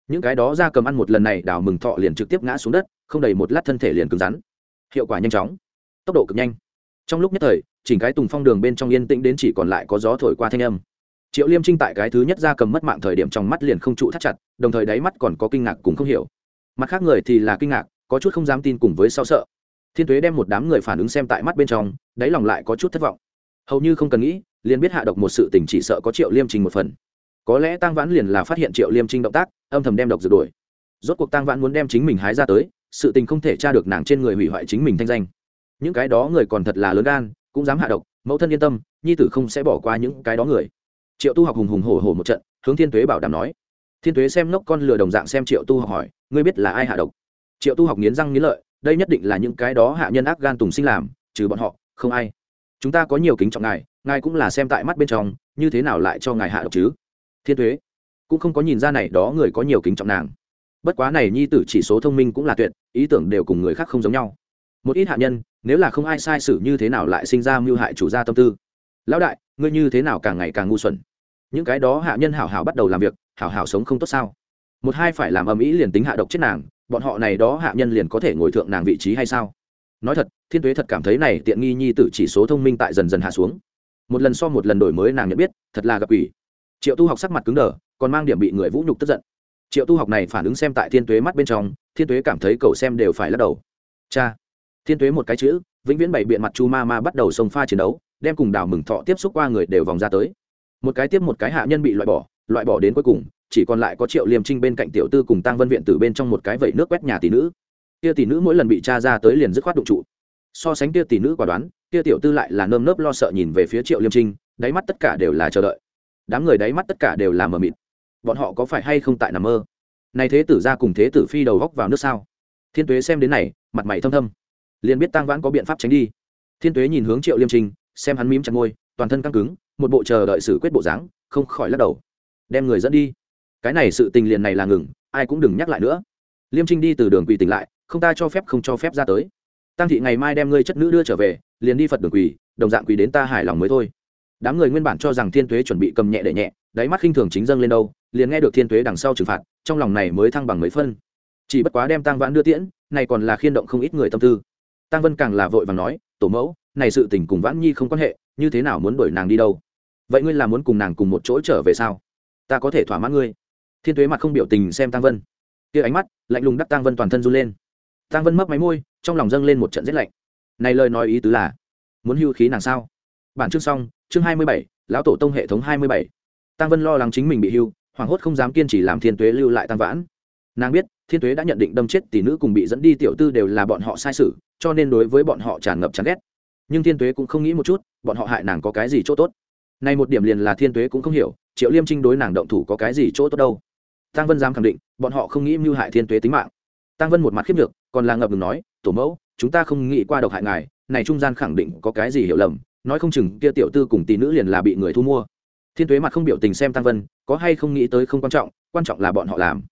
những cái đó ra cầm ăn một lần này đào mừng thọ liền trực tiếp ngã xuống đất, không đầy một lát thân thể liền cứng rắn. Hiệu quả nhanh chóng, tốc độ cực nhanh. Trong lúc nhất thời, chỉnh cái tùng phong đường bên trong yên tĩnh đến chỉ còn lại có gió thổi qua thanh âm. Triệu liêm trinh tại cái thứ nhất ra cầm mất mạng thời điểm trong mắt liền không trụ thắt chặt, đồng thời đáy mắt còn có kinh ngạc cùng không hiểu. Mặt khác người thì là kinh ngạc, có chút không dám tin cùng với sao sợ. Thiên tuế đem một đám người phản ứng xem tại mắt bên trong, đáy lòng lại có chút thất vọng. Hầu như không cần nghĩ, liền biết hạ độc một sự tình chỉ sợ có triệu liêm trình một phần có lẽ tăng vãn liền là phát hiện triệu liêm trinh động tác, âm thầm đem độc rượt đuổi rốt cuộc tăng vãn muốn đem chính mình hái ra tới, sự tình không thể tra được nàng trên người hủy hoại chính mình thanh danh. Những cái đó người còn thật là lớn gan, cũng dám hạ độc, mẫu thân yên tâm, nhi tử không sẽ bỏ qua những cái đó người. Triệu tu học hùng hùng hổ hổ một trận, hướng thiên tuế bảo đảm nói. Thiên tuế xem nốc con lừa đồng dạng xem triệu tu học hỏi, ngươi biết là ai hạ độc? Triệu tu học nghiến răng nghiến lợi, đây nhất định là những cái đó hạ nhân ác gan tùng sinh làm, trừ bọn họ, không ai. Chúng ta có nhiều kính trọng ngài ngài cũng là xem tại mắt bên trong, như thế nào lại cho ngài hạ độc chứ? Thiên thuế. Cũng không có nhìn ra này, đó người có nhiều kính trọng nàng. Bất quá này nhi tử chỉ số thông minh cũng là tuyệt, ý tưởng đều cùng người khác không giống nhau. Một ít hạ nhân, nếu là không ai sai sử như thế nào lại sinh ra mưu hại chủ gia tâm tư. Lão đại, ngươi như thế nào càng ngày càng ngu xuẩn? Những cái đó hạ nhân hảo hảo bắt đầu làm việc, hảo hảo sống không tốt sao? Một hai phải làm âm ý liền tính hạ độc chết nàng, bọn họ này đó hạ nhân liền có thể ngồi thượng nàng vị trí hay sao? Nói thật, thiên tuế thật cảm thấy này tiện nghi nhi tử chỉ số thông minh tại dần dần hạ xuống. Một lần so một lần đổi mới nàng nhận biết, thật là gặp ủy triệu tu học sắc mặt cứng đờ, còn mang điểm bị người vũ nhục tức giận. Triệu tu học này phản ứng xem tại thiên tuế mắt bên trong, thiên tuế cảm thấy cậu xem đều phải lắc đầu. Cha, thiên tuế một cái chữ, vĩnh viễn bày biện mặt chu ma ma bắt đầu sông pha chiến đấu, đem cùng đào mừng thọ tiếp xúc qua người đều vòng ra tới. Một cái tiếp một cái hạ nhân bị loại bỏ loại bỏ đến cuối cùng, chỉ còn lại có triệu liêm trinh bên cạnh tiểu tư cùng tăng vân viện từ bên trong một cái vẩy nước quét nhà tỷ nữ. Kia tỷ nữ mỗi lần bị cha ra tới liền dứt khoát đụng trụ. So sánh kia tỷ nữ quả đoán, kia tiểu tư lại là nơm nớp lo sợ nhìn về phía triệu liêm trinh, đáy mắt tất cả đều là chờ đợi đám người đáy mắt tất cả đều là mờ mịt. Bọn họ có phải hay không tại nằm mơ? Này thế tử ra cùng thế tử phi đầu góc vào nước sao? Thiên tuế xem đến này, mặt mày thâm thâm. Liền biết tăng vãn có biện pháp tránh đi. Thiên tuế nhìn hướng triệu liêm trinh xem hắn mím chặt ngôi toàn thân căng cứng, một bộ chờ đợi xử quyết bộ dáng, không khỏi lắc đầu. Đem người dẫn đi. Cái này sự tình liền này là ngừng, ai cũng đừng nhắc lại nữa. Liêm trinh đi từ đường quỳ tỉnh lại, không ta cho phép không cho phép ra tới. Tăng thị ngày mai đem ngươi chất nữ đưa trở về, liền đi phật đường quỳ, đồng dạng quỳ đến ta hài lòng mới thôi đám người nguyên bản cho rằng thiên tuế chuẩn bị cầm nhẹ để nhẹ, đáy mắt khinh thường chính dâng lên đâu, liền nghe được thiên tuế đằng sau trừng phạt, trong lòng này mới thăng bằng mấy phân. Chỉ bất quá đem tăng vãn đưa tiễn, này còn là khiên động không ít người tâm tư. Tăng vân càng là vội và nói, tổ mẫu, này sự tình cùng vãn nhi không quan hệ, như thế nào muốn đuổi nàng đi đâu? Vậy ngươi là muốn cùng nàng cùng một chỗ trở về sao? Ta có thể thỏa mãn ngươi. Thiên tuế mặt không biểu tình xem tăng vân. Kia ánh mắt lạnh lùng đắc tăng vân toàn thân run lên. Tăng vân mấp máy môi, trong lòng dâng lên một trận rét lạnh. Này lời nói ý tứ là, muốn hưu khí nàng sao? Bản chương xong chương hai mươi bảy, lão tổ tông hệ thống hai mươi bảy. Tăng vân lo lắng chính mình bị hưu, hoảng hốt không dám kiên trì làm thiên tuế lưu lại tăng vãn. Nàng biết, thiên tuế đã nhận định đâm chết tỷ nữ cùng bị dẫn đi tiểu tư đều là bọn họ sai sự, cho nên đối với bọn họ tràn ngập chán ghét. Nhưng thiên tuế cũng không nghĩ một chút, bọn họ hại nàng có cái gì chỗ tốt. Nay một điểm liền là thiên tuế cũng không hiểu, triệu liêm trinh đối nàng động thủ có cái gì chỗ tốt đâu. Tăng vân dám khẳng định, bọn họ không nghĩ mưu hại thiên tuế tính mạng. Tăng vân một mặt khiếp được còn là ngập ngừng nói, tổ mẫu, chúng ta không nghĩ qua độc hại ngài, này trung gian khẳng định có cái gì hiểu lầm nói không chừng kia tiểu tư cùng tỷ nữ liền là bị người thu mua. Thiên tuế mặt không biểu tình xem tăng vân, có hay không nghĩ tới không quan trọng quan trọng là bọn họ làm.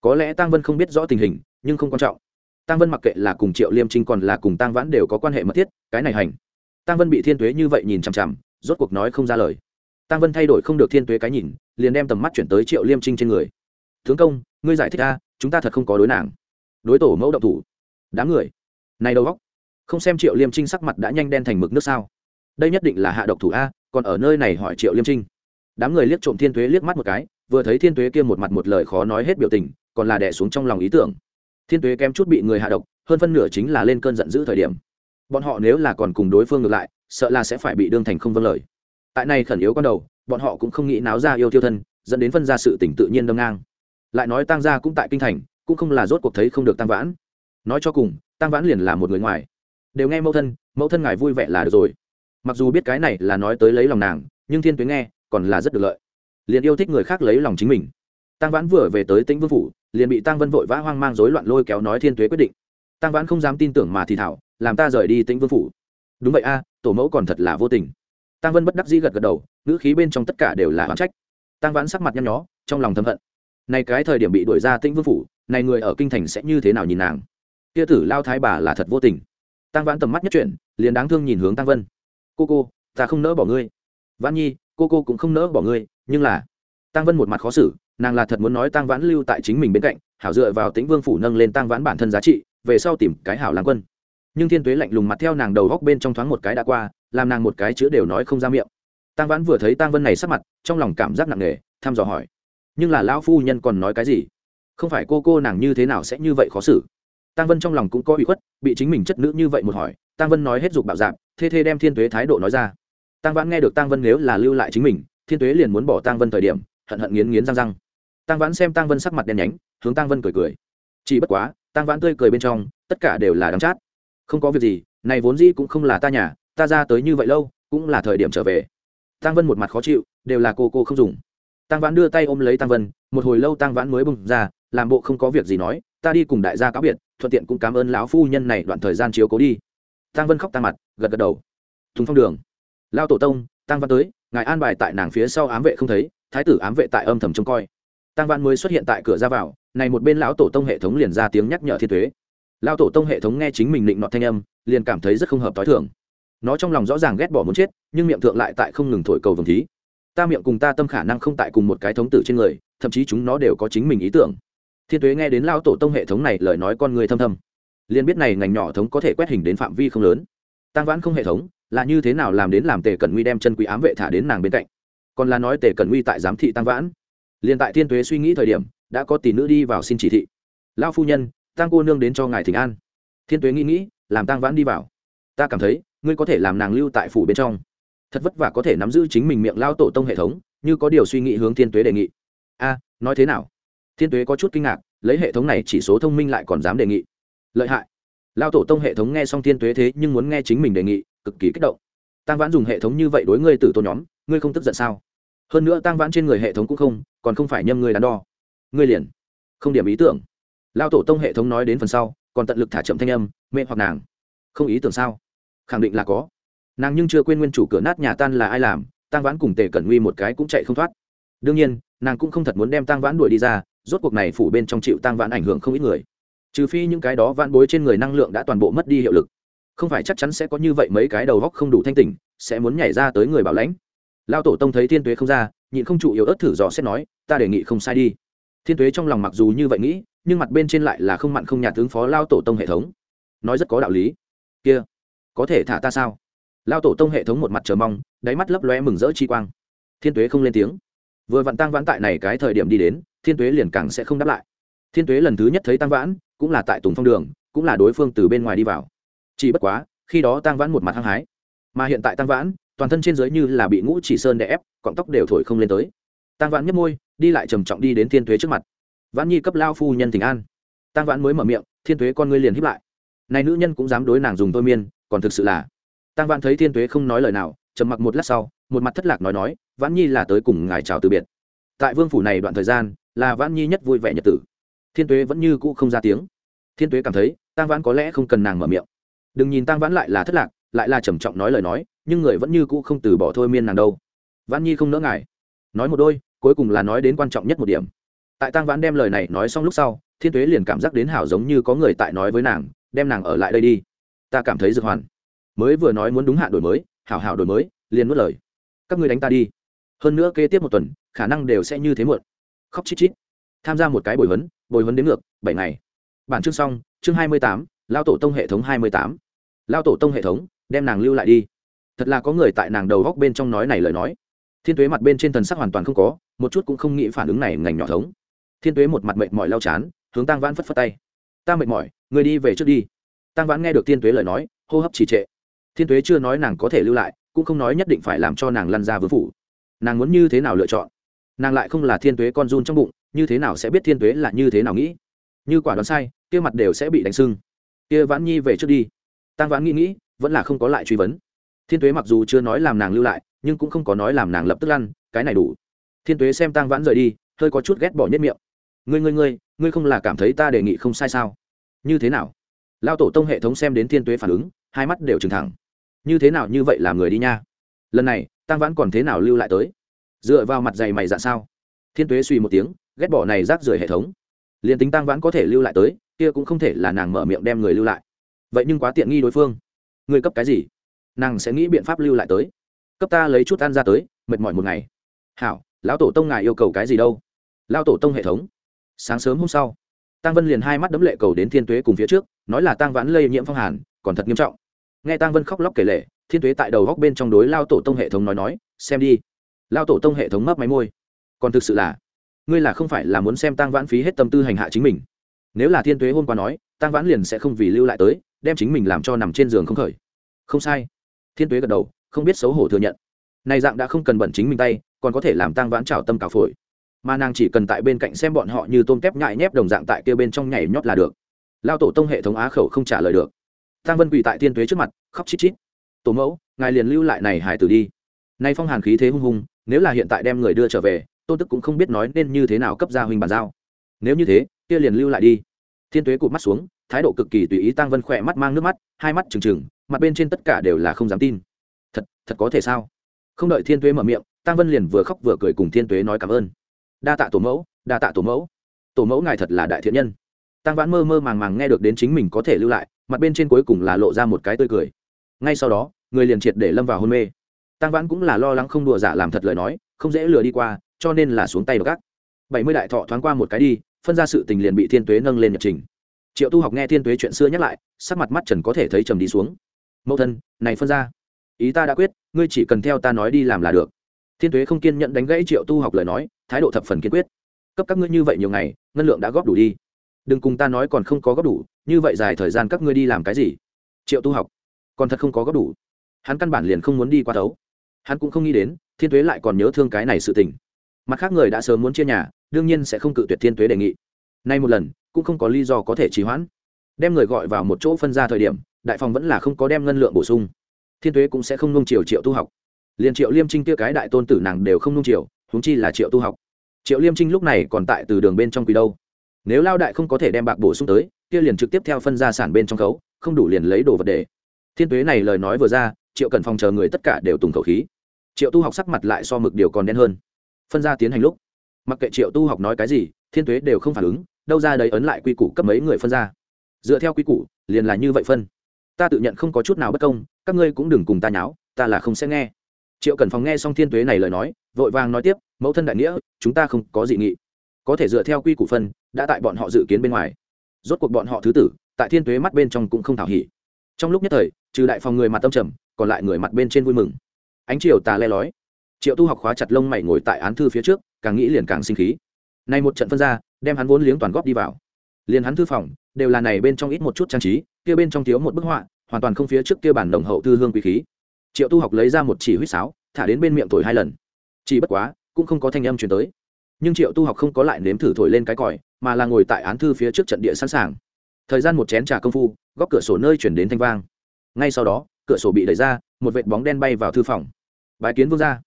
Có lẽ tăng vân không biết rõ tình hình, nhưng không quan trọng. Tăng vân mặc kệ là cùng triệu liêm trinh còn là cùng tăng vãn đều có quan hệ mật thiết, cái này hành. Tăng vân bị thiên tuế như vậy nhìn chằm chằm, rốt cuộc nói không ra lời. Tăng vân thay đổi không được thiên tuế cái nhìn, liền đem tầm mắt chuyển tới triệu liêm trinh trên người. Tướng công, ngươi giải thích a, chúng ta thật không có đối nàng. Đối tổ mẫu động thủ. Đám người, này đầu góc không xem triệu liêm trinh sắc mặt đã nhanh đen thành mực nước sao? Đây nhất định là hạ độc thủ a, còn ở nơi này hỏi triệu liêm trinh. Đám người liếc trộm thiên tuế liếc mắt một cái, vừa thấy thiên tuế kia một mặt một lời khó nói hết biểu tình, còn là đẻ xuống trong lòng ý tưởng. Thiên tuế kém chút bị người hạ độc, hơn phân nửa chính là lên cơn giận dữ thời điểm. Bọn họ nếu là còn cùng đối phương ngược lại, sợ là sẽ phải bị đương thành không vâng lời. Tại này khẩn yếu con đầu, bọn họ cũng không nghĩ náo ra yêu tiêu thân, dẫn đến phân ra sự tỉnh tự nhiên đâm ngang. Lại nói tăng gia cũng tại kinh thành, cũng không là rốt cuộc thấy không được tăng vãn. Nói cho cùng tăng vãn liền là một người ngoài. Đều nghe mẫu thân mẫu thân ngài vui vẻ là được rồi mặc dù biết cái này là nói tới lấy lòng nàng, nhưng thiên tuế nghe, còn là rất được lợi. Liền yêu thích người khác lấy lòng chính mình. Tăng vãn vừa về tới tĩnh vương phủ, liền bị tăng vân vội vã hoang mang rối loạn lôi kéo nói thiên tuế quyết định. Tăng vãn không dám tin tưởng mà thì thảo, làm ta rời đi tĩnh vương phủ. Đúng vậy a, tổ mẫu còn thật là vô tình. Tăng vân bất đắc dĩ gật gật đầu, ngữ khí bên trong tất cả đều là oán trách. Tăng vãn sắc mặt nhăn nhó, trong lòng thầm hận. Này cái thời điểm bị đuổi ra tĩnh vương phủ, này người ở kinh thành sẽ như thế nào nhìn nàng? Kia tử lao thái bà là thật vô tình. Tăng vãn tầm mắt nhất chuyển, liền đáng thương nhìn hướng tăng vân cô cô, ta không nỡ bỏ ngươi. Vãn nhi, cô cô cũng không nỡ bỏ ngươi, nhưng là tăng vân một mặt khó xử, nàng là thật muốn nói tăng vãn lưu tại chính mình bên cạnh, hảo dựa vào tĩnh vương phủ nâng lên tăng vãn bản thân giá trị, về sau tìm cái hảo làm quân. Nhưng thiên tuế lạnh lùng mặt theo nàng đầu góc bên trong thoáng một cái đã qua, làm nàng một cái chữ đều nói không ra miệng. Tăng vãn vừa thấy tăng vân này sắc mặt, trong lòng cảm giác nặng nề, thăm dò hỏi. Nhưng là lão phu nhân còn nói cái gì? Không phải cô cô nàng như thế nào sẽ như vậy khó xử? Tăng vân trong lòng cũng có ủy khuất, bị chính mình chất nữ như vậy một hỏi tăng vân nói hết dục bạo dạp thê thê đem thiên tuế thái độ nói ra. Tăng vãn nghe được tăng vân nếu là lưu lại chính mình, thiên tuế liền muốn bỏ tăng vân thời điểm, hận hận nghiến nghiến răng răng. Tăng vãn xem tăng vân sắc mặt đen nhánh, hướng tăng vân cười cười. Chỉ bất quá tăng vãn tươi cười bên trong, tất cả đều là đắng chát. Không có việc gì, này vốn dĩ cũng không là ta nhà, ta ra tới như vậy lâu, cũng là thời điểm trở về. Tăng vân một mặt khó chịu, đều là cô cô không dùng. Tăng vãn đưa tay ôm lấy tăng vân, một hồi lâu tăng vãn mới bừng ra, làm bộ không có việc gì nói, ta đi cùng đại gia cáo biệt, thuận tiện cũng cảm ơn lão phu nhân này đoạn thời gian chiếu cố đi. Tăng vân khóc tăng mặt gật gật đầu. Thùng phong đường. Lao tổ tông tăng văn tới, ngài an bài tại nàng phía sau ám vệ không thấy, thái tử ám vệ tại âm thầm trông coi. Tăng văn mới xuất hiện tại cửa ra vào, này một bên lão tổ tông hệ thống liền ra tiếng nhắc nhở thiên thuế lão tổ tông hệ thống nghe chính mình định nọ thanh âm, liền cảm thấy rất không hợp t h o i thường. Nó trong lòng rõ ràng ghét bỏ muốn chết, nhưng miệng thượng lại tại không ngừng thổi cầu vồng thí. Ta miệng cùng ta tâm khả năng không tại cùng một cái thống tử trên người, thậm chí chúng nó đều có chính mình ý tưởng. Thiên tuế nghe đến lao tổ tông hệ thống này lời nói con người thâm thâm. Liền biết này ngành nhỏ thống có thể quét hình đến phạm vi không lớn tăng vãn không hệ thống, là như thế nào làm đến làm tề cẩn nguy đem chân quý ám vệ thả đến nàng bên cạnh? Còn là nói tề cẩn nguy tại giám thị tăng vãn. Liền tại thiên tuế suy nghĩ thời điểm, đã có tỷ nữ đi vào xin chỉ thị. Lao phu nhân tăng cô nương đến cho ngài thỉnh an. Thiên tuế nghĩ nghĩ, làm tăng vãn đi vào. Ta cảm thấy, ngươi có thể làm nàng lưu tại phủ bên trong. Thật vất vả có thể nắm giữ chính mình miệng lao tổ tông hệ thống, như có điều suy nghĩ hướng thiên tuế đề nghị. A, nói thế nào? Thiên tuế có chút kinh ngạc, lấy hệ thống này chỉ số thông minh lại còn dám đề nghị. Lợi hại lao tổ tông hệ thống nghe xong thiên tuế thế nhưng muốn nghe chính mình đề nghị, cực kỳ kích động. Tăng vãn dùng hệ thống như vậy đối ngươi tử tôn nhóm, ngươi không tức giận sao? Hơn nữa tăng vãn trên người hệ thống cũng không, còn không phải nhâm ngươi đắn đo. Ngươi liền không điểm ý tưởng. Lao tổ tông hệ thống nói đến phần sau, còn tận lực thả chậm thanh âm mẹ hoặc nàng. Không ý tưởng sao? Khẳng định là có. Nàng nhưng chưa quên nguyên chủ cửa nát nhà tan là ai làm tăng vãn cùng tề cẩn nguy một cái cũng chạy không thoát. Đương nhiên, nàng cũng không thật muốn đem tăng vãn đuổi đi ra, rốt cuộc này phủ bên trong chịu tăng vãn ảnh hưởng không ít người trừ phi những cái đó vãn bối trên người năng lượng đã toàn bộ mất đi hiệu lực. Không phải chắc chắn sẽ có như vậy mấy cái đầu góc không đủ thanh tỉnh, sẽ muốn nhảy ra tới người bảo lãnh. Lao tổ tông thấy thiên tuế không ra, nhịn không trụ yếu ớt thử dò xét nói, ta đề nghị không sai đi. Thiên tuế trong lòng mặc dù như vậy nghĩ, nhưng mặt bên trên lại là không mặn không nhạt tướng phó lao tổ tông hệ thống. Nói rất có đạo lý. Kia, có thể thả ta sao? Lao tổ tông hệ thống một mặt chờ mong, đáy mắt lấp lóe mừng rỡ chi quang. Thiên tuế không lên tiếng. Vừa vặn tăng vãn tại này cái thời điểm đi đến, thiên tuế liền càng sẽ không đáp lại. Thiên tuế lần thứ nhất thấy tăng vãn cũng là tại tùng phong đường, cũng là đối phương từ bên ngoài đi vào. Chỉ bất quá, khi đó tăng vãn một mặt hăng hái. Mà hiện tại tăng vãn, toàn thân trên dưới như là bị ngũ chỉ sơn đè ép, cọng tóc đều thổi không lên tới. Tăng vãn nhấp môi, đi lại trầm trọng đi đến thiên tuế trước mặt. Vãn nhi cấp lao phu nhân tình an. Tăng vãn mới mở miệng, thiên tuế con ngươi liền hiếp lại. Này nữ nhân cũng dám đối nàng dùng tôi miên, còn thực sự là. Tăng vãn thấy thiên tuế không nói lời nào, trầm mặc một lát sau, một mặt thất lạc nói nói, vãn nhi là tới cùng ngài chào từ biệt. Tại vương phủ này đoạn thời gian, là vãn nhi nhất vui vẻ nhật tử thiên tuế vẫn như cũ không ra tiếng. Thiên tuế cảm thấy tăng vãn có lẽ không cần nàng mở miệng. Đừng nhìn tăng vãn lại là thất lạc, lại là trầm trọng nói lời nói, nhưng người vẫn như cũ không từ bỏ thôi miên nàng đâu. Vãn nhi không nỡ ngài nói một đôi, cuối cùng là nói đến quan trọng nhất một điểm. Tại tăng vãn đem lời này nói xong lúc sau, thiên tuế liền cảm giác đến hảo giống như có người tại nói với nàng, đem nàng ở lại đây đi. Ta cảm thấy dược hoàn. Mới vừa nói muốn đúng hạn đổi mới, hảo hảo đổi mới, liền mất lời. Các ngươi đánh ta đi. Hơn nữa kế tiếp một tuần, khả năng đều sẽ như thế muộn. Khóc chít chít. Tham gia một cái bồi huấn bồi huấn đến ngược, bảy ngày. Bản chương xong, chương hai mươi tám, lao tổ tông hệ thống hai mươi tám. Lao tổ tông hệ thống, đem nàng lưu lại đi. Thật là có người tại nàng đầu góc bên trong nói này lời nói. Thiên tuế mặt bên trên thần sắc hoàn toàn không có, một chút cũng không nghĩ phản ứng này ngành nhỏ thống. Thiên tuế một mặt mệt mỏi lao chán, hướng tăng vãn phất phất tay. Ta mệt mỏi, người đi về trước đi. Tăng vãn nghe được thiên tuế lời nói, hô hấp trì trệ. Thiên tuế chưa nói nàng có thể lưu lại, cũng không nói nhất định phải làm cho nàng lăn ra vương phủ. Nàng muốn như thế nào lựa chọn? Nàng lại không là thiên tuế con run trong bụng như thế nào sẽ biết thiên tuế là như thế nào nghĩ? Như quả đoán sai, kia mặt đều sẽ bị đánh sưng. Kia vãn nhi về trước đi. Tăng vãn nghĩ nghĩ, vẫn là không có lại truy vấn. Thiên tuế mặc dù chưa nói làm nàng lưu lại, nhưng cũng không có nói làm nàng lập tức lăn, cái này đủ. Thiên tuế xem tăng vãn rời đi, hơi có chút ghét bỏ nhất miệng. Ngươi ngươi ngươi ngươi không là cảm thấy ta đề nghị không sai sao? Như thế nào? Lao tổ tông hệ thống xem đến thiên tuế phản ứng, hai mắt đều trừng thẳng. Như thế nào như vậy làm người đi nha. Lần này, tăng vãn còn thế nào lưu lại tới? Dựa vào mặt dày mày dạ sao? Thiên tuế suy một tiếng, ghét bỏ này rác rưởi hệ thống. Liền tính tăng vãn có thể lưu lại tới, kia cũng không thể là nàng mở miệng đem người lưu lại. Vậy nhưng quá tiện nghi đối phương. Người cấp cái gì? Nàng sẽ nghĩ biện pháp lưu lại tới. Cấp ta lấy chút ăn ra tới, mệt mỏi một ngày. Hảo, lão tổ tông ngài yêu cầu cái gì đâu? Lao tổ tông hệ thống. Sáng sớm hôm sau tăng vân liền hai mắt đấm lệ cầu đến thiên tuế cùng phía trước, nói là tăng vãn lây nhiễm phong hàn, còn thật nghiêm trọng. Nghe tăng vân khóc lóc kể lể, thiên tuế tại đầu góc bên trong đối lao tổ tông hệ thống nói nói, xem đi. Lao tổ tông hệ thống mấp máy môi còn thực sự là, ngươi là không phải là muốn xem tăng vãn phí hết tâm tư hành hạ chính mình. Nếu là thiên tuế hôm qua nói tăng vãn liền sẽ không vì lưu lại tới, đem chính mình làm cho nằm trên giường không khởi. Không sai. Thiên tuế gật đầu, không biết xấu hổ thừa nhận. Này dạng đã không cần bẩn chính mình tay, còn có thể làm tăng vãn trào tâm cào phổi. Mà nàng chỉ cần tại bên cạnh xem bọn họ như tôm tép nhại nhép đồng dạng tại kia bên trong nhảy nhót là được. Lao tổ tông hệ thống á khẩu không trả lời được. Tăng vân quỳ tại thiên tuế trước mặt, khóc chít chít. Tổ mẫu, ngài liền lưu lại này hải tử đi. Nay phong hàn khí thế hung hung nếu là hiện tại đem người đưa trở về tôn tức cũng không biết nói nên như thế nào cấp gia huynh bàn giao. Nếu như thế, kia liền lưu lại đi. Thiên tuế cụt mắt xuống, thái độ cực kỳ tùy ý tăng vân khỏe mắt mang nước mắt, hai mắt trừng trừng, mặt bên trên tất cả đều là không dám tin. Thật thật có thể sao? Không đợi thiên tuế mở miệng tăng vân liền vừa khóc vừa cười cùng thiên tuế nói cảm ơn. Đa tạ tổ mẫu, đa tạ tổ mẫu. Tổ mẫu ngài thật là đại thiện nhân. Tăng vãn mơ mơ màng màng nghe được đến chính mình có thể lưu lại, mặt bên trên cuối cùng là lộ ra một cái tươi cười. Ngay sau đó, người liền triệt để lâm vào hôn mê. Tăng vãn cũng là lo lắng không đùa giả làm thật lời nói, không dễ lừa đi qua cho nên là xuống tay đ ộ c gác bảy mươi đại thọ thoáng qua một cái đi phân ra sự tình liền bị thiên tuế nâng lên nhật trình. Triệu tu học nghe thiên tuế chuyện xưa nhắc lại sắc mặt mắt trần có thể thấy trầm đi xuống. Mẫu thân này phân ra. Ý ta đã quyết ngươi chỉ cần theo ta nói đi làm là được. Thiên tuế không kiên nhận đánh gãy triệu tu học lời nói thái độ thập phần kiên quyết. Cấp các ngươi như vậy nhiều ngày ngân lượng đã góp đủ đi. Đừng cùng ta nói còn không có góp đủ như vậy dài thời gian các ngươi đi làm cái gì? Triệu tu học. Còn thật không có góp đủ. Hắn căn bản liền không muốn đi qua đấu, hắn cũng không nghĩ đến thiên tuế lại còn nhớ thương cái này sự tình mặt khác người đã sớm muốn chia nhà, đương nhiên sẽ không cự tuyệt thiên tuế đề nghị. Nay một lần, cũng không có lý do có thể trì hoãn. Đem người gọi vào một chỗ phân ra thời điểm, đại phòng vẫn là không có đem ngân lượng bổ sung. Thiên tuế cũng sẽ không nung chiều triệu tu học. Liền triệu liêm trinh kia cái đại tôn tử nàng đều không nung chiều, huống chi là triệu tu học. Triệu liêm trinh lúc này còn tại từ đường bên trong quỳ đâu. Nếu lao đại không có thể đem bạc bổ sung tới, kia liền trực tiếp theo phân gia sản bên trong khấu, không đủ liền lấy đồ vật để. Thiên tuế này lời nói vừa ra, triệu cần phòng chờ người tất cả đều tùng khẩu khí. Triệu tu học sắc mặt lại so mực điều còn đen hơn phân ra tiến hành lúc. Mặc kệ triệu tu học nói cái gì, thiên tuế đều không phản ứng, đâu ra đấy ấn lại quy củ cấp mấy người phân ra. Dựa theo quy củ, liền là như vậy phân. Ta tự nhận không có chút nào bất công, các ngươi cũng đừng cùng ta nháo, ta là không sẽ nghe. Triệu cần phòng nghe xong thiên tuế này lời nói, vội vàng nói tiếp, mẫu thân đại nghĩa, chúng ta không có dị nghị. Có thể dựa theo quy củ phân, đã tại bọn họ dự kiến bên ngoài. Rốt cuộc bọn họ thứ tử, tại thiên tuế mắt bên trong cũng không thảo hỉ. Trong lúc nhất thời, trừ đại phòng người mặt tâm trầm, còn lại người mặt bên trên vui mừng. Ánh triều tà le lói triệu tu học khóa chặt lông mày ngồi tại án thư phía trước, càng nghĩ liền càng sinh khí. Nay một trận phân ra, đem hắn vốn liếng toàn góp đi vào. Liền hắn thư phòng, đều là này bên trong ít một chút trang trí, kia bên trong thiếu một bức họa, hoàn toàn không phía trước kia bản đồng hậu thư hương quý khí. Triệu tu học lấy ra một chỉ huýt sáo, thả đến bên miệng thổi hai lần. Chỉ bất quá, cũng không có thanh âm chuyển tới. Nhưng triệu tu học không có lại nếm thử thổi lên cái còi, mà là ngồi tại án thư phía trước trận địa sẵn sàng. Thời gian một chén trà công phu, góc cửa sổ nơi chuyển đến thanh vang. Ngay sau đó, cửa sổ bị đẩy ra, một vệt bóng đen bay vào thư phòng. Bài kiến vương ra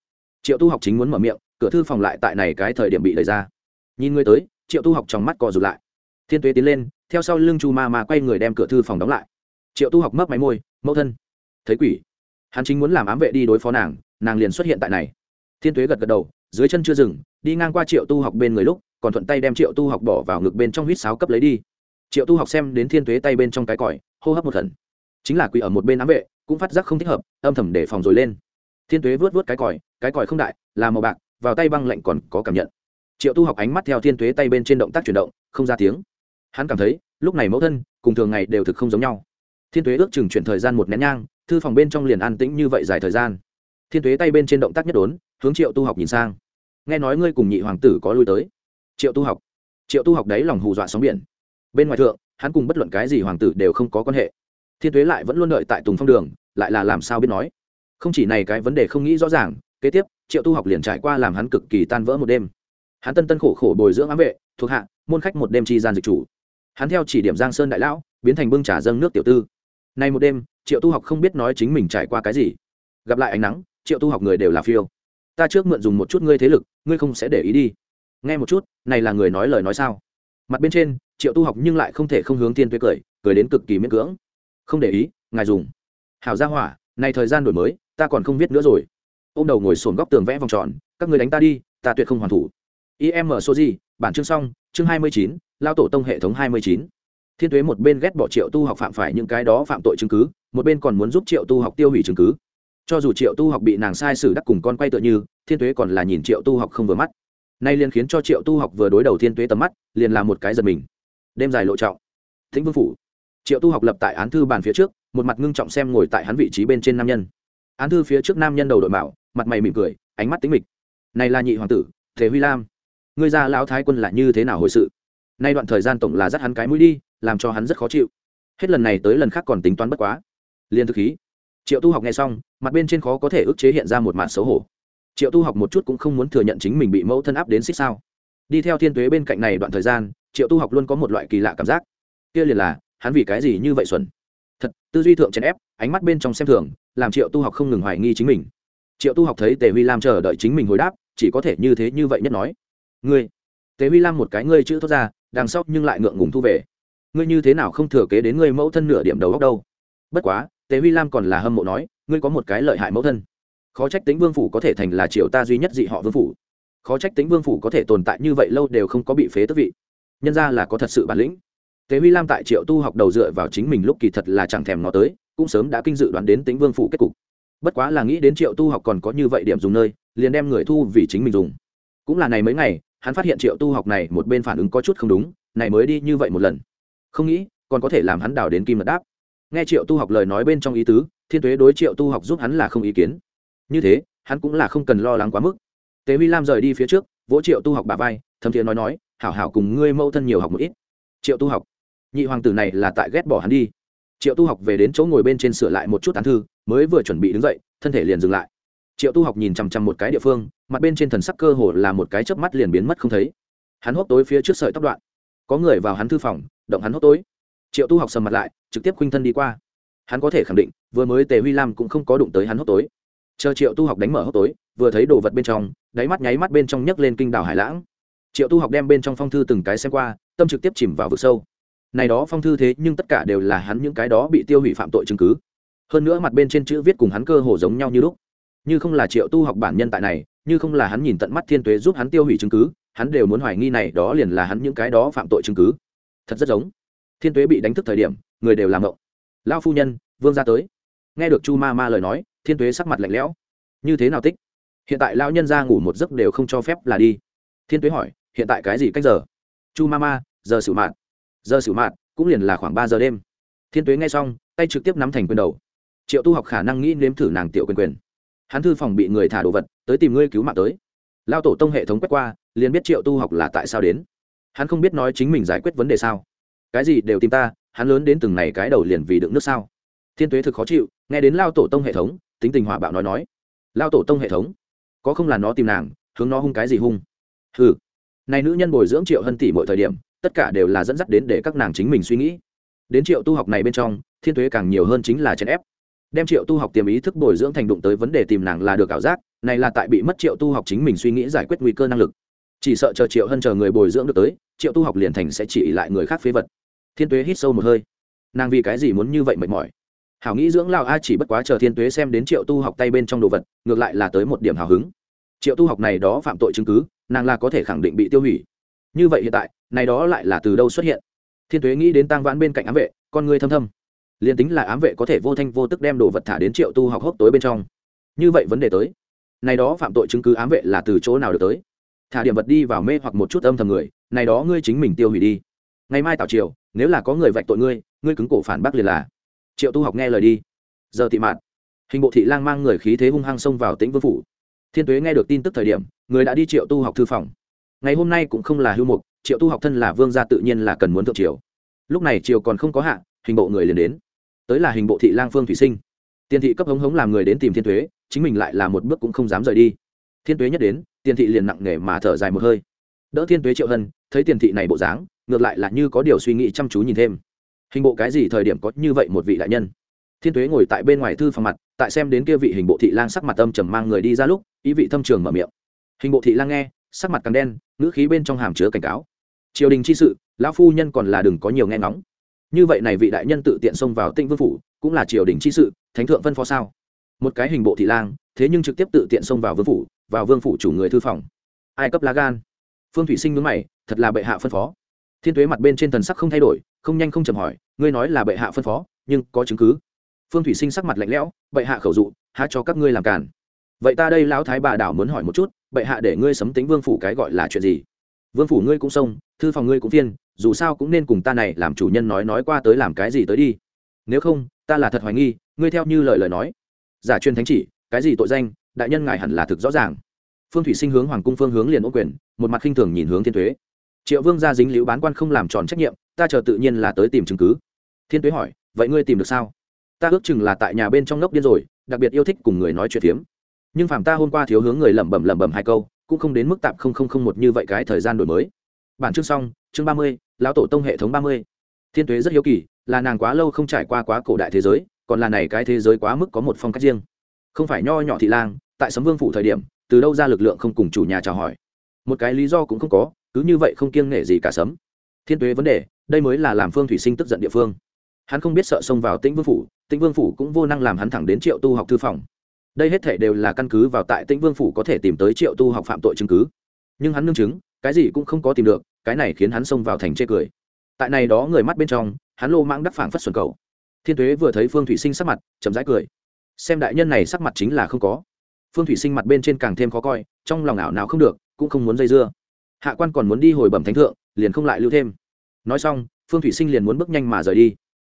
triệu tu học chính muốn mở miệng, cửa thư phòng lại tại này cái thời điểm bị đẩy ra. Nhìn người tới, triệu tu học trong mắt cò rụt lại. Thiên tuế tiến lên, theo sau lưng chu ma ma quay người đem cửa thư phòng đóng lại. Triệu tu học mấp máy môi, mẫu thân. Thấy quỷ. Hắn chính muốn làm ám vệ đi đối phó nàng nàng liền xuất hiện tại này. Thiên tuế gật gật đầu, dưới chân chưa dừng, đi ngang qua triệu tu học bên người lúc, còn thuận tay đem triệu tu học bỏ vào ngực bên trong huýt sáo cấp lấy đi. Triệu tu học xem đến thiên tuế tay bên trong cái còi, hô hấp một thần. Chính là quỷ ở một bên ám vệ, cũng phát giác không thích hợp, âm thầm để phòng rồi lên thiên tuế vớt vớt cái còi cái còi không đại, là màu bạc, vào tay băng lạnh còn có cảm nhận. Triệu tu học ánh mắt theo thiên tuế tay bên trên động tác chuyển động, không ra tiếng. Hắn cảm thấy, lúc này mẫu thân, cùng thường ngày đều thực không giống nhau. Thiên tuế ước chừng chuyển thời gian một nén nhang, thư phòng bên trong liền an tĩnh như vậy dài thời gian. Thiên tuế tay bên trên động tác nhất đốn, hướng triệu tu học nhìn sang. Nghe nói ngươi cùng nhị hoàng tử có lui tới. Triệu tu học. Triệu tu học đấy lòng hù dọa sóng biển. Bên ngoài thượng, hắn cùng bất luận cái gì hoàng tử đều không có quan hệ. Thiên tuế lại vẫn luôn đợi tại tùng phong đường, lại là làm sao biết nói không chỉ này cái vấn đề không nghĩ rõ ràng, kế tiếp, triệu tu học liền trải qua làm hắn cực kỳ tan vỡ một đêm. Hắn tân tân khổ khổ bồi dưỡng ám vệ, thuộc hạ, môn khách một đêm tri gian dịch chủ. Hắn theo chỉ điểm giang sơn đại lão, biến thành bưng trà dâng nước tiểu tư. Nay một đêm, triệu tu học không biết nói chính mình trải qua cái gì. Gặp lại ánh nắng, triệu tu học người đều là phiêu. Ta trước mượn dùng một chút ngươi thế lực, ngươi không sẽ để ý đi. Nghe một chút, này là người nói lời nói sao? Mặt bên trên, triệu tu học nhưng lại không thể không hướng thiên tuế cười cười đến cực kỳ miễn cưỡng. Không để ý, ngài dùng. Hảo gia hỏa, này thời gian đổi mới ta còn không biết nữa rồi. Ô m đầu ngồi sồn góc tường vẽ vòng tròn, các người đánh ta đi, ta tuyệt không hoàn thủ. Im số gì bản chương xong, chương hai mươi chín, lao tổ tông hệ thống hai mươi chín. Thiên tuế một bên ghét bỏ triệu tu học phạm phải những cái đó phạm tội chứng cứ, một bên còn muốn giúp triệu tu học tiêu hủy chứng cứ. Cho dù triệu tu học bị nàng sai sử đắc cùng con quay tựa như, thiên tuế còn là nhìn triệu tu học không vừa mắt. Nay liền khiến cho triệu tu học vừa đối đầu thiên tuế tầm mắt, liền là một cái giật mình. Đêm dài lộ trọng. Thính vương phủ. Triệu tu học lập tại án thư bàn phía trước, một mặt ngưng trọng xem ngồi tại hắn vị trí bên trên nam nhân án thư phía trước nam nhân đầu đội mạo, mặt mày mỉm cười, ánh mắt tính mịch. Này là nhị hoàng tử thế huy lam. Ngươi ra lão thái quân là như thế nào hồi sự? Nay đoạn thời gian tổng là dắt hắn cái mũi đi, làm cho hắn rất khó chịu. Hết lần này tới lần khác còn tính toán bất quá. Liên thực khí. Triệu tu học nghe xong, mặt bên trên khó có thể ức chế hiện ra một mặt xấu hổ. Triệu tu học một chút cũng không muốn thừa nhận chính mình bị mẫu thân áp đến xích sao. Đi theo thiên tuế bên cạnh này đoạn thời gian, triệu tu học luôn có một loại kỳ lạ cảm giác. Kia liền là, hắn vì cái gì như vậy xuẩn? Thật, tư duy thượng chèn ép, ánh mắt bên trong xem thường làm triệu tu học không ngừng hoài nghi chính mình. Triệu tu học thấy tề huy lam chờ đợi chính mình hồi đáp chỉ có thể như thế như vậy nhất nói. Ngươi tề huy lam một cái ngươi chữ thốt ra đằng sau nhưng lại ngượng ngùng thu về. Ngươi như thế nào không thừa kế đến ngươi mẫu thân nửa điểm đầu góc đâu? Bất quá tề huy lam còn là hâm mộ nói ngươi có một cái lợi hại mẫu thân. Khó trách tính vương phủ có thể thành là triều ta duy nhất dị họ vương phủ. Khó trách tính vương phủ có thể tồn tại như vậy lâu đều không có bị phế tước vị. Nhân ra là có thật sự bản lĩnh. Tế Huy Lam tại Triệu Tu học đầu dựa vào chính mình lúc kỳ thật là chẳng thèm nó tới, cũng sớm đã kinh dự đoán đến tính Vương phủ kết cục. Bất quá là nghĩ đến Triệu Tu học còn có như vậy điểm dùng nơi, liền đem người thu vì chính mình dùng. Cũng là này mấy ngày, hắn phát hiện Triệu Tu học này một bên phản ứng có chút không đúng, này mới đi như vậy một lần. Không nghĩ, còn có thể làm hắn đào đến kim mật đáp. Nghe Triệu Tu học lời nói bên trong ý tứ, Thiên Tuế đối Triệu Tu học giúp hắn là không ý kiến. Như thế, hắn cũng là không cần lo lắng quá mức. Tế Huy Lam rời đi phía trước, vỗ Triệu Tu học bà vai, thâm thiện nói nói, hảo hảo cùng ngươi mâu thân nhiều học một ít. Triệu Tu học nhị hoàng tử này là tại ghét bỏ hắn đi triệu tu học về đến chỗ ngồi bên trên sửa lại một chút tán thư, mới vừa chuẩn bị đứng dậy, thân thể liền dừng lại. Triệu tu học nhìn chằm chằm một cái địa phương, mặt bên trên thần sắc cơ hồ là một cái chớp mắt liền biến mất không thấy. Hắn hốc tối phía trước sợi tóc đoạn. Có người vào hắn thư phòng, động hắn hốc tối. Triệu tu học sầm mặt lại, trực tiếp khuynh thân đi qua. Hắn có thể khẳng định, vừa mới tề huy lam cũng không có đụng tới hắn hốc tối. Chờ triệu tu học đánh mở hốc tối, vừa thấy đồ vật bên trong, đáy mắt nháy mắt bên trong nhấc lên kinh đảo hải lãng. Triệu tu học đem bên trong phong thư từng cái xem qua, tâm trực tiếp chìm vào vực sâu này đó phong thư thế nhưng tất cả đều là hắn những cái đó bị tiêu hủy phạm tội chứng cứ. Hơn nữa mặt bên trên chữ viết cùng hắn cơ hồ giống nhau như lúc. Như không là triệu tu học bản nhân tại này, như không là hắn nhìn tận mắt thiên tuế giúp hắn tiêu hủy chứng cứ, hắn đều muốn hoài nghi này đó liền là hắn những cái đó phạm tội chứng cứ. Thật rất giống. Thiên tuế bị đánh thức thời điểm, người đều làm ngộng. Lao phu nhân, vương ra tới. Nghe được chu ma ma lời nói, thiên tuế sắc mặt lạnh lẽo. Như thế nào tích? Hiện tại lao nhân ra ngủ một giấc đều không cho phép là đi. Thiên tuế hỏi, hiện tại cái gì cách giờ? Chu ma ma, giờ xử mạn giờ xử mạt, cũng liền là khoảng ba giờ đêm. Thiên tuế nghe xong, tay trực tiếp nắm thành quyền đầu. Triệu tu học khả năng nghĩ nếm thử nàng tiểu quyền quyền. Hắn thư phòng bị người thả đồ vật, tới tìm ngươi cứu mạng tới. Lao tổ tông hệ thống quét qua, liền biết triệu tu học là tại sao đến. Hắn không biết nói chính mình giải quyết vấn đề sao. Cái gì đều tìm ta, hắn lớn đến từng này cái đầu liền vì đựng nước sao. Thiên tuế thực khó chịu, nghe đến lao tổ tông hệ thống, tính tình hỏa bạo nói nói. Lao tổ tông hệ thống, có không là nó tìm nàng, hướng nó hung cái gì hung? Ừ này nữ nhân bồi dưỡng triệu hân tỷ mọi thời điểm tất cả đều là dẫn dắt đến để các nàng chính mình suy nghĩ. Đến triệu tu học này bên trong, thiên thuế càng nhiều hơn chính là chèn ép. Đem triệu tu học tiềm ý thức bồi dưỡng thành đụng tới vấn đề tìm nàng là được ảo giác, này là tại bị mất triệu tu học chính mình suy nghĩ giải quyết nguy cơ năng lực. Chỉ sợ chờ triệu hơn chờ người bồi dưỡng được tới, triệu tu học liền thành sẽ chỉ lại người khác phế vật. Thiên tuế hít sâu một hơi. Nàng vì cái gì muốn như vậy mệt mỏi? Hảo nghĩ dưỡng lao a chỉ bất quá chờ thiên tuế xem đến triệu tu học tay bên trong đồ vật, ngược lại là tới một điểm hào hứng. Triệu tu học này đó phạm tội chứng cứ, nàng là có thể khẳng định bị tiêu hủy. Như vậy hiện tại này đó lại là từ đâu xuất hiện? Thiên tuế nghĩ đến tang vãn bên cạnh ám vệ, con người thâm thâm. Liền tính là ám vệ có thể vô thanh vô tức đem đồ vật thả đến triệu tu học hốc tối bên trong. Như vậy vấn đề tới. Này đó phạm tội chứng cứ ám vệ là từ chỗ nào được tới? Thả điểm vật đi vào mê hoặc một chút âm thầm người, này đó ngươi chính mình tiêu hủy đi. Ngày mai tạo triều, nếu là có người vạch tội ngươi ngươi cứng cổ phản bác liền là. Triệu tu học nghe lời đi. Giờ thị mạn. Hình bộ thị lang mang người khí thế hung hăng xông vào tĩnh vương phủ. Thiên tuế nghe được tin tức thời điểm, người đã đi triệu tu học thư phòng ngày hôm nay cũng không là hưu mục, triệu tu học thân là vương gia tự nhiên là cần muốn thượng triều. Lúc này triều còn không có hạ, hình bộ người liền đến. Tới là hình bộ thị lang phương thủy sinh. Tiền thị cấp hống hống làm người đến tìm thiên thuế chính mình lại là một bước cũng không dám rời đi. Thiên tuế nhất đến, tiền thị liền nặng nề mà thở dài một hơi. Đỡ thiên tuế triệu hân, thấy tiền thị này bộ dáng, ngược lại là như có điều suy nghĩ chăm chú nhìn thêm. Hình bộ cái gì thời điểm có như vậy một vị đại nhân? Thiên tuế ngồi tại bên ngoài thư phòng mặt, tại xem đến kia vị hình bộ thị lang sắc mặt âm trầm mang người đi ra lúc, ý vị thâm trường mở miệng. Hình bộ thị lang nghe sắc mặt càng đen, ngữ khí bên trong hàm chứa cảnh cáo. Triều đình chi sự, lão phu nhân còn là đừng có nhiều nghe ngóng. Như vậy này vị đại nhân tự tiện xông vào tinh vương phủ, cũng là triều đình chi sự, thánh thượng phân phó sao? Một cái hình bộ thị lang, thế nhưng trực tiếp tự tiện xông vào vương phủ, vào vương phủ chủ người thư phòng. Ai cấp lá gan? Phương thủy sinh nhướng mày, thật là bệ hạ phân phó. Thiên tuế mặt bên trên thần sắc không thay đổi, không nhanh không chầm hỏi, ngươi nói là bệ hạ phân phó, nhưng có chứng cứ. Phương thủy sinh sắc mặt lạnh lẽo, bệ hạ khẩu dụ, há cho các ngươi làm cản vậy ta đây lão thái bà đảo muốn hỏi một chút, bệ hạ để ngươi sấm tính vương phủ cái gọi là chuyện gì? Vương phủ ngươi cũng xông, thư phòng ngươi cũng phiên, dù sao cũng nên cùng ta này làm chủ nhân nói nói qua tới làm cái gì tới đi. Nếu không, ta là thật hoài nghi, ngươi theo như lời lời nói. Giả truyền thánh chỉ, cái gì tội danh, đại nhân ngài hẳn là thực rõ ràng. Phương thủy sinh hướng hoàng cung phương hướng liền ô quyền, một mặt khinh thường nhìn hướng thiên thuế triệu vương gia dính liễu bán quan không làm tròn trách nhiệm, ta chờ tự nhiên là tới tìm chứng cứ. Thiên tuế hỏi, vậy ngươi tìm được sao? Ta ước chừng là tại nhà bên trong lốc điên rồi, đặc biệt yêu thích cùng người nói chuyện phiếm nhưng phạm ta hôm qua thiếu hướng người lẩm bẩm lẩm bẩm hai câu, cũng không đến mức tạm không không không một như vậy cái thời gian đổi mới. Bản chương xong, chương ba mươi, lão tổ tông hệ thống ba mươi. Thiên tuế rất hiếu kỳ, là nàng quá lâu không trải qua quá cổ đại thế giới, còn là này cái thế giới quá mức có một phong cách riêng. Không phải nho nhỏ thị lang, tại sấm vương phủ thời điểm, từ đâu ra lực lượng không cùng chủ nhà chào hỏi. Một cái lý do cũng không có, cứ như vậy không kiêng nể gì cả sấm. Thiên tuế vấn đề, đây mới là làm phương thủy sinh tức giận địa phương. Hắn không biết sợ xông vào tĩnh vương phủ, tĩnh vương phủ cũng vô năng làm hắn thẳng đến triệu tu học thư phòng đây hết thể đều là căn cứ vào tại tĩnh vương phủ có thể tìm tới triệu tu học phạm tội chứng cứ. Nhưng hắn nương chứng, cái gì cũng không có tìm được, cái này khiến hắn xông vào thành chê cười. Tại này đó người mắt bên trong, hắn lô mãng đắc phảng phất xuân cầu. Thiên tuế vừa thấy phương thủy sinh sắc mặt, chậm rãi cười. Xem đại nhân này sắc mặt chính là không có. Phương thủy sinh mặt bên trên càng thêm khó coi, trong lòng ảo nào không được, cũng không muốn dây dưa. Hạ quan còn muốn đi hồi bẩm thánh thượng, liền không lại lưu thêm. Nói xong, phương thủy sinh liền muốn bước nhanh mà rời đi.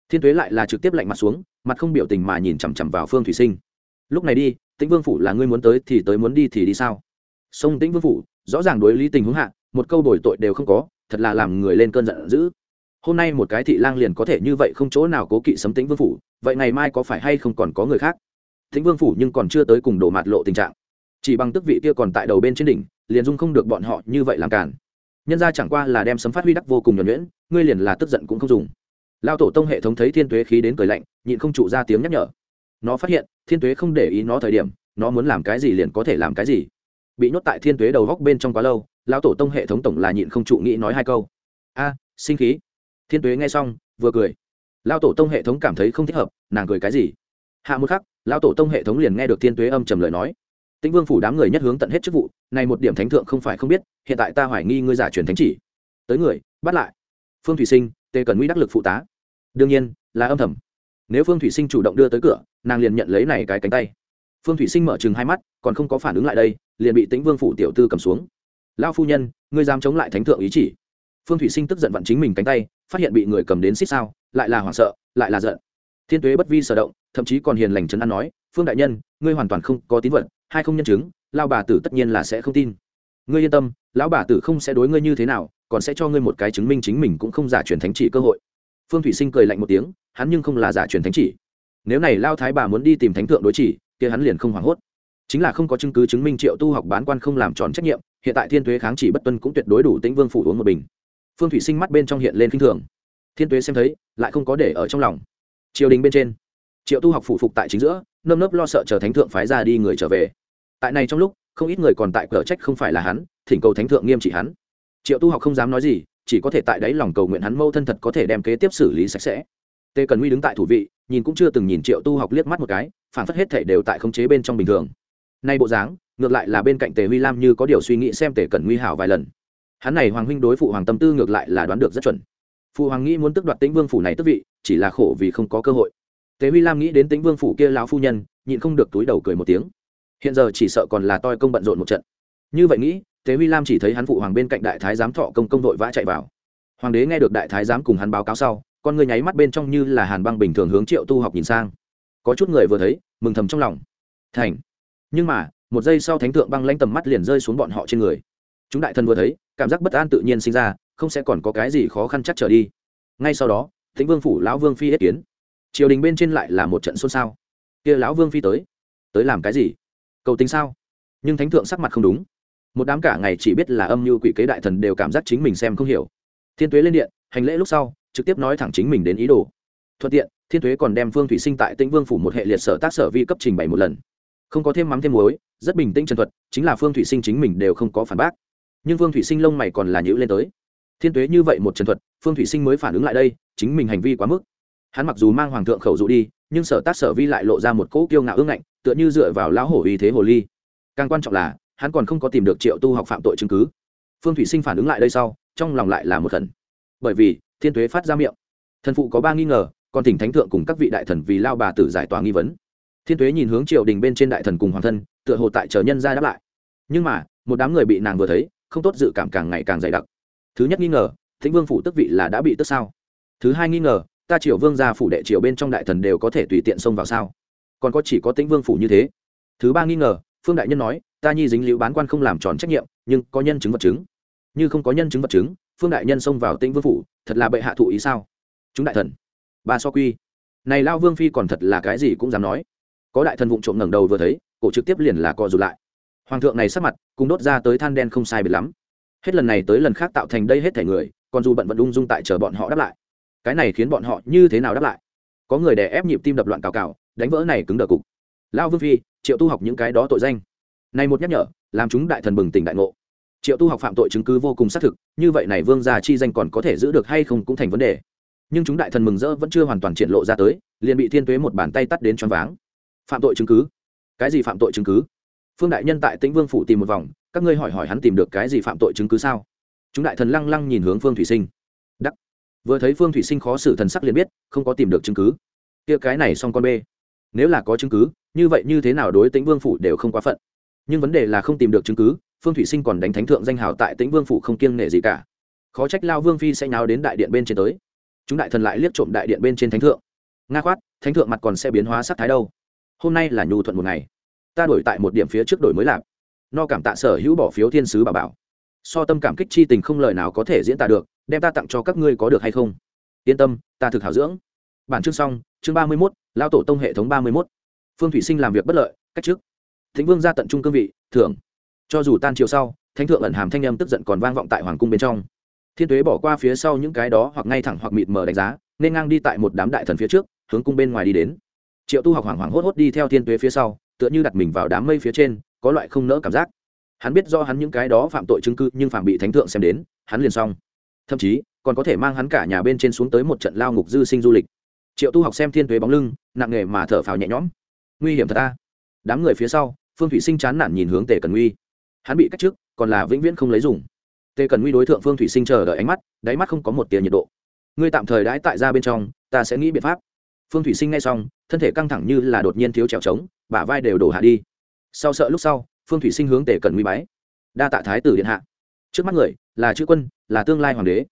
Thiên tuế lại là trực tiếp lạnh mặt xuống, mặt không biểu tình mà nhìn chằm chằm vào phương thủy sinh lúc này đi, tĩnh vương phủ là ngươi muốn tới thì tới muốn đi thì đi sao? Sông tĩnh vương phủ, rõ ràng đối lý tình huống hạ, một câu đổi tội đều không có, thật là làm người lên cơn giận dữ. Hôm nay một cái thị lang liền có thể như vậy không chỗ nào cố kỵ sấm tĩnh vương phủ, vậy ngày mai có phải hay không còn có người khác? Tĩnh vương phủ nhưng còn chưa tới cùng đổ mạt lộ tình trạng. Chỉ bằng tức vị kia còn tại đầu bên trên đỉnh, liền dung không được bọn họ như vậy làm cản nhân ra chẳng qua là đem sấm phát huy đắc vô cùng nhuẩn nhuyễn, ngươi liền là tức giận cũng không dùng. Lao tổ tông hệ thống thấy thiên tuế khí đến cười lạnh, nhịn không trụ ra tiếng nhắc nhở. Nó phát hiện thiên tuế không để ý nó thời điểm, nó muốn làm cái gì liền có thể làm cái gì. Bị nhốt tại thiên tuế đầu góc bên trong quá lâu, Lão tổ tông hệ thống tổng là nhịn không trụ nghĩ nói hai câu. A, sinh khí. Thiên tuế nghe xong, vừa cười. Lão tổ tông hệ thống cảm thấy không thích hợp, nàng cười cái gì? Hạ một khắc, Lão tổ tông hệ thống liền nghe được thiên tuế âm trầm lời nói. Tĩnh vương phủ đám người nhất hướng tận hết chức vụ, này một điểm thánh thượng không phải không biết, hiện tại ta hoài nghi ngươi giả truyền thánh chỉ. Tới người, bắt lại. Phương thủy sinh, tề cần nguy đắc lực phụ tá. Đương nhiên, là âm thầm nếu phương thủy sinh chủ động đưa tới cửa, nàng liền nhận lấy này cái cánh tay. Phương thủy sinh mở chừng hai mắt, còn không có phản ứng lại đây, liền bị tĩnh vương phủ tiểu tư cầm xuống. Lao phu nhân, ngươi dám chống lại thánh thượng ý chỉ? Phương thủy sinh tức giận vặn chính mình cánh tay, phát hiện bị người cầm đến xích sao, lại là hoảng sợ, lại là giận. Thiên tuế bất vi sở động, thậm chí còn hiền lành trấn an nói, phương đại nhân, ngươi hoàn toàn không có tín vật, hai không nhân chứng lao bà tử tất nhiên là sẽ không tin. Ngươi yên tâm, lão bà tử không sẽ đối ngươi như thế nào, còn sẽ cho ngươi một cái chứng minh chính mình cũng không giả truyền thánh chỉ cơ hội phương thủy sinh cười lạnh một tiếng, hắn nhưng không là giả truyền thánh chỉ. Nếu này lao thái bà muốn đi tìm thánh thượng đối chỉ, kia hắn liền không hoảng hốt. Chính là không có chứng cứ chứng minh triệu tu học bán quan không làm tròn trách nhiệm, hiện tại thiên tuế kháng chỉ bất tuân cũng tuyệt đối đủ tĩnh vương phủ uống một bình. Phương thủy sinh mắt bên trong hiện lên khinh thường. Thiên tuế xem thấy, lại không có để ở trong lòng. Triều đình bên trên, triệu tu học phụ phục tại chính giữa, nơm nớp lo sợ chờ thánh thượng phái ra đi người trở về. Tại này trong lúc, không ít người còn tại cờ trách không phải là hắn, thỉnh cầu thánh thượng nghiêm trị hắn. Triệu tu học không dám nói gì chỉ có thể tại đấy lòng cầu nguyện hắn mâu thân thật có thể đem kế tiếp xử lý sạch sẽ. Tề cần Uy đứng tại thủ vị, nhìn cũng chưa từng nhìn triệu tu học liếc mắt một cái, phản phất hết thể đều tại khống chế bên trong bình thường. Nay bộ dáng, ngược lại là bên cạnh tề huy lam như có điều suy nghĩ xem tề cần nguy hảo vài lần. Hắn này hoàng huynh đối phụ hoàng tâm tư ngược lại là đoán được rất chuẩn. Phụ hoàng nghĩ muốn tức đoạt tĩnh vương phủ này tức vị, chỉ là khổ vì không có cơ hội. Tề huy lam nghĩ đến tĩnh vương phủ kia lão phu nhân, nhịn không được túi đầu cười một tiếng. Hiện giờ chỉ sợ còn là toi công bận rộn một trận. Như vậy nghĩ Thế huy lam chỉ thấy hắn phụ hoàng bên cạnh đại thái giám thọ công công vội vã chạy vào. Hoàng đế nghe được đại thái giám cùng hắn báo cáo sau, con người nháy mắt bên trong như là hàn băng bình thường hướng triệu tu học nhìn sang. Có chút người vừa thấy, mừng thầm trong lòng. Thành. Nhưng mà, một giây sau thánh thượng băng lanh tầm mắt liền rơi xuống bọn họ trên người. Chúng đại thần vừa thấy, cảm giác bất an tự nhiên sinh ra, không sẽ còn có cái gì khó khăn chắc trở đi. Ngay sau đó tĩnh vương phủ lão vương phi yết kiến. Triều đình bên trên lại là một trận xôn xao. Kia lão vương phi tới. Tới làm cái gì? Cầu tính sao? Nhưng thánh thượng sắc mặt không đúng một đám cả ngày chỉ biết là âm mưu quỷ kế đại thần đều cảm giác chính mình xem không hiểu. Thiên tuế lên điện, hành lễ lúc sau, trực tiếp nói thẳng chính mình đến ý đồ. Thuận tiện, thiên tuế còn đem phương thủy sinh tại tĩnh vương phủ một hệ liệt sở tác sở vi cấp trình bày một lần. Không có thêm mắm thêm muối, rất bình tĩnh chân thuật, chính là phương thủy sinh chính mình đều không có phản bác. Nhưng phương thủy sinh lông mày còn là nhữ lên tới. Thiên tuế như vậy một trần thuật, phương thủy sinh mới phản ứng lại đây, chính mình hành vi quá mức. Hắn mặc dù mang hoàng thượng khẩu dụ đi, nhưng sở tác sở vi lại lộ ra một cỗ kiêu ngạo ương ngạnh, tựa như dựa vào lão hổ uy thế hồ ly. Càng quan trọng là hắn còn không có tìm được triệu tu học phạm tội chứng cứ. Phương thủy sinh phản ứng lại đây sau, trong lòng lại là một thần bởi vì, thiên tuế phát ra miệng. Thần phụ có ba nghi ngờ, còn thỉnh thánh thượng cùng các vị đại thần vì lao bà tử giải tỏa nghi vấn. Thiên tuế nhìn hướng triều đình bên trên đại thần cùng hoàng thân, tựa hồ tại chờ nhân ra đáp lại. Nhưng mà, một đám người bị nàng vừa thấy, không tốt dự cảm càng ngày càng dày đặc. Thứ nhất nghi ngờ, thính vương phủ tức vị là đã bị tức sao? Thứ hai nghi ngờ, ta triều vương gia phủ đệ triều bên trong đại thần đều có thể tùy tiện xông vào sao? Còn có chỉ có tĩnh vương phủ như thế. Thứ ba nghi ngờ phương đại nhân nói, ta nhi dính liễu bán quan không làm tròn trách nhiệm, nhưng có nhân chứng vật chứng. Như không có nhân chứng vật chứng, phương đại nhân xông vào tĩnh vương phủ, thật là bệ hạ thụ ý sao? Chúng đại thần, ba so quy. Này lao vương phi còn thật là cái gì cũng dám nói. Có đại thần vụng trộm ngẩng đầu vừa thấy, cổ trực tiếp liền là co rụt lại. Hoàng thượng này sắc mặt, cùng đốt ra tới than đen không sai biệt lắm. Hết lần này tới lần khác tạo thành đây hết thể người, còn dù bận vận ung dung tại chờ bọn họ đáp lại. Cái này khiến bọn họ như thế nào đáp lại? Có người đè ép nhịp tim đập loạn cào cào, đánh vỡ này cứng đờ cục. Lao vương phi triệu tu học những cái đó tội danh. Này một nhắc nhở, làm chúng đại thần bừng tỉnh đại ngộ. Triệu tu học phạm tội chứng cứ vô cùng xác thực, như vậy này vương gia chi danh còn có thể giữ được hay không cũng thành vấn đề. Nhưng chúng đại thần mừng rỡ vẫn chưa hoàn toàn triển lộ ra tới, liền bị thiên tuế một bàn tay tắt đến choáng váng. Phạm tội chứng cứ? Cái gì phạm tội chứng cứ? Phương đại nhân tại tĩnh vương phủ tìm một vòng, các ngươi hỏi hỏi hắn tìm được cái gì phạm tội chứng cứ sao? Chúng đại thần lăng lăng nhìn hướng phương thủy sinh. Đắc. Vừa thấy phương thủy sinh khó xử thần sắc liền biết, không có tìm được chứng cứ. Kia cái này xong con bê nếu là có chứng cứ, như vậy như thế nào đối tĩnh vương phủ đều không quá phận. Nhưng vấn đề là không tìm được chứng cứ, phương thủy sinh còn đánh thánh thượng danh hào tại tĩnh vương phủ không kiêng nể gì cả. Khó trách lao vương phi sẽ nháo đến đại điện bên trên tới. Chúng đại thần lại liếc trộm đại điện bên trên thánh thượng. Nga khoát, thánh thượng mặt còn sẽ biến hóa sắc thái đâu. Hôm nay là nhu thuận một ngày. Ta đổi tại một điểm phía trước đổi mới lạc no cảm tạ sở hữu bỏ phiếu thiên sứ bà bảo. So tâm cảm kích chi tình không lời nào có thể diễn tả được, đem ta tặng cho các ngươi có được hay không? Yên tâm, ta thực hảo dưỡng. Bản chương xong, chương ba mươi mốt lao tổ tông hệ thống ba mươi mốt. Phương thủy sinh làm việc bất lợi, cách trước thính vương ra tận trung cương vị, thưởng. Cho dù tan chiều sau, thánh thượng ẩn hàm thanh âm tức giận còn vang vọng tại hoàng cung bên trong. Thiên tuế bỏ qua phía sau những cái đó hoặc ngay thẳng hoặc mịt mờ đánh giá, nên ngang đi tại một đám đại thần phía trước, hướng cung bên ngoài đi đến. Triệu tu học hoảng hoảng hốt hốt đi theo thiên tuế phía sau, tựa như đặt mình vào đám mây phía trên, có loại không nỡ cảm giác. Hắn biết do hắn những cái đó phạm tội chứng cứ, nhưng phạm bị thánh thượng xem đến, hắn liền xong. Thậm chí, còn có thể mang hắn cả nhà bên trên xuống tới một trận lao ngục dư sinh du lịch triệu tu học xem thiên tuế bóng lưng, nặng nghề mà thở phào nhẹ nhõm. Nguy hiểm thật ta đám người phía sau, phương thủy sinh chán nản nhìn hướng tề cần nguy. Hắn bị cách trước còn là vĩnh viễn không lấy dùng. Tề cần nguy đối tượng phương thủy sinh chờ đợi ánh mắt, đáy mắt không có một tiền nhiệt độ. Ngươi tạm thời đãi tại ra bên trong, ta sẽ nghĩ biện pháp. Phương thủy sinh ngay xong, thân thể căng thẳng như là đột nhiên thiếu trèo trống, bả vai đều đổ hạ đi. Sau sợ lúc sau, phương thủy sinh hướng tề cần nguy bái. Đa tạ thái tử điện hạ. Trước mắt người, là chữ quân, là tương lai hoàng đế.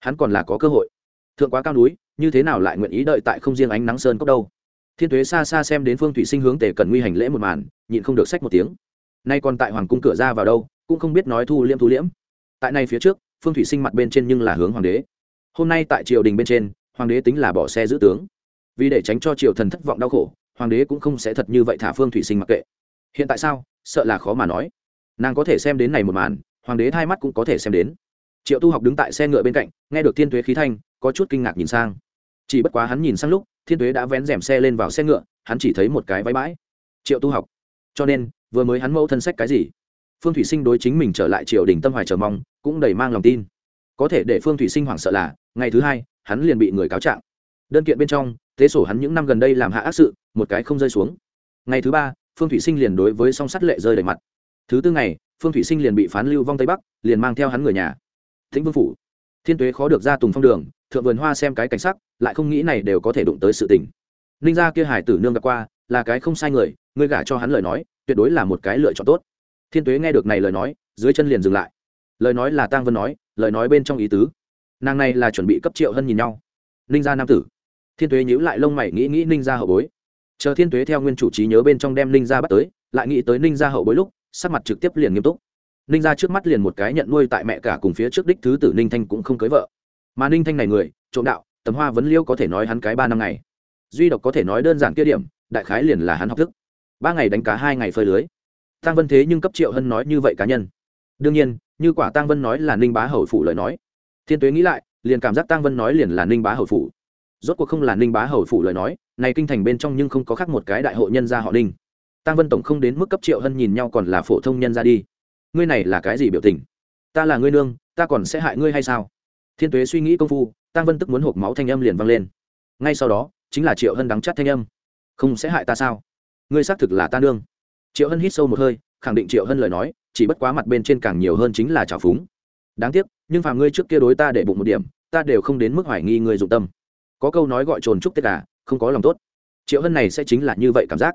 Hắn còn là có cơ hội. Thượng quá cao núi như thế nào lại nguyện ý đợi tại không riêng ánh nắng sơn cốc đâu? Thiên tuế xa xa xem đến phương thủy sinh hướng tề cần nguy hành lễ một màn, nhịn không được sách một tiếng. Nay còn tại hoàng cung cửa ra vào đâu, cũng không biết nói thu liễm thu liễm. Tại này phía trước, phương thủy sinh mặt bên trên nhưng là hướng hoàng đế. Hôm nay tại triều đình bên trên, hoàng đế tính là bỏ xe giữ tướng. Vì để tránh cho triều thần thất vọng đau khổ, hoàng đế cũng không sẽ thật như vậy thả phương thủy sinh mặc kệ. Hiện tại sao, sợ là khó mà nói. Nàng có thể xem đến này một màn, hoàng đế hai mắt cũng có thể xem đến. Triệu tu học đứng tại xe ngựa bên cạnh, nghe được thiên tuế khí thanh, có chút kinh ngạc nhìn sang chỉ bất quá hắn nhìn sang lúc, thiên tuế đã vén rèm xe lên vào xe ngựa, hắn chỉ thấy một cái váy bãi. Triệu tu học. Cho nên, vừa mới hắn mẫu thân sách cái gì? Phương thủy sinh đối chính mình trở lại triều đình tâm hoài chờ mong, cũng đầy mang lòng tin. Có thể để phương thủy sinh hoảng sợ là, ngày thứ hai, hắn liền bị người cáo trạng. Đơn kiện bên trong, thế sổ hắn những năm gần đây làm hạ ác sự, một cái không rơi xuống. Ngày thứ ba, phương thủy sinh liền đối với song sắt lệ rơi đầy mặt. Thứ tư ngày, phương thủy sinh liền bị phán lưu vong tây bắc, liền mang theo hắn người nhà. Thính vương phủ. Thiên tuế khó được ra tùng phong đường thượng vườn hoa xem cái cảnh sắc, lại không nghĩ này đều có thể đụng tới sự tình. Ninh gia kia hải tử nương gặp qua, là cái không sai người, ngươi gả cho hắn lời nói, tuyệt đối là một cái lựa chọn tốt. Thiên tuế nghe được này lời nói, dưới chân liền dừng lại. Lời nói là tang vân nói, lời nói bên trong ý tứ. Nàng này là chuẩn bị cấp triệu hơn nhìn nhau. Ninh gia nam tử. Thiên tuế nhíu lại lông mày nghĩ nghĩ ninh gia hậu bối. Chờ thiên tuế theo nguyên chủ trí nhớ bên trong đem ninh gia bắt tới, lại nghĩ tới ninh gia hậu bối lúc, sắc mặt trực tiếp liền nghiêm túc. Ninh gia trước mắt liền một cái nhận nuôi tại mẹ cả cùng phía trước đích thứ tử ninh thanh cũng không cưới vợ mà ninh thanh này người, trộm đạo, tầm hoa vấn liêu có thể nói hắn cái ba năm ngày. Duy độc có thể nói đơn giản kia điểm, đại khái liền là hắn học thức. Ba ngày đánh cá, hai ngày phơi lưới. Tăng vân thế nhưng cấp triệu hân nói như vậy cá nhân. Đương nhiên, như quả tăng vân nói là ninh bá hầu phủ lời nói. Thiên tuế nghĩ lại, liền cảm giác tăng vân nói liền là ninh bá hầu phủ. Rốt cuộc không là ninh bá hầu phủ lời nói, này kinh thành bên trong nhưng không có khác một cái đại hội nhân gia họ ninh. Tăng vân tổng không đến mức cấp triệu hân nhìn nhau còn là phổ thông nhân ra đi. Ngươi này là cái gì biểu tình? Ta là ngươi nương, ta còn sẽ hại ngươi hay sao? Thiên tuế suy nghĩ công phu tăng vân tức muốn hộp máu thanh âm liền vang lên. Ngay sau đó, chính là triệu hân đắng chắt thanh âm. Không sẽ hại ta sao? Ngươi xác thực là ta nương. Triệu hân hít sâu một hơi, khẳng định triệu hân lời nói, chỉ bất quá mặt bên trên càng nhiều hơn chính là trào phúng. Đáng tiếc, nhưng phàm ngươi trước kia đối ta để bụng một điểm, ta đều không đến mức hoài nghi ngươi dụng tâm. Có câu nói gọi trồn chúc tất cả không có lòng tốt. Triệu hân này sẽ chính là như vậy cảm giác.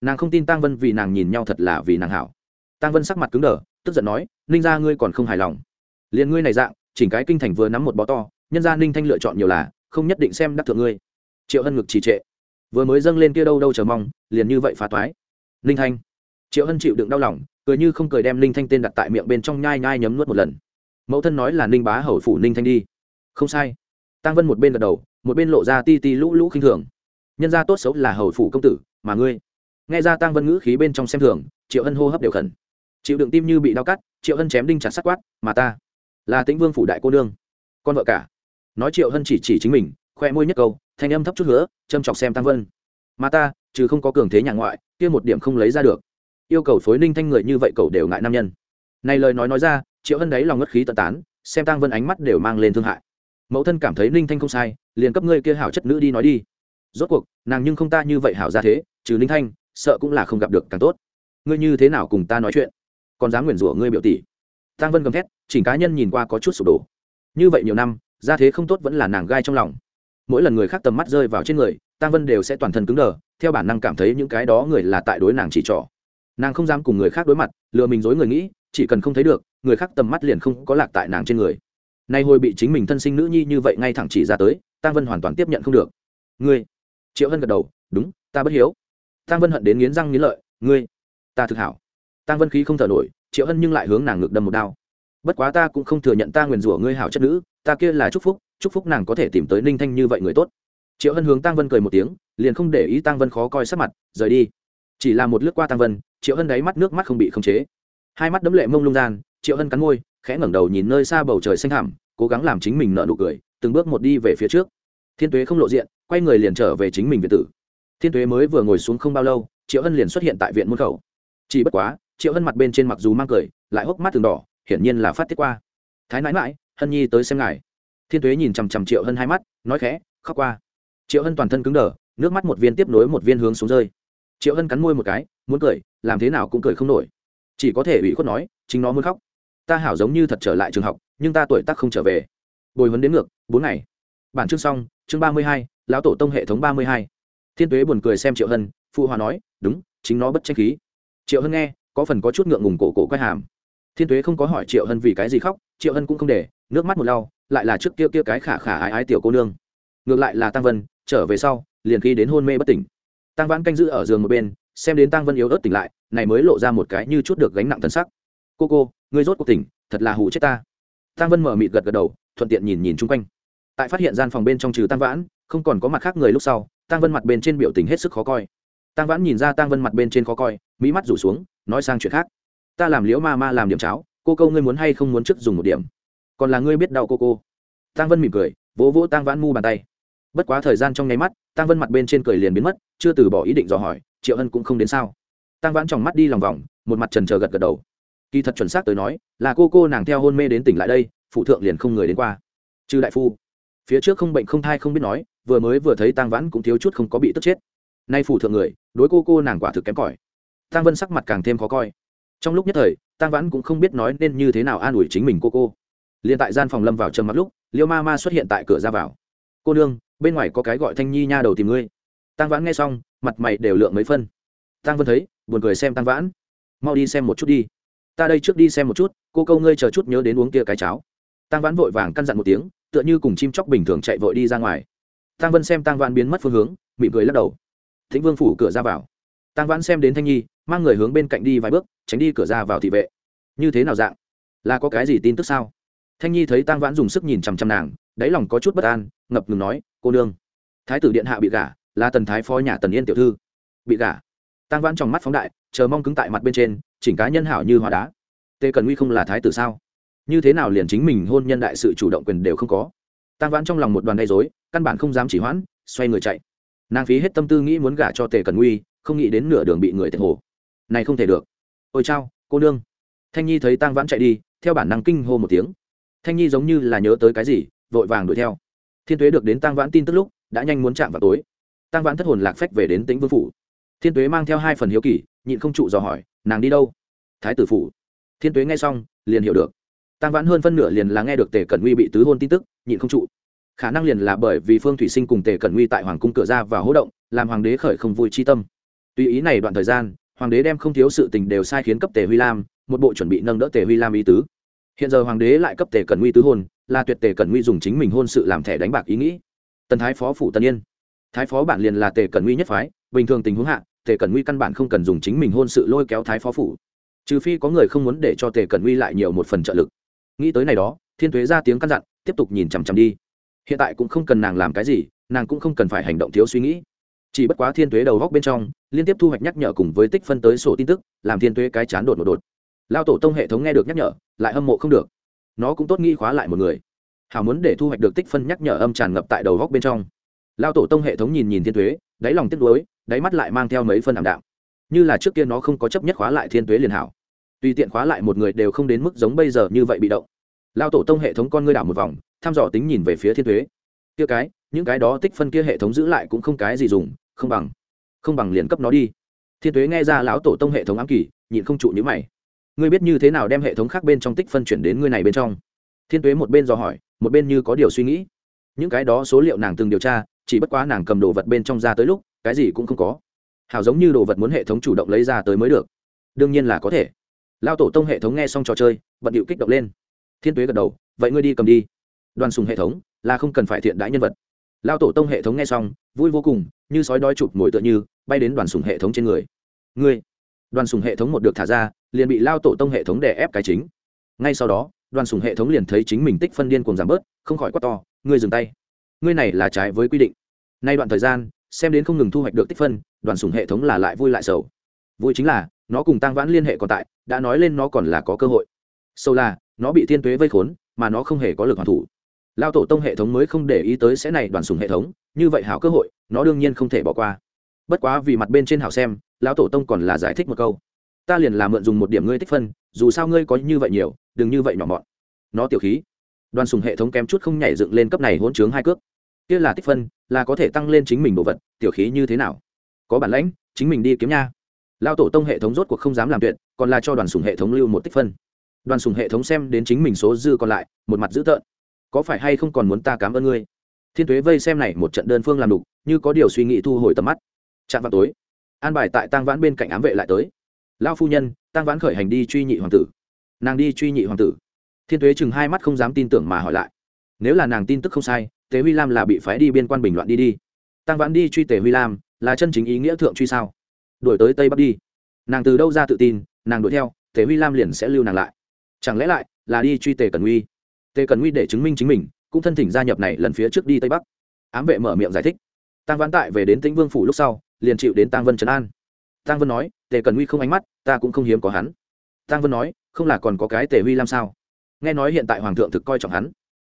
Nàng không tin tăng vân vì nàng nhìn nhau thật là vì nàng hảo. Tăng vân sắc mặt cứng đờ, tức giận nói, ninh ra ngươi còn không hài lòng. Liền ngươi này dạng chỉnh cái kinh thành vừa nắm một bó to, nhân gia ninh thanh lựa chọn nhiều là, không nhất định xem đắc thượng ngươi. Triệu hân ngực trì trệ. Vừa mới dâng lên kia đâu đâu chờ mong, liền như vậy phá toái. Ninh thanh. Triệu hân chịu đựng đau lòng, cười như không cười đem ninh thanh tên đặt tại miệng bên trong nhai nhai nhấm nuốt một lần. Mẫu thân nói là ninh bá hầu phủ ninh thanh đi. Không sai. Tăng vân một bên gật đầu, một bên lộ ra ti ti lũ lũ khinh thường. Nhân gia tốt xấu là hầu phủ công tử, mà ngươi. Nghe ra tăng vân ngữ khí bên trong xem thường, triệu hân hô hấp đều khẩn. Chịu đựng tim như bị đau cắt, triệu hân chém đinh chặt sắc quát, mà ta là tĩnh vương phủ đại cô nương. Con vợ cả. Nói triệu hân chỉ chỉ chính mình, khoe môi nhất câu, thanh âm thấp chút nữa, châm chọc xem tăng vân. Mà ta chứ không có cường thế nhà ngoại, kia một điểm không lấy ra được. Yêu cầu phối ninh thanh người như vậy cậu đều ngại nam nhân. Này lời nói nói ra, triệu hân đấy lòng ngất khí tận tán, xem tăng vân ánh mắt đều mang lên thương hại. Mẫu thân cảm thấy ninh thanh không sai, liền cấp ngươi kia hảo chất nữ đi nói đi. Rốt cuộc, nàng nhưng không ta như vậy hảo ra thế, trừ ninh thanh, sợ cũng là không gặp được càng tốt. Ngươi như thế nào cùng ta nói chuyện? Còn dám nguyền rủa ngươi biểu tỷ? Tăng vân gầm thét, chỉnh cá nhân nhìn qua có chút sụp đổ. Như vậy nhiều năm, ra thế không tốt vẫn là nàng gai trong lòng. Mỗi lần người khác tầm mắt rơi vào trên người tăng vân đều sẽ toàn thân cứng đờ, theo bản năng cảm thấy những cái đó người là tại đối nàng chỉ trỏ. Nàng không dám cùng người khác đối mặt, lừa mình dối người nghĩ, chỉ cần không thấy được, người khác tầm mắt liền không có lạc tại nàng trên người. Nay hồi bị chính mình thân sinh nữ nhi như vậy ngay thẳng chỉ ra tới tăng vân hoàn toàn tiếp nhận không được. Ngươi? Triệu hân gật đầu, đúng, ta bất hiếu. Tăng vân hận đến nghiến răng nghiến lợi, ngươi, ta thực hảo. Tăng vân khí không thở nổi triệu hân nhưng lại hướng nàng ngực đâm một đao. Bất quá ta cũng không thừa nhận ta nguyền rủa ngươi hảo chất nữ, ta kia là chúc phúc chúc phúc nàng có thể tìm tới ninh thanh như vậy người tốt. Triệu hân hướng tăng vân cười một tiếng, liền không để ý tăng vân khó coi sắc mặt, rời đi. Chỉ là một lướt qua tăng vân, triệu hân đáy mắt nước mắt không bị khống chế. Hai mắt đấm lệ mông lung gian, triệu hân cắn môi, khẽ ngẩng đầu nhìn nơi xa bầu trời xanh thẳm cố gắng làm chính mình nợ nụ cười, từng bước một đi về phía trước. Thiên tuế không lộ diện, quay người liền trở về chính mình viện tử. Thiên tuế mới vừa ngồi xuống không bao lâu, triệu hân liền xuất hiện tại viện môn khẩu. Chỉ bất quá triệu hân mặt bên trên mặc dù mang cười, lại hốc mắt từng đỏ, hiển nhiên là phát tiết qua. Thái nãi mãi hân nhi tới xem ngài. Thiên tuế nhìn chằm chằm triệu hân hai mắt, nói khẽ, khóc qua. Triệu hân toàn thân cứng đờ, nước mắt một viên tiếp nối một viên hướng xuống rơi. Triệu hân cắn môi một cái, muốn cười, làm thế nào cũng cười không nổi. Chỉ có thể ủy khuất nói, chính nó muốn khóc. Ta hảo giống như thật trở lại trường học, nhưng ta tuổi tác không trở về. Bồi huấn đến ngược, bốn ngày. Bản chương xong, chương ba mươi hai, lão tổ tông hệ thống ba mươi hai. Thiên tuế buồn cười xem triệu hân, phụ hòa nói, đúng, chính nó bất tranh khí. Triệu hân nghe có phần có chút ngượng ngùng cổ cổ quay hàm. Thiên tuế không có hỏi triệu hân vì cái gì khóc, triệu hân cũng không để, nước mắt một lau, lại là trước kia kia cái khả khả ái ái tiểu cô nương. Ngược lại là tăng vân, trở về sau, liền khi đến hôn mê bất tỉnh. Tăng vãn canh giữ ở giường một bên, xem đến tăng vân yếu ớt tỉnh lại, này mới lộ ra một cái như chút được gánh nặng thân sắc. Cô cô, ngươi rốt cuộc tỉnh, thật là hủ chết ta. Tăng vân mở mịt gật gật đầu, thuận tiện nhìn nhìn chung quanh. Tại phát hiện gian phòng bên trong trừ tăng vãn, không còn có mặt khác người lúc sau, tăng vân mặt bên trên biểu tình hết sức khó coi. Tăng vãn nhìn ra tăng vân mặt bên trên khó coi mỹ mắt rủ xuống nói sang chuyện khác. Ta làm liễu ma ma làm điểm cháo, cô câu ngươi muốn hay không muốn trước dùng một điểm. Còn là ngươi biết đau cô cô. Tăng vân mỉm cười, vỗ vỗ tăng vãn mu bàn tay. Bất quá thời gian trong nháy mắt tăng vân mặt bên trên cười liền biến mất, chưa từ bỏ ý định dò hỏi, triệu hân cũng không đến sao. Tăng vãn tròng mắt đi lòng vòng, một mặt trần trờ gật gật đầu. Kỳ thật chuẩn xác tới nói, là cô cô nàng theo hôn mê đến tỉnh lại đây, phụ thượng liền không người đến qua. Trừ đại phu, phía trước không bệnh không thai không biết nói, vừa mới vừa thấy tăng vãn cũng thiếu chút không có bị tức chết. Nay phụ thượng người, đối cô cô nàng quả thực kém cỏi tăng vân sắc mặt càng thêm khó coi. Trong lúc nhất thời tăng vãn cũng không biết nói nên như thế nào an ủi chính mình cô cô. Liền tại gian phòng lâm vào trầm mặt lúc, liêu ma ma xuất hiện tại cửa ra vào. Cô nương, bên ngoài có cái gọi thanh nhi nha đầu tìm ngươi. Tăng vãn nghe xong, mặt mày đều lượng mấy phân. Tăng vân thấy, buồn cười xem tăng vãn. Mau đi xem một chút đi. Ta đây trước đi xem một chút, cô câu ngươi chờ chút nhớ đến uống kia cái cháo. Tăng vãn vội vàng căn dặn một tiếng, tựa như cùng chim chóc bình thường chạy vội đi ra ngoài. Tăng vân xem tăng vãn biến mất phương hướng, mỉm cười lắc đầu. Thịnh vương phủ cửa ra vào. Tăng vãn xem đến thanh nhi mang người hướng bên cạnh đi vài bước, tránh đi cửa ra vào thị vệ. Như thế nào dạng? Là có cái gì tin tức sao? Thanh nhi thấy tăng vãn dùng sức nhìn chằm chằm nàng, đáy lòng có chút bất an, ngập ngừng nói, cô nương, thái tử điện hạ bị gả, là tần thái phó nhà tần yên tiểu thư. Bị gả? Tăng vãn trong mắt phóng đại, chờ mong cứng tại mặt bên trên, chỉnh cá nhân hảo như hóa đá. Tề cần uy không là thái tử sao? Như thế nào liền chính mình hôn nhân đại sự chủ động quyền đều không có? Tăng vãn trong lòng một đoàn gây dối căn bản không dám chỉ hoãn, xoay người chạy. Nàng phí hết tâm tư nghĩ muốn gả cho tề cần uy, không nghĩ đến nửa đường bị người tệ hồ này không thể được. Ôi chao, cô nương. Thanh nhi thấy tăng vãn chạy đi, theo bản năng kinh hô một tiếng. Thanh nhi giống như là nhớ tới cái gì, vội vàng đuổi theo. Thiên tuế được đến tăng vãn tin tức lúc, đã nhanh muốn chạm vào tối. Tăng vãn thất hồn lạc phách về đến tĩnh vương phủ. Thiên tuế mang theo hai phần hiếu kỳ, nhịn không trụ dò hỏi, nàng đi đâu? Thái tử phủ. Thiên tuế nghe xong, liền hiểu được. Tăng vãn hơn phân nửa liền là nghe được tề cẩn uy bị tứ hôn tin tức, nhịn không trụ. Khả năng liền là bởi vì phương thủy sinh cùng tề cẩn uy tại hoàng cung cửa ra và hỗ động, làm hoàng đế khởi không vui chi tâm. Tuy ý này đoạn thời gian hoàng đế đem không thiếu sự tình đều sai khiến cấp tề huy lam, một bộ chuẩn bị nâng đỡ tề huy lam ý tứ. Hiện giờ hoàng đế lại cấp tề cần uy tứ hôn, là tuyệt tề cần uy dùng chính mình hôn sự làm thẻ đánh bạc ý nghĩ. Tần thái phó phủ tân yên. Thái phó bản liền là tề cần uy nhất phái, bình thường tình huống hạ, tề cần uy căn bản không cần dùng chính mình hôn sự lôi kéo thái phó phủ. Trừ phi có người không muốn để cho tề cần uy lại nhiều một phần trợ lực. Nghĩ tới này đó, thiên thuế ra tiếng căn dặn, tiếp tục nhìn chằm chằm đi. Hiện tại cũng không cần nàng làm cái gì, nàng cũng không cần phải hành động thiếu suy nghĩ chỉ bất quá thiên thuế đầu góc bên trong, liên tiếp thu hoạch nhắc nhở cùng với tích phân tới sổ tin tức, làm thiên thuế cái chán đột một đột. Lao tổ tông hệ thống nghe được nhắc nhở, lại hâm mộ không được. Nó cũng tốt nghĩ khóa lại một người. Hào muốn để thu hoạch được tích phân nhắc nhở âm tràn ngập tại đầu góc bên trong. Lao tổ tông hệ thống nhìn nhìn thiên thuế đáy lòng tiếc lối đáy mắt lại mang theo mấy phân ảm đạm. Như là trước kia nó không có chấp nhất khóa lại thiên tuế liền hảo. Tùy tiện khóa lại một người đều không đến mức giống bây giờ như vậy bị động. Lao tổ tông hệ thống con ngươi đảo một vòng, thăm dò tính nhìn về phía thiên tuế. Kia cái những cái đó tích phân kia hệ thống giữ lại cũng không cái gì dùng, không bằng không bằng liền cấp nó đi. Thiên tuế nghe ra lão tổ tông hệ thống ám kỳ, nhịn không trụ nhữ mày. Ngươi biết như thế nào đem hệ thống khác bên trong tích phân chuyển đến ngươi này bên trong? Thiên tuế một bên dò hỏi, một bên như có điều suy nghĩ. Những cái đó số liệu nàng từng điều tra, chỉ bất quá nàng cầm đồ vật bên trong ra tới lúc, cái gì cũng không có. Hào giống như đồ vật muốn hệ thống chủ động lấy ra tới mới được. Đương nhiên là có thể. Lao tổ tông hệ thống nghe xong trò chơi, bận điệu kích động lên. Thiên tuế gật đầu, vậy ngươi đi cầm đi. Đoàn sùng hệ thống là không cần phải thiện đãi nhân vật lao tổ tông hệ thống nghe xong, vui vô cùng, như sói đói chụp ngồi tựa như, bay đến đoàn sùng hệ thống trên người. Ngươi, đoàn sùng hệ thống một được thả ra, liền bị lao tổ tông hệ thống đè ép cái chính. Ngay sau đó, đoàn sùng hệ thống liền thấy chính mình tích phân điên cùng giảm bớt, không khỏi quát to, ngươi dừng tay. Ngươi này là trái với quy định. Nay đoạn thời gian, xem đến không ngừng thu hoạch được tích phân, đoàn sùng hệ thống là lại vui lại sầu. Vui chính là, nó cùng tăng vãn liên hệ còn tại, đã nói lên nó còn là có cơ hội. Sâu là, nó bị thiên tuế vây khốn, mà nó không hề có lực hoàn thủ lao tổ tông hệ thống mới không để ý tới sẽ này đoàn sùng hệ thống, như vậy hảo cơ hội, nó đương nhiên không thể bỏ qua. Bất quá vì mặt bên trên hảo xem lão tổ tông còn là giải thích một câu. Ta liền là mượn dùng một điểm ngươi tích phân, dù sao ngươi có như vậy nhiều, đừng như vậy nhỏ mọn. Nó tiểu khí. Đoàn sùng hệ thống kém chút không nhảy dựng lên cấp này hỗn trướng hai cước. Kia là tích phân, là có thể tăng lên chính mình đồ vật, tiểu khí như thế nào? Có bản lãnh, chính mình đi kiếm nha. Lao tổ tông hệ thống rốt cuộc không dám làm tuyệt, còn là cho đoàn sùng hệ thống lưu một tích phân. Đoàn sùng hệ thống xem đến chính mình số dư còn lại, một mặt dữ tợn có phải hay không còn muốn ta cảm ơn ngươi? Thiên tuế vây xem này một trận đơn phương làm đục, như có điều suy nghĩ thu hồi tầm mắt. Chạm vào tối, an bài tại tăng vãn bên cạnh ám vệ lại tới. Lao phu nhân tăng vãn khởi hành đi truy nhị hoàng tử. Nàng đi truy nhị hoàng tử. Thiên tuế chừng hai mắt không dám tin tưởng mà hỏi lại. Nếu là nàng tin tức không sai, tề huy lam là bị phái đi biên quan bình loạn đi đi. Tăng vãn đi truy tề huy lam, là chân chính ý nghĩa thượng truy sao? Đổi tới tây bắc đi. Nàng từ đâu ra tự tin, nàng đuổi theo, tề huy lam liền sẽ lưu nàng lại. Chẳng lẽ lại là đi truy tề cần uy? Tề cần uy để chứng minh chính mình, cũng thân thỉnh gia nhập này lần phía trước đi tây bắc. Ám vệ mở miệng giải thích. Tăng vãn tại về đến tĩnh vương phủ lúc sau, liền chịu đến tăng vân trấn an. Tăng vân nói, tề cần uy không ánh mắt, ta cũng không hiếm có hắn. Tăng vân nói, không là còn có cái tề huy làm sao? Nghe nói hiện tại hoàng thượng thực coi trọng hắn.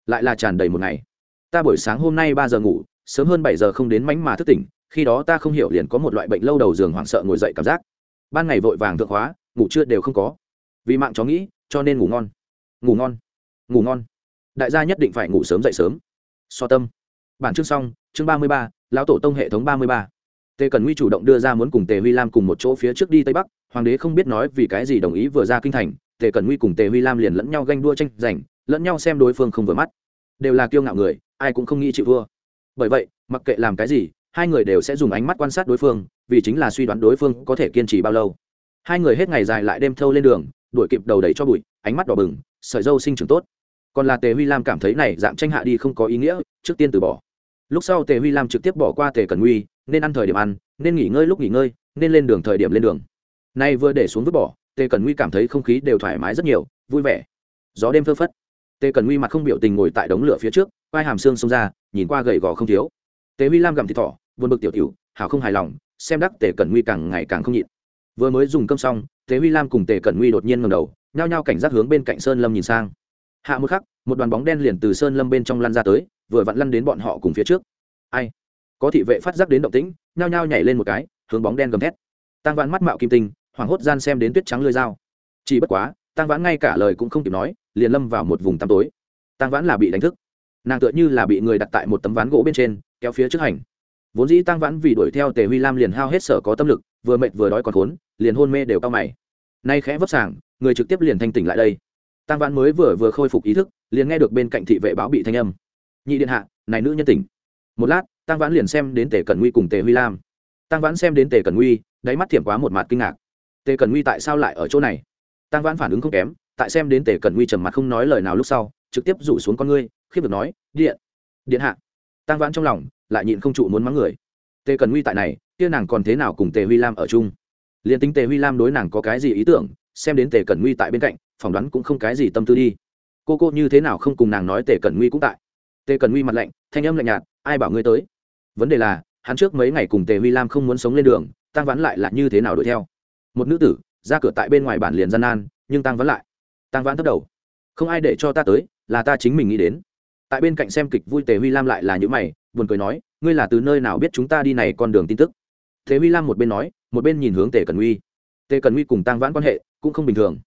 Lại là tràn đầy một ngày. Ta buổi sáng hôm nay ba giờ ngủ, sớm hơn bảy giờ không đến mánh mà thức tỉnh, khi đó ta không hiểu liền có một loại bệnh lâu đầu giường hoảng sợ ngồi dậy cảm giác. Ban ngày vội vàng thượng hóa ngủ trưa đều không có. Vì mạng chó nghĩ, cho nên ngủ ngon. Ngủ ngon ngủ ngon. Đại gia nhất định phải ngủ sớm dậy sớm. So tâm. Bản chương xong, chương ba mươi ba, lão tổ tông hệ thống ba mươi ba. Tề cần nguy chủ động đưa ra muốn cùng tề huy lam cùng một chỗ phía trước đi tây bắc, hoàng đế không biết nói vì cái gì đồng ý vừa ra kinh thành, tề cần nguy cùng tề huy lam liền lẫn nhau ganh đua tranh giành, lẫn nhau xem đối phương không vừa mắt. Đều là kiêu ngạo người, ai cũng không nghĩ chịu vua bởi vậy, mặc kệ làm cái gì, hai người đều sẽ dùng ánh mắt quan sát đối phương, vì chính là suy đoán đối phương có thể kiên trì bao lâu. Hai người hết ngày dài lại đêm thâu lên đường, đuổi kịp đầu đầy cho bụi, ánh mắt đỏ bừng sợi dâu sinh trưởng tốt. Còn là tề huy lam cảm thấy này dạng tranh hạ đi không có ý nghĩa, trước tiên từ bỏ. Lúc sau tề huy lam trực tiếp bỏ qua tề cần nguy, nên ăn thời điểm ăn, nên nghỉ ngơi lúc nghỉ ngơi, nên lên đường thời điểm lên đường. Nay vừa để xuống vứt bỏ, tề cần nguy cảm thấy không khí đều thoải mái rất nhiều, vui vẻ. Gió đêm phơ phất. Tề cần nguy mặt không biểu tình ngồi tại đống lửa phía trước, vai hàm xương xông ra, nhìn qua gầy gò không thiếu. Tề huy lam gặm thịt thỏ, buồn bực tiểu tiểu, hảo không hài lòng, xem đắc tề cẩn nguy càng ngày càng không nhịn. Vừa mới dùng cơm xong, tề huy lam cùng tề cẩn nguy đột nhiên ngầm đầu nhao nhao cảnh giác hướng bên cạnh sơn lâm nhìn sang. Hạ một khắc, một đoàn bóng đen liền từ sơn lâm bên trong lăn ra tới, vừa vặn lăn đến bọn họ cùng phía trước. Ai? Có thị vệ phát giác đến động tĩnh, nhao nhao nhảy lên một cái, hướng bóng đen gầm thét. Tăng vãn mắt mạo kim tinh, hoảng hốt gian xem đến tuyết trắng lưới dao. Chỉ bất quá tăng vãn ngay cả lời cũng không kịp nói, liền lâm vào một vùng tăm tối. Tăng vãn là bị đánh thức. Nàng tựa như là bị người đặt tại một tấm ván gỗ bên trên, kéo phía trước hành. Vốn dĩ tăng vãn vì đuổi theo tề huy lam liền hao hết sở có tâm lực, vừa mệt vừa đói còn khốn, liền hôn mê đều cao mày. Nay khẽ vấp sảng người trực tiếp liền thanh tỉnh lại đây. Tăng vãn mới vừa vừa khôi phục ý thức, liền nghe được bên cạnh thị vệ báo bị thanh âm. Nhị điện hạ, này nữ nhân tỉnh. Một lát tăng vãn liền xem đến tề cẩn nguy cùng tề huy lam. Tăng vãn xem đến tề cẩn nguy, đáy mắt thiểm quá một mặt kinh ngạc. Tề cẩn nguy tại sao lại ở chỗ này? Tăng vãn phản ứng không kém, tại xem đến tề cẩn nguy trầm mặt không nói lời nào lúc sau, trực tiếp rủ xuống con ngươi, khiếp được nói, điện điện hạ. Tăng vãn trong lòng lại nhịn không trụ muốn mắng người. Tề cẩn nguy tại này, kia nàng còn thế nào cùng tề huy lam ở chung? Liền tính tề huy lam đối nàng có cái gì ý tưởng xem đến tề cẩn nguy tại bên cạnh, phỏng đoán cũng không cái gì tâm tư đi. Cô cô như thế nào không cùng nàng nói tề cẩn nguy cũng tại? Tề cẩn nguy mặt lạnh, thanh âm lạnh nhạt, ai bảo ngươi tới? Vấn đề là, hắn trước mấy ngày cùng tề huy lam không muốn sống lên đường tăng vãn lại là như thế nào đuổi theo? Một nữ tử, ra cửa tại bên ngoài bản liền gian nan, nhưng tăng vãn lại. Tăng vãn thấp đầu. Không ai để cho ta tới, là ta chính mình nghĩ đến. Tại bên cạnh xem kịch vui tề huy lam lại là những mày, buồn cười nói, ngươi là từ nơi nào biết chúng ta đi này con đường tin tức? Thế huy lam một bên nói, một bên nhìn hướng tề cần uy tề cần uy cùng tăng vãn quan hệ cũng không bình thường.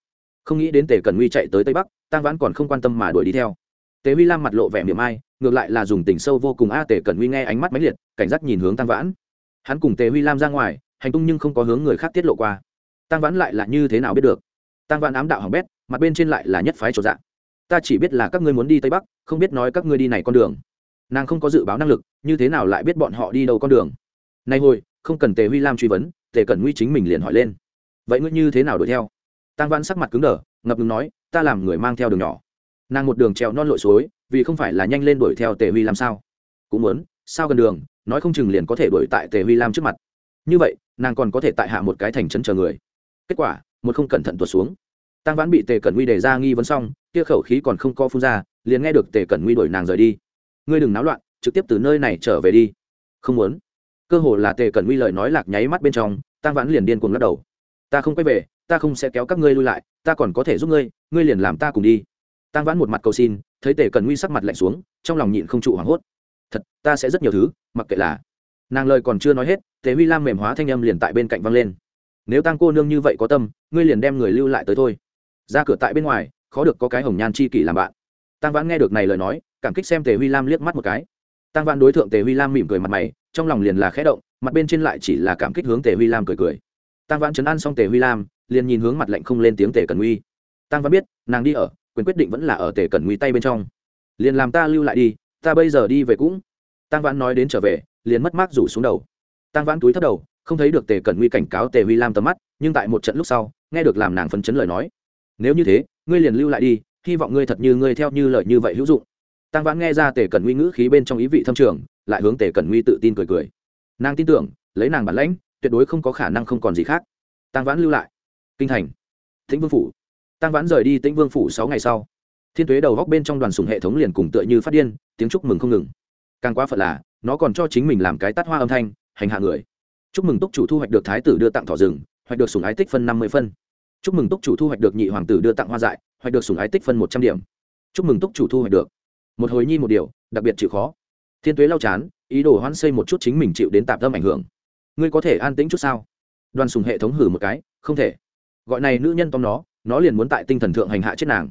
Không nghĩ đến tề cần nguy chạy tới tây bắc tăng vãn còn không quan tâm mà đuổi đi theo. Tề huy lam mặt lộ vẻ miệng ai, ngược lại là dùng tình sâu vô cùng a, tề cần nguy nghe ánh mắt máy liệt, cảnh giác nhìn hướng tăng vãn. Hắn cùng tề huy lam ra ngoài, hành tung nhưng không có hướng người khác tiết lộ qua. Tăng vãn lại là như thế nào biết được? Tăng vãn ám đạo hỏng bét, mặt bên trên lại là nhất phái trộn dạng ta chỉ biết là các ngươi muốn đi tây bắc, không biết nói các ngươi đi này con đường. Nàng không có dự báo năng lực, như thế nào lại biết bọn họ đi đâu con đường? Nay hồi, không cần tề huy lam truy vấn, tề cẩn nguy chính mình liền hỏi lên. Vậy ngươi như thế nào đuổi theo? Tăng Vãn sắc mặt cứng đờ, ngập ngừng nói, ta làm người mang theo đường nhỏ. Nàng một đường trèo non lội suối, vì không phải là nhanh lên đuổi theo tề huy làm sao? Cũng muốn, sao gần đường, nói không chừng liền có thể đuổi tại tề huy lam trước mặt. Như vậy, nàng còn có thể tại hạ một cái thành trấn chờ người. Kết quả, một không cẩn thận tuột xuống. Tăng vãn bị tề cẩn nguy đề ra nghi vấn xong, kia khẩu khí còn không co phun ra, liền nghe được tề cẩn nguy đuổi nàng rời đi. Ngươi đừng náo loạn, trực tiếp từ nơi này trở về đi. Không muốn. Cơ hồ là tề cẩn nguy lời nói lạc nháy mắt bên trong tăng vãn liền điên cuồng lắc đầu. Ta không quay về ta không sẽ kéo các ngươi lui lại, ta còn có thể giúp ngươi ngươi liền làm ta cùng đi. Tăng vãn một mặt cầu xin, thấy tề cẩn nguy sắc mặt lạnh xuống, trong lòng nhịn không trụ hoảng hốt. Thật, ta sẽ rất nhiều thứ, mặc kệ là nàng lời còn chưa nói hết, tề huy lam mềm hóa thanh âm liền tại bên cạnh văng lên. Nếu tăng cô nương như vậy có tâm, ngươi liền đem người lưu lại tới thôi. Ra cửa tại bên ngoài, khó được có cái hồng nhan chi kỷ làm bạn. Tăng vãn nghe được này lời nói, cảm kích xem tề huy lam liếc mắt một cái. Tăng vãn đối tượng tề huy lam mỉm cười mặt mày, trong lòng liền là khẽ động, mặt bên trên lại chỉ là cảm kích hướng tề huy lam cười cười. Tăng vãn chấn an xong tề huy lam liền nhìn hướng mặt lạnh không lên tiếng tề cần uy tăng văn biết, nàng đi ở, quyền quyết định vẫn là ở tề cần uy tay bên trong. Liền làm ta lưu lại đi, ta bây giờ đi về cũng. Tăng vãn nói đến trở về, liền mất mát rủ xuống đầu. Tăng vãn túi thấp đầu, không thấy được tề cần uy cảnh cáo tề huy lam tầm mắt, nhưng tại một trận lúc sau, nghe được làm nàng phấn chấn lời nói. Nếu như thế, ngươi liền lưu lại đi, hy vọng ngươi thật như ngươi theo như lời như vậy hữu dụng. Tăng vãn nghe ra tề cẩn nguy ngữ khí bên trong ý vị thâm trường, lại hướng tề cẩn nguy tự tin cười cười. Nàng tin tưởng, lấy nàng bản lãnh, tuyệt đối không có khả năng không còn gì khác. Tăng vãn lưu lại kinh thành. Tĩnh vương phủ. Tăng vãn rời đi tĩnh vương phủ sáu ngày sau, thiên tuế đầu góc bên trong đoàn sùng hệ thống liền cùng tựa như phát điên, tiếng chúc mừng không ngừng. Càng quá phật là, nó còn cho chính mình làm cái tắt hoa âm thanh, hành hạ người. Chúc mừng túc chủ thu hoạch được thái tử đưa tặng thỏ rừng, hoạch được sùng ái tích phân năm mươi phân. Chúc mừng túc chủ thu hoạch được nhị hoàng tử đưa tặng hoa dại, hoạch được sùng ái tích phân một trăm điểm. Chúc mừng túc chủ thu hoạch được một hồi nhi một điều, đặc biệt chịu khó. Thiên tuế lau chán, ý đồ hoan xây một chút chính mình chịu đến tạp tâm ảnh hưởng. Ngươi có thể an tĩnh chút sao? Đoàn sùng hệ thống hử một cái, không thể gọi này nữ nhân tóm nó nó liền muốn tại tinh thần thượng hành hạ chết nàng.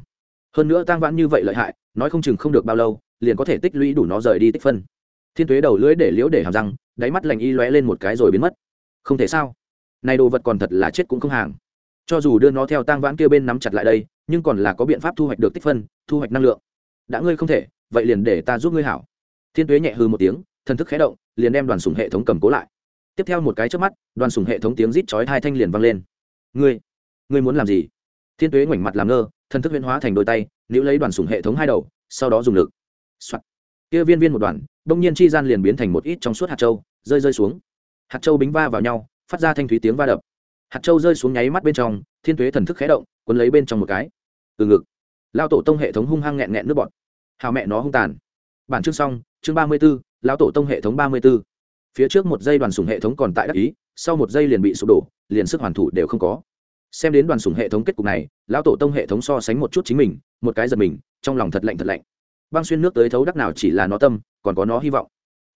Hơn nữa tang vãn như vậy lợi hại, nói không chừng không được bao lâu, liền có thể tích lũy đủ nó rời đi tích phân. Thiên tuế đầu lưỡi để liễu để hàm răng, đáy mắt lành y lóe lên một cái rồi biến mất. Không thể sao? Này đồ vật còn thật là chết cũng không hàng. Cho dù đưa nó theo tang vãn kia bên nắm chặt lại đây, nhưng còn là có biện pháp thu hoạch được tích phân, thu hoạch năng lượng. Đã ngươi không thể, vậy liền để ta giúp ngươi hảo. Thiên tuế nhẹ hư một tiếng, thần thức khé động, liền đem đoàn sùng hệ thống cầm cố lại. Tiếp theo một cái trước mắt, đoàn sùng hệ thống tiếng rít chói hai thanh liền vang lên. Ngươi ngươi muốn làm gì? Thiên tuế ngoảnh mặt làm ngơ thân thức huyễn hóa thành đôi tay nữ lấy đoàn sùng hệ thống hai đầu, sau đó dùng lực. Lực、Soạn. kia viên viên một đoàn đông nhiên chi gian liền biến thành một ít trong suốt hạt châu, rơi rơi xuống. Hạt châu bính va vào nhau, phát ra thanh thúy tiếng va đập. Hạt châu rơi xuống nháy mắt bên trong, thiên tuế thần thức khé động quấn lấy bên trong một cái. Từ ngực lao tổ tông hệ thống hung hăng nghẹn nghẹn nước bọt. Hào mẹ nó hung tàn. Bản chương xong, chương ba mươi b ố lão tổ tông hệ thống ba mươi b ố phía trước một giây đoàn sùng hệ thống còn tại đắc ý, sau một giây liền bị sụp đổ, liền sức hoàn thủ đều không có xem đến đoàn sùng hệ thống kết cục này, lão tổ tông hệ thống so sánh một chút chính mình, một cái giật mình, trong lòng thật lạnh thật lạnh. Băng xuyên nước tới thấu đắc nào chỉ là nó tâm, còn có nó hy vọng.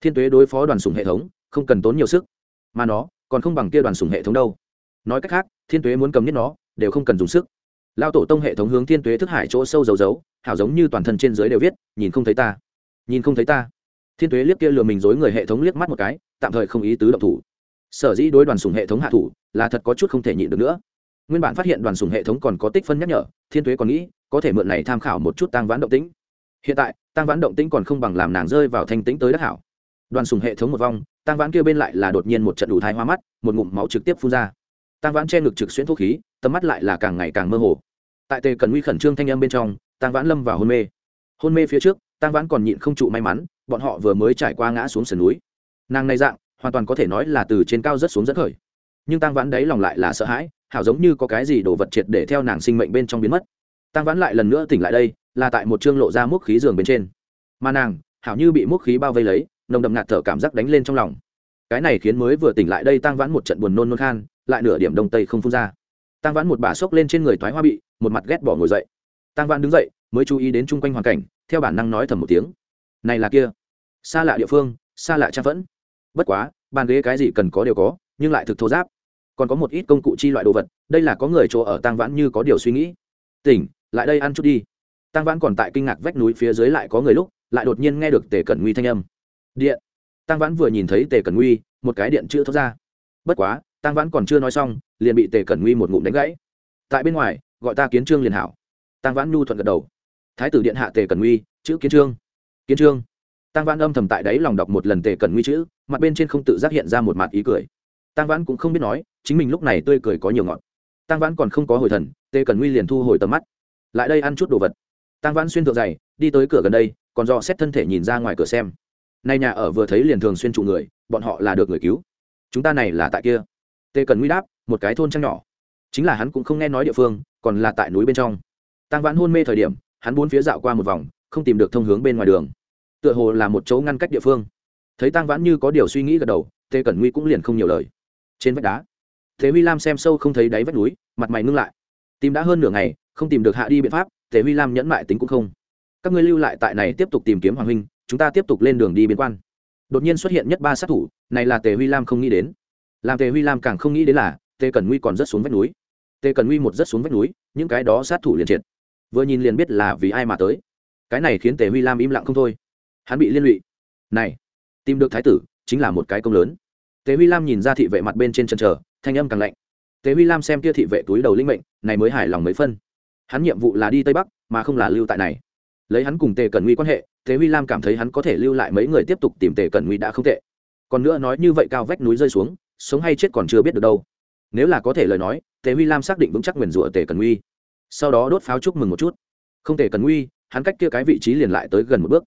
Thiên tuế đối phó đoàn sùng hệ thống, không cần tốn nhiều sức. Mà nó, còn không bằng kia đoàn sùng hệ thống đâu. Nói cách khác, thiên tuế muốn cầm nhất nó, đều không cần dùng sức. Lao tổ tông hệ thống hướng thiên tuế thức hải chỗ sâu dấu dấu, hảo giống như toàn thân trên dưới đều viết, nhìn không thấy ta. Nhìn không thấy ta. Thiên tuế liếc kia lừa mình dối người hệ thống liếc mắt một cái, tạm thời không ý tứ động thủ. Sở dĩ đối đoàn sùng hệ thống hạ thủ, là thật có chút không thể nhịn được nữa nguyên bản phát hiện đoàn sùng hệ thống còn có tích phân nhắc nhở, thiên tuế còn nghĩ, có thể mượn này tham khảo một chút tăng vãn động tĩnh. Hiện tại, tăng vãn động tĩnh còn không bằng làm nàng rơi vào thanh tĩnh tới đất hảo. Đoàn sùng hệ thống một vong tăng vãn kia bên lại là đột nhiên một trận đủ thai hoa mắt, một ngụm máu trực tiếp phun ra. Tăng vãn che ngực trực xuyên thuốc khí, tầm mắt lại là càng ngày càng mơ hồ. Tại tề cần nguy khẩn trương thanh âm bên trong, tăng vãn lâm vào hôn mê. Hôn mê phía trước, tăng vãn còn nhịn không trụ may mắn, bọn họ vừa mới trải qua ngã xuống sườn núi. Nàng này dạng, hoàn toàn có thể nói là từ trên cao rất xuống rất khởi. Nhưng tăng vãn đấy lòng lại là sợ hãi hảo giống như có cái gì đồ vật triệt để theo nàng sinh mệnh bên trong biến mất. Tăng vãn lại lần nữa tỉnh lại đây, là tại một chương lộ ra múc khí giường bên trên. Mà nàng, hảo như bị múc khí bao vây lấy, nồng đậm ngạt thở cảm giác đánh lên trong lòng. Cái này khiến mới vừa tỉnh lại đây tăng vãn một trận buồn nôn nôn khan, lại nửa điểm đông tây không phun ra. Tăng vãn một bà xốc lên trên người thoái hoa bị, một mặt ghét bỏ ngồi dậy. Tăng vãn đứng dậy, mới chú ý đến chung quanh hoàn cảnh, theo bản năng nói thầm một tiếng. Này là kia. Xa lạ địa phương, xa lạ trang vẫn bất quá, bàn ghế cái gì cần có đều có, nhưng lại thực thô giáp còn có một ít công cụ chi loại đồ vật, đây là có người chỗ ở tăng vãn như có điều suy nghĩ. Tỉnh, lại đây ăn chút đi. Tăng vãn còn tại kinh ngạc vách núi phía dưới lại có người lúc, lại đột nhiên nghe được tề cẩn nguy thanh âm. Điện. Tăng vãn vừa nhìn thấy tề cẩn nguy, một cái điện chưa thoát ra. Bất quá tăng vãn còn chưa nói xong, liền bị tề cẩn nguy một ngụm đánh gãy. Tại bên ngoài, gọi ta kiến trương liền hảo. Tăng vãn nhu thuận gật đầu. Thái tử điện hạ tề cẩn nguy, chữ kiến trương. Kiến trương. Tăng vãn âm thầm tại đấy lòng đọc một lần tề cẩn nguy chữ, mặt bên trên không tự giác hiện ra một mặt ý cười tăng vãn cũng không biết nói, chính mình lúc này tươi cười có nhiều ngọt. Tăng vãn còn không có hồi thần, tề cẩn nguy liền thu hồi tầm mắt. Lại đây ăn chút đồ vật. Tăng vãn xuyên thượng dày đi tới cửa gần đây, còn do xét thân thể nhìn ra ngoài cửa xem. Nay nhà ở vừa thấy liền thường xuyên trụ người, bọn họ là được người cứu. Chúng ta này là tại kia. Tề cần nguy đáp, một cái thôn trăng nhỏ. Chính là hắn cũng không nghe nói địa phương, còn là tại núi bên trong. Tăng vãn hôn mê thời điểm, hắn bốn phía dạo qua một vòng, không tìm được thông hướng bên ngoài đường. Tựa hồ là một chỗ ngăn cách địa phương. Thấy tăng vãn như có điều suy nghĩ gật đầu, tề cẩn nguy cũng liền không nhiều lời trên vách đá. Thế huy lam xem sâu không thấy đáy vách núi, mặt mày ngưng lại. Tìm đã hơn nửa ngày, không tìm được hạ đi biện pháp tề huy lam nhẫn mại tính cũng không. Các ngươi lưu lại tại này tiếp tục tìm kiếm hoàng huynh, chúng ta tiếp tục lên đường đi biên quan. Đột nhiên xuất hiện nhất ba sát thủ, này là tề huy lam không nghĩ đến. Làm tề huy lam càng không nghĩ đến là, tề cần nguy còn rất xuống vách núi. Tề cần nguy một rất xuống vách núi, những cái đó sát thủ liền triệt. Vừa nhìn liền biết là vì ai mà tới. Cái này khiến tề huy lam im lặng không thôi. Hắn bị liên lụy. Này, tìm được thái tử, chính là một cái công lớn. Tế huy lam nhìn ra thị vệ mặt bên trên chân chờ, thanh âm càng lạnh. Tế huy lam xem kia thị vệ túi đầu linh mệnh, này mới hài lòng mấy phân. Hắn nhiệm vụ là đi tây bắc, mà không là lưu tại này. Lấy hắn cùng tề cần nguy quan hệ, Tế huy lam cảm thấy hắn có thể lưu lại mấy người tiếp tục tìm tề cần nguy đã không tệ. Còn nữa nói như vậy cao vách núi rơi xuống, sống hay chết còn chưa biết được đâu. Nếu là có thể lời nói, Tế huy lam xác định vững chắc nguyền rủa tề cần nguy. Sau đó đốt pháo chúc mừng một chút. Không tề cần nguy, hắn cách kia cái vị trí liền lại tới gần một bước.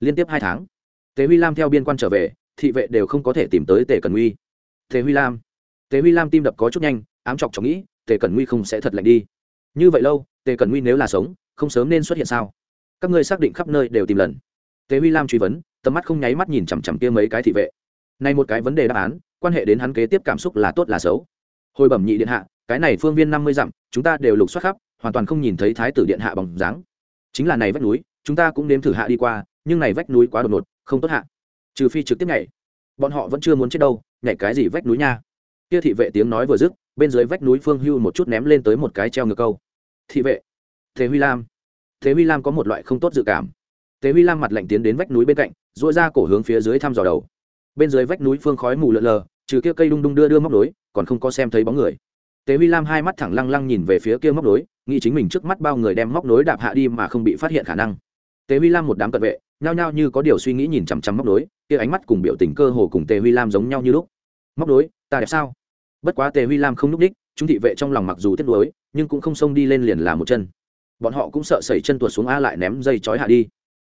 Liên tiếp hai tháng, Tế huy lam theo biên quan trở về thị vệ đều không có thể tìm tới tề cần nguy. Tề huy lam. Tề huy lam tim đập có chút nhanh, ám chọc chọc nghĩ, tề cần nguy không sẽ thật lạnh đi. Như vậy lâu, tề cần nguy nếu là sống, không sớm nên xuất hiện sao? Các ngươi xác định khắp nơi đều tìm lần. Tề huy lam truy vấn, tầm mắt không nháy mắt nhìn chằm chằm kia mấy cái thị vệ. Này một cái vấn đề đáp án, quan hệ đến hắn kế tiếp cảm xúc là tốt là xấu. Hồi bẩm nhị điện hạ, cái này phương viên năm mươi dặm, chúng ta đều lục soát khắp, hoàn toàn không nhìn thấy thái tử điện hạ bằng dáng. Chính là này vách núi, chúng ta cũng nếm thử hạ đi qua, nhưng này vách núi quá đột ngột, không tốt hạ trừ phi trực tiếp nhảy. Bọn họ vẫn chưa muốn chết đâu, nhảy cái gì vách núi nha. Kia thị vệ tiếng nói vừa dứt, bên dưới vách núi phương hưu một chút ném lên tới một cái treo ngược câu. Thị vệ, thế huy lam. Thế huy lam có một loại không tốt dự cảm. Thế huy lam mặt lạnh tiến đến vách núi bên cạnh dội ra cổ hướng phía dưới thăm dò đầu. Bên dưới vách núi phương khói mù lợn lờ, trừ kia cây đung đung đưa đưa móc nối, còn không có xem thấy bóng người. Tế huy lam hai mắt thẳng lăng lăng nhìn về phía kia móc nối, nghĩ chính mình trước mắt bao người đem móc nối đạp hạ đi mà không bị phát hiện khả năng. Tế huy lam một đám cận vệ, nhao nhao như có điều suy nghĩ nhìn chằm chằm móc nối kia ánh mắt cùng biểu tình cơ hồ cùng tề huy lam giống nhau như lúc. Móc đối, ta đẹp sao? Bất quá tề huy lam không núp đích chúng thị vệ trong lòng mặc dù tiếc nuối nhưng cũng không xông đi lên liền làm một chân. Bọn họ cũng sợ sẩy chân tuột xuống a lại ném dây chói hạ đi.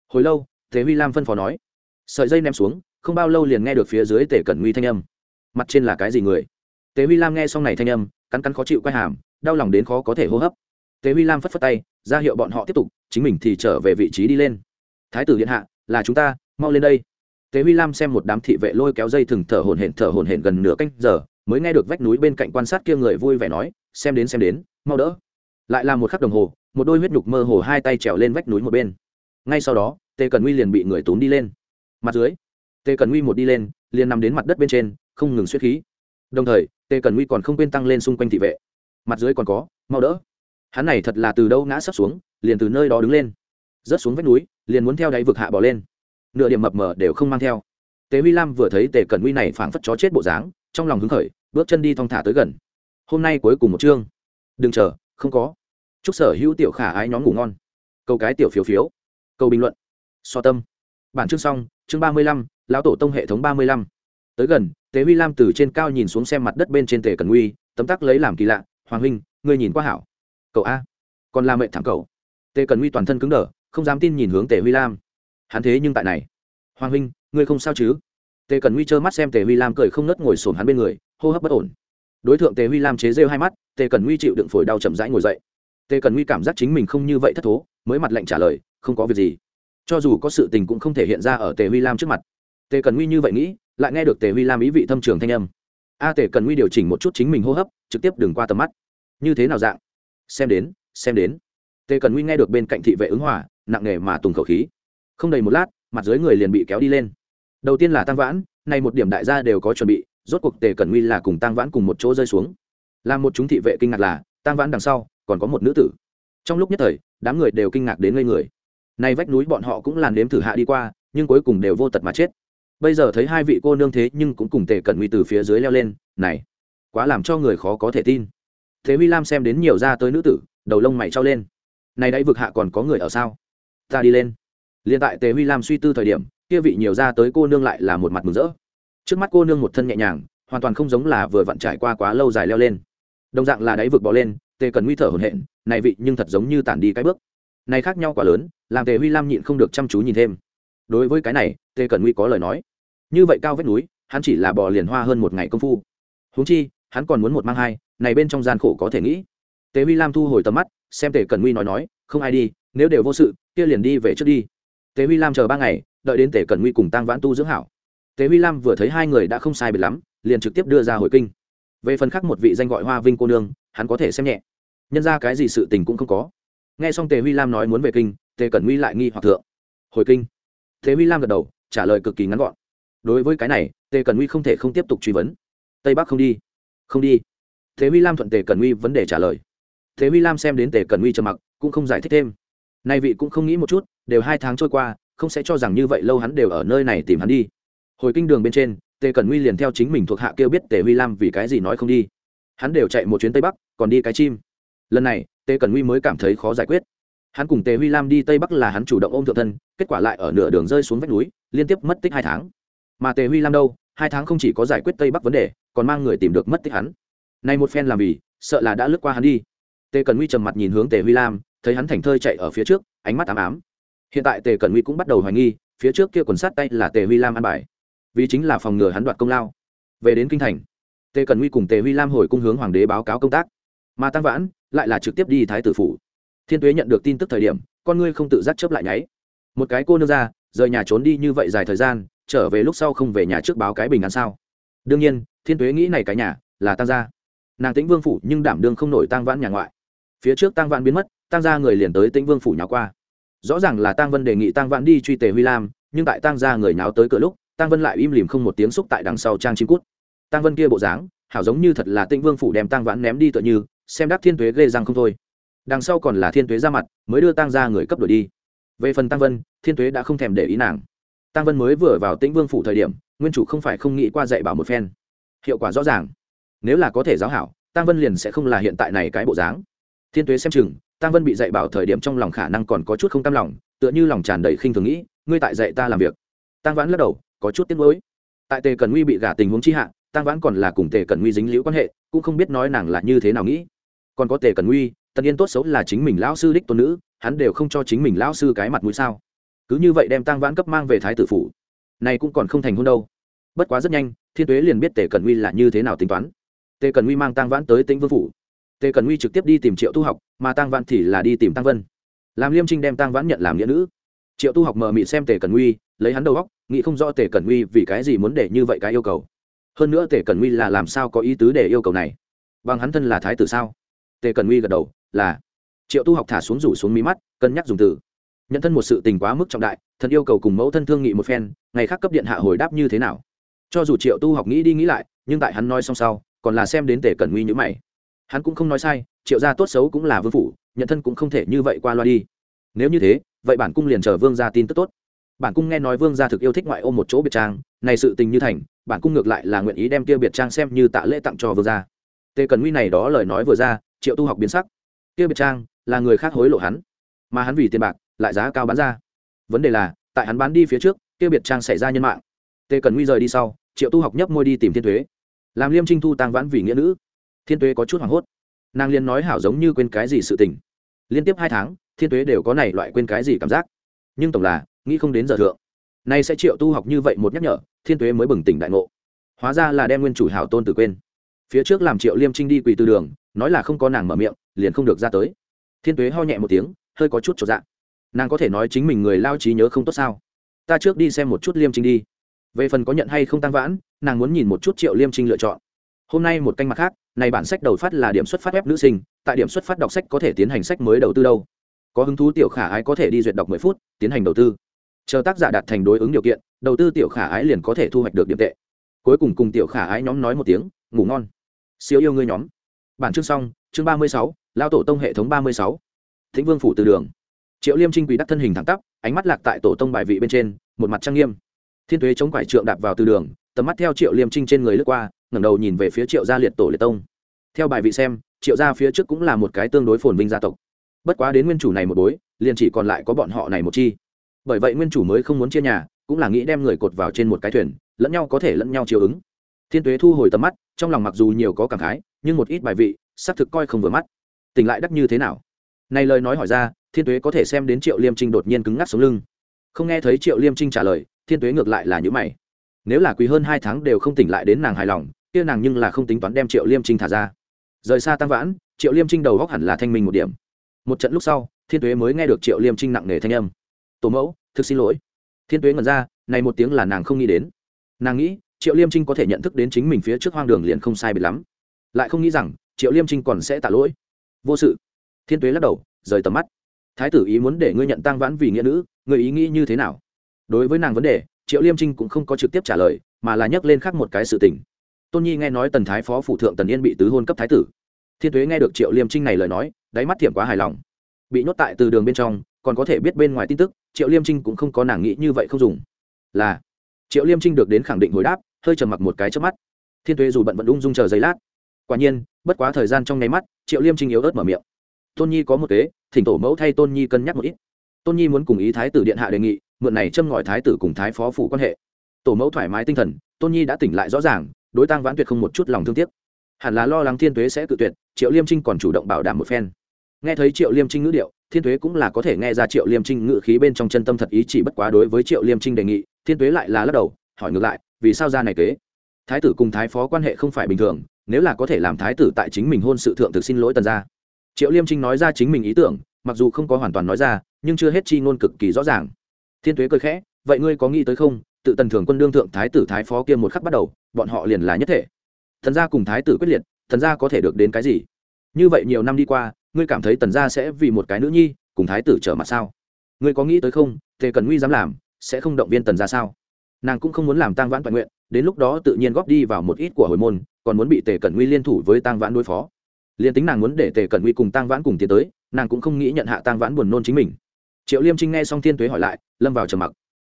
Hồi lâu tề huy lam phân phó nói sợi dây ném xuống không bao lâu liền nghe được phía dưới tề cẩn nguy thanh âm. Mặt trên là cái gì người? Tề huy lam nghe xong này thanh âm cắn cắn khó chịu quay hàm đau lòng đến khó có thể hô hấp. Tề huy lam phất phất tay ra hiệu bọn họ tiếp tục chính mình thì trở về vị trí đi lên. Thái tử điện hạ là chúng ta mau lên đây tế huy lam xem một đám thị vệ lôi kéo dây thừng thở hổn hển, thở hổn hển gần nửa canh giờ, mới nghe được vách núi bên cạnh quan sát kia người vui vẻ nói, xem đến xem đến, mau đỡ. Lại là một khắc đồng hồ, một đôi huyết nhục mơ hồ hai tay trèo lên vách núi một bên. Ngay sau đó, tề cần Uy liền bị người túm đi lên. Mặt dưới, tề cần Uy một đi lên, liền nằm đến mặt đất bên trên, không ngừng suýt khí. Đồng thời, tề cần Uy còn không quên tăng lên xung quanh thị vệ. Mặt dưới còn có, mau đỡ. Hắn này thật là từ đâu ngã sấp xuống, liền từ nơi đó đứng lên. Rớt xuống vách núi, liền muốn theo đáy vực hạ bỏ lên nửa điểm mập mờ đều không mang theo. Tề huy lam vừa thấy tề cẩn huy này phảng phất chó chết bộ dáng, trong lòng hứng khởi, bước chân đi thong thả tới gần. Hôm nay cuối cùng một chương. Đừng chờ, không có. Chúc sở hữu tiểu khả ái nhóm ngủ ngon. Câu cái tiểu phiếu phiếu. Câu bình luận. So tâm. Bản chương xong, chương ba mươi lăm, lão tổ tông hệ thống ba mươi lăm. Tới gần tế huy lam từ trên cao nhìn xuống xem mặt đất bên trên tề cần nguy tấm tắc lấy làm kỳ lạ, hoàng huynh, ngươi nhìn quá hảo. Cậu a, còn là mệnh thẳng cậu. Tề cần nguy toàn thân cứng đờ, không dám tin nhìn hướng tề huy lam hắn thế nhưng tại này. Hoàng huynh, ngươi không sao chứ? Tề cần nguy trơ mắt xem tề huy lam cười không ngất ngồi sồn hắn bên người, hô hấp bất ổn. Đối tượng tề huy lam chế rêu hai mắt, tề cần nguy chịu đựng phổi đau chậm rãi ngồi dậy. Tề cần nguy cảm giác chính mình không như vậy thất thố, mới mặt lệnh trả lời, không có việc gì. Cho dù có sự tình cũng không thể hiện ra ở tề huy lam trước mặt. Tề cần nguy như vậy nghĩ, lại nghe được tề huy lam ý vị thâm trường thanh âm. A tề cần nguy điều chỉnh một chút chính mình hô hấp, trực tiếp đừng qua tầm mắt. Như thế nào dạng? Xem đến xem đến. Tề cần nguy nghe được bên cạnh thị vệ ứng hỏa nặng nề mà tùng khẩu khí không đầy một lát, mặt dưới người liền bị kéo đi lên. Đầu tiên là tăng vãn, nay một điểm đại gia đều có chuẩn bị, rốt cuộc tề cẩn nguy là cùng tăng vãn cùng một chỗ rơi xuống. Làm một chúng thị vệ kinh ngạc là, tăng vãn đằng sau, còn có một nữ tử. Trong lúc nhất thời, đám người đều kinh ngạc đến ngây người. Nay vách núi bọn họ cũng làn đếm thử hạ đi qua, nhưng cuối cùng đều vô tật mà chết. Bây giờ thấy hai vị cô nương thế nhưng cũng cùng tề cận nguy từ phía dưới leo lên, này, quá làm cho người khó có thể tin. Thế huy lam xem đến nhiều ra tới nữ tử, đầu lông mày trao lên. Này đáy vực hạ còn có người ở sao? Ta đi lên liền tại tề huy lam suy tư thời điểm, kia vị nhiều ra tới cô nương lại là một mặt mừng rỡ. Trước mắt cô nương một thân nhẹ nhàng, hoàn toàn không giống là vừa vặn trải qua quá lâu dài leo lên. Đồng dạng là đáy vực bỏ lên, tề cần nguy thở hổn hển, này vị, nhưng thật giống như tản đi cái bước. Này khác nhau quá lớn, làm tề huy lam nhịn không được chăm chú nhìn thêm. Đối với cái này, tề cần nguy có lời nói. Như vậy cao vết núi, hắn chỉ là bò liền hoa hơn một ngày công phu. Huống chi, hắn còn muốn một mang hai, này bên trong gian khổ có thể nghĩ. Tề huy lam thu hồi tầm mắt, xem tề cần nguy nói nói, không ai đi, nếu đều vô sự, kia liền đi về trước đi tế huy lam chờ ba ngày, đợi đến tề cần nguy cùng tăng vãn tu dưỡng hảo. Tế huy lam vừa thấy hai người đã không sai biệt lắm, liền trực tiếp đưa ra hồi kinh. Về phần khác một vị danh gọi hoa vinh cô nương, hắn có thể xem nhẹ. Nhân ra cái gì sự tình cũng không có. Nghe xong tề huy lam nói muốn về kinh, tề cẩn nguy lại nghi hoặc thượng. Hồi kinh. Tề huy lam gật đầu, trả lời cực kỳ ngắn gọn. Đối với cái này, tề cẩn nguy không thể không tiếp tục truy vấn. Tây bắc không đi. Không đi. Tề huy lam thuận tề cẩn nguy vấn đề trả lời. Tề huy lam xem đến tề cẩn nguy trầm mặc, cũng không giải thích thêm. Nay vị cũng không nghĩ một chút đều hai tháng trôi qua, không sẽ cho rằng như vậy lâu hắn đều ở nơi này tìm hắn đi. Hồi kinh đường bên trên, tề cẩn nguy liền theo chính mình thuộc hạ kêu biết tề huy lam vì cái gì nói không đi. Hắn đều chạy một chuyến tây bắc, còn đi cái chim. Lần này, tề cẩn nguy mới cảm thấy khó giải quyết. Hắn cùng tề huy lam đi tây bắc là hắn chủ động ôm thượng thân, kết quả lại ở nửa đường rơi xuống vách núi, liên tiếp mất tích hai tháng. Mà tề huy lam đâu? Hai tháng không chỉ có giải quyết tây bắc vấn đề, còn mang người tìm được mất tích hắn. Nay một phen làm vì, sợ là đã lướt qua hắn đi. Tề cẩn nguy trầm mặt nhìn hướng tề huy lam, thấy hắn thành thơi chạy ở phía trước, ánh mắt ám ám hiện tại tề cẩn Huy cũng bắt đầu hoài nghi, phía trước kia quần sát tay là tề huy lam ăn bài. Vì chính là phòng ngừa hắn đoạt công lao. Về đến kinh thành, tề cẩn Huy cùng tề huy lam hồi cung hướng hoàng đế báo cáo công tác. Mà tăng vãn lại là trực tiếp đi thái tử phủ. Thiên tuế nhận được tin tức thời điểm, con ngươi không tự giác chấp lại nháy. Một cái cô nương ra, rời nhà trốn đi như vậy dài thời gian, trở về lúc sau không về nhà trước báo cái bình an sao? Đương nhiên, thiên tuế nghĩ này cái nhà là tăng gia. Nàng tĩnh vương phủ nhưng đảm đương không nổi tăng vãn nhà ngoại. Phía trước tăng vãn biến mất, tăng gia người liền tới tĩnh vương phủ nhà qua rõ ràng là tăng vân đề nghị tăng vãn đi truy tề huy lam, nhưng tại tăng gia người náo tới cửa lúc tăng vân lại im lìm không một tiếng xúc tại đằng sau trang chim cút. Tăng vân kia bộ dáng, hảo giống như thật là tĩnh vương phủ đem tăng vãn ném đi tựa như, xem đắc thiên tuế ghê răng không thôi. Đằng sau còn là thiên tuế ra mặt, mới đưa tăng ra người cấp đổi đi. Về phần tăng vân, thiên tuế đã không thèm để ý nàng. Tăng vân mới vừa vào tĩnh vương phủ thời điểm, nguyên chủ không phải không nghĩ qua dạy bảo một phen. Hiệu quả rõ ràng. Nếu là có thể giáo hảo tăng vân liền sẽ không là hiện tại này cái bộ dáng thiên tuế xem chừng tăng vân bị dạy bảo thời điểm trong lòng khả năng còn có chút không tam lòng, tựa như lòng tràn đầy khinh thường nghĩ, ngươi tại dạy ta làm việc. Tăng vãn lắc đầu, có chút tiếc nuối. Tại tề cần nguy bị gả tình huống chi hạ tăng vãn còn là cùng tề cần nguy dính liễu quan hệ, cũng không biết nói nàng là như thế nào nghĩ. Còn có tề cần nguy tần yên tốt xấu là chính mình lão sư đích tôn nữ, hắn đều không cho chính mình lão sư cái mặt mũi sao. Cứ như vậy đem tăng vãn cấp mang về thái tử phủ. Này cũng còn không thành hôn đâu. Bất quá rất nhanh, thiên tuế liền biết tề cần nguy là như thế nào tính toán. Tề cần nguy mang tăng vãn tới tĩnh vương phủ tề cần nguy trực tiếp đi tìm triệu tu học, mà tăng văn thì là đi tìm tăng vân. Làm liêm trinh đem tăng vãn nhận làm nghĩa nữ. Triệu tu học mờ mị xem tề Cần uy lấy hắn đầu góc nghĩ không rõ tề Cần uy vì cái gì muốn để như vậy cái yêu cầu. Hơn nữa tề Cần uy là làm sao có ý tứ để yêu cầu này? Bằng hắn thân là thái tử sao? Tề Cần uy gật đầu, là. Triệu tu học thả xuống rủ xuống mí mắt, cân nhắc dùng từ. Nhận thân một sự tình quá mức trọng đại, thần yêu cầu cùng mẫu thân thương nghị một phen, ngày khác cấp điện hạ hồi đáp như thế nào? Cho dù triệu tu học nghĩ đi nghĩ lại, nhưng tại hắn nói xong sau, còn là xem đến tề Cần uy như mày hắn cũng không nói sai, triệu gia tốt xấu cũng là vương phủ, nhận thân cũng không thể như vậy qua loa đi. Nếu như thế, vậy bản cung liền chờ vương gia tin tức tốt. Bản cung nghe nói vương gia thực yêu thích ngoại ô một chỗ biệt trang, này sự tình như thành, bản cung ngược lại là nguyện ý đem kia biệt trang xem như tạ lễ tặng cho vương gia. Tề cần nguy này đó lời nói vừa ra, triệu tu học biến sắc. Kia biệt trang là người khác hối lộ hắn, mà hắn vì tiền bạc, lại giá cao bán ra. Vấn đề là, tại hắn bán đi phía trước, kia biệt trang xảy ra nhân mạng. Tề cần nguy rời đi sau, triệu tu học nhấp môi đi tìm thiên thuế. Làm liêm trinh thu tăng vãn vì nghĩa nữ thiên tuế có chút hoảng hốt. Nàng liên nói hảo giống như quên cái gì sự tình. Liên tiếp hai tháng, thiên tuế đều có này loại quên cái gì cảm giác. Nhưng tổng là, nghĩ không đến giờ thượng. Nay sẽ triệu tu học như vậy một nhắc nhở, thiên tuế mới bừng tỉnh đại ngộ. Hóa ra là đem nguyên chủ hảo tôn tử quên. Phía trước làm triệu liêm trinh đi quỳ từ đường, nói là không có nàng mở miệng, liền không được ra tới. Thiên tuế ho nhẹ một tiếng, hơi có chút trọn dạng nàng có thể nói chính mình người lao trí nhớ không tốt sao? Ta trước đi xem một chút liêm trinh đi. Về phần có nhận hay không tăng vãn, nàng muốn nhìn một chút triệu liêm trinh lựa chọn hôm nay một canh mặt khác, này bản sách đầu phát là điểm xuất phát web nữ sinh, tại điểm xuất phát đọc sách có thể tiến hành sách mới đầu tư đâu. Có hứng thú tiểu khả ái có thể đi duyệt đọc mười phút, tiến hành đầu tư. Chờ tác giả đạt thành đối ứng điều kiện, đầu tư tiểu khả ái liền có thể thu hoạch được điểm tệ. Cuối cùng cùng tiểu khả ái nhóm nói một tiếng, ngủ ngon. Siêu yêu ngươi nhóm. Bản chương xong, chương ba mươi sáu lao tổ tông hệ thống ba mươi sáu. Thính vương phủ từ đường. Triệu liêm trinh quỷ đắc thân hình thẳng tắp, ánh mắt lạc tại tổ tông bài vị bên trên, một mặt trang nghiêm. Thiên thuế chống quải trượng đạp vào từ đường, tầm mắt theo triệu liêm trinh trên người lướt qua ngẩng đầu nhìn về phía triệu gia liệt tổ liệt tông. Theo bài vị xem, triệu gia phía trước cũng là một cái tương đối phồn vinh gia tộc. Bất quá đến nguyên chủ này một bối, liền chỉ còn lại có bọn họ này một chi. Bởi vậy nguyên chủ mới không muốn chia nhà, cũng là nghĩ đem người cột vào trên một cái thuyền, lẫn nhau có thể lẫn nhau chiều ứng. Thiên tuế thu hồi tầm mắt, trong lòng mặc dù nhiều có cảm khái, nhưng một ít bài vị, xác thực coi không vừa mắt. Tỉnh lại đắc như thế nào? Này lời nói hỏi ra, thiên tuế có thể xem đến triệu liêm trinh đột nhiên cứng ngắc sống lưng. Không nghe thấy triệu liêm trinh trả lời, thiên tuế ngược lại là những mày. Nếu là quý hơn hai tháng đều không tỉnh lại đến nàng hài lòng kia nàng nhưng là không tính toán đem triệu liêm trinh thả ra. Rời xa tăng vãn, triệu liêm trinh đầu góc hẳn là thanh minh một điểm. Một trận lúc sau, thiên tuế mới nghe được triệu liêm trinh nặng nề thanh âm. Tổ mẫu, thực xin lỗi. Thiên tuế ngẩn ra, này một tiếng là nàng không nghĩ đến. Nàng nghĩ, triệu liêm trinh có thể nhận thức đến chính mình phía trước hoang đường liền không sai biệt lắm. Lại không nghĩ rằng, triệu liêm trinh còn sẽ tạ lỗi. Vô sự. Thiên tuế lắc đầu, rời tầm mắt. Thái tử ý muốn để ngươi nhận tăng vãn vì nghĩa nữ người ý nghĩ như thế nào? Đối với nàng vấn đề, triệu liêm trinh cũng không có trực tiếp trả lời, mà là nhắc lên khác một cái sự tình tôn nhi nghe nói tần thái phó phụ thượng tần yên bị tứ hôn cấp thái tử. Thiên thuế nghe được triệu liêm trinh này lời nói, đáy mắt thiểm quá hài lòng. Bị nhốt tại từ đường bên trong, còn có thể biết bên ngoài tin tức, triệu liêm trinh cũng không có nàng nghĩ như vậy không dùng. Là, triệu liêm trinh được đến khẳng định hồi đáp, hơi trầm mặc một cái trước mắt. Thiên thuế dù bận vẫn ung dung chờ giấy lát. Quả nhiên, bất quá thời gian trong nháy mắt, triệu liêm trinh yếu ớt mở miệng. Tôn nhi có một kế, thỉnh tổ mẫu thay tôn nhi cân nhắc một ít. Tôn nhi muốn cùng ý thái tử điện hạ đề nghị, mượn này châm ngòi thái tử cùng thái phó phủ quan hệ. Tổ mẫu thoải mái tinh thần, tôn nhi đã tỉnh lại rõ ràng đối tăng vãn tuyệt không một chút lòng thương tiếc. Hẳn là lo lắng thiên tuế sẽ tự tuyệt, triệu liêm trinh còn chủ động bảo đảm một phen. Nghe thấy triệu liêm trinh ngữ điệu, thiên tuế cũng là có thể nghe ra triệu liêm trinh ngữ khí bên trong chân tâm thật ý chỉ bất quá đối với triệu liêm trinh đề nghị, thiên tuế lại là lắc đầu, hỏi ngược lại, vì sao ra này kế? Thái tử cùng thái phó quan hệ không phải bình thường, nếu là có thể làm thái tử tại chính mình hôn sự thượng thực xin lỗi tần ra triệu liêm trinh nói ra chính mình ý tưởng, mặc dù không có hoàn toàn nói ra, nhưng chưa hết chi ngôn cực kỳ rõ ràng. Thiên tuế cười khẽ, vậy ngươi có nghĩ tới không? Tự tần thường quân đương thượng thái tử thái phó kia một khắc bắt đầu, bọn họ liền là nhất thể. Thần gia cùng thái tử quyết liệt thần gia có thể được đến cái gì? Như vậy nhiều năm đi qua, ngươi cảm thấy tần gia sẽ vì một cái nữ nhi, cùng thái tử trở mặt sao? Ngươi có nghĩ tới không? Tề cần nguy dám làm, sẽ không động viên tần gia sao? Nàng cũng không muốn làm tang vãn toàn nguyện, đến lúc đó tự nhiên góp đi vào một ít của hồi môn, còn muốn bị tề cẩn nguy liên thủ với tang vãn đối phó. Liền tính nàng muốn để tề cẩn nguy cùng tang vãn cùng tiến tới, nàng cũng không nghĩ nhận hạ tang vãn buồn nôn chính mình. Triệu liêm trinh nghe xong thiên tuế hỏi lại, lâm vào trầm mặc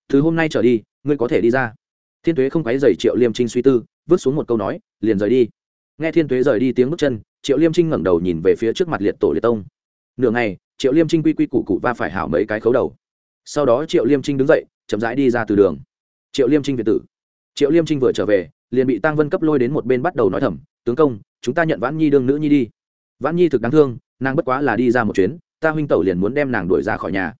từ hôm nay trở đi, ngươi có thể đi ra. Thiên tuế không quấy dày triệu liêm trinh suy tư, vứt xuống một câu nói, liền rời đi. Nghe thiên tuế rời đi tiếng bước chân, triệu liêm trinh ngẩng đầu nhìn về phía trước mặt liệt tổ liệt tông. Nửa ngày, triệu liêm trinh quy quy củ cụ va phải hảo mấy cái khấu đầu. Sau đó triệu liêm trinh đứng dậy, chậm rãi đi ra từ đường. Triệu liêm trinh việt tử. Triệu liêm trinh vừa trở về, liền bị tăng vân cấp lôi đến một bên bắt đầu nói thầm, tướng công, chúng ta nhận vãn nhi đương nữ nhi đi. Vãn nhi thực đáng thương, nàng bất quá là đi ra một chuyến, ta huynh tẩu liền muốn đem nàng đuổi ra khỏi nhà.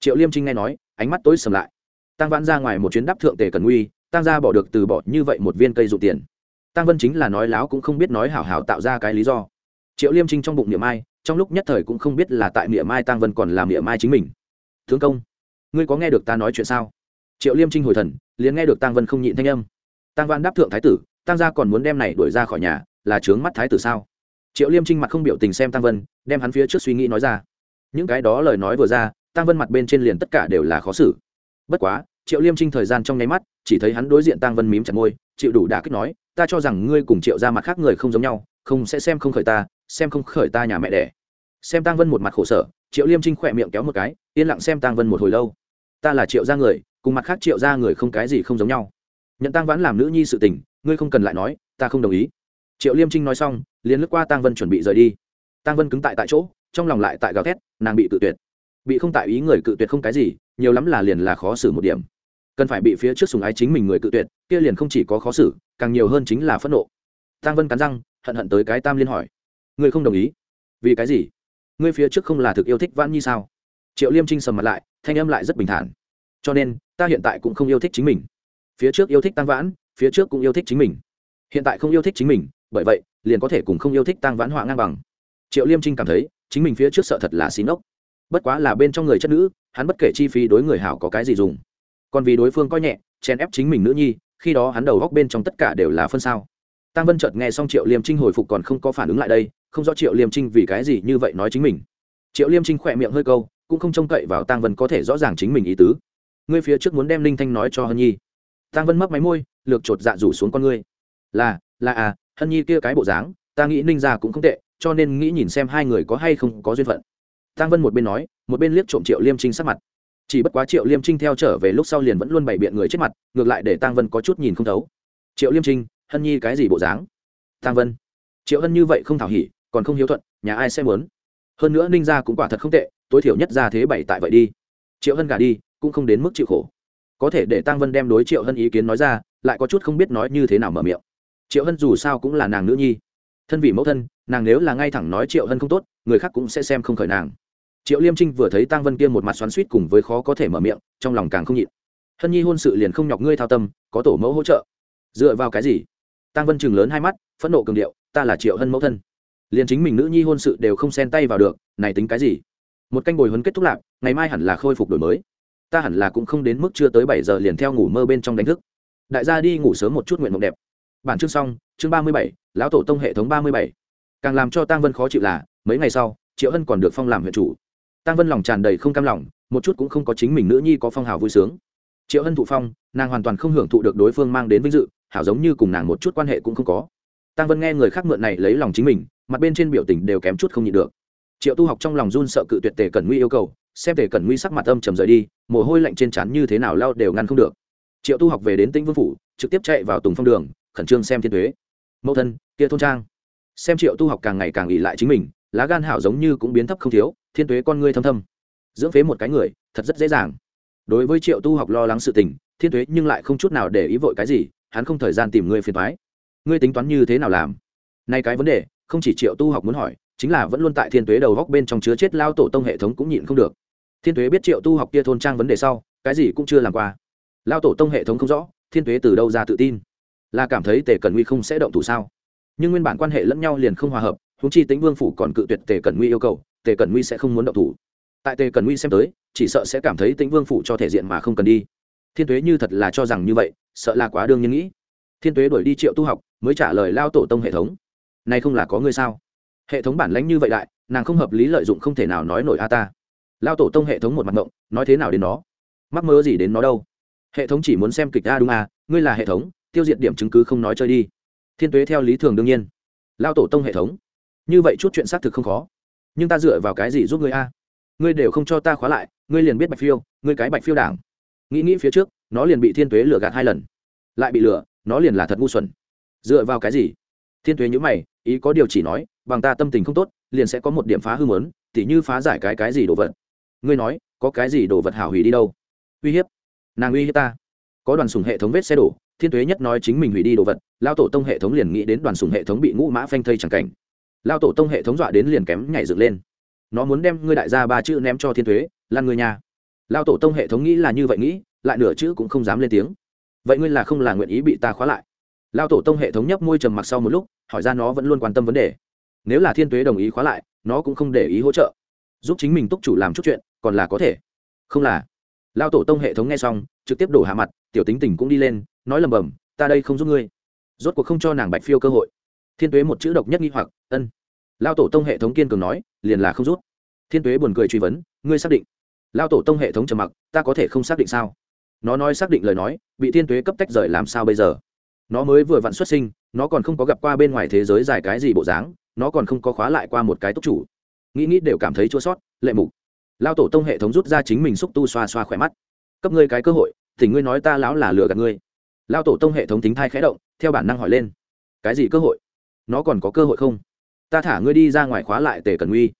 Triệu liêm trinh nghe nói, ánh mắt tối sầm lại tăng vãn ra ngoài một chuyến đáp thượng tề cần nguy, tăng gia bỏ được từ bỏ như vậy một viên cây dụ tiền. Tăng vân chính là nói láo cũng không biết nói hảo hảo tạo ra cái lý do. Triệu liêm trinh trong bụng niệm ai, trong lúc nhất thời cũng không biết là tại niệm ai tăng vân còn làm niệm ai chính mình. Thương công, ngươi có nghe được ta nói chuyện sao? Triệu liêm trinh hồi thần, liền nghe được tăng vân không nhịn thanh âm. Tăng văn đáp thượng thái tử, tăng gia còn muốn đem này đuổi ra khỏi nhà, là trướng mắt thái tử sao? Triệu liêm trinh mặt không biểu tình xem tăng vân, đem hắn phía trước suy nghĩ nói ra. Những cái đó lời nói vừa ra, tăng vân mặt bên trên liền tất cả đều là khó xử bất quá, triệu liêm trinh thời gian trong nháy mắt, chỉ thấy hắn đối diện tăng vân mím chặt môi chịu đủ đả kích nói, ta cho rằng ngươi cùng triệu ra mặt khác người không giống nhau, không sẽ xem không khởi ta, xem không khởi ta nhà mẹ đẻ. Xem tăng vân một mặt khổ sở, triệu liêm trinh khỏe miệng kéo một cái, yên lặng xem tăng vân một hồi lâu. Ta là triệu gia người, cùng mặt khác triệu gia người không cái gì không giống nhau. Nhận tăng vãn làm nữ nhi sự tình, ngươi không cần lại nói, ta không đồng ý. Triệu liêm trinh nói xong, liền lướt qua tăng vân chuẩn bị rời đi. Tăng vân cứng tại tại chỗ, trong lòng lại tại gào thét, nàng bị cự tuyệt. Bị không tại ý người cự tuyệt không cái gì nhiều lắm là liền là khó xử một điểm. Cần phải bị phía trước sùng ái chính mình người cự tuyệt, kia liền không chỉ có khó xử, càng nhiều hơn chính là phẫn nộ. Tăng vân cắn răng, hận hận tới cái tam liên hỏi. Ngươi không đồng ý? Vì cái gì? Ngươi phía trước không là thực yêu thích vãn nhi sao? Triệu liêm trinh sầm mặt lại, thanh âm lại rất bình thản. Cho nên, ta hiện tại cũng không yêu thích chính mình. Phía trước yêu thích tăng vãn, phía trước cũng yêu thích chính mình. Hiện tại không yêu thích chính mình, bởi vậy, liền có thể cùng không yêu thích tăng vãn họa ngang bằng. Triệu liêm trinh cảm thấy, chính mình phía trước sợ thật là xí nốc bất quá là bên trong người chất nữ, hắn bất kể chi phí đối người hảo có cái gì dùng. Còn vì đối phương coi nhẹ, chèn ép chính mình nữ nhi, khi đó hắn đầu góc bên trong tất cả đều là phân sao. Tăng vân chợt nghe xong triệu liêm trinh hồi phục còn không có phản ứng lại đây, không rõ triệu liêm trinh vì cái gì như vậy nói chính mình. Triệu liêm trinh khỏe miệng hơi câu, cũng không trông cậy vào tăng vân có thể rõ ràng chính mình ý tứ. Ngươi phía trước muốn đem linh thanh nói cho hân nhi. Tăng vân mấp máy môi, lược chột dạ rủ xuống con ngươi. Là là à hân nhi kia cái bộ dáng, ta nghĩ ninh ra cũng không tệ, cho nên nghĩ nhìn xem hai người có hay không có duyên phận tăng vân một bên nói, một bên liếc trộm triệu liêm trinh sắc mặt. Chỉ bất quá triệu liêm trinh theo trở về lúc sau liền vẫn luôn bày biện người chết mặt, ngược lại để tăng vân có chút nhìn không thấu. Triệu liêm trinh, hân nhi cái gì bộ dáng? Tăng vân. Triệu hân như vậy không thảo hỉ, còn không hiếu thuận, nhà ai sẽ muốn? Hơn nữa ninh gia cũng quả thật không tệ, tối thiểu nhất ra thế bảy tại vậy đi. Triệu hân gả đi, cũng không đến mức chịu khổ. Có thể để tăng vân đem đối triệu hân ý kiến nói ra, lại có chút không biết nói như thế nào mở miệng. Triệu hân dù sao cũng là nàng nữ nhi. Thân vị mẫu thân, nàng nếu là ngay thẳng nói triệu hân không tốt, người khác cũng sẽ xem không khởi nàng triệu liêm trinh vừa thấy tăng vân kia một mặt xoắn suýt cùng với khó có thể mở miệng, trong lòng càng không nhịn. Hân nhi hôn sự liền không nhọc ngươi thao tâm, có tổ mẫu hỗ trợ. Dựa vào cái gì? Tăng vân chừng lớn hai mắt, phẫn nộ cường điệu, ta là triệu hân mẫu thân. Liền chính mình nữ nhi hôn sự đều không xen tay vào được, này tính cái gì? Một canh bồi huấn kết thúc lạc, ngày mai hẳn là khôi phục đổi mới. Ta hẳn là cũng không đến mức chưa tới bảy giờ liền theo ngủ mơ bên trong đánh thức. Đại gia đi ngủ sớm một chút nguyện mộng đẹp. Bản chương xong, chương ba mươi bảy, lão tổ tông hệ thống ba mươi bảy. Càng làm cho tăng vân khó chịu là, mấy ngày sau, triệu hân còn được phong làm huyện chủ tăng vân lòng tràn đầy không cam lòng, một chút cũng không có chính mình nữ nhi có phong hào vui sướng. Triệu hân thụ phong, nàng hoàn toàn không hưởng thụ được đối phương mang đến vinh dự, hảo giống như cùng nàng một chút quan hệ cũng không có. Tăng vân nghe người khác mượn này lấy lòng chính mình, mặt bên trên biểu tình đều kém chút không nhịn được. Triệu tu học trong lòng run sợ cự tuyệt tề cẩn nguy yêu cầu, xem tề cẩn nguy sắc mặt âm trầm rời đi, mồ hôi lạnh trên trán như thế nào lao đều ngăn không được. Triệu tu học về đến tĩnh vương phủ, trực tiếp chạy vào tùng phong đường, khẩn trương xem thiên thuế mẫu thân, kia thôn trang. Xem triệu tu học càng ngày càng ỉ lại chính mình lá gan hảo giống như cũng biến thấp không thiếu, thiên tuế con ngươi thâm thâm. Dưỡng phế một cái người, thật rất dễ dàng. Đối với triệu tu học lo lắng sự tình, thiên tuế nhưng lại không chút nào để ý vội cái gì, hắn không thời gian tìm ngươi phiền thoái ngươi tính toán như thế nào làm? Nay cái vấn đề, không chỉ triệu tu học muốn hỏi, chính là vẫn luôn tại thiên tuế đầu góc bên trong chứa chết lao tổ tông hệ thống cũng nhịn không được. Thiên tuế biết triệu tu học kia thôn trang vấn đề sau, cái gì cũng chưa làm qua. Lao tổ tông hệ thống không rõ, thiên tuế từ đâu ra tự tin? Là cảm thấy tề cần nguy không sẽ động thủ sao? Nhưng nguyên bản quan hệ lẫn nhau liền không hòa hợp huống chi tĩnh vương phủ còn cự tuyệt tề cẩn nguy yêu cầu, tề cẩn nguy sẽ không muốn động thủ. Tại tề cẩn nguy xem tới, chỉ sợ sẽ cảm thấy tĩnh vương phủ cho thể diện mà không cần đi. Thiên tuế như thật là cho rằng như vậy, sợ là quá đương nhiên nghĩ. Thiên tuế đuổi đi triệu tu học, mới trả lời lao tổ tông hệ thống. Này không là có ngươi sao? Hệ thống bản lãnh như vậy đại, nàng không hợp lý lợi dụng không thể nào nói nổi a ta. Lao tổ tông hệ thống một mặt ngộng, nói thế nào đến nó? Mắc mơ gì đến nó đâu? Hệ thống chỉ muốn xem kịch a đúng a, ngươi là hệ thống, tiêu diệt điểm chứng cứ không nói chơi đi. Thiên tuế theo lý thường đương nhiên. Lao tổ tông hệ thống như vậy chút chuyện xác thực không khó. Nhưng ta dựa vào cái gì giúp ngươi a? Ngươi đều không cho ta khóa lại, ngươi liền biết bạch phiêu, ngươi cái bạch phiêu đảng. Nghĩ nghĩ phía trước, nó liền bị thiên tuế lừa gạt hai lần. Lại bị lừa, nó liền là thật ngu xuẩn. Dựa vào cái gì? Thiên tuế nhữ mày, ý có điều chỉ nói, bằng ta tâm tình không tốt, liền sẽ có một điểm phá hư mớn tỉ như phá giải cái cái gì đồ vật. Ngươi nói, có cái gì đồ vật hảo hủy đi đâu? Uy hiếp. Nàng uy hiếp ta. Có đoàn sùng hệ thống vết xe đổ, thiên tuế nhất nói chính mình hủy đi đồ vật, lao tổ tông hệ thống liền nghĩ đến đoàn sùng hệ thống bị ngũ mã phanh thây chẳng cảnh lao tổ tông hệ thống dọa đến liền kém nhảy dựng lên. Nó muốn đem ngươi đại gia ba chữ ném cho thiên thuế lan người nhà. Lao tổ tông hệ thống nghĩ là như vậy nghĩ, lại nửa chữ cũng không dám lên tiếng. Vậy ngươi là không là nguyện ý bị ta khóa lại? Lao tổ tông hệ thống nhấp môi trầm mặc sau một lúc, hỏi ra nó vẫn luôn quan tâm vấn đề. Nếu là thiên tuế đồng ý khóa lại, nó cũng không để ý hỗ trợ. Giúp chính mình túc chủ làm chút chuyện, còn là có thể. Không là. Lao tổ tông hệ thống nghe xong, trực tiếp đổ hạ mặt, tiểu tính tình cũng đi lên, nói lầm bầm, ta đây không giúp ngươi. Rốt cuộc không cho nàng bạch phiêu cơ hội. Thiên tuế một chữ độc nhất nghi hoặc ân. Lao tổ tông hệ thống kiên cường nói, liền là không rút. Thiên tuế buồn cười truy vấn, ngươi xác định. Lao tổ tông hệ thống trầm mặc, ta có thể không xác định sao? Nó nói xác định lời nói, bị thiên tuế cấp tách rời làm sao bây giờ? Nó mới vừa vặn xuất sinh, nó còn không có gặp qua bên ngoài thế giới dài cái gì bộ dáng, nó còn không có khóa lại qua một cái túc chủ. Nghĩ nghĩ đều cảm thấy chua sót, lệ mục. Lao tổ tông hệ thống rút ra chính mình xúc tu xoa xoa khỏe mắt. Cấp ngươi cái cơ hội, thì ngươi nói ta lão là lừa gạt ngươi. Lao tổ tông hệ thống tính thai khẽ động, theo bản năng hỏi lên. Cái gì cơ hội? Nó còn có cơ hội không? Ta thả ngươi đi ra ngoài khóa lại tề cần uy.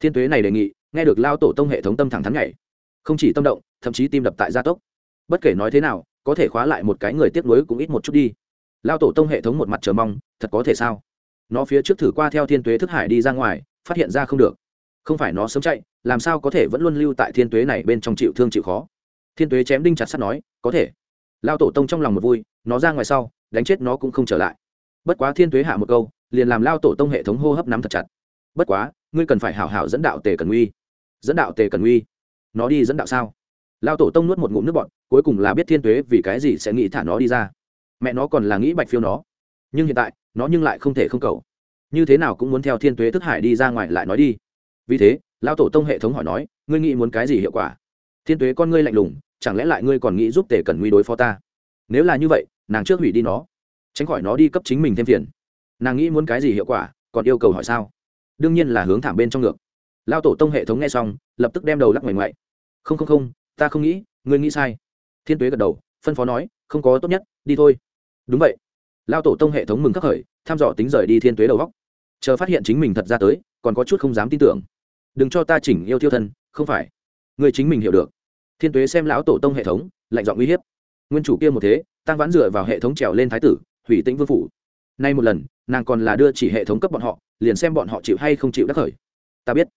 Thiên tuế này đề nghị, nghe được lao tổ tông hệ thống tâm thẳng thắn nhảy. Không chỉ tâm động, thậm chí tim đập tại gia tốc. Bất kể nói thế nào, có thể khóa lại một cái người tiếp nối cũng ít một chút đi. Lao tổ tông hệ thống một mặt chờ mong, thật có thể sao? Nó phía trước thử qua theo thiên tuế thức hải đi ra ngoài, phát hiện ra không được. Không phải nó sớm chạy, làm sao có thể vẫn luôn lưu tại thiên tuế này bên trong chịu thương chịu khó? Thiên tuế chém đinh chặt sắt nói, có thể. Lao tổ tông trong lòng một vui, nó ra ngoài sau, đánh chết nó cũng không trở lại. Bất quá thiên tuế hạ một câu liền làm lao tổ tông hệ thống hô hấp nắm thật chặt. Bất quá, ngươi cần phải hảo hảo dẫn đạo tề cần uy. Dẫn đạo tề cần uy? Nó đi dẫn đạo sao? Lao tổ tông nuốt một ngụm nước bọn cuối cùng là biết thiên tuế vì cái gì sẽ nghĩ thả nó đi ra. Mẹ nó còn là nghĩ bạch phiêu nó. Nhưng hiện tại, nó nhưng lại không thể không cầu. Như thế nào cũng muốn theo thiên tuế thức hải đi ra ngoài lại nói đi. Vì thế, lao tổ tông hệ thống hỏi nói, ngươi nghĩ muốn cái gì hiệu quả? Thiên tuế con ngươi lạnh lùng, chẳng lẽ lại ngươi còn nghĩ giúp tề cần nguy đối phó ta? Nếu là như vậy, nàng trước hủy đi nó. Tránh khỏi nó đi cấp chính mình thêm phiền nàng nghĩ muốn cái gì hiệu quả, còn yêu cầu hỏi sao? Đương nhiên là hướng thảm bên trong ngược. Lao tổ tông hệ thống nghe xong, lập tức đem đầu lắc ngoảnh ngoại. Không không không, ta không nghĩ, ngươi nghĩ sai. Thiên tuế gật đầu, phân phó nói, không có tốt nhất, đi thôi. Đúng vậy. Lao tổ tông hệ thống mừng khắc khởi, tham dò tính rời đi thiên tuế đầu góc. Chờ phát hiện chính mình thật ra tới, còn có chút không dám tin tưởng. Đừng cho ta chỉnh yêu thiêu thân, không phải. Người chính mình hiểu được. Thiên tuế xem lão tổ tông hệ thống, lạnh giọng uy hiếp. Nguyên chủ kia một thế tăng vãn dựa vào hệ thống trèo lên thái tử, hủy tĩnh vương phủ nay một lần, nàng còn là đưa chỉ hệ thống cấp bọn họ, liền xem bọn họ chịu hay không chịu đắc khởi. Ta biết.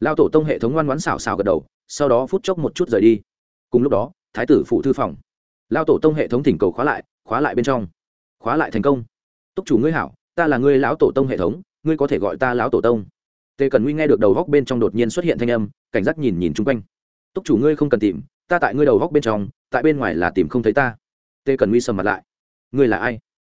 Lao tổ tông hệ thống ngoan ngoãn xào xào gật đầu, sau đó phút chốc một chút rời đi. Cùng lúc đó, thái tử phủ thư phòng. Lao tổ tông hệ thống thỉnh cầu khóa lại khóa lại bên trong. Khóa lại thành công. Túc chủ ngươi hảo, ta là ngươi lão tổ tông hệ thống, ngươi có thể gọi ta lão tổ tông. Tề cần nguy nghe được đầu góc bên trong đột nhiên xuất hiện thanh âm, cảnh giác nhìn nhìn chung quanh. Túc chủ ngươi không cần tìm, ta tại ngươi đầu góc bên trong, tại bên ngoài là tìm không thấy ta. Tề cần nguy sầm mặt lại. Ngươi là ai?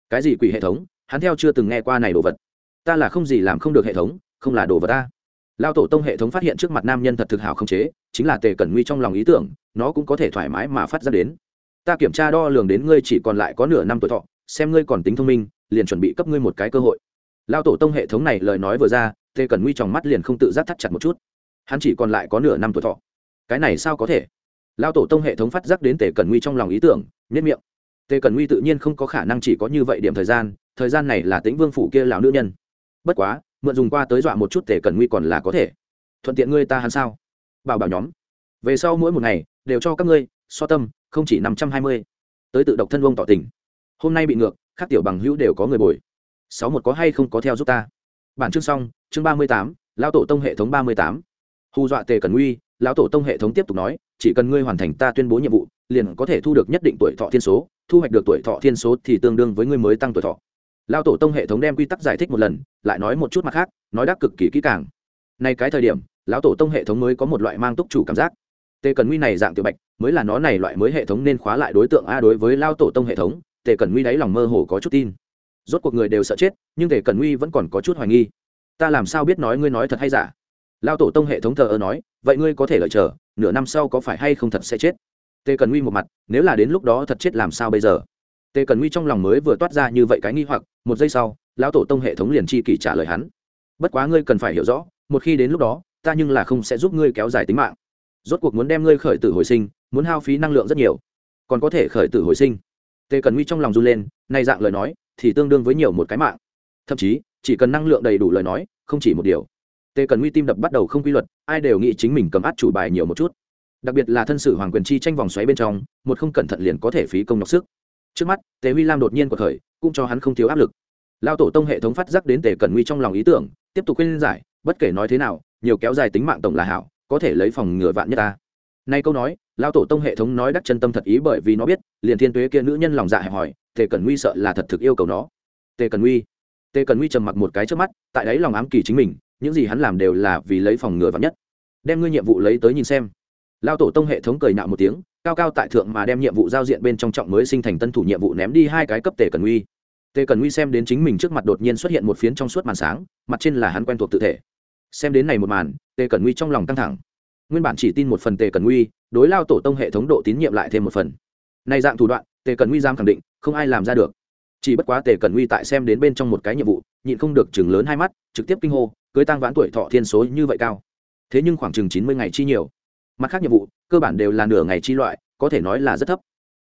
Cái gì quỷ hệ thống? Hắn theo chưa từng nghe qua này đồ vật. Ta là không gì làm không được hệ thống, không là đồ vật ta. Lao tổ tông hệ thống phát hiện trước mặt nam nhân thật thực hảo không chế, chính là tề cẩn nguy trong lòng ý tưởng, nó cũng có thể thoải mái mà phát ra đến. Ta kiểm tra đo lường đến ngươi chỉ còn lại có nửa năm tuổi thọ, xem ngươi còn tính thông minh, liền chuẩn bị cấp ngươi một cái cơ hội. Lao tổ tông hệ thống này lời nói vừa ra, tề cẩn nguy trong mắt liền không tự giác thắt chặt một chút. Hắn chỉ còn lại có nửa năm tuổi thọ. Cái này sao có thể? Lao tổ tông hệ thống phát giác đến tề cẩn nguy trong lòng ý tưởng nhất miệng. Tề cẩn nguy tự nhiên không có khả năng chỉ có như vậy điểm thời gian thời gian này là tĩnh vương phủ kia lão nữ nhân. Bất quá, mượn dùng qua tới dọa một chút tề cẩn nguy còn là có thể. Thuận tiện ngươi ta hắn sao? Bảo bảo nhóm. Về sau mỗi một ngày, đều cho các ngươi, so tâm, không chỉ năm trăm hai mươi. Tới tự độc thân vông tỏ tình. Hôm nay bị ngược các tiểu bằng hữu đều có người bồi. Sáu một có hay không có theo giúp ta? Bản chương xong, chương ba mươi tám, lão tổ tông hệ thống ba mươi tám. Hù dọa tề cần nguy, lão tổ tông hệ thống tiếp tục nói, chỉ cần ngươi hoàn thành ta tuyên bố nhiệm vụ, liền có thể thu được nhất định tuổi thọ thiên số, thu hoạch được tuổi thọ thiên số thì tương đương với ngươi mới tăng tuổi thọ lao tổ tông hệ thống đem quy tắc giải thích một lần, lại nói một chút mặt khác, nói đắc cực kỳ kỹ càng. Nay cái thời điểm, lão tổ tông hệ thống mới có một loại mang túc chủ cảm giác. Tề cần nguy này dạng tiểu bạch, mới là nó này loại mới hệ thống nên khóa lại đối tượng a đối với lao tổ tông hệ thống, tề cần nguy đáy lòng mơ hồ có chút tin. Rốt cuộc người đều sợ chết, nhưng tề cần nguy vẫn còn có chút hoài nghi. Ta làm sao biết nói ngươi nói thật hay giả? Lao tổ tông hệ thống thờ ơ nói, vậy ngươi có thể lợi chờ, nửa năm sau có phải hay không thật sẽ chết? Tề cần nguy một mặt, nếu là đến lúc đó thật chết làm sao bây giờ? Tề cần nguy trong lòng mới vừa toát ra như vậy cái nghi hoặc, một giây sau, lão tổ tông hệ thống liền chi kỷ trả lời hắn. Bất quá ngươi cần phải hiểu rõ, một khi đến lúc đó, ta nhưng là không sẽ giúp ngươi kéo dài tính mạng. Rốt cuộc muốn đem ngươi khởi tử hồi sinh, muốn hao phí năng lượng rất nhiều, còn có thể khởi tử hồi sinh. Tề cần nguy trong lòng run lên, nay dạng lời nói, thì tương đương với nhiều một cái mạng. Thậm chí, chỉ cần năng lượng đầy đủ lời nói, không chỉ một điều. Tề cần nguy tim đập bắt đầu không quy luật, ai đều nghĩ chính mình cầm át chủ bài nhiều một chút. Đặc biệt là thân sử hoàng quyền chi tranh vòng xoáy bên trong, một không cẩn thận liền có thể phí công nhọc sức trước mắt, tề huy lam đột nhiên cuộc khởi, cũng cho hắn không thiếu áp lực. Lao tổ tông hệ thống phát giác đến tề cẩn nguy trong lòng ý tưởng, tiếp tục khuyên giải, bất kể nói thế nào, nhiều kéo dài tính mạng tổng là hảo, có thể lấy phòng ngừa vạn nhất ta. Nay câu nói, lao tổ tông hệ thống nói đắc chân tâm thật ý bởi vì nó biết, liền thiên tuế kia nữ nhân lòng dạ hẹp hỏi tề cẩn nguy sợ là thật thực yêu cầu nó. Tề cẩn nguy. Tề cẩn nguy trầm mặc một cái trước mắt, tại đấy lòng ám kỳ chính mình, những gì hắn làm đều là vì lấy phòng ngừa vạn nhất. Đem ngươi nhiệm vụ lấy tới nhìn xem. Lao tổ tông hệ thống cười nạo một tiếng cao cao tại thượng mà đem nhiệm vụ giao diện bên trong trọng mới sinh thành tân thủ nhiệm vụ ném đi hai cái cấp tề cần uy. Tề cần uy xem đến chính mình trước mặt đột nhiên xuất hiện một phiến trong suốt màn sáng, mặt trên là hắn quen thuộc tự thể. Xem đến này một màn, tề cần uy trong lòng căng thẳng. Nguyên bản chỉ tin một phần tề cần uy, đối lao tổ tông hệ thống độ tín nhiệm lại thêm một phần. Này dạng thủ đoạn, tề cần uy giam khẳng định, không ai làm ra được. Chỉ bất quá tề cần uy tại xem đến bên trong một cái nhiệm vụ, nhịn không được chừng lớn hai mắt, trực tiếp kinh hô, cưới tăng vãn tuổi thọ thiên số như vậy cao. Thế nhưng khoảng chừng chín mươi ngày chi nhiều mặt khác nhiệm vụ, cơ bản đều là nửa ngày chi loại, có thể nói là rất thấp.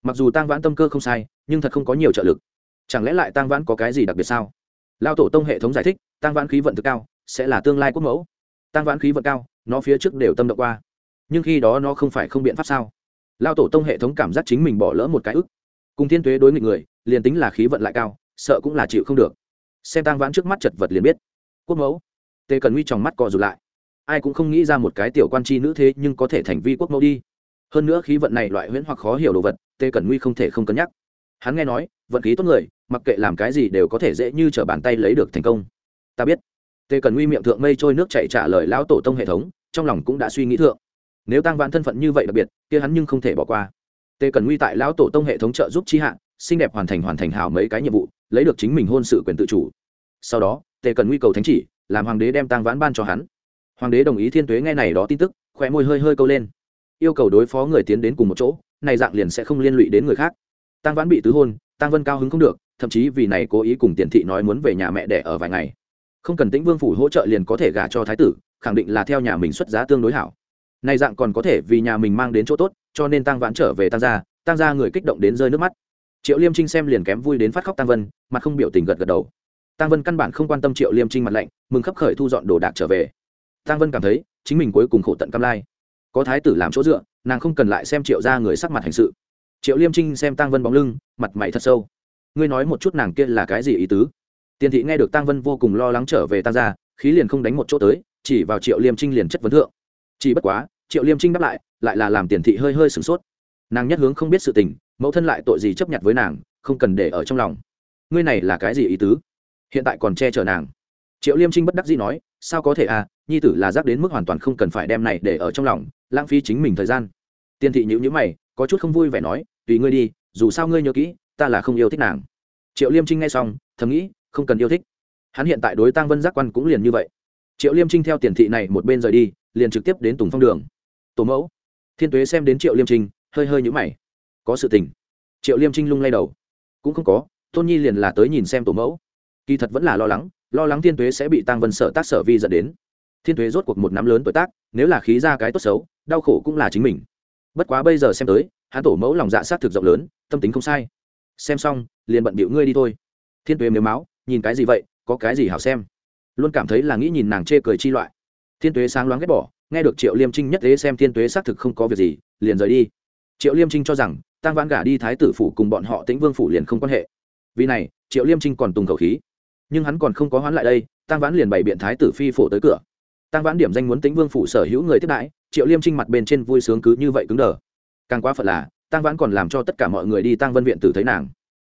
Mặc dù tăng vãn tâm cơ không sai, nhưng thật không có nhiều trợ lực. Chẳng lẽ lại tăng vãn có cái gì đặc biệt sao? Lao tổ tông hệ thống giải thích tăng vãn khí vận thực cao, sẽ là tương lai quốc mẫu. Tăng vãn khí vận cao, nó phía trước đều tâm động qua. Nhưng khi đó nó không phải không biện pháp sao? Lao tổ tông hệ thống cảm giác chính mình bỏ lỡ một cái ức. Cùng thiên tuế đối nghịch người, liền tính là khí vận lại cao, sợ cũng là chịu không được. Xem tăng vãn trước mắt chật vật liền biết. Quốc mẫu. Tề cần nguy tròng mắt cò rụt lại ai cũng không nghĩ ra một cái tiểu quan chi nữ thế nhưng có thể thành vi quốc mẫu đi. Hơn nữa khí vận này loại huyễn hoặc khó hiểu đồ vật tề cẩn nguy không thể không cân nhắc. Hắn nghe nói vận khí tốt người mặc kệ làm cái gì đều có thể dễ như t r ở bàn tay lấy được thành công. Ta biết. Tề cẩn nguy miệng thượng mây trôi nước chạy trả lời lão tổ tông hệ thống trong lòng cũng đã suy nghĩ thượng. Nếu tăng vãn thân phận như vậy đặc biệt kia hắn nhưng không thể bỏ qua. Tề cẩn nguy tại lão tổ tông hệ thống trợ giúp chi hạn, xinh đẹp hoàn thành hoàn thành hào mấy cái nhiệm vụ lấy được chính mình hôn sự quyền tự chủ. Sau đó tề cần nguy cầu thánh chỉ làm hoàng đế đem tăng vãn ban cho hắn hoàng đế đồng ý thiên tuế nghe này đó tin tức khỏe môi hơi hơi câu lên. Yêu cầu đối phó người tiến đến cùng một chỗ, này dạng liền sẽ không liên lụy đến người khác. Tăng vãn bị tứ hôn tăng vân cao hứng không được, thậm chí vì này cố ý cùng tiền thị nói muốn về nhà mẹ đẻ ở vài ngày. Không cần tĩnh vương phủ hỗ trợ liền có thể gả cho thái tử, khẳng định là theo nhà mình xuất giá tương đối hảo. Này dạng còn có thể vì nhà mình mang đến chỗ tốt, cho nên tăng vãn trở về tăng gia tăng gia người kích động đến rơi nước mắt. Triệu liêm trinh xem liền kém vui đến phát khóc tăng vân mà không biểu tình gật gật đầu. Tăng vân căn bản không quan tâm triệu liêm trinh mặt lạnh, mừng khấp khởi thu dọn đồ đạc trở về tăng vân cảm thấy, chính mình cuối cùng khổ tận cam lai. Có thái tử làm chỗ dựa, nàng không cần lại xem triệu ra người sắc mặt hành sự. Triệu liêm trinh xem tăng vân bóng lưng, mặt mày thật sâu. Ngươi nói một chút nàng kia là cái gì ý tứ? Tiền thị nghe được tăng vân vô cùng lo lắng trở về tăng ra khí liền không đánh một chỗ tới, chỉ vào triệu liêm trinh liền chất vấn thượng. Chỉ bất quá, triệu liêm trinh đáp lại lại là làm tiền thị hơi hơi sửng sốt. Nàng nhất hướng không biết sự tình, mẫu thân lại tội gì chấp nhận với nàng, không cần để ở trong lòng. Ngươi này là cái gì ý tứ? Hiện tại còn che chở nàng. Triệu liêm trinh bất đắc dĩ nói, sao có thể à nhi tử là giác đến mức hoàn toàn không cần phải đem này để ở trong lòng, lãng phí chính mình thời gian. Tiên thị nhữ nhữ mày, có chút không vui vẻ nói, tùy ngươi đi, dù sao ngươi nhớ kỹ, ta là không yêu thích nàng. Triệu liêm trinh nghe xong, thầm nghĩ, không cần yêu thích. Hắn hiện tại đối tăng vân giác quan cũng liền như vậy. Triệu liêm trinh theo tiền thị này một bên rời đi, liền trực tiếp đến tùng phong đường. Tổ mẫu. Thiên tuế xem đến triệu liêm trinh, hơi hơi nhữ mày. Có sự tình. Triệu liêm trinh lung lay đầu. Cũng không có, tôn nhi liền là tới nhìn xem tổ mẫu. Kỳ thật vẫn là lo lắng lo lắng thiên tuế sẽ bị tăng vân sở tác sở vi dẫn đến thiên tuế rốt cuộc một nắm lớn tuổi tác, nếu là khí ra cái tốt xấu, đau khổ cũng là chính mình. Bất quá bây giờ xem tới, hắn tổ mẫu lòng dạ sát thực rộng lớn, tâm tính không sai. Xem xong, liền bận bịu ngươi đi thôi. Thiên tuế nếu máu, nhìn cái gì vậy, có cái gì hảo xem. Luôn cảm thấy là nghĩ nhìn nàng chê cười chi loại. Thiên tuế sáng loáng ghét bỏ, nghe được triệu liêm trinh nhất thế xem thiên tuế xác thực không có việc gì, liền rời đi. Triệu liêm trinh cho rằng tăng vãn gả đi thái tử phủ cùng bọn họ tĩnh vương phủ liền không quan hệ. Vì này, triệu liêm trinh còn tùng khẩu khí. Nhưng hắn còn không có hoán lại đây tăng vãn liền bày biện thái tử phi phổ tới cửa tăng vãn điểm danh muốn tính vương phủ sở hữu người tiếp đãi, triệu liêm trinh mặt bên trên vui sướng cứ như vậy cứng đờ. Càng quá phật là tăng vãn còn làm cho tất cả mọi người đi tăng vân viện tử thấy nàng.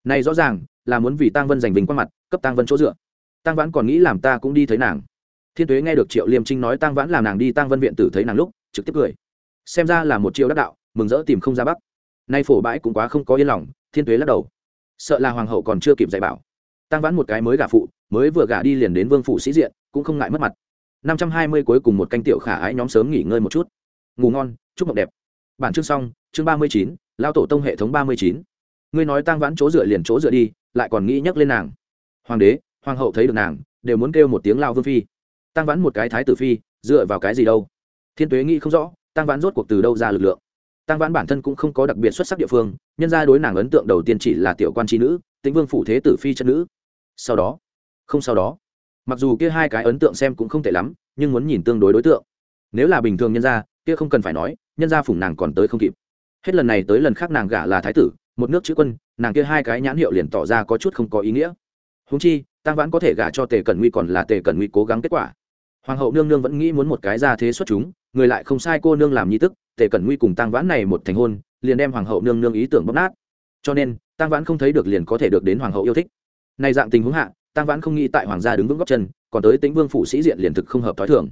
Này rõ ràng, là muốn vì tăng vân giành vinh qua mặt, cấp tăng vân chỗ dựa. Tăng vãn còn nghĩ làm ta cũng đi thấy nàng. Thiên tuế nghe được triệu liêm trinh nói tăng vãn làm nàng đi tăng vân viện tử thấy nàng lúc, trực tiếp cười. Xem ra là một triệu đắc đạo, mừng rỡ tìm không ra bắc. Nay phổ bãi cũng quá không có yên lòng, thiên tuế lắc đầu. Sợ là hoàng hậu còn chưa kịp dạy bảo. Tăng vãn một cái mới gả phụ, mới vừa gả đi liền đến vương phụ sĩ diện, cũng không ngại mất mặt năm trăm hai mươi cuối cùng một canh tiểu khả ái nhóm sớm nghỉ ngơi một chút. Ngủ ngon, chúc mộng đẹp. Bản chương xong, chương ba mươi chín, lao tổ tông hệ thống ba mươi chín. Ngươi nói tăng vãn chỗ dựa liền chỗ dựa đi, lại còn nghĩ nhắc lên nàng. Hoàng đế, hoàng hậu thấy được nàng, đều muốn kêu một tiếng lao vương phi. Tăng vãn một cái thái tử phi, dựa vào cái gì đâu? Thiên tuế nghĩ không rõ tăng vãn rốt cuộc từ đâu ra lực lượng? Tăng vãn bản thân cũng không có đặc biệt xuất sắc địa phương, nhân ra đối nàng ấn tượng đầu tiên chỉ là tiểu quan tri nữ, tĩnh vương phủ thế tử phi chân nữ. Sau đó, không sau đó mặc dù kia hai cái ấn tượng xem cũng không tệ lắm, nhưng muốn nhìn tương đối đối tượng. Nếu là bình thường nhân gia, kia không cần phải nói, nhân gia phủng nàng còn tới không kịp. Hết lần này tới lần khác nàng gả là thái tử, một nước chữ quân, nàng kia hai cái nhãn hiệu liền tỏ ra có chút không có ý nghĩa. Húng chi tăng vãn có thể gả cho tề cẩn nguy còn là tề cẩn nguy cố gắng kết quả. Hoàng hậu nương nương vẫn nghĩ muốn một cái ra thế xuất chúng, người lại không sai cô nương làm nhi tức, tề cẩn nguy cùng tăng vãn này một thành hôn, liền đem hoàng hậu nương nương ý tưởng bóp nát. Cho nên tăng vãn không thấy được liền có thể được đến hoàng hậu yêu thích. Này dạng tình huống hạ tăng vãn không nghĩ tại hoàng gia đứng vững góc chân, còn tới tính vương phủ sĩ diện liền thực không hợp t h ó i thường.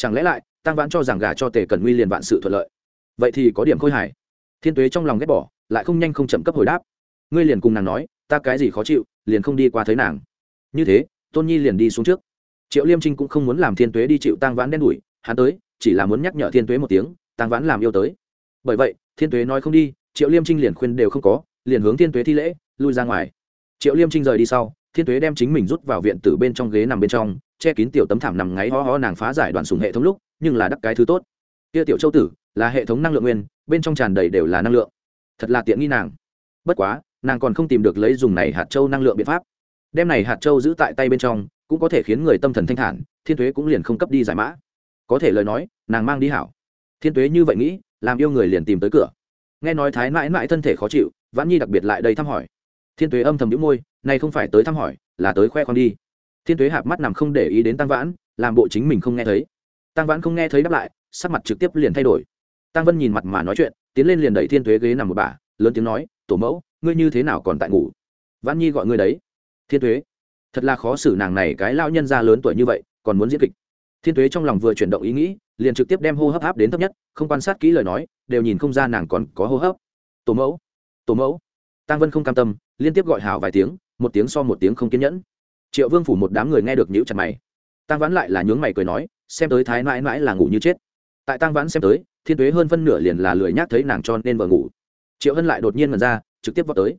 Chẳng lẽ lại tăng vãn cho rằng gả cho tề cẩn nguy liền vạn sự thuận lợi? Vậy thì có điểm khôi hài. Thiên tuế trong lòng ghét bỏ, lại không nhanh không chậm cấp hồi đáp. Ngươi liền cùng nàng nói, ta cái gì khó chịu, liền không đi qua thấy nàng. Như thế, tôn nhi liền đi xuống trước. Triệu liêm trinh cũng không muốn làm thiên tuế đi chịu tang vãn đen đủi, hắn tới, chỉ là muốn nhắc nhở thiên tuế một tiếng, tang vãn làm yêu tới. Bởi vậy, thiên tuế nói không đi, triệu liêm trinh liền khuyên đều không có, liền hướng thiên tuế thi lễ, lui ra ngoài. Triệu liêm trinh rời đi sau thiên tuế đem chính mình rút vào viện từ bên trong ghế nằm bên trong, che kín tiểu tấm thảm nằm ngáy ho ho nàng phá giải đoàn sùng hệ thống lúc, nhưng là đắc cái thứ tốt. Kia tiểu châu tử, là hệ thống năng lượng nguyên, bên trong tràn đầy đều là năng lượng. Thật là tiện nghi nàng. Bất quá, nàng còn không tìm được lấy dùng này hạt châu năng lượng biện pháp. Đem này hạt châu giữ tại tay bên trong, cũng có thể khiến người tâm thần thanh thản, thiên tuế cũng liền không cấp đi giải mã. Có thể lời nói, nàng mang đi hảo. Thiên tuế như vậy nghĩ, làm yêu người liền tìm tới cửa. Nghe nói thái mãi mãi thân thể khó chịu, vãn nhi đặc biệt lại đây thăm hỏi. Thiên tuế âm thầm đĩu môi nay không phải tới thăm hỏi, là tới khoe khoang đi. Thiên tuế hạp mắt nằm không để ý đến tăng vãn, làm bộ chính mình không nghe thấy. Tăng vãn không nghe thấy đáp lại, sắc mặt trực tiếp liền thay đổi. Tăng vân nhìn mặt mà nói chuyện, tiến lên liền đẩy thiên tuế ghế nằm một bà, lớn tiếng nói, tổ mẫu, ngươi như thế nào còn tại ngủ? Vãn nhi gọi ngươi đấy. Thiên tuế, thật là khó xử nàng này cái lao nhân ra lớn tuổi như vậy, còn muốn diễn kịch. Thiên tuế trong lòng vừa chuyển động ý nghĩ, liền trực tiếp đem hô hấp áp đến thấp nhất, không quan sát kỹ lời nói, đều nhìn không ra nàng còn có hô hấp. Tổ mẫu tổ mẫu. Tăng vân không cam tâm, liên tiếp gọi hào vài tiếng một tiếng so một tiếng không kiên nhẫn. Triệu vương phủ một đám người nghe được nhữ chặt mày. Tăng vãn lại là nhướng mày cười nói, xem tới thái mãi mãi là ngủ như chết. Tại tăng vãn xem tới, thiên tuế hơn phân nửa liền là lười nhác thấy nàng cho nên vợ ngủ. Triệu hân lại đột nhiên mần ra, trực tiếp vào tới.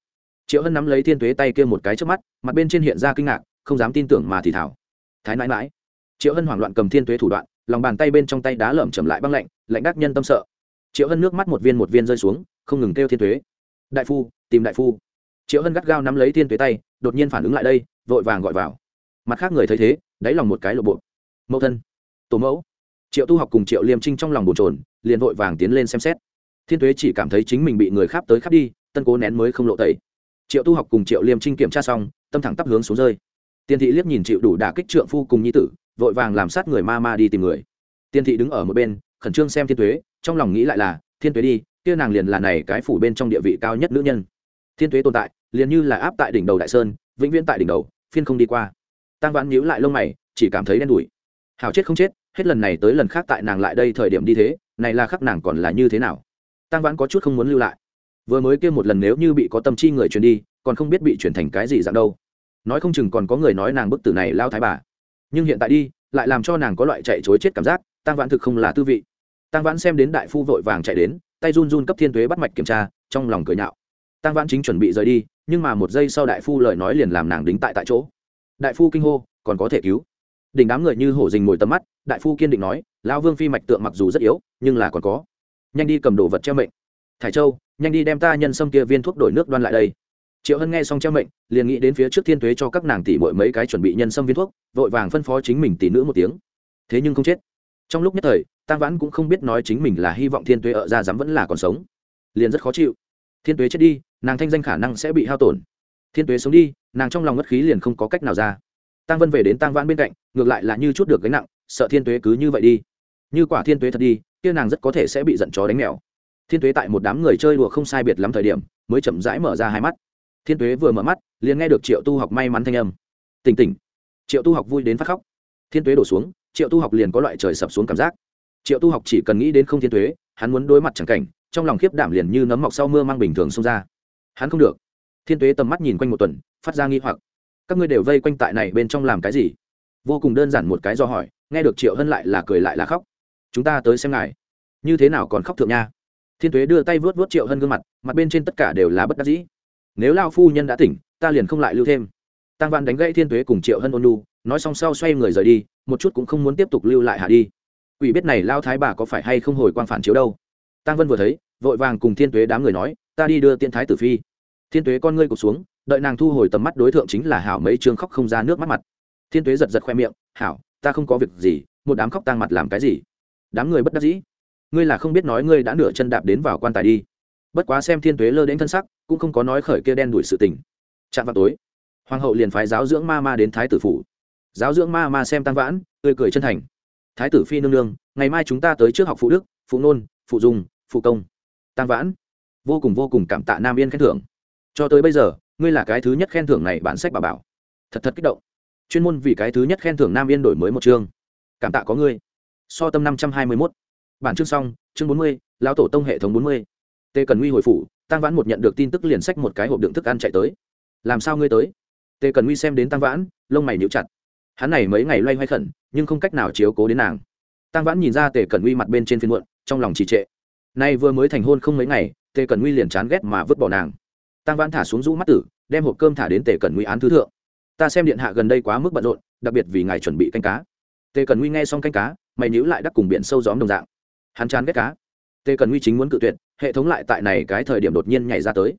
Triệu hân nắm lấy thiên tuế tay kia một cái trước mắt, mặt bên trên hiện ra kinh ngạc, không dám tin tưởng mà thì thảo thái mãi mãi. Triệu hân hoảng loạn cầm thiên tuế thủ đoạn, lòng bàn tay bên trong tay đá lởm chầm lại băng lạnh lạnh đắc nhân tâm sợ. Triệu hân nước mắt một viên một viên rơi xuống, không ngừng kêu thiên tuế. Đại phu, tìm đại phu. Triệu hân gắt gao nắm lấy thiên tuế tay đột nhiên phản ứng lại đây, vội vàng gọi vào. Mặt khác người thấy thế, đáy lòng một cái lộ bộ. Mẫu thân, tổ mẫu. Triệu tu học cùng triệu liêm trinh trong lòng bồn trồn liền vội vàng tiến lên xem xét. Thiên tuế chỉ cảm thấy chính mình bị người khác tới khắp đi, tân cố nén mới không lộ tẩy. Triệu tu học cùng triệu liêm trinh kiểm tra xong, tâm thẳng tắp hướng xuống rơi. Tiên thị liếc nhìn chịu đủ đả kích trượng phu cùng nhi tử, vội vàng làm sát người ma ma đi tìm người. Tiên thị đứng ở một bên, khẩn trương xem thiên tuế, trong lòng nghĩ lại là, thiên tuế đi, kia nàng liền là này cái phủ bên trong địa vị cao nhất nữ nhân. Thiên tuế tồn tại liền như là áp tại đỉnh đầu đại sơn, vĩnh viễn tại đỉnh đầu, phiên không đi qua. Tăng vãn nhíu lại lông mày, chỉ cảm thấy đen đủi. Hào chết không chết, hết lần này tới lần khác tại nàng lại đây thời điểm đi thế, này là khắc nàng còn là như thế nào? Tăng vãn có chút không muốn lưu lại. Vừa mới kia một lần nếu như bị có tâm chi người truyền đi, còn không biết bị chuyển thành cái gì dạng đâu. Nói không chừng còn có người nói nàng bức tử này lao thái bà. Nhưng hiện tại đi, lại làm cho nàng có loại chạy chối chết cảm giác tăng vãn thực không là tư vị. Tăng vãn xem đến đại phu vội vàng chạy đến, tay run run cấp thiên thuế bắt mạch kiểm tra, trong lòng cười nhạo. Tăng vãn chính chuẩn bị rời đi nhưng mà một giây sau đại phu lời nói liền làm nàng đính tại tại chỗ. Đại phu kinh hô, còn có thể cứu. Đỉnh đám người như hổ dình ngồi tầm mắt, đại phu kiên định nói, lão vương phi mạch tượng mặc dù rất yếu, nhưng là còn có. Nhanh đi cầm đồ vật treo mệnh. Thải châu, nhanh đi đem ta nhân sâm kia viên thuốc đổi nước đoan lại đây. Triệu hân nghe xong treo mệnh, liền nghĩ đến phía trước thiên tuế cho các nàng tỷ mỗi mấy cái chuẩn bị nhân sâm viên thuốc, vội vàng phân phó chính mình tỷ nữ một tiếng. Thế nhưng không chết. Trong lúc nhất thời tăng vãn cũng không biết nói chính mình là hy vọng thiên tuế ở ra dám vẫn là còn sống. Liền rất khó chịu thiên tuế chết đi, nàng thanh danh khả năng sẽ bị hao tổn. Thiên tuế sống đi, nàng trong lòng ngất khí liền không có cách nào ra. Tăng vân về đến tăng vãn bên cạnh, ngược lại là như chút được gánh nặng, sợ thiên tuế cứ như vậy đi. Như quả thiên tuế thật đi, kia nàng rất có thể sẽ bị giận chó đánh mèo. Thiên tuế tại một đám người chơi đùa không sai biệt lắm thời điểm, mới chậm rãi mở ra hai mắt. Thiên tuế vừa mở mắt, liền nghe được triệu tu học may mắn thanh âm. Tỉnh tỉnh. Triệu tu học vui đến phát khóc. Thiên tuế đổ xuống, triệu tu học liền có loại trời sập xuống cảm giác. Triệu tu học chỉ cần nghĩ đến không thiên tuế, hắn muốn đối mặt chẳng cảnh trong lòng khiếp đảm liền như nấm mọc sau mưa mang bình thường xông ra. Hắn không được. Thiên tuế tầm mắt nhìn quanh một tuần, phát ra nghi hoặc. Các ngươi đều vây quanh tại này bên trong làm cái gì? Vô cùng đơn giản một cái do hỏi, nghe được triệu hân lại là cười lại là khóc. Chúng ta tới xem ngài. Như thế nào còn khóc thượng nha? Thiên tuế đưa tay vớt vớt triệu hân gương mặt mặt bên trên tất cả đều là bất đắc dĩ. Nếu lao phu nhân đã tỉnh, ta liền không lại lưu thêm. Tăng văn đánh gãy thiên tuế cùng triệu hân ôn lu nói xong sau xoay người rời đi, một chút cũng không muốn tiếp tục lưu lại hạ đi. Quỷ biết này lao thái bà có phải hay không hồi quang phản chiếu đâu tăng vân vừa thấy, vội vàng cùng thiên tuế đám người nói, ta đi đưa tiên thái tử phi. Thiên tuế con ngươi cụt xuống, đợi nàng thu hồi tầm mắt đối tượng chính là hảo mấy chương khóc không ra nước mắt mặt. Thiên tuế giật giật khoe miệng, hảo, ta không có việc gì, một đám khóc tang mặt làm cái gì? Đám người bất đắc dĩ, ngươi là không biết nói ngươi đã nửa chân đạp đến vào quan tài đi. Bất quá xem thiên tuế lơ đến thân sắc, cũng không có nói khởi kia đen đuổi sự tình. Chạm vào tối, hoàng hậu liền phái giáo dưỡng ma ma đến thái tử phủ. Giáo dưỡng ma ma xem tăng vãn, tươi cười chân thành. Thái tử phi nương nương, ngày mai chúng ta tới trước học phụ đức, phụ nôn, phụ dùng phụ công. Tăng vãn, vô cùng vô cùng cảm tạ nam yên khen thưởng. Cho tới bây giờ, ngươi là cái thứ nhất khen thưởng này bản sách bà bảo. Thật thật kích động. Chuyên môn vì cái thứ nhất khen thưởng nam yên đổi mới một chương. Cảm tạ có ngươi. So tâm năm trăm hai mươi mốt. Bản chương xong, chương bốn mươi, lão tổ tông hệ thống bốn mươi. Tề cần nguy hồi phủ tăng vãn một nhận được tin tức liền sách một cái hộp đựng thức ăn chạy tới. Làm sao ngươi tới? Tề cần nguy xem đến tăng vãn, lông mày níu chặt. Hắn này mấy ngày loay hoay khẩn, nhưng không cách nào chiếu cố đến nàng. Tăng vãn nhìn ra tề cần nguy mặt bên trên phiên muộn, trong lòng trì trệ nay vừa mới thành hôn không mấy ngày, tề cần nguy liền chán ghét mà vứt bỏ nàng. Tăng vãn thả xuống rũ mắt tử, đem hộp cơm thả đến tề cần nguy án thứ thượng. Ta xem điện hạ gần đây quá mức bận rộn, đặc biệt vì ngài chuẩn bị canh cá. Tề cần nguy nghe xong canh cá, mày nhữ lại đắc cùng biển sâu gióm đồng dạng. Hắn chán ghét cá. Tề cần nguy chính muốn cự tuyệt, hệ thống lại tại này cái thời điểm đột nhiên nhảy ra tới.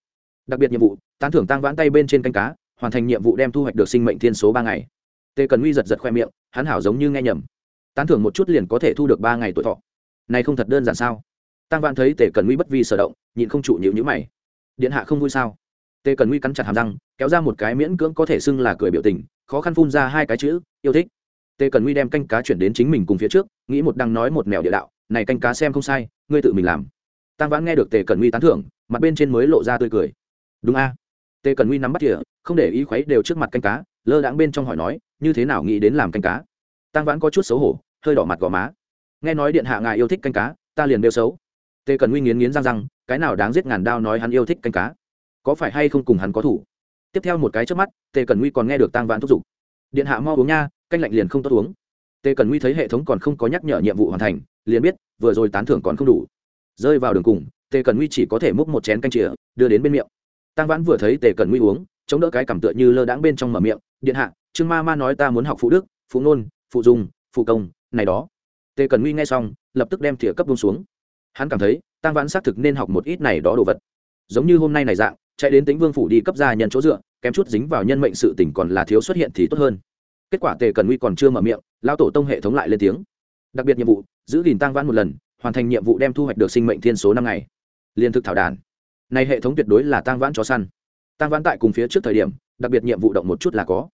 Đặc biệt nhiệm vụ, tán thưởng tăng vãn tay bên trên canh cá, hoàn thành nhiệm vụ đem thu hoạch được sinh mệnh thiên số ba ngày. Tề cần nguy giật giật khoe miệng, hắn hảo giống như nghe nhầm. Tán thưởng một chút liền có thể thu được ba ngày tuổi thọ. Này không thật đơn giản sao? Tăng vãn thấy tề cần nguy bất vi sở động, nhịn không trụ nhịu nhữ mày. Điện hạ không vui sao? Tề cần nguy cắn chặt hàm răng, kéo ra một cái miễn cưỡng có thể xưng là cười biểu tình, khó khăn phun ra hai cái chữ, yêu thích. Tề cần nguy đem canh cá chuyển đến chính mình cùng phía trước, nghĩ một đang nói một mèo địa đạo, này canh cá xem không sai, ngươi tự mình làm. Tăng vãn nghe được tề cần nguy tán thưởng, mặt bên trên mới lộ ra tươi cười. Đúng a. Tề cần nguy nắm bắt địa không để ý khuấy đều trước mặt canh cá, lơ đãng bên trong hỏi nói, như thế nào nghĩ đến làm canh cá? Tăng vãn có chút xấu hổ, hơi đỏ mặt gò má. Nghe nói điện hạ ngài yêu thích canh cá, ta liền đeo xấu tề cần nguy nghiến nghiến răng răng, cái nào đáng giết ngàn đao nói hắn yêu thích canh cá. Có phải hay không cùng hắn có thủ? Tiếp theo một cái trước mắt, tề cần nguy còn nghe được tăng vãn thúc giục. Điện hạ mo uống nha, canh lạnh liền không tốt uống. Tề cần nguy thấy hệ thống còn không có nhắc nhở nhiệm vụ hoàn thành, liền biết, vừa rồi tán thưởng còn không đủ. Rơi vào đường cùng, tề cần nguy chỉ có thể múc một chén canh chĩa đưa đến bên miệng. Tăng vãn vừa thấy tề cần nguy uống, chống đỡ cái cảm tựa như lơ đãng bên trong mở miệng, điện hạ, trương ma ma nói ta muốn học phụ đức, phụ nôn phụ dung phụ công, này đó. Tề cần nguy nghe xong, lập tức đem thìa cấp bông xuống hắn cảm thấy tăng vãn xác thực nên học một ít này đó đồ vật. Giống như hôm nay này dạng, chạy đến tính vương phủ đi cấp gia nhân chỗ dựa, kém chút dính vào nhân mệnh sự tỉnh còn là thiếu xuất hiện thì tốt hơn. Kết quả tề cần nguy còn chưa mở miệng lao tổ tông hệ thống lại lên tiếng. Đặc biệt nhiệm vụ, giữ gìn tăng vãn một lần, hoàn thành nhiệm vụ đem thu hoạch được sinh mệnh thiên số năm ngày. Liên thực thảo đàn. Này hệ thống tuyệt đối là tăng vãn chó săn. Tăng vãn tại cùng phía trước thời điểm, đặc biệt nhiệm vụ động một chút là có.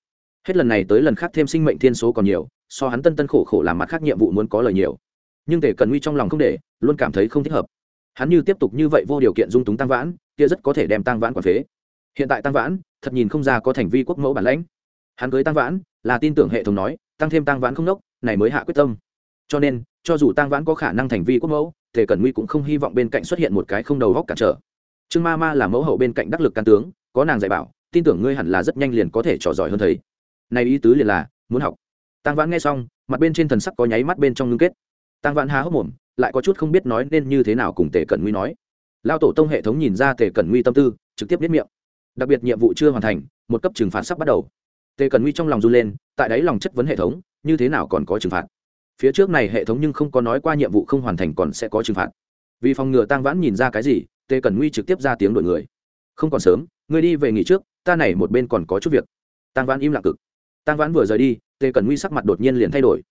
Hết lần này tới lần khác thêm sinh mệnh thiên số còn nhiều, so hắn tân tân khổ khổ làm mặt khác nhiệm vụ muốn có lời nhiều nhưng tề cần nguy trong lòng không để, luôn cảm thấy không thích hợp. Hắn như tiếp tục như vậy vô điều kiện dung túng tăng vãn, kia rất có thể đem tăng vãn quản phế. Hiện tại tăng vãn, thật nhìn không ra có thành vi quốc mẫu bản lãnh. Hắn cưới tăng vãn, là tin tưởng hệ thống nói, tăng thêm tăng vãn không nốc, này mới hạ quyết tâm. Cho nên, cho dù tăng vãn có khả năng thành vi quốc mẫu, tề cẩn nguy cũng không hy vọng bên cạnh xuất hiện một cái không đầu góc cản trở. Trương ma ma là mẫu hậu bên cạnh đắc lực can tướng, có nàng dạy bảo, tin tưởng ngươi hẳn là rất nhanh liền có thể trò giỏi hơn thầy. Này ý tứ liền là, muốn học. Tăng vãn nghe xong, mặt bên trên thần sắc có nháy mắt bên trong ngưng kết tăng vãn há hốc mồm, lại có chút không biết nói nên như thế nào cùng tề cẩn nguy nói. Lao tổ tông hệ thống nhìn ra tề cẩn nguy tâm tư, trực tiếp biết miệng. Đặc biệt nhiệm vụ chưa hoàn thành, một cấp trừng phạt sắp bắt đầu. Tề cẩn nguy trong lòng run lên, tại đấy lòng chất vấn hệ thống, như thế nào còn có trừng phạt? Phía trước này hệ thống nhưng không có nói qua nhiệm vụ không hoàn thành còn sẽ có trừng phạt. Vì phòng ngừa tăng vãn nhìn ra cái gì, tề cẩn nguy trực tiếp ra tiếng đổi người. Không còn sớm người đi về nghỉ trước, ta này một bên còn có chút việc. Tăng vãn im lặng cực. Tăng vãn vừa rời đi, tề cẩn nguy sắc mặt đột nhiên liền thay đổi.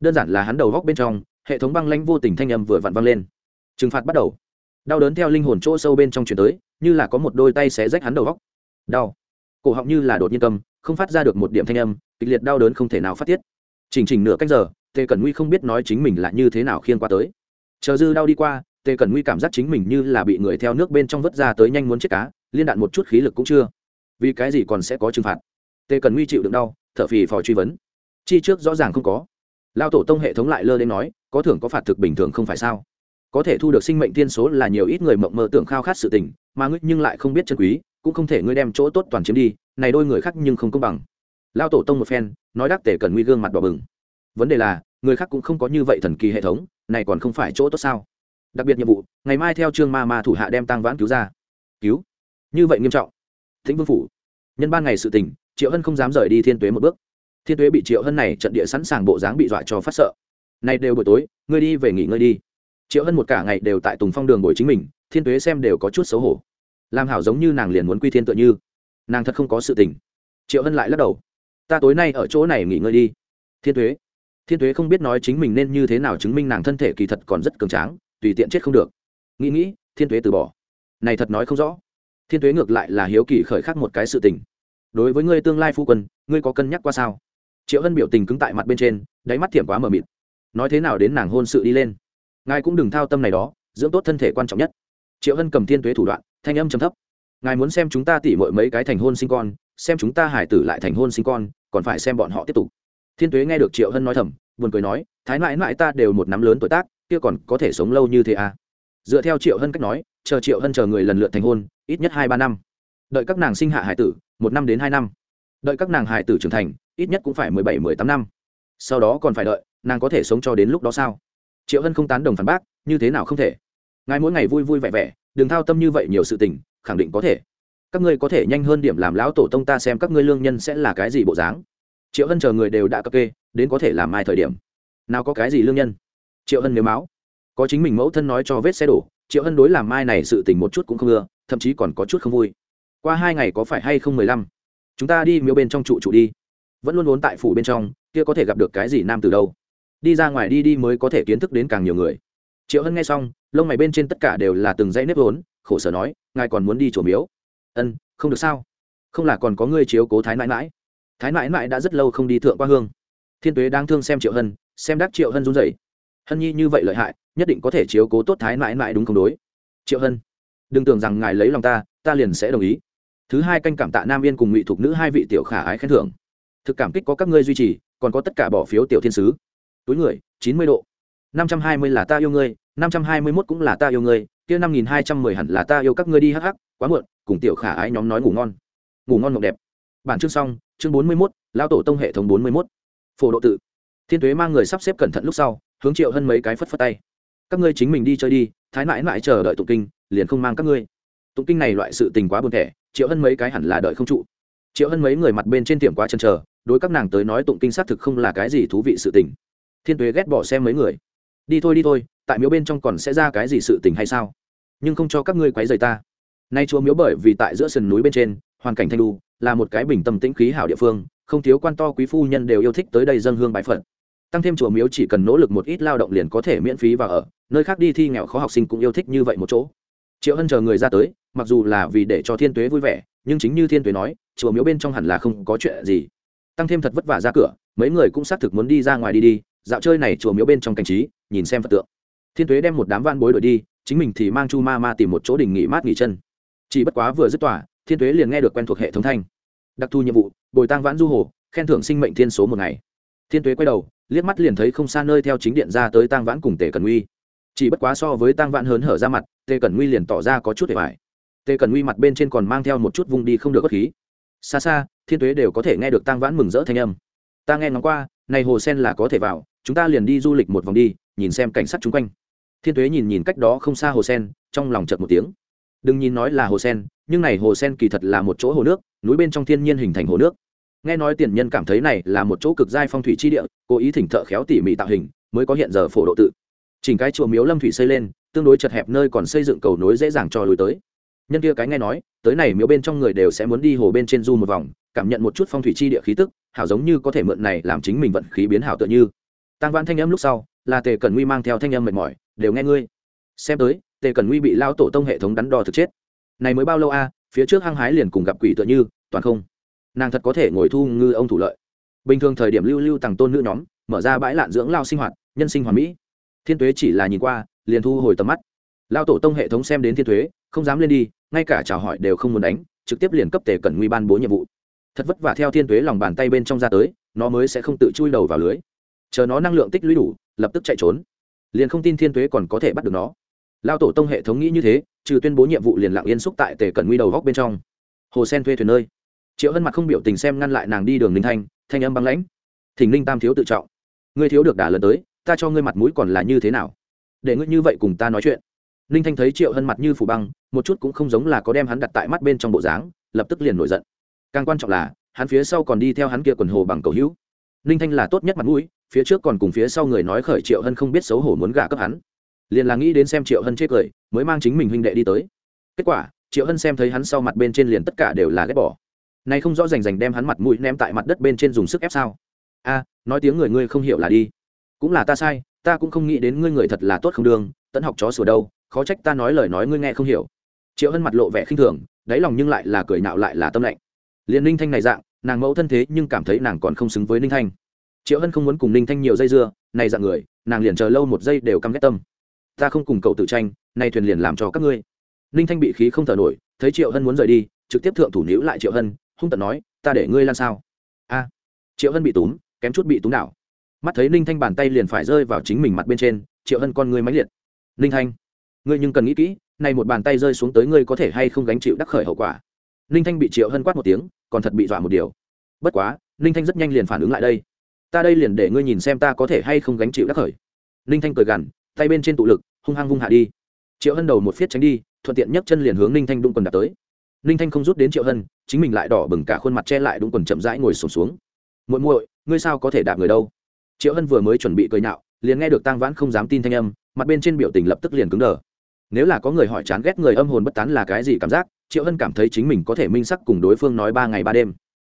Đơn giản là hắn đầu góc bên trong hệ thống băng lãnh vô tình thanh âm vừa vặn văng lên. Trừng phạt bắt đầu. Đau đớn theo linh hồn chỗ sâu bên trong chuyển tới, như là có một đôi tay xé rách hắn đầu góc. Đau. Cổ họng như là đột nhiên cầm, không phát ra được một điểm thanh âm, kịch liệt đau đớn không thể nào phát tiết. Chỉnh chỉnh nửa cách giờ, tề cẩn nguy không biết nói chính mình là như thế nào khiên qua tới. Chờ dư đau đi qua, tề cẩn nguy cảm giác chính mình như là bị người theo nước bên trong vớt ra tới nhanh muốn chết cá, liên đạn một chút khí lực cũng chưa. Vì cái gì còn sẽ có trừng phạt? Tề cẩn nguy chịu đựng đau, thở phì phò truy vấn. Chi trước rõ ràng không có. Lao tổ tông hệ thống lại lơ lên nói có thưởng có phạt thực bình thường không phải sao? Có thể thu được sinh mệnh tiên số là nhiều ít người mộng mơ tưởng khao khát sự tình, mà ngươi nhưng lại không biết chân quý, cũng không thể ngươi đem chỗ tốt toàn chiếm đi, này đôi người khác nhưng không công bằng. Lao tổ tông một phen, nói đắc tể cần nguy gương mặt đỏ bừng. Vấn đề là, người khác cũng không có như vậy thần kỳ hệ thống, này còn không phải chỗ tốt sao? Đặc biệt nhiệm vụ, ngày mai theo trương ma ma thủ hạ đem tăng vãn cứu ra. Cứu? Như vậy nghiêm trọng? Thính vương phủ. Nhân ban ngày sự tình, triệu hân không dám rời đi thiên tuế một bước. Thiên tuế bị triệu hân này trận địa sẵn sàng bộ dáng bị dọa cho phát sợ nay đều buổi tối, ngươi đi về nghỉ ngơi đi. Triệu hân một cả ngày đều tại tùng phong đường bồi chính mình, thiên tuế xem đều có chút xấu hổ. Làm hảo giống như nàng liền muốn quy thiên tựa như. Nàng thật không có sự tình. Triệu hân lại lắc đầu. Ta tối nay ở chỗ này nghỉ ngơi đi. Thiên tuế. Thiên tuế không biết nói chính mình nên như thế nào chứng minh nàng thân thể kỳ thật còn rất cường tráng, tùy tiện chết không được. Nghĩ nghĩ, thiên tuế từ bỏ. Này thật nói không rõ. Thiên tuế ngược lại là hiếu kỳ khởi khắc một cái sự tình. Đối với ngươi tương lai phu quân, ngươi có cân nhắc qua sao? Triệu hân biểu tình cứng tại mặt bên trên, đáy mắt thiểm quá mờ mịt nói thế nào đến nàng hôn sự đi lên. Ngài cũng đừng thao tâm này đó, dưỡng tốt thân thể quan trọng nhất. Triệu hân cầm thiên tuế thủ đoạn, thanh âm trầm thấp. Ngài muốn xem chúng ta tỉ mọi mấy cái thành hôn sinh con, xem chúng ta hải tử lại thành hôn sinh con, còn phải xem bọn họ tiếp tục. Thiên tuế nghe được triệu hân nói thầm, buồn cười nói, thái mãi mãi ta đều một năm lớn tuổi tác, kia còn có thể sống lâu như thế à? Dựa theo triệu hân cách nói, chờ triệu hân chờ người lần lượt thành hôn, ít nhất hai ba năm. Đợi các nàng sinh hạ hải tử, một năm đến hai năm. Đợi các nàng hải tử trưởng thành, ít nhất cũng phải mười bảy, mười tám năm. Sau đó còn phải đợi nàng có thể sống cho đến lúc đó sao? Triệu hân không tán đồng phản bác, như thế nào không thể? Ngài mỗi ngày vui vui vẻ vẻ, đừng thao tâm như vậy nhiều sự tình, khẳng định có thể. Các ngươi có thể nhanh hơn điểm làm lão tổ tông ta xem các ngươi lương nhân sẽ là cái gì bộ dáng. Triệu hân chờ người đều đã cập kê, đến có thể làm mai thời điểm. Nào có cái gì lương nhân? Triệu hân nếu máu. Có chính mình mẫu thân nói cho vết xe đổ, triệu hân đối làm mai này sự tình một chút cũng không ưa, thậm chí còn có chút không vui. Qua hai ngày có phải hay không mười lăm? Chúng ta đi miêu bên trong trụ trụ đi. Vẫn luôn vốn tại phủ bên trong, kia có thể gặp được cái gì nam từ đâu? Đi ra ngoài đi đi mới có thể kiến thức đến càng nhiều người. Triệu hân nghe xong, lông mày bên trên tất cả đều là từng dãy nếp vốn, khổ sở nói, ngài còn muốn đi chùa miếu? Ân không được sao? Không là còn có ngươi chiếu cố thái mãi mãi thái mãi mãi đã rất lâu không đi thượng qua hương. Thiên tuế đang thương xem triệu hân, xem đắc triệu hân run rẩy. Hân nhi như vậy lợi hại, nhất định có thể chiếu cố tốt thái mãi mãi đúng không đối? Triệu hân, đừng tưởng rằng ngài lấy lòng ta ta liền sẽ đồng ý. Thứ hai canh cảm tạ nam yên cùng ngụy thục nữ hai vị tiểu khả ái khen thưởng. Thực cảm kích có các ngươi duy trì, còn có tất cả bỏ phiếu tiểu thiên sứ túi người, chín mươi độ. năm trăm hai mươi là ta yêu ngươi, năm trăm hai mươi mốt cũng là ta yêu ngươi, kia năm nghìn hai trăm mười hẳn là ta yêu các ngươi đi hắc hắc, quá muộn, cùng tiểu khả ái nhóm nói ngủ ngon. Ngủ ngon mộng đẹp. Bản chương xong, chương bốn mươi mốt lao tổ tông hệ thống bốn mươi mốt. Phổ độ tự. Thiên tuế mang người sắp xếp cẩn thận lúc sau, hướng triệu hơn mấy cái phất phất tay. Các ngươi chính mình đi chơi đi, thái mãi mãi chờ đợi tụng kinh, liền không mang các ngươi. Tụng kinh này loại sự tình quá buồn thẻ, triệu hơn mấy cái hẳn là đợi không trụ. Triệu hơn mấy người mặt bên trên tiệm quá chân chờ, đối các nàng tới nói tụng kinh xác thực không là cái gì thú vị sự tình thiên tuế ghét bỏ xem mấy người. Đi thôi đi thôi, tại miếu bên trong còn sẽ ra cái gì sự tình hay sao? Nhưng không cho các ngươi quấy rầy ta. Nay chúa miếu bởi vì tại giữa sườn núi bên trên, hoàn cảnh thanh lu là một cái bình tâm tĩnh khí hảo địa phương, không thiếu quan to quý phu nhân đều yêu thích tới đây dân hương bái phật. Tăng thêm chùa miếu chỉ cần nỗ lực một ít lao động liền có thể miễn phí và ở, nơi khác đi thi nghèo khó học sinh cũng yêu thích như vậy một chỗ. Triệu hân chờ người ra tới, mặc dù là vì để cho thiên tuế vui vẻ, nhưng chính như thiên tuế nói chùa miếu bên trong hẳn là không có chuyện gì. Tăng thêm thật vất vả ra cửa, mấy người cũng xác thực muốn đi ra ngoài đi đi dạo chơi này chùa miếu bên trong cảnh trí, nhìn xem phật tượng. Thiên tuế đem một đám van bối đổi đi, chính mình thì mang chu ma ma tìm một chỗ đình nghỉ mát nghỉ chân. Chỉ bất quá vừa dứt tỏa thiên tuế liền nghe được quen thuộc hệ thống thanh. Đặc thù nhiệm vụ, bồi tăng vãn du hồ, khen thưởng sinh mệnh thiên số một ngày. Thiên tuế quay đầu, liếc mắt liền thấy không xa nơi theo chính điện ra tới tăng vãn cùng tề cần uy chỉ bất quá so với tăng vãn hớn hở ra mặt, tề cần uy liền tỏ ra có chút để bài tề cần uy mặt bên trên còn mang theo một chút vung đi không được bất khí. Xa xa, thiên tuế đều có thể nghe được tăng vãn mừng rỡ thanh âm. Ta nghe ngóng qua, này hồ sen là có thể vào chúng ta liền đi du lịch một vòng đi, nhìn xem cảnh sát chung quanh. Thiên thuế nhìn nhìn cách đó không xa hồ sen, trong lòng chợt một tiếng. Đừng nhìn nói là hồ sen, nhưng này hồ sen kỳ thật là một chỗ hồ nước, núi bên trong thiên nhiên hình thành hồ nước. Nghe nói tiền nhân cảm thấy này là một chỗ cực giai phong thủy chi địa, cố ý thỉnh thợ khéo tỉ mỉ tạo hình, mới có hiện giờ phổ độ tự. Chỉnh cái chùa miếu lâm thủy xây lên, tương đối chật hẹp nơi còn xây dựng cầu nối dễ dàng cho lùi tới. Nhân kia cái nghe nói, tới này miếu bên trong người đều sẽ muốn đi hồ bên trên du một vòng, cảm nhận một chút phong thủy chi địa khí tức, hảo giống như có thể mượn này làm chính mình vận khí biến hảo tựa như tăng vãn thanh âm lúc sau là tề cẩn nguy mang theo thanh âm mệt mỏi, đều nghe ngươi. Xem tới, tề cẩn nguy bị lao tổ tông hệ thống đắn đo thực chết. Này mới bao lâu a, phía trước hăng hái liền cùng gặp quỷ tựa như, toàn không. Nàng thật có thể ngồi thu ngư ông thủ lợi. Bình thường thời điểm lưu lưu tàng tôn nữ nhóm, mở ra bãi lạn dưỡng lao sinh hoạt, nhân sinh hoàn mỹ. Thiên tuế chỉ là nhìn qua, liền thu hồi tầm mắt. Lao tổ tông hệ thống xem đến thiên tuế, không dám lên đi, ngay cả chào hỏi đều không muốn đánh, trực tiếp liền cấp tề cẩn nguy ban bố nhiệm vụ. Thật vất vả theo thiên tuế lòng bàn tay bên trong ra tới, nó mới sẽ không tự chui đầu vào lưới chờ nó năng lượng tích lũy đủ, lập tức chạy trốn. Liền không tin thiên tuế còn có thể bắt được nó. Lao tổ tông hệ thống nghĩ như thế, trừ tuyên bố nhiệm vụ liền lặng yên xúc tại tề cần nguy đầu góc bên trong. Hồ sen thuê thuyền nơi. Triệu hân mặt không biểu tình xem ngăn lại nàng đi đường ninh thanh thanh âm băng lãnh. Thỉnh ninh tam thiếu tự trọng. Ngươi thiếu được đả lần tới, ta cho ngươi mặt mũi còn là như thế nào? Để ngươi như vậy cùng ta nói chuyện. Ninh thanh thấy triệu hân mặt như phủ băng, một chút cũng không giống là có đem hắn đặt tại mắt bên trong bộ dáng, lập tức liền nổi giận. Càng quan trọng là, hắn phía sau còn đi theo hắn kia quần hồ bằng cầu hữu. Ninh thanh là tốt nhất mặt mũi phía trước còn cùng phía sau người nói khởi triệu hân không biết xấu hổ muốn gả cấp hắn. Liền là nghĩ đến xem triệu hân chê cười, mới mang chính mình huynh đệ đi tới. Kết quả, triệu hân xem thấy hắn sau mặt bên trên liền tất cả đều là ghét bỏ. Này không rõ rành rành đem hắn mặt mũi ném tại mặt đất bên trên dùng sức ép sao? A, nói tiếng người ngươi không hiểu là đi. Cũng là ta sai, ta cũng không nghĩ đến ngươi người thật là tốt không đường, tận học chó sửa đâu, khó trách ta nói lời nói ngươi nghe không hiểu. Triệu hân mặt lộ vẻ khinh thường, đáy lòng nhưng lại là cười nạo lại là tâm lạnh. Liền ninh thanh này dạng, nàng mẫu thân thế nhưng cảm thấy nàng còn không xứng với ninh thanh triệu hân không muốn cùng ninh thanh nhiều dây dưa, này dạng người, nàng liền chờ lâu một giây đều căm ghét tâm. Ta không cùng cậu tự tranh, nay thuyền liền làm cho các ngươi. Ninh thanh bị khí không thở nổi, thấy triệu hân muốn rời đi, trực tiếp thượng thủ níu lại triệu hân, hung tận nói, ta để ngươi lan sao? A. Triệu hân bị túm, kém chút bị túm đảo. Mắt thấy ninh thanh bàn tay liền phải rơi vào chính mình mặt bên trên, triệu hân con ngươi máy liệt. Ninh thanh, ngươi nhưng cần nghĩ kỹ, này một bàn tay rơi xuống tới ngươi có thể hay không gánh chịu đắc khởi hậu quả? Ninh thanh bị triệu hân quát một tiếng, còn thật bị dọa một điều. Bất quá, ninh thanh rất nhanh liền phản ứng lại đây ta đây liền để ngươi nhìn xem ta có thể hay không gánh chịu đắc khởi. Ninh thanh cười gằn, tay bên trên tụ lực, hung hăng vung hạ đi. Triệu hân đầu một phiết tránh đi, thuận tiện nhấc chân liền hướng ninh thanh đung quần đạp tới. Ninh thanh không rút đến triệu hân, chính mình lại đỏ bừng cả khuôn mặt che lại đung quần chậm rãi ngồi sổm xuống. Muội muội, ngươi sao có thể đạp người đâu? Triệu hân vừa mới chuẩn bị cười nhạo, liền nghe được tang vãn không dám tin thanh âm, mặt bên trên biểu tình lập tức liền cứng đờ. Nếu là có người hỏi chán ghét người âm hồn bất tán là cái gì cảm giác, triệu hân cảm thấy chính mình có thể minh sắc cùng đối phương nói ba ngày ba đêm.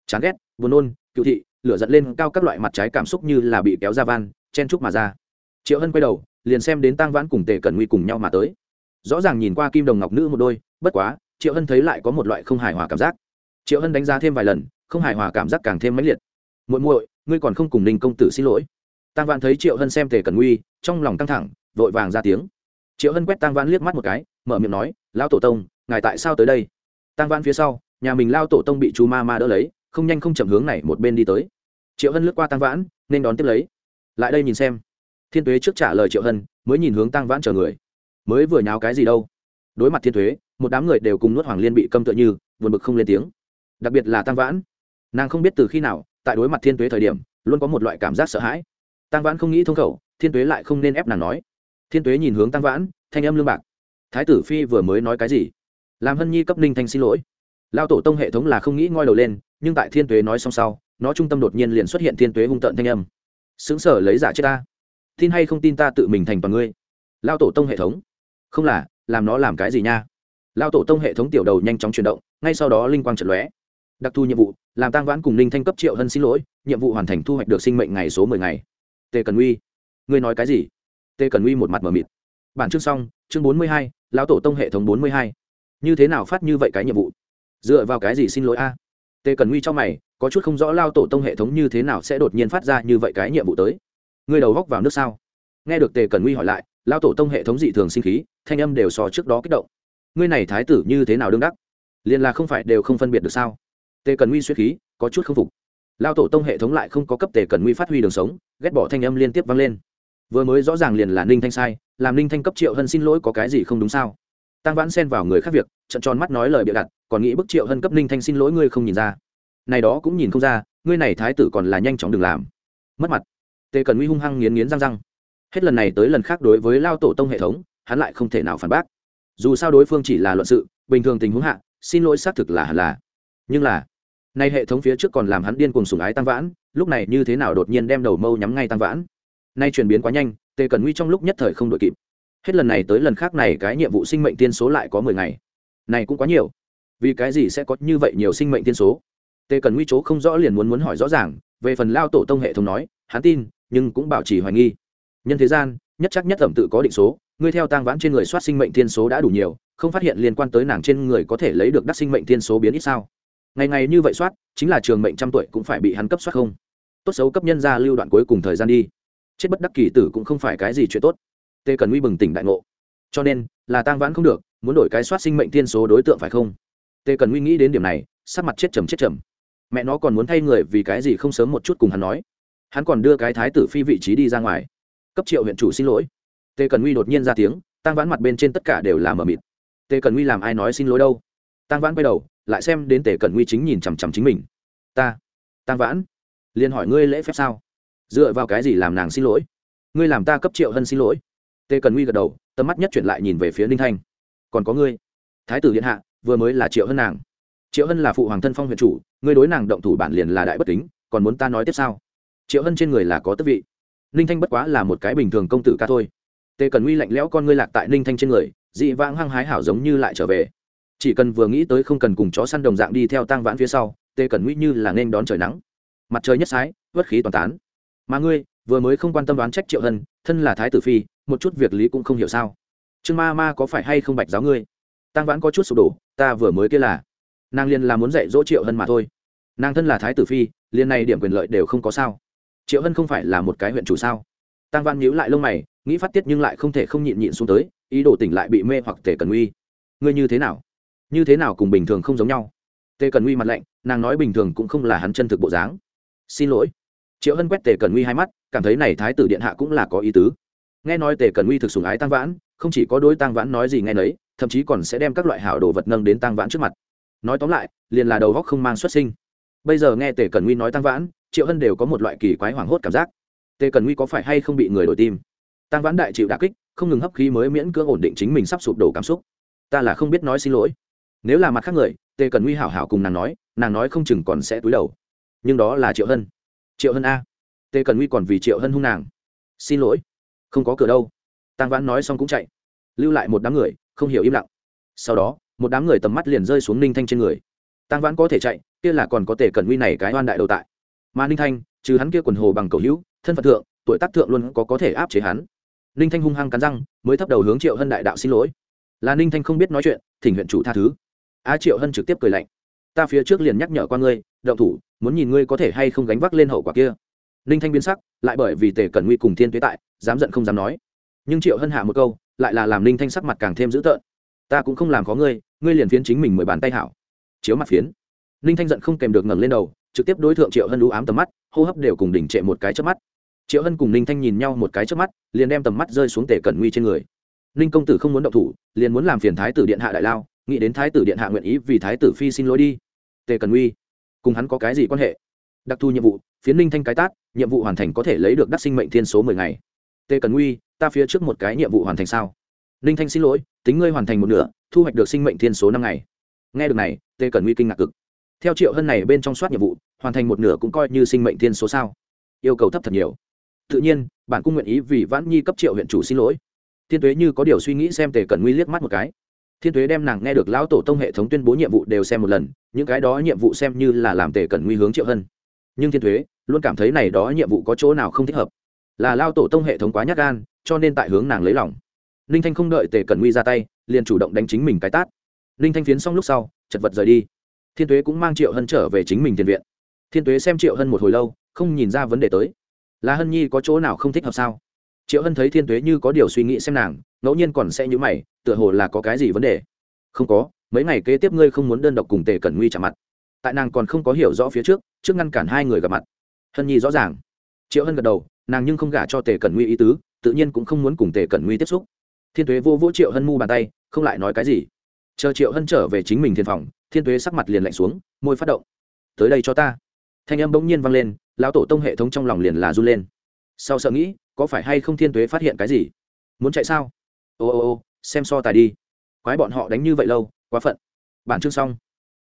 Chán ghét, buồn nôn, cựu thị lửa dẫn lên cao các loại mặt trái cảm xúc như là bị kéo ra van, chen trúc mà ra. Triệu hân quay đầu, liền xem đến tang vãn cùng tề cẩn nguy cùng nhau mà tới. Rõ ràng nhìn qua kim đồng ngọc nữ một đôi, bất quá, triệu hân thấy lại có một loại không hài hòa cảm giác. Triệu hân đánh giá thêm vài lần, không hài hòa cảm giác càng thêm mãnh liệt. Muội muội, ngươi còn không cùng ninh công tử xin lỗi. Tăng vãn thấy triệu hân xem tề cẩn nguy, trong lòng căng thẳng, vội vàng ra tiếng. Triệu hân quét tăng vãn liếc mắt một cái, mở miệng nói, lão tổ tông, ngài tại sao tới đây? Tăng vãn phía sau, nhà mình lao tổ tông bị chú ma ma đỡ lấy không nhanh không chậm hướng này một bên đi tới. Triệu hân lướt qua tăng vãn, nên đón tiếp lấy. Lại đây nhìn xem. Thiên tuế trước trả lời triệu hân, mới nhìn hướng tăng vãn chờ người. Mới vừa nháo cái gì đâu. Đối mặt thiên tuế, một đám người đều cùng nuốt hoàng liên bị câm tựa như, buồn bực không lên tiếng. Đặc biệt là tăng vãn. Nàng không biết từ khi nào, tại đối mặt thiên tuế thời điểm, luôn có một loại cảm giác sợ hãi. Tăng vãn không nghĩ thông khẩu, thiên tuế lại không nên ép nàng nói. Thiên tuế nhìn hướng tăng vãn, thanh âm lương bạc. Thái tử phi vừa mới nói cái gì? Làm hân nhi cấp ninh thanh xin lỗi. Lao tổ tông hệ thống là không nghĩ ngoi đầu lên nhưng tại thiên tuế nói xong sau, nó trung tâm đột nhiên liền xuất hiện thiên tuế hung tợn thanh âm. Xứng sở lấy giả chết ta. Tin hay không tin ta tự mình thành toàn ngươi? Lao tổ tông hệ thống. Không là, làm nó làm cái gì nha? Lao tổ tông hệ thống tiểu đầu nhanh chóng chuyển động, ngay sau đó linh quang trận lóe. Đặc thù nhiệm vụ, làm tăng vãn cùng ninh thanh cấp triệu hân xin lỗi, nhiệm vụ hoàn thành thu hoạch được sinh mệnh ngày số mười ngày. Tề cần uy. Ngươi nói cái gì? Tề cần uy một mặt mờ mịt. Bản chương xong, chương bốn mươi hai, lão tổ tông hệ thống bốn mươi hai. Như thế nào phát như vậy cái nhiệm vụ? Dựa vào cái gì xin lỗi a? Tề cần uy cho mày, có chút không rõ lao tổ tông hệ thống như thế nào sẽ đột nhiên phát ra như vậy cái nhiệm vụ tới. Ngươi đầu góc vào nước sao? Nghe được tề cần uy hỏi lại, lao tổ tông hệ thống dị thường sinh khí, thanh âm đều so trước đó kích động. Ngươi này thái tử như thế nào đương đắc? Liền là không phải đều không phân biệt được sao? Tề cần uy suy khí, có chút không phục. Lao tổ tông hệ thống lại không có cấp tề cần uy phát huy đường sống, ghét bỏ thanh âm liên tiếp vang lên. Vừa mới rõ ràng liền là ninh thanh sai, làm ninh thanh cấp triệu hân xin lỗi có cái gì không đúng sao? Tăng vãn xen vào người khác việc, trận tròn mắt nói lời bịa đặt, còn nghĩ bức triệu hân cấp ninh thanh xin lỗi ngươi không nhìn ra. Này đó cũng nhìn không ra, ngươi này thái tử còn là nhanh chóng đừng làm. Mất mặt. Tề cần uy hung hăng nghiến nghiến răng răng. Hết lần này tới lần khác đối với lao tổ tông hệ thống, hắn lại không thể nào phản bác. Dù sao đối phương chỉ là luận sự, bình thường tình huống hạ, xin lỗi xác thực là hẳn là. Nhưng là, nay hệ thống phía trước còn làm hắn điên cùng sùng ái tăng vãn, lúc này như thế nào đột nhiên đem đầu mâu nhắm ngay tăng vãn? Nay chuyển biến quá nhanh, tề cần nguy trong lúc nhất thời không đội kịp hết lần này tới lần khác này cái nhiệm vụ sinh mệnh tiên số lại có mười ngày. Này cũng quá nhiều. Vì cái gì sẽ có như vậy nhiều sinh mệnh tiên số? Tề cần nguy chỗ không rõ liền muốn muốn hỏi rõ ràng, về phần lao tổ tông hệ thống nói, hắn tin, nhưng cũng bảo trì hoài nghi. Nhân thế gian, nhất chắc nhất thẩm tự có định số, ngươi theo tang vãn trên người soát sinh mệnh thiên số đã đủ nhiều, không phát hiện liên quan tới nàng trên người có thể lấy được đắc sinh mệnh thiên số biến ít sao? Ngày ngày như vậy soát, chính là trường mệnh trăm tuổi cũng phải bị hắn cấp soát không? Tốt xấu cấp nhân ra lưu đoạn cuối cùng thời gian đi. Chết bất đắc kỳ tử cũng không phải cái gì chuyện tốt tê cần uy bừng tỉnh đại ngộ. Cho nên, là tang vãn không được, muốn đổi cái soát sinh mệnh thiên số đối tượng phải không? Tê cần uy nghĩ đến điểm này, sắc mặt chết trầm chết trầm. Mẹ nó còn muốn thay người vì cái gì không sớm một chút cùng hắn nói. Hắn còn đưa cái thái tử phi vị trí đi ra ngoài. Cấp triệu huyện chủ xin lỗi. Tề cần Uy đột nhiên ra tiếng, Tang vãn mặt bên trên tất cả đều là mờ mịt. Tề cần Uy làm ai nói xin lỗi đâu? Tang vãn quay đầu, lại xem đến tề cần Uy chính nhìn chằm chằm chính mình. Ta, Tang vãn, liền hỏi ngươi lễ phép sao? Dựa vào cái gì làm nàng xin lỗi? Ngươi làm ta cấp triệu hân xin lỗi tề cần nguy gật đầu, tầm mắt nhất chuyển lại nhìn về phía ninh thanh. Còn có ngươi, thái tử điện hạ, vừa mới là triệu hân nàng. Triệu hân là phụ hoàng thân phong huyện chủ, ngươi đối nàng động thủ bản liền là đại bất kính, còn muốn ta nói tiếp sao? Triệu hân trên người là có tước vị. Ninh thanh bất quá là một cái bình thường công tử ca thôi. Tề cần nguy lạnh lẽo con ngươi lạc tại ninh thanh trên người, dị vãng hăng hái hảo giống như lại trở về. Chỉ cần vừa nghĩ tới không cần cùng chó săn đồng dạng đi theo tang vãn phía sau, tề cần nguy như là nên đón trời nắng. Mặt trời nhất sái, vất khí toàn tán. Mà ngươi, vừa mới không quan tâm đoán trách triệu hân, thân là thái tử phi một chút việc lý cũng không hiểu sao. Trương ma ma có phải hay không bạch giáo ngươi? Tang vãn có chút sụp đổ, ta vừa mới kia là. Nàng liền là muốn dạy dỗ triệu hân mà thôi. Nàng thân là thái tử phi, liền này điểm quyền lợi đều không có sao. Triệu hân không phải là một cái huyện chủ sao? Tăng Vãn nhíu lại lông mày, nghĩ phát tiết nhưng lại không thể không nhịn nhịn xuống tới, ý đồ tỉnh lại bị mê hoặc tề cần uy ngươi như thế nào? Như thế nào cùng bình thường không giống nhau? Tề cần uy mặt lạnh, nàng nói bình thường cũng không là hắn chân thực bộ dáng. Xin lỗi. Triệu hân quét tề cần uy hai mắt, cảm thấy này thái tử điện hạ cũng là có ý tứ nghe nói tề cần uy thực sùng ái tăng vãn, không chỉ có đối tăng vãn nói gì nghe nấy, thậm chí còn sẽ đem các loại hảo đồ vật nâng đến tăng vãn trước mặt. Nói tóm lại, liền là đầu góc không mang xuất sinh. Bây giờ nghe tề cần Uy nói tăng vãn, triệu hân đều có một loại kỳ quái hoảng hốt cảm giác. Tề cần Uy có phải hay không bị người đổi tim? Tăng vãn đại chịu đà kích, không ngừng hấp khí mới miễn cưỡng ổn định chính mình sắp sụp đổ cảm xúc. Ta là không biết nói xin lỗi. Nếu là mặt khác người, tề cần nguy hảo hảo cùng nàng nói nàng nói không chừng còn sẽ túi đầu. Nhưng đó là triệu hân. Triệu hân a. Tề cần nguy còn vì triệu hân hung nàng. Xin lỗi không có cửa đâu. Tăng vãn nói xong cũng chạy. Lưu lại một đám người, không hiểu im lặng. Sau đó, một đám người tầm mắt liền rơi xuống ninh thanh trên người. Tăng vãn có thể chạy, kia là còn có thể cần uy này cái oan đại đầu tại. Mà ninh thanh, trừ hắn kia quần hồ bằng cầu hữu, thân phận thượng, tuổi tác thượng luôn có có thể áp chế hắn. Ninh thanh hung hăng cắn răng, mới thấp đầu hướng triệu hân đại đạo xin lỗi. Là ninh thanh không biết nói chuyện, thỉnh huyện chủ tha thứ. A à, triệu hân trực tiếp cười lạnh. Ta phía trước liền nhắc nhở qua ngươi, động thủ, muốn nhìn ngươi có thể hay không gánh vác lên hậu quả kia ninh thanh biến sắc, lại bởi vì tề cẩn nguy cùng thiên tuế tại, dám giận không dám nói. Nhưng triệu hân hạ một câu, lại là làm ninh thanh sắc mặt càng thêm dữ tợn. Ta cũng không làm có ngươi ngươi liền phiến chính mình mười bàn tay hảo. Chiếu mặt phiến. Ninh thanh giận không kèm được ngẩng lên đầu, trực tiếp đối tượng triệu hân lũ ám tầm mắt, hô hấp đều cùng đỉnh trệ một cái trước mắt. Triệu hân cùng ninh thanh nhìn nhau một cái trước mắt, liền đem tầm mắt rơi xuống tề cẩn nguy trên người. Ninh công tử không muốn động thủ, liền muốn làm phiền thái tử điện hạ đại lao, nghĩ đến thái tử điện hạ nguyện ý vì thái tử phi xin lỗi đi. Tề cẩn nguy, cùng hắn có cái gì quan hệ? Đặc thù nhiệm vụ, phiến ninh thanh cái tát, nhiệm vụ hoàn thành có thể lấy được đắc sinh mệnh thiên số mười ngày. Tề Cần nguy, ta phía trước một cái nhiệm vụ hoàn thành sao? Ninh thanh xin lỗi, tính ngươi hoàn thành một nửa, thu hoạch được sinh mệnh thiên số năm ngày. Nghe được này, tề Cần nguy kinh ngạc cực. Theo triệu hân này bên trong soát nhiệm vụ, hoàn thành một nửa cũng coi như sinh mệnh thiên số sao? Yêu cầu thấp thật nhiều. Tự nhiên bạn cũng nguyện ý vì vãn nhi cấp triệu huyện chủ xin lỗi. Thiên tuế như có điều suy nghĩ xem tề cẩn nguy liếc mắt một cái. Thiên tuế đem nàng nghe được lão tổ tông hệ thống tuyên bố nhiệm vụ đều xem một lần, những cái đó nhiệm vụ xem như là làm tề cẩn nguy hướng triệu hân nhưng thiên tuế luôn cảm thấy này đó nhiệm vụ có chỗ nào không thích hợp. Là lao tổ tông hệ thống quá nhát gan, cho nên tại hướng nàng lấy lòng. Ninh thanh không đợi tề cẩn nguy ra tay, liền chủ động đánh chính mình cái tát. Ninh thanh phiến xong lúc sau, chật vật rời đi. Thiên tuế cũng mang triệu hân trở về chính mình tiền viện. Thiên tuế xem triệu hân một hồi lâu, không nhìn ra vấn đề tới. Là hân nhi có chỗ nào không thích hợp sao? Triệu hân thấy thiên tuế như có điều suy nghĩ xem nàng, ngẫu nhiên còn sẽ nhữ mày, tựa hồ là có cái gì vấn đề. Không có, mấy ngày kế tiếp ngươi không muốn đơn độc cùng tề cẩn nguy trả mặt tại nàng còn không có hiểu rõ phía trước trước ngăn cản hai người gặp mặt. Hân nhi rõ ràng. Triệu hân gật đầu, nàng nhưng không gả cho tề cẩn nguy ý tứ, tự nhiên cũng không muốn cùng tề cẩn nguy tiếp xúc. Thiên tuế vô vỗ triệu hân mu bàn tay, không lại nói cái gì. Chờ triệu hân trở về chính mình thiên phòng, thiên tuế sắc mặt liền lạnh xuống, môi phát động. Tới đây cho ta. Thanh âm bỗng nhiên vang lên, lão tổ tông hệ thống trong lòng liền là run lên. Sau sợ nghĩ, có phải hay không thiên tuế phát hiện cái gì? Muốn chạy sao? Ô ô ô, xem so tài đi. Quái bọn họ đánh như vậy lâu, quá phận. Bản chương xong.